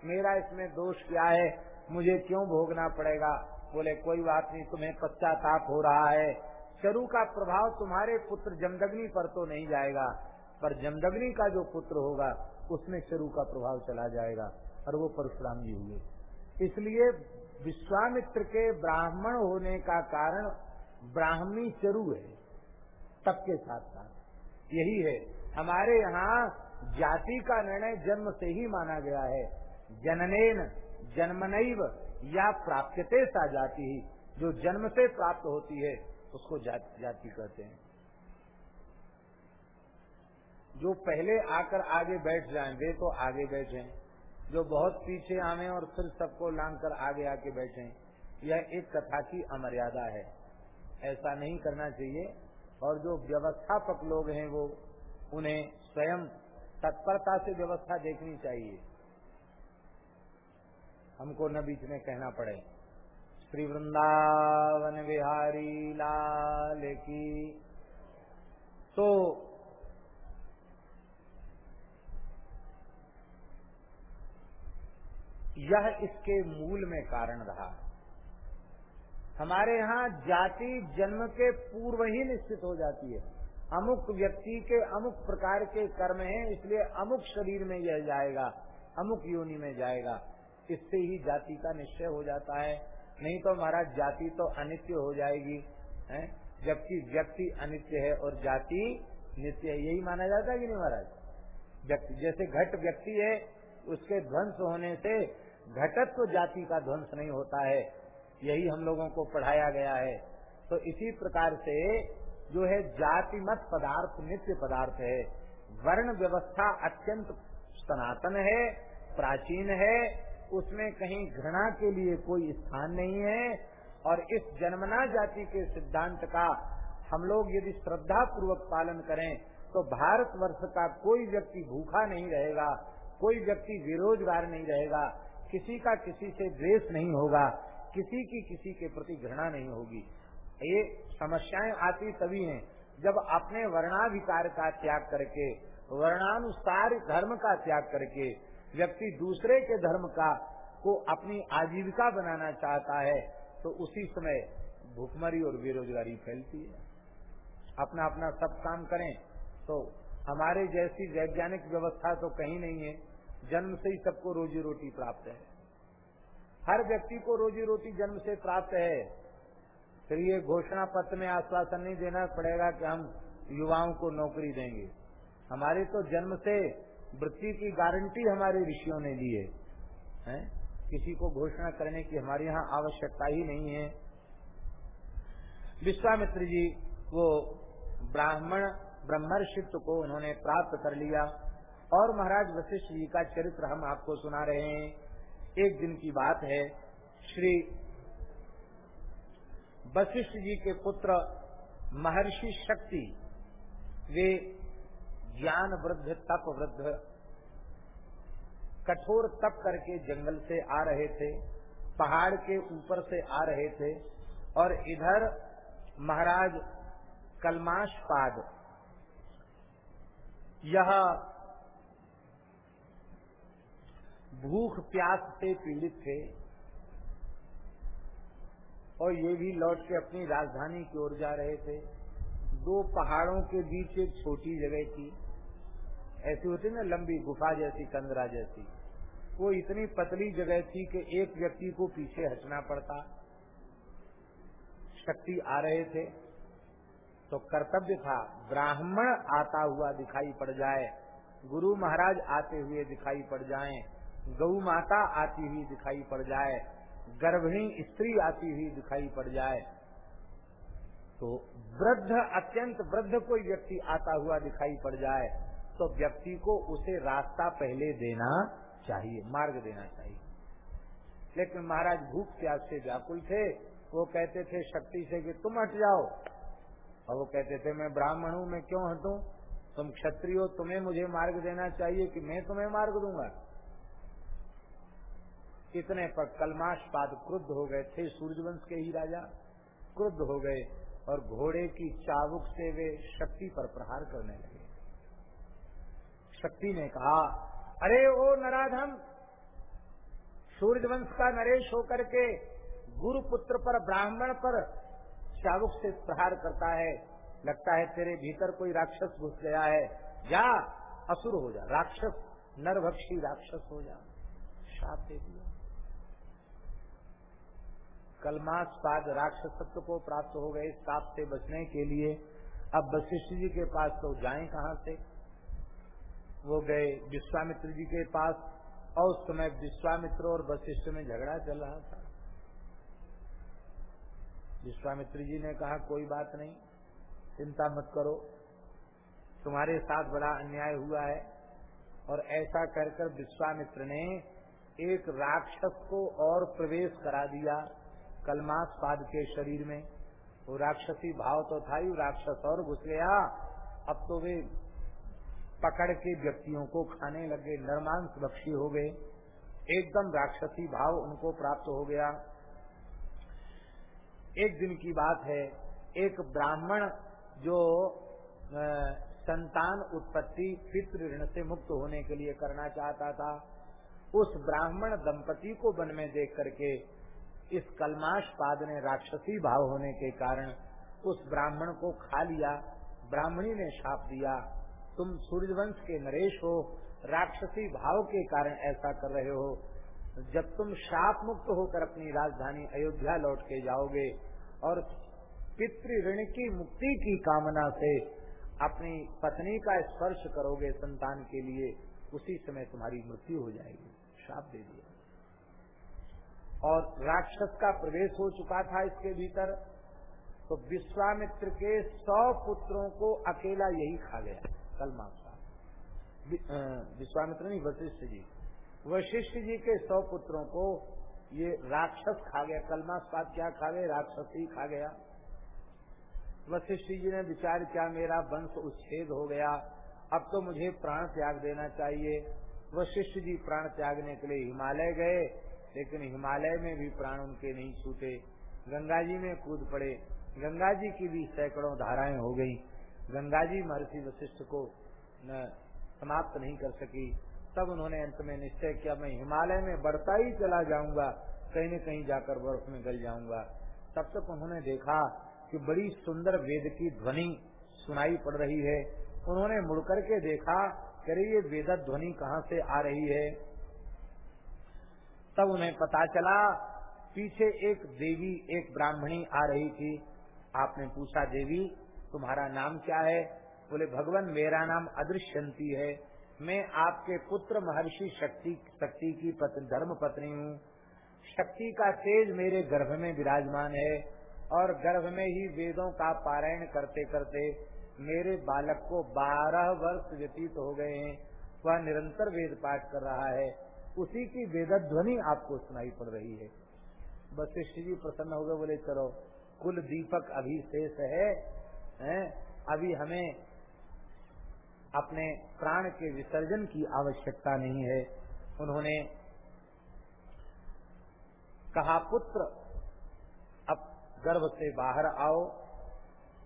मेरा इसमें दोष क्या है? मुझे क्यों भोगना पड़ेगा? बोले, कोई बात नहीं, तुम्हें पश्चाताप हो रहा है। चरु का प्रभाव तुम्हारे पुत्र जमदग्नि पर तो नहीं जाएगा, पर जमदग्नि का जो पुत्र होगा, उसमें चरु का प्रभाव चला जाएगा और वो परशुराम जी हुए। इसलिए विश्वामित्र के ब्राह्मण होने का कारण ब्राह्मी चरु है सबके साथ साथ। यही है, हमारे यहाँ जाति का निर्णय जन्म से ही माना गया है। जननेन, जन्मनैव या प्राप्यते सा जाति ही, जो जन्म से प्राप्त होती है, उसको जाति कहते हैं। जो पहले आकर आगे बैठ जाएँ, वे तो आगे बैठे। जो बहुत पीछे आवे और फिर सबको लांग कर आगे आके बैठे, यह एक कथा की अमर्यादा है। ऐसा नहीं करना चाहिए। और जो व्यवस्थापक लोग हैं वो, उन्हें स्वयं तत्परता से व्यवस्था देखनी चाहिए। हमको न बीच में कहना पड़े। श्री वृंदावन बिहारी लाल की। तो यह इसके मूल में कारण रहा। हमारे यहाँ जाति जन्म के पूर्व ही निश्चित हो जाती है। अमुक व्यक्ति के अमुक प्रकार के कर्म हैं, इसलिए अमुक शरीर में यह जाएगा, अमुक योनि में जाएगा। इससे ही जाति का निश्चय हो जाता है। नहीं तो महाराज, जाति तो अनित्य हो जाएगी, है? जबकि व्यक्ति अनित्य है और जाति नित्य है। यही माना जाता है कि नहीं महाराज? जैसे घट व्यक्ति है, उसके ध्वंस होने से घटत्व जाति का ध्वंस नहीं होता है। यही हम लोगों को पढ़ाया गया है। तो इसी प्रकार से जो है जाति मत पदार्थ नित्य पदार्थ है। वर्ण व्यवस्था अत्यंत सनातन है, प्राचीन है उसमें कहीं घृणा के लिए कोई स्थान नहीं है। और इस जन्मना जाति के सिद्धांत का हम लोग यदि श्रद्धा पूर्वक पालन करें तो भारत वर्ष का कोई व्यक्ति भूखा नहीं रहेगा, कोई व्यक्ति बेरोजगार नहीं रहेगा, किसी का किसी से द्वेष नहीं होगा, किसी की किसी के प्रति घृणा नहीं होगी। ये समस्याएँ आती तभी हैं, जब अपने वर्णाधिकार का त्याग करके, वर्णानुसार धर्म का त्याग करके व्यक्ति दूसरे के धर्म का, को अपनी आजीविका बनाना चाहता है तो उसी समय भूखमरी और बेरोजगारी फैलती है। अपना अपना सब काम करें तो हमारे जैसी वैज्ञानिक व्यवस्था तो कहीं नहीं है। जन्म से ही सबको रोजी रोटी प्राप्त है। हर व्यक्ति को रोजी रोटी जन्म से प्राप्त है। फिर ये घोषणा पत्र में आश्वासन नहीं देना पड़ेगा कि हम युवाओं को नौकरी देंगे। हमारे तो जन्म से वृत्ति की गारंटी हमारे ऋषियों ने दी है? किसी को घोषणा करने की हमारे यहाँ आवश्यकता ही नहीं है। विश्वामित्र जी, वो ब्राह्मण, ब्रह्मर्षित्व को उन्होंने प्राप्त कर लिया। और महाराज वशिष्ठ जी का चरित्र हम आपको सुना रहे हैं। एक दिन की बात है, श्री वशिष्ठ जी के पुत्र महर्षि शक्ति, वे ज्ञान वृद्ध, तप वृद्ध। कठोर तप करके जंगल से आ रहे थे, पहाड़ के ऊपर से आ रहे थे, और इधर महाराज कलमाश पाद यह भूख प्यास से पीड़ित थे, और ये भी लौट के अपनी राजधानी की ओर जा रहे थे। दो पहाड़ों के बीच एक छोटी जगह थी। ऐसी होती ना, लंबी गुफा जैसी, कंदरा जैसी। वो इतनी पतली जगह थी कि एक व्यक्ति को पीछे हटना पड़ता। शक्ति आ रहे थे। तो कर्तव्य था, ब्राह्मण आता हुआ दिखाई पड़ जाए। गुरु महाराज आते हुए दिखाई पड़ जाए। गौ माता आती हुई दिखाई पड़ जाए। गर्भिणी स्त्री आती हुई दिखाई पड़ जाए। तो वृद्ध, अत्यंत वृद्ध कोई व्यक्ति आता हुआ दिखाई पड़ जाए। तो व्यक्ति को उसे रास्ता पहले देना चाहिए, मार्ग देना चाहिए। लेकिन महाराज भूख प्यास से व्याकुल थे, वो कहते थे शक्ति से कि तुम हट जाओ। और वो कहते थे, मैं ब्राह्मण हूँ, मैं क्यों हटू? तुम क्षत्रिय हो, तुम्हें मुझे मार्ग देना चाहिए कि मैं तुम्हें मार्ग दूँगा? इतने पर कलमाश पाद क्रुद्ध हो गए थे, सूर्यवंश के ही राजा क्रुद्ध हो गए और घोड़े की चाबुक से वे शक्ति पर प्रहार करने लगे। शक्ति ने कहा, अरे ओ नराधम, सूर्यवंश का नरेश होकर के गुरु पुत्र पर, ब्राह्मण पर चाबुक से प्रहार करता है। लगता है तेरे भीतर कोई राक्षस घुस गया है। जा, असुर हो जा, राक्षस, नरभक्षी राक्षस हो जा। शाप दे दिया। कलमास पाद राक्षसत्व को प्राप्त हो गए, साप से बचने के लिए। अब वशिष्ठ जी के पास तो जाए कहाँ से? वो गए विश्वामित्र जी के पास, और उस समय विश्वामित्र और वशिष्ठ में झगड़ा चल रहा था। विश्वामित्र जी ने कहा, कोई बात नहीं, चिंता मत करो। तुम्हारे साथ बड़ा अन्याय हुआ है। और ऐसा कर विश्वामित्र ने एक राक्षस को और प्रवेश करा दिया कलमास पाद के शरीर में। वो राक्षसी भाव तो था ही राक्षस और घुस गया। अब तो वे पकड़ के व्यक्तियों को खाने लगे, नरमांस बक्षी हो गए, एकदम राक्षसी भाव उनको प्राप्त हो गया। एक दिन की बात है, एक ब्राह्मण जो संतान उत्पत्ति, पितृ ऋण से मुक्त होने के लिए करना चाहता था, उस ब्राह्मण दंपति को वन में देख करके इस कलमाश पाद ने राक्षसी भाव होने के कारण उस ब्राह्मण को खा लिया, ब्राह्मणी ने शाप दिया। तुम सूर्यवंश के नरेश हो, राक्षसी भाव के कारण ऐसा कर रहे हो। जब तुम शाप मुक्त होकर अपनी राजधानी अयोध्या लौट के जाओगे और पितृ ऋण की मुक्ति की कामना से अपनी पत्नी का स्पर्श करोगे संतान के लिए, उसी समय तुम्हारी मृत्यु हो जाएगी। श्राप दे दिया। और राक्षस का प्रवेश हो चुका था इसके भीतर तो विश्वामित्र के सौ पुत्रों को अकेला यही खा गया। कल मासा विश्वामित्र नहीं, वशिष्ठ जी। वशिष्ठ जी के सौ पुत्रों को ये राक्षस खा गया। कलमास पात क्या खा गए? राक्षस ही खा गया। वशिष्ठ जी ने विचार किया, मेरा वंश उच्छेद हो गया। अब तो मुझे प्राण त्याग देना चाहिए। वशिष्ठ जी प्राण त्यागने के लिए हिमालय गए, लेकिन हिमालय में भी प्राण उनके नहीं छूटे। गंगा जी में कूद पड़े। गंगा जी की भी सैकड़ों धाराएँ हो गई। गंगा जी महर्षि वशिष्ठ को समाप्त नहीं कर सकी। तब उन्होंने अंत में निश्चय किया, मैं हिमालय में बढ़ता ही चला जाऊँगा, कहीं न कहीं जाकर बर्फ़ में गल जाऊँगा। तब तक उन्होंने देखा कि बड़ी सुंदर वेद की ध्वनि सुनाई पड़ रही है। उन्होंने मुड़कर के देखा, अरे, ये वेद ध्वनि कहाँ से आ रही है? तब उन्हें पता चला, पीछे एक देवी, एक ब्राह्मणी आ रही थी। आपने पूछा, देवी तुम्हारा नाम क्या है? बोले, भगवान, मेरा नाम अदृश्यंती है। मैं आपके पुत्र महर्षि शक्ति शक्ति की पत्नी, धर्म पत्नी हूँ। शक्ति का तेज मेरे गर्भ में विराजमान है और गर्भ में ही वेदों का पारायण करते करते मेरे बालक को बारह वर्ष व्यतीत हो गए हैं। वह निरंतर वेद पाठ कर रहा है। उसी की वेद ध्वनि आपको सुनाई पड़ रही है। वशिष्ठ जी प्रसन्न हो गए, बोले, चलो कुल दीपक अभी शेष है। हैं? अभी हमें अपने प्राण के विसर्जन की आवश्यकता नहीं है उन्होंने कहा, पुत्र, अब गर्भ से बाहर आओ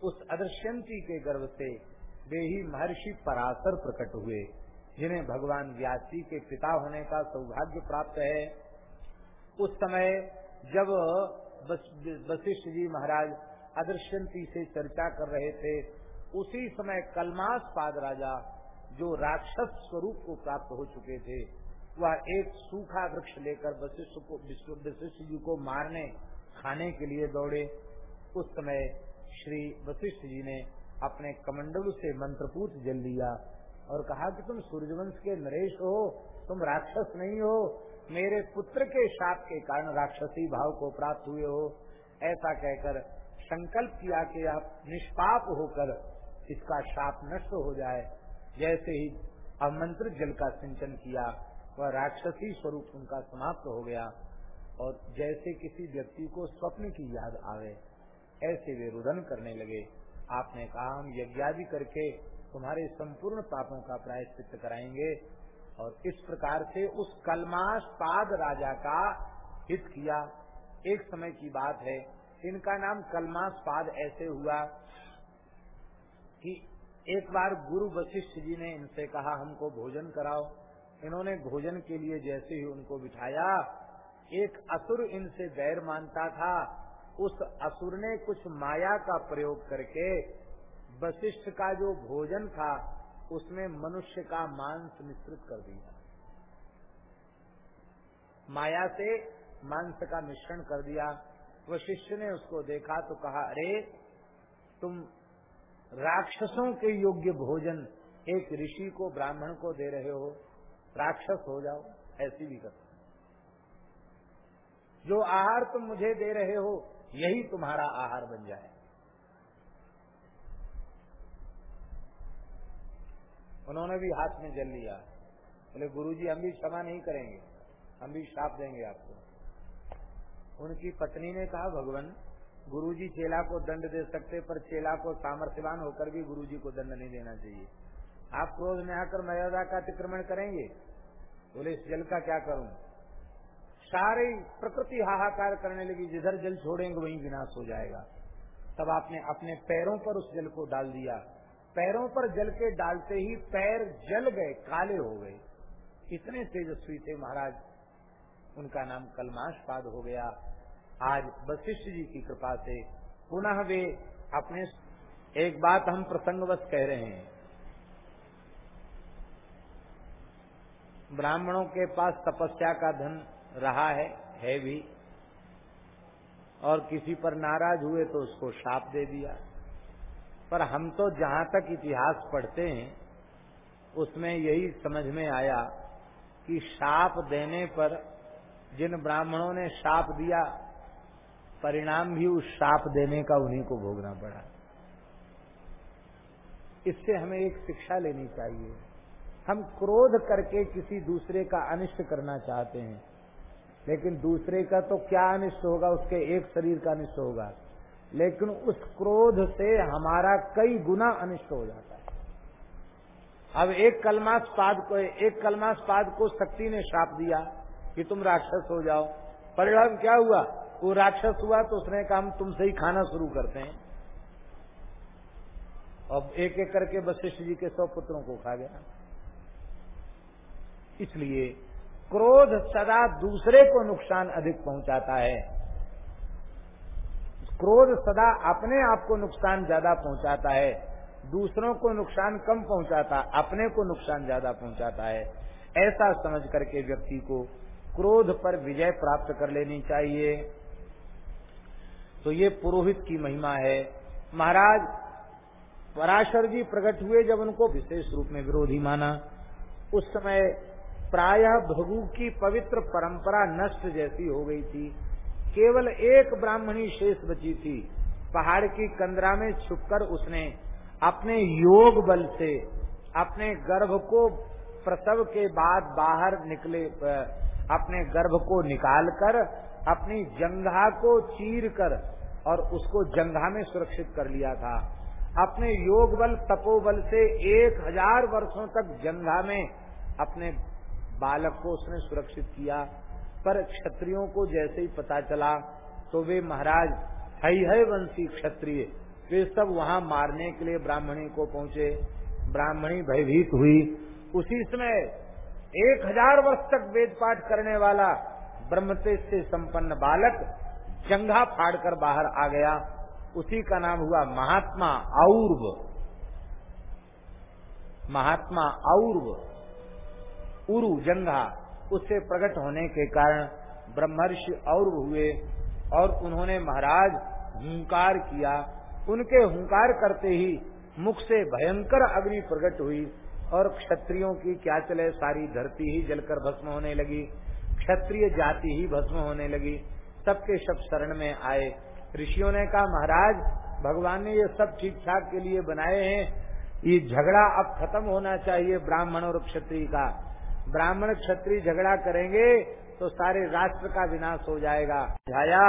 उस अदृश्यंती के गर्भ से वे ही महर्षि पराशर प्रकट हुए, जिन्हें भगवान व्यासी के पिता होने का सौभाग्य प्राप्त है उस समय जब वशिष्ठ जी महाराज अदृश्यंती से चर्चा कर रहे थे। उसी समय कलमास पाद राजा, जो राक्षस स्वरूप को प्राप्त हो चुके थे, वह एक सूखा वृक्ष लेकर वशिष्ठ को वशिष्ठ जी को मारने, खाने के लिए दौड़े। उस समय श्री वशिष्ठ जी ने अपने कमंडल से मंत्रपूत जल लिया और कहा कि तुम सूर्यवंश के नरेश हो, तुम राक्षस नहीं हो, मेरे पुत्र के शाप के कारण राक्षसी भाव को प्राप्त हुए हो। ऐसा कहकर संकल्प किया कि आप निष्पाप होकर इसका शाप नष्ट हो जाए। जैसे ही अमंत्र जल का सिंचन किया, वह राक्षसी स्वरूप उनका समाप्त हो गया और जैसे किसी व्यक्ति को स्वप्न की याद आवे, ऐसे वे रुदन करने लगे। आपने कहा, हम यज्ञादि करके तुम्हारे संपूर्ण पापों का प्रायश्चित कराएँगे। और इस प्रकार से उस कलमाश पाद राजा का हित किया। एक समय की बात है इनका नाम कलमाश पाद ऐसे हुआ कि एक बार गुरु वशिष्ठ जी ने इनसे कहा, हमको भोजन कराओ। इन्होंने भोजन के लिए जैसे ही उनको बिठाया, एक असुर इनसे बैर मानता था। उस असुर ने कुछ माया का प्रयोग करके वशिष्ठ का जो भोजन था, उसमें मनुष्य का मांस मिश्रित कर दिया। माया से मांस का मिश्रण कर दिया। वशिष्ठ ने उसको देखा तो कहा, अरे, तुम राक्षसों के योग्य भोजन एक ऋषि को, ब्राह्मण को दे रहे हो। राक्षस हो जाओ, ऐसी भी कर जो आहार तुम मुझे दे रहे हो, यही तुम्हारा आहार बन जाए। उन्होंने भी हाथ में जल लिया। बोले, गुरुजी, हम भी क्षमा नहीं करेंगे। हम भी श्राप देंगे आपको। उनकी पत्नी ने कहा, भगवान, गुरुजी चेला को दंड दे सकते, पर चेला को सामर्थ्यवान होकर भी गुरुजी को दंड नहीं देना चाहिए। आप क्रोध में आकर मर्यादा का अतिक्रमण करेंगे? बोले, इस जल का क्या करूँ? सारी प्रकृति हाहाकार करने लगी। जिधर जल छोड़ेंगे, वहीं विनाश हो जाएगा। तब आपने अपने पैरों पर उस जल को डाल दिया। पैरों पर जल के डालते ही पैर जल गए, काले हो गए। इतने तेजस्वी थे महाराज। उनका नाम कलमाशपाद हो गया। आज वशिष्ठ जी की कृपा से पुनः वे अपने एक बात हम प्रसंगवश कह रहे हैं। ब्राह्मणों के पास तपस्या का धन रहा है है भी। और किसी पर नाराज़ हुए तो उसको शाप दे दिया। पर हम तो जहाँ तक इतिहास पढ़ते हैं, उसमें यही समझ में आया कि शाप देने पर जिन ब्राह्मणों ने शाप दिया परिणाम भी उस शाप देने का उन्हीं को भोगना पड़ा। इससे हमें एक शिक्षा लेनी चाहिए। हम क्रोध करके किसी दूसरे का अनिष्ट करना चाहते हैं, लेकिन दूसरे का तो क्या अनिष्ट होगा? उसके एक शरीर का अनिष्ट होगा। लेकिन उस क्रोध से हमारा कई गुना अनिष्ट हो जाता है। अब एक कलमास पाद को, एक कलमास पाद को शक्ति ने श्राप दिया कि तुम राक्षस हो जाओ। परिणाम क्या हुआ? वो राक्षस हुआ तो उसने कहा, हम तुमसे ही खाना शुरू करते हैं। अब एक एक करके वशिष्ठ जी के सौ पुत्रों को खा गया। इसलिए क्रोध सदा दूसरे को नुकसान अधिक पहुंचाता है। क्रोध सदा अपने आप को नुकसान ज़्यादा पहुंचाता है। दूसरों को नुकसान कम पहुंचाता, अपने को नुकसान ज़्यादा पहुंचाता है। ऐसा समझ करके व्यक्ति को क्रोध पर विजय प्राप्त कर लेनी चाहिए। तो ये पुरोहित की महिमा है। महाराज, पराशर जी प्रकट हुए जब उनको विशेष रूप में विरोधी माना। उस समय प्रायः भगु की पवित्र परंपरा नष्ट जैसी हो गई थी। केवल एक ब्राह्मणी शेष बची थी। पहाड़ की कंदरा में छुपकर उसने अपने योग बल से, अपने गर्भ को प्रसव के बाद बाहर निकले अपने गर्भ को निकालकर अपनी जंघा को चीर कर और उसको जंघा में सुरक्षित कर लिया था। अपने योग बल तपोबल से एक हज़ार वर्षो तक जंघा में अपने बालक को उसने सुरक्षित किया। पर क्षत्रियों को जैसे ही पता चला तो वे महाराज हई है वंशी क्षत्रिय, वे सब वहाँ मारने के लिए ब्राह्मणी को पहुँचे। ब्राह्मणी भयभीत हुई। उसी समय एक हज़ार वर्ष तक वेद पाठ करने वाला ब्रह्मतेज से संपन्न बालक जंघा फाड़कर बाहर आ गया। उसी का नाम हुआ महात्मा और्व। महात्मा और्व। उरु जंघा। उससे प्रकट होने के कारण ब्रह्मर्षि और्व हुए और उन्होंने महाराज हुंकार किया। उनके हुंकार करते ही मुख से भयंकर अग्नि प्रकट हुई और क्षत्रियों की क्या चले सारी धरती ही जलकर भस्म होने लगी। क्षत्रिय जाति ही भस्म होने लगी। सबके सब शरण में आए। ऋषियों ने कहा, महाराज, भगवान ने ये सब ठीक ठाक के लिए बनाए हैं। ये झगड़ा अब खत्म होना चाहिए ब्राह्मण और क्षत्रिय का। ब्राह्मण क्षत्रिय झगड़ा करेंगे तो सारे राष्ट्र का विनाश हो जाएगा। झाया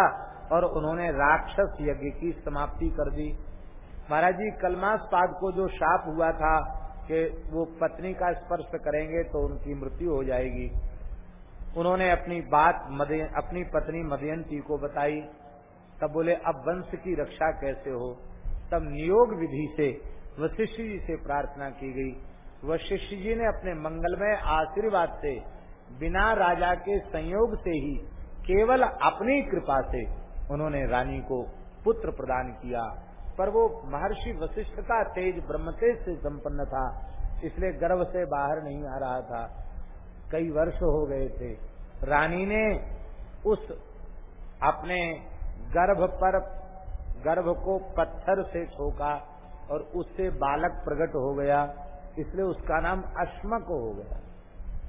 और उन्होंने राक्षस यज्ञ की समाप्ति कर दी। महाराज जी, कलमास पाद को जो शाप हुआ था कि वो पत्नी का स्पर्श करेंगे तो उनकी मृत्यु हो जाएगी। उन्होंने अपनी बात अपनी पत्नी मदयंती को बताई। तब बोले, अब वंश की रक्षा कैसे हो? तब नियोग विधि से वशिष्ठ जी से प्रार्थना की गई। वशिष्ठ जी ने अपने मंगलमय आशीर्वाद से, बिना राजा के संयोग से ही, केवल अपनी कृपा से उन्होंने रानी को पुत्र प्रदान किया। पर वो महर्षि वशिष्ठ का तेज ब्रह्मतेज से संपन्न था, इसलिए गर्भ से बाहर नहीं आ रहा था। कई वर्ष हो गए थे। रानी ने उस अपने गर्भ पर, गर्भ को पत्थर से ठोका और उससे बालक प्रकट हो गया। इसलिए उसका नाम अश्मक हो गया।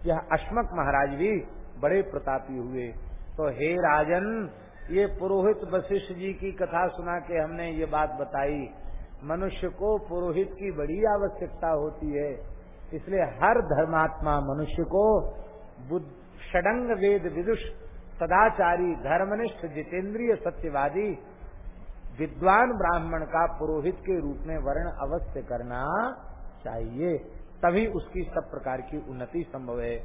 यह अश्मक महाराज भी बड़े प्रतापी हुए। तो हे राजन, ये पुरोहित वशिष्ठ जी की कथा सुना के हमने ये बात बताई। मनुष्य को पुरोहित की बड़ी आवश्यकता होती है। इसलिए हर धर्मात्मा मनुष्य को षडंग वेद विदुष, सदाचारी, धर्मनिष्ठ, जितेंद्रिय, सत्यवादी, विद्वान ब्राह्मण का पुरोहित के रूप में वर्ण अवश्य करना चाहिए। तभी उसकी सब प्रकार की उन्नति संभव है।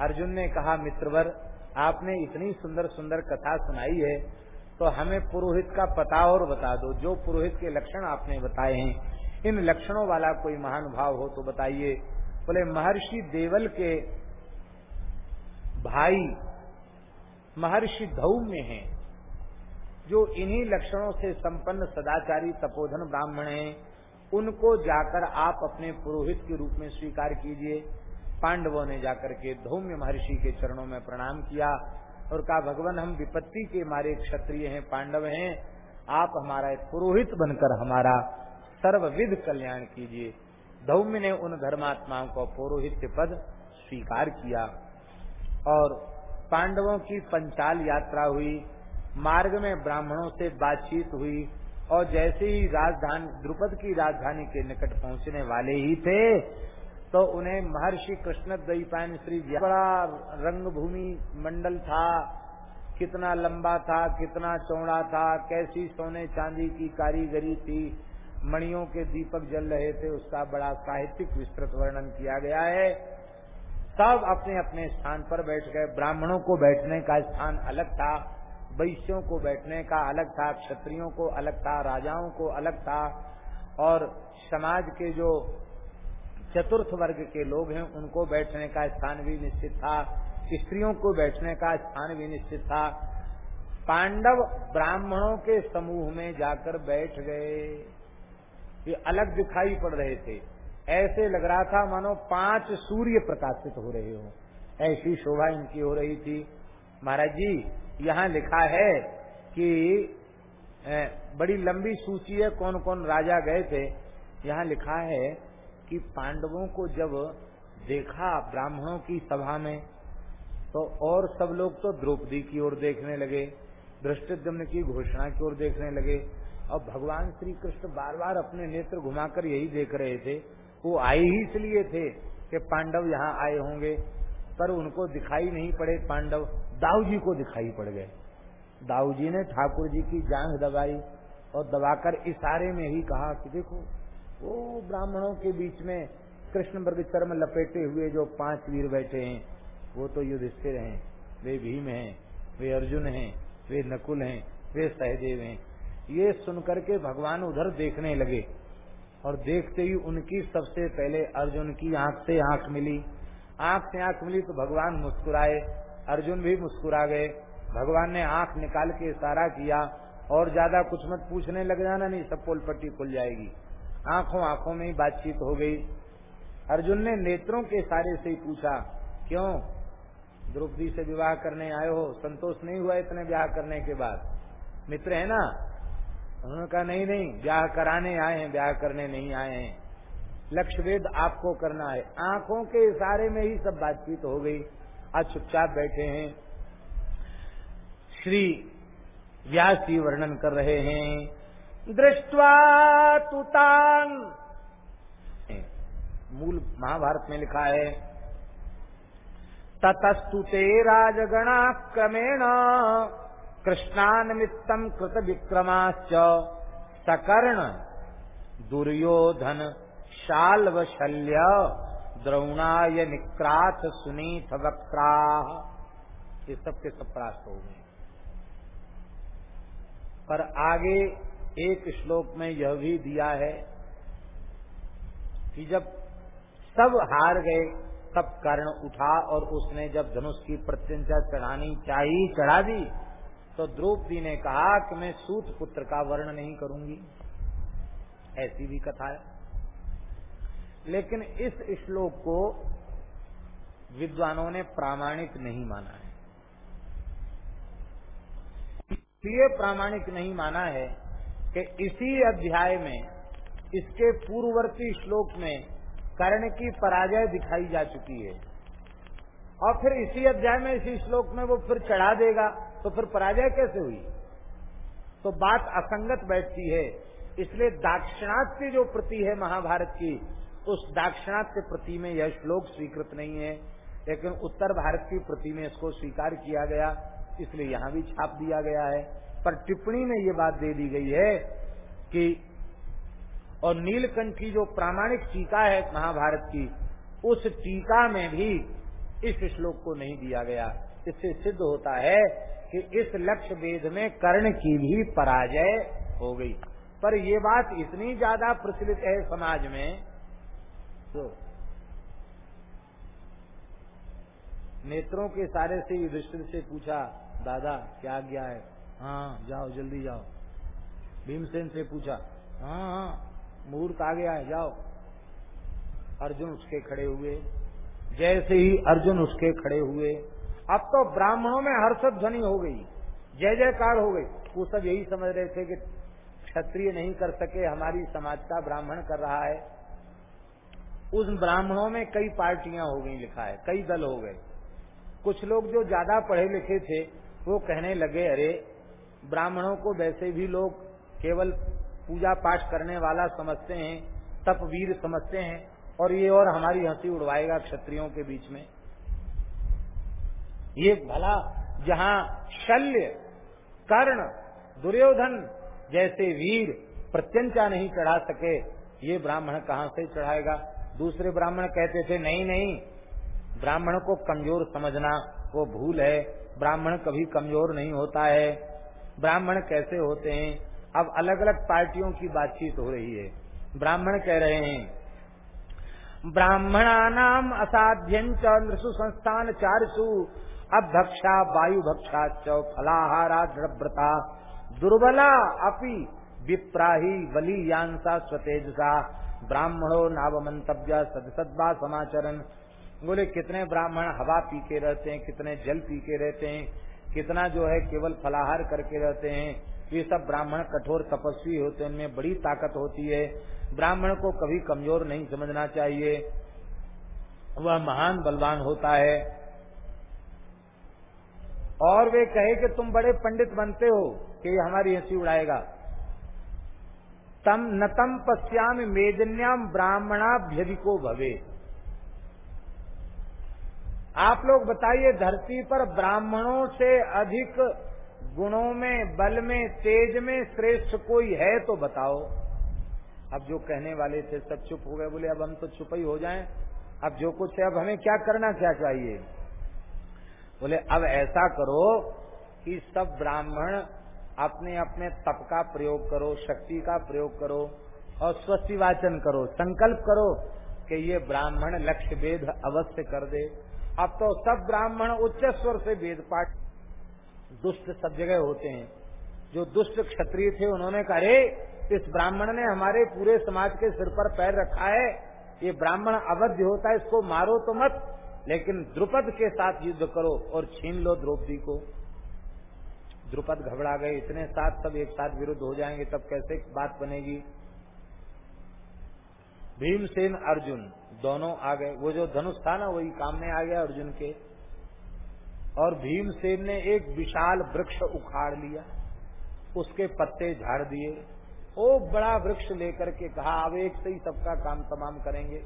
अर्जुन ने कहा, मित्रवर, आपने इतनी सुंदर सुंदर कथा सुनाई है तो हमें पुरोहित का पता और बता दो। जो पुरोहित के लक्षण आपने बताए हैं इन लक्षणों वाला कोई महान भाव हो तो बताइए। बोले, महर्षि देवल के भाई महर्षि धौम्य हैं, जो इन्हीं लक्षणों से संपन्न सदाचारी तपोधन ब्राह्मण हैं, उनको जाकर आप अपने पुरोहित के रूप में स्वीकार कीजिए। पांडवों ने जाकर के धौम्य महर्षि के चरणों में प्रणाम किया और कहा, भगवान, हम विपत्ति के मारे क्षत्रिय हैं, पांडव हैं, आप हमारा पुरोहित बनकर हमारा सर्वविध कल्याण कीजिए। धौम्य ने उन धर्मात्माओं को पौरोहित्य पद स्वीकार किया और पांडवों की पंचाल यात्रा हुई। मार्ग में ब्राह्मणों से बातचीत हुई और जैसे ही राजधानी, द्रुपद की राजधानी के निकट पहुँचने वाले ही थे तो उन्हें महर्षि कृष्ण दईपायन श्री बड़ा रंग भूमि मंडल था। कितना लंबा था, कितना चौड़ा था, कैसी सोने चांदी की कारीगरी थी मणियों के दीपक जल रहे थे, उसका बड़ा साहित्यिक विस्तृत वर्णन किया गया है। सब अपने अपने स्थान पर बैठ गए। ब्राह्मणों को बैठने का स्थान अलग था, वैश्यों को बैठने का अलग था, क्षत्रियों को अलग था, राजाओं को अलग था। और समाज के जो चतुर्थ वर्ग के लोग हैं, उनको बैठने का स्थान भी निश्चित था। स्त्रियों को बैठने का स्थान भी निश्चित था। पांडव ब्राह्मणों के समूह में जाकर बैठ गए। ये अलग दिखाई पड़ रहे थे। ऐसे लग रहा था मानो पाँच सूर्य प्रकाशित हो रहे हो। ऐसी शोभा इनकी हो रही थी। महाराज जी, यहाँ लिखा है कि बड़ी लंबी सूची है कौन कौन राजा गए थे। यहाँ लिखा है कि पांडवों को जब देखा ब्राह्मणों की सभा में तो और सब लोग तो द्रौपदी की ओर देखने लगे दृष्टि की घोषणा की ओर देखने लगे। और भगवान श्री कृष्ण बार बार अपने नेत्र घुमाकर यही देख रहे थे। वो आए ही इसलिए थे कि पांडव यहाँ आए होंगे, पर उनको दिखाई नहीं पड़े। पांडव दाऊ जी को दिखाई पड़ गए। दाऊ जी ने ठाकुर जी की जांग दबाई और दबाकर इशारे में ही कहा कि देखो, वो ब्राह्मणों के बीच में कृष्ण वर्ग चर्म लपेटे हुए जो पाँच वीर बैठे हैं, वो तो युधिष्ठिर हैं, वे भीम हैं, वे अर्जुन हैं, वे नकुल हैं, वे सहदेव हैं। ये सुनकर के भगवान उधर देखने लगे और देखते ही उनकी सबसे पहले अर्जुन की आँख से आँख मिली। आँख से आँख मिली तो भगवान मुस्कुराए। अर्जुन भी मुस्कुरा गए। भगवान ने आँख निकाल के इशारा किया और ज़्यादा कुछ मत पूछने लग जाना, नहीं सब पोल पट्टी खुल जाएगी। आँखों आँखों में ही बातचीत हो गई। अर्जुन ने नेत्रों के इशारे से ही पूछा, क्यों? द्रौपदी से विवाह करने आए हो? संतोष नहीं हुआ इतने विवाह करने के बाद? मित्र है ना उन्होंने कहा नहीं नहीं, ब्याह कराने आए हैं, ब्याह करने नहीं आए हैं। लक्ष्य वेद आपको करना है। आँखों के इशारे में ही सब बातचीत हो गई। आज चुपचाप बैठे हैं। श्री व्यास जी वर्णन कर रहे हैं। दृष्टवा तुतान। मूल महाभारत में लिखा है ततस्तुते राजगणा क्रमेण कृष्णानिमित्तम कृत विक्रमाश्च सकर्ण, दुर्योधन शाल्व शल्य द्रोणाय निक्राथ सुनीथ वक्रा ये सब के सब परास्त हो गए। पर आगे एक श्लोक में यह भी दिया है कि जब सब हार गए, तब कर्ण उठा और उसने जब धनुष की प्रत्यंचा चढ़ानी चाहिए चढ़ा दी तो द्रौपदी ने कहा कि मैं सूत पुत्र का वर्ण नहीं करूँगी। ऐसी भी कथा है। लेकिन इस श्लोक को विद्वानों ने प्रामाणिक नहीं माना है। इसलिए प्रामाणिक नहीं माना है कि इसी अध्याय में, इसके पूर्ववर्ती श्लोक में कर्ण की पराजय दिखाई जा चुकी है। और फिर इसी अध्याय में, इसी श्लोक में वो फिर चढ़ा देगा तो फिर पराजय कैसे हुई? तो बात असंगत बैठती है। इसलिए दाक्षिणात्य जो प्रति है महाभारत की, उस दाक्षिणात्य प्रति में यह श्लोक स्वीकृत नहीं है, लेकिन उत्तर भारत की प्रति में इसको स्वीकार किया गया, इसलिए यहाँ भी छाप दिया गया है। पर टिप्पणी में ये बात दे दी गई है कि, और नीलकंठ की जो प्रामाणिक टीका है महाभारत की, उस टीका में भी इस श्लोक को नहीं दिया गया। इससे सिद्ध होता है कि इस लक्ष्य वेद में कर्ण की भी पराजय हो गई। पर ये बात इतनी ज़्यादा प्रचलित है समाज में तो नेत्रों के सारे से युधिष्ठिर से पूछा, दादा, क्या आज्ञा है? हाँ जाओ, जल्दी जाओ। भीमसेन से पूछा हाँ हाँ मुहूर्त आ गया है, जाओ। अर्जुन उसके खड़े हुए। जैसे ही अर्जुन उसके खड़े हुए, अब तो ब्राह्मणों में हर्षद ध्वनि हो गई, जय जयकार हो गई। वो सब यही समझ रहे थे कि क्षत्रिय नहीं कर सके, हमारी समाज का ब्राह्मण कर रहा है। उस ब्राह्मणों में कई पार्टियाँ हो गई लिखा है, कई दल हो गए। कुछ लोग जो ज़्यादा पढ़े लिखे थे, वो कहने लगे, अरे, ब्राह्मणों को वैसे भी लोग केवल पूजा पाठ करने वाला समझते हैं तपवीर समझते हैं और ये और हमारी हँसी उड़वाएगा क्षत्रियों के बीच में। ये भला जहाँ शल्य, कर्ण, दुर्योधन जैसे वीर प्रत्यंचा नहीं चढ़ा सके, ये ब्राह्मण कहाँ से चढ़ाएगा? दूसरे ब्राह्मण कहते थे, नहीं नहीं, ब्राह्मण को कमज़ोर समझना वो भूल है। ब्राह्मण कभी कमज़ोर नहीं होता है। ब्राह्मण कैसे होते हैं? अब अलग अलग पार्टियों की बातचीत हो रही है। ब्राह्मण कह रहे हैं ब्राह्मणानाम असाध्यंच नृषु संस्थान चारसु अभक्षा वायु भक्षा च फलाहारा दृढ़व्रता दुर्बला अपि विप्राही बलियांसा स्वतेजसा। ब्राह्मणो नावमंतव्य सदसद्वा समाचरण बोले, कितने ब्राह्मण हवा पी के रहते हैं, कितने जल पी के रहते हैं, कितना जो है केवल फलाहार करके रहते हैं। ये सब ब्राह्मण कठोर तपस्वी होते हैं, उनमें बड़ी ताकत होती है। ब्राह्मण को कभी कमज़ोर नहीं समझना चाहिए। वह महान बलवान होता है। और वे कहे कि तुम बड़े पंडित बनते हो कि हमारी हँसी उड़ाएगा। तम नतम पश्याम मेदन्याम ब्राह्मणाभ्यधिको भवे। आप लोग बताइए, धरती पर ब्राह्मणों से अधिक गुणों में, बल में, तेज में श्रेष्ठ कोई है तो बताओ। अब जो कहने वाले थे सब चुप हो गए, बोले, अब हम तो चुप ही हो जाएँ। अब जो कुछ है, अब हमें क्या करना, क्या चाहिए? बोले, अब ऐसा करो कि सब ब्राह्मण अपने अपने तप का प्रयोग करो, शक्ति का प्रयोग करो और स्वस्ति वाचन करो। संकल्प करो कि ये ब्राह्मण लक्ष्य वेद अवश्य कर दे। अब तो सब ब्राह्मण उच्च स्वर से वेद पाठ दुष्ट सब जगह होते हैं। जो दुष्ट क्षत्रिय थे, उन्होंने कहा रे इस ब्राह्मण ने हमारे पूरे समाज के सिर पर पैर रखा है। ये ब्राह्मण अवध्य होता है, इसको मारो तो मत, लेकिन द्रुपद के साथ युद्ध करो और छीन लो द्रौपदी को। द्रुपद घबरा गए, इतने साथ सब एक साथ विरुद्ध हो जाएँगे, तब कैसे बात बनेगी? भीमसेन, अर्जुन, दोनों आ गए। वो जो धनुष था ना, वही काम में आ गया अर्जुन के। और भीमसेन ने एक विशाल वृक्ष उखाड़ लिया, उसके पत्ते झाड़ दिए। वो बड़ा वृक्ष लेकर के कहा, अब एक से ही सबका काम तमाम करेंगे।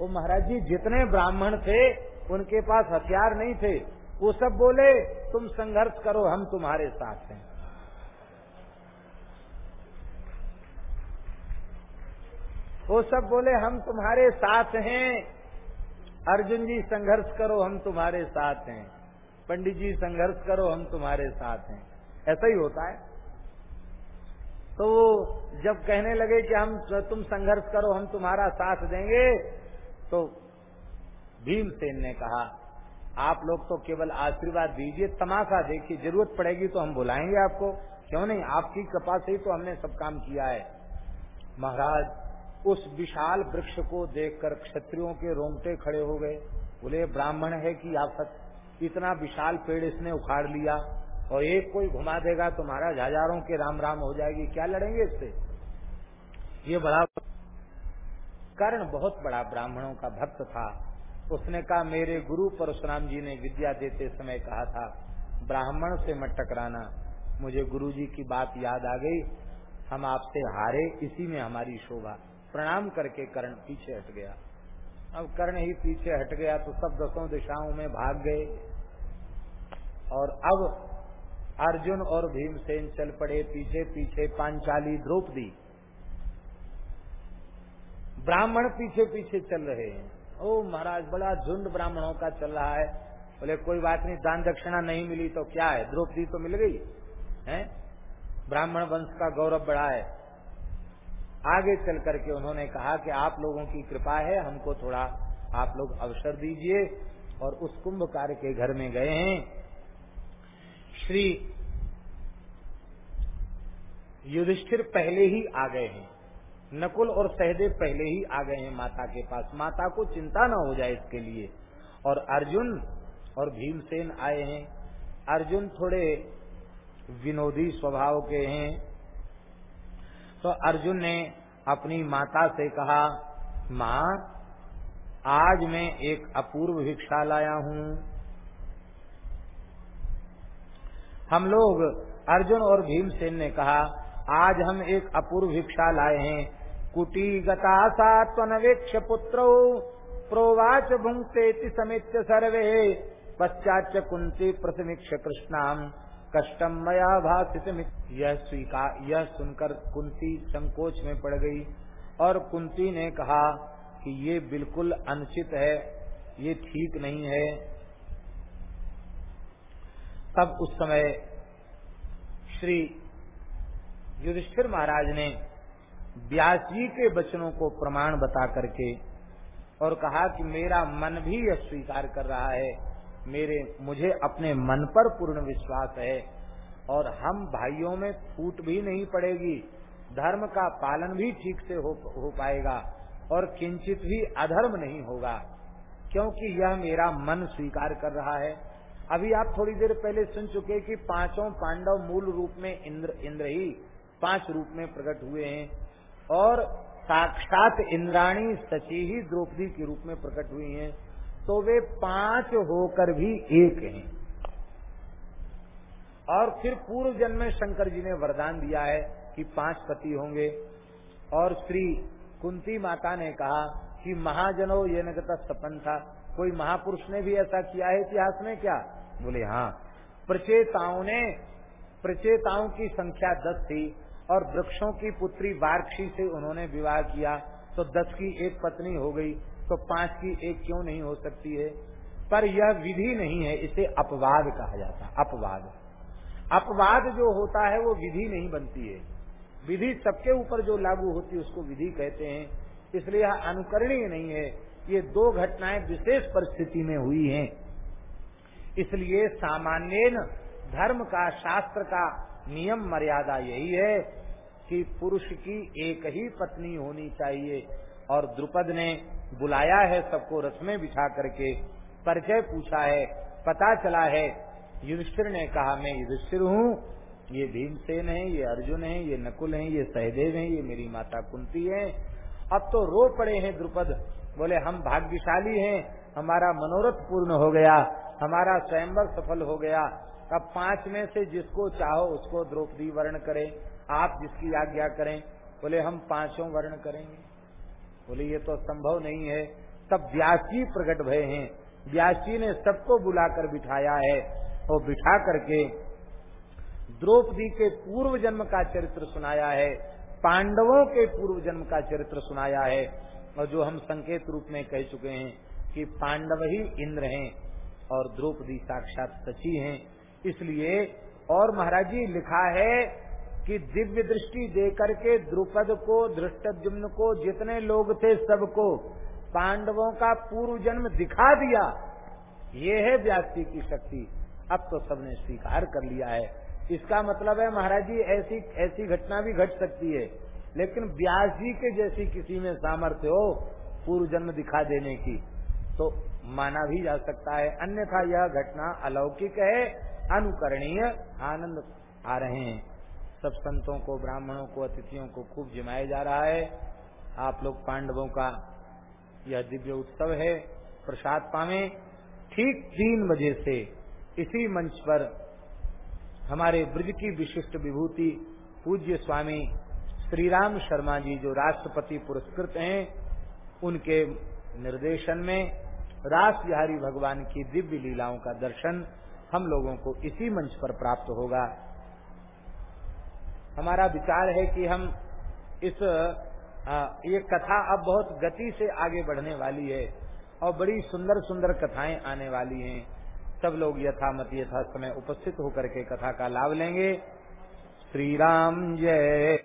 वो महाराज जी, जितने ब्राह्मण थे, उनके पास हथियार नहीं थे। वो सब बोले, तुम संघर्ष करो, हम तुम्हारे साथ हैं। वो सब बोले, हम तुम्हारे साथ हैं। अर्जुन जी, संघर्ष करो, हम तुम्हारे साथ हैं। पंडित जी, संघर्ष करो, हम तुम्हारे साथ हैं। ऐसा ही होता है। तो जब कहने लगे कि हम तुम संघर्ष करो, हम तुम्हारा साथ देंगे तो भीमसेन ने कहा, आप लोग तो केवल आशीर्वाद दीजिए, तमाशा देखिए, ज़रूरत पड़ेगी तो हम बुलाएँगे आपको। क्यों नहीं? आपकी कृपा से ही तो हमने सब काम किया है। महाराज, उस विशाल वृक्ष को देखकर क्षत्रियों के रोंगटे खड़े हो गए। बोले, ब्राह्मण है कि आप इतना विशाल पेड़ इसने उखाड़ लिया और एक कोई घुमा देगा तो महाराज हज़ारों के राम राम हो जाएगी। क्या लड़ेंगे इससे? ये बड़ा कर्ण बहुत बड़ा ब्राह्मणों का भक्त था। उसने कहा, मेरे गुरु परशुराम जी ने विद्या देते समय कहा था, ब्राह्मण से मत टकराना। मुझे गुरु जी की बात याद आ गई। हम आपसे हारे, इसी में हमारी शोभा। प्रणाम करके कर्ण पीछे हट गया। अब कर्ण ही पीछे हट गया तो सब दसों दिशाओं में भाग गए। और अब अर्जुन और भीमसेन चल पड़े, पीछे पीछे पांचाली द्रौपदी ब्राह्मण पीछे पीछे चल रहे हैं। ओ महाराज, बड़ा झुंड ब्राह्मणों का चल रहा है। बोले, कोई बात नहीं, दान दक्षिणा नहीं मिली तो क्या है? द्रौपदी तो मिल गई, है? ब्राह्मण वंश का गौरव बढ़ा है। आगे चल करके उन्होंने कहा कि आप लोगों की कृपा है, हमको थोड़ा आप लोग अवसर दीजिए। और उस कुंभकार के घर में गए हैं। श्री युधिष्ठिर पहले ही आ गए हैं। नकुल और सहदेव पहले ही आ गए हैं माता के पास। माता को चिंता न हो जाए इसके लिए। और अर्जुन और भीमसेन आए हैं। अर्जुन थोड़े विनोदी स्वभाव के हैं। तो अर्जुन ने अपनी माता से कहा, माँ, आज मैं एक अपूर्व भिक्षा लाया हूँ। हम लोग अर्जुन और भीमसेन ने कहा, आज हम एक अपूर्व भिक्षा लाए हैं। कुटी गता सात्वनवेक्ष पुत्र, प्रोवाच भुंगते समित सर्वे। पश्चाच कुंती प्रतिमिक्ष कृष्णाम कष्टम मया भाषित यह स्वीकार यह सुनकर कुंती संकोच में पड़ गई और कुंती ने कहा कि ये बिल्कुल अनुचित है, ये ठीक नहीं है। तब उस समय श्री युधिष्ठिर महाराज ने व्यास जी के वचनों को प्रमाण बता करके और कहा कि मेरा मन भी यह स्वीकार कर रहा है मेरे मुझे अपने मन पर पूर्ण विश्वास है और हम भाइयों में फूट भी नहीं पड़ेगी धर्म का पालन भी ठीक से हो, हो पाएगा और किंचित भी अधर्म नहीं होगा क्योंकि यह मेरा मन स्वीकार कर रहा है। अभी आप थोड़ी देर पहले सुन चुके कि पाँचों पांडव मूल रूप में इंद्र इंद्र ही पाँच रूप में प्रकट हुए हैं और साक्षात इंद्राणी सची ही द्रौपदी के रूप में प्रकट हुई हैं। तो वे पाँच होकर भी एक हैं। और फिर पूर्व जन्म में शंकर जी ने वरदान दिया है कि पाँच पति होंगे। और श्री कुंती माता ने कहा कि महाजनो, ये नगता सपन था। कोई महापुरुष ने भी ऐसा किया है इतिहास में क्या? बोले हाँ। प्रचेताओं ने, प्रचेताओं की संख्या दस थी और वृक्षों की पुत्री वार्क्षी से उन्होंने विवाह किया। तो दस की एक पत्नी हो गई तो पाँच की एक क्यों नहीं हो सकती है? पर यह विधि नहीं है, इसे अपवाद कहा जाता अपवाद। अपवाद जो होता है, वो विधि नहीं बनती है। विधि सबके ऊपर जो लागू होती है, उसको विधि कहते हैं। इसलिए यह अनुकरणीय नहीं है। ये दो घटनाएँ विशेष परिस्थिति में हुई हैं। इसलिए सामान्य धर्म का, शास्त्र का नियम मर्यादा यही है कि पुरुष की एक ही पत्नी होनी चाहिए। और द्रुपद ने बुलाया है सबको रथ में बिठा करके, परिचय पूछा है, पता चला है। युधिष्ठिर ने कहा, मैं युधिष्ठिर हूँ, ये भीमसेन है, ये अर्जुन है, ये नकुल है, ये सहदेव है, ये मेरी माता कुंती है। अब तो रो पड़े हैं द्रुपद। बोले, हम भाग्यशाली हैं, हमारा मनोरथ पूर्ण हो गया। हमारा स्वयंवर सफल हो गया। अब पाँच में से जिसको चाहो उसको द्रौपदी वर्ण करें। आप जिसकी आज्ञा करें, बोले हम पाँचों वर्ण करेंगे। बोले, ये तो संभव नहीं है। तब व्यास जी प्रकट भय हैं। व्यास जी ने सबको बुलाकर बिठाया है और बिठा करके द्रौपदी के पूर्व जन्म का चरित्र सुनाया है। पांडवों के पूर्व जन्म का चरित्र सुनाया है। और जो हम संकेत रूप में कह चुके हैं कि पांडव ही इंद्र हैं। और द्रौपदी साक्षात सची हैं। इसलिए और महाराज जी लिखा है कि दिव्य दृष्टि देकर के द्रुपद को धृष्टुम्न को, जितने लोग थे सबको पांडवों का पूर्व जन्म दिखा दिया। ये है व्यासी की शक्ति। अब तो सबने स्वीकार कर लिया है। इसका मतलब है महाराज जी, ऐसी ऐसी घटना भी घट सकती है। लेकिन व्यास जी के जैसी किसी में सामर्थ्य हो पूर्व जन्म दिखा देने की तो माना भी जा सकता है। अन्यथा यह घटना अलौकिक है, अनुकरणीय, आनंद आ रहे हैं। सब संतों को, ब्राह्मणों को, अतिथियों को खूब जिमाया जा रहा है। आप लोग पांडवों का यह दिव्य उत्सव है, प्रसाद पावे। ठीक तीन बजे से इसी मंच पर हमारे ब्रज की विशिष्ट विभूति पूज्य स्वामी श्री राम शर्मा जी, जो राष्ट्रपति पुरस्कृत हैं, उनके निर्देशन में रास बिहारी भगवान की दिव्य लीलाओं का दर्शन हम लोगों को इसी मंच पर प्राप्त होगा। हमारा विचार है कि हम इस ये कथा अब बहुत गति से आगे बढ़ने वाली है और बड़ी सुंदर सुंदर कथाएँ आने वाली हैं। सब लोग यथामत यथा समय उपस्थित होकर के कथा का लाभ लेंगे। श्री राम जय।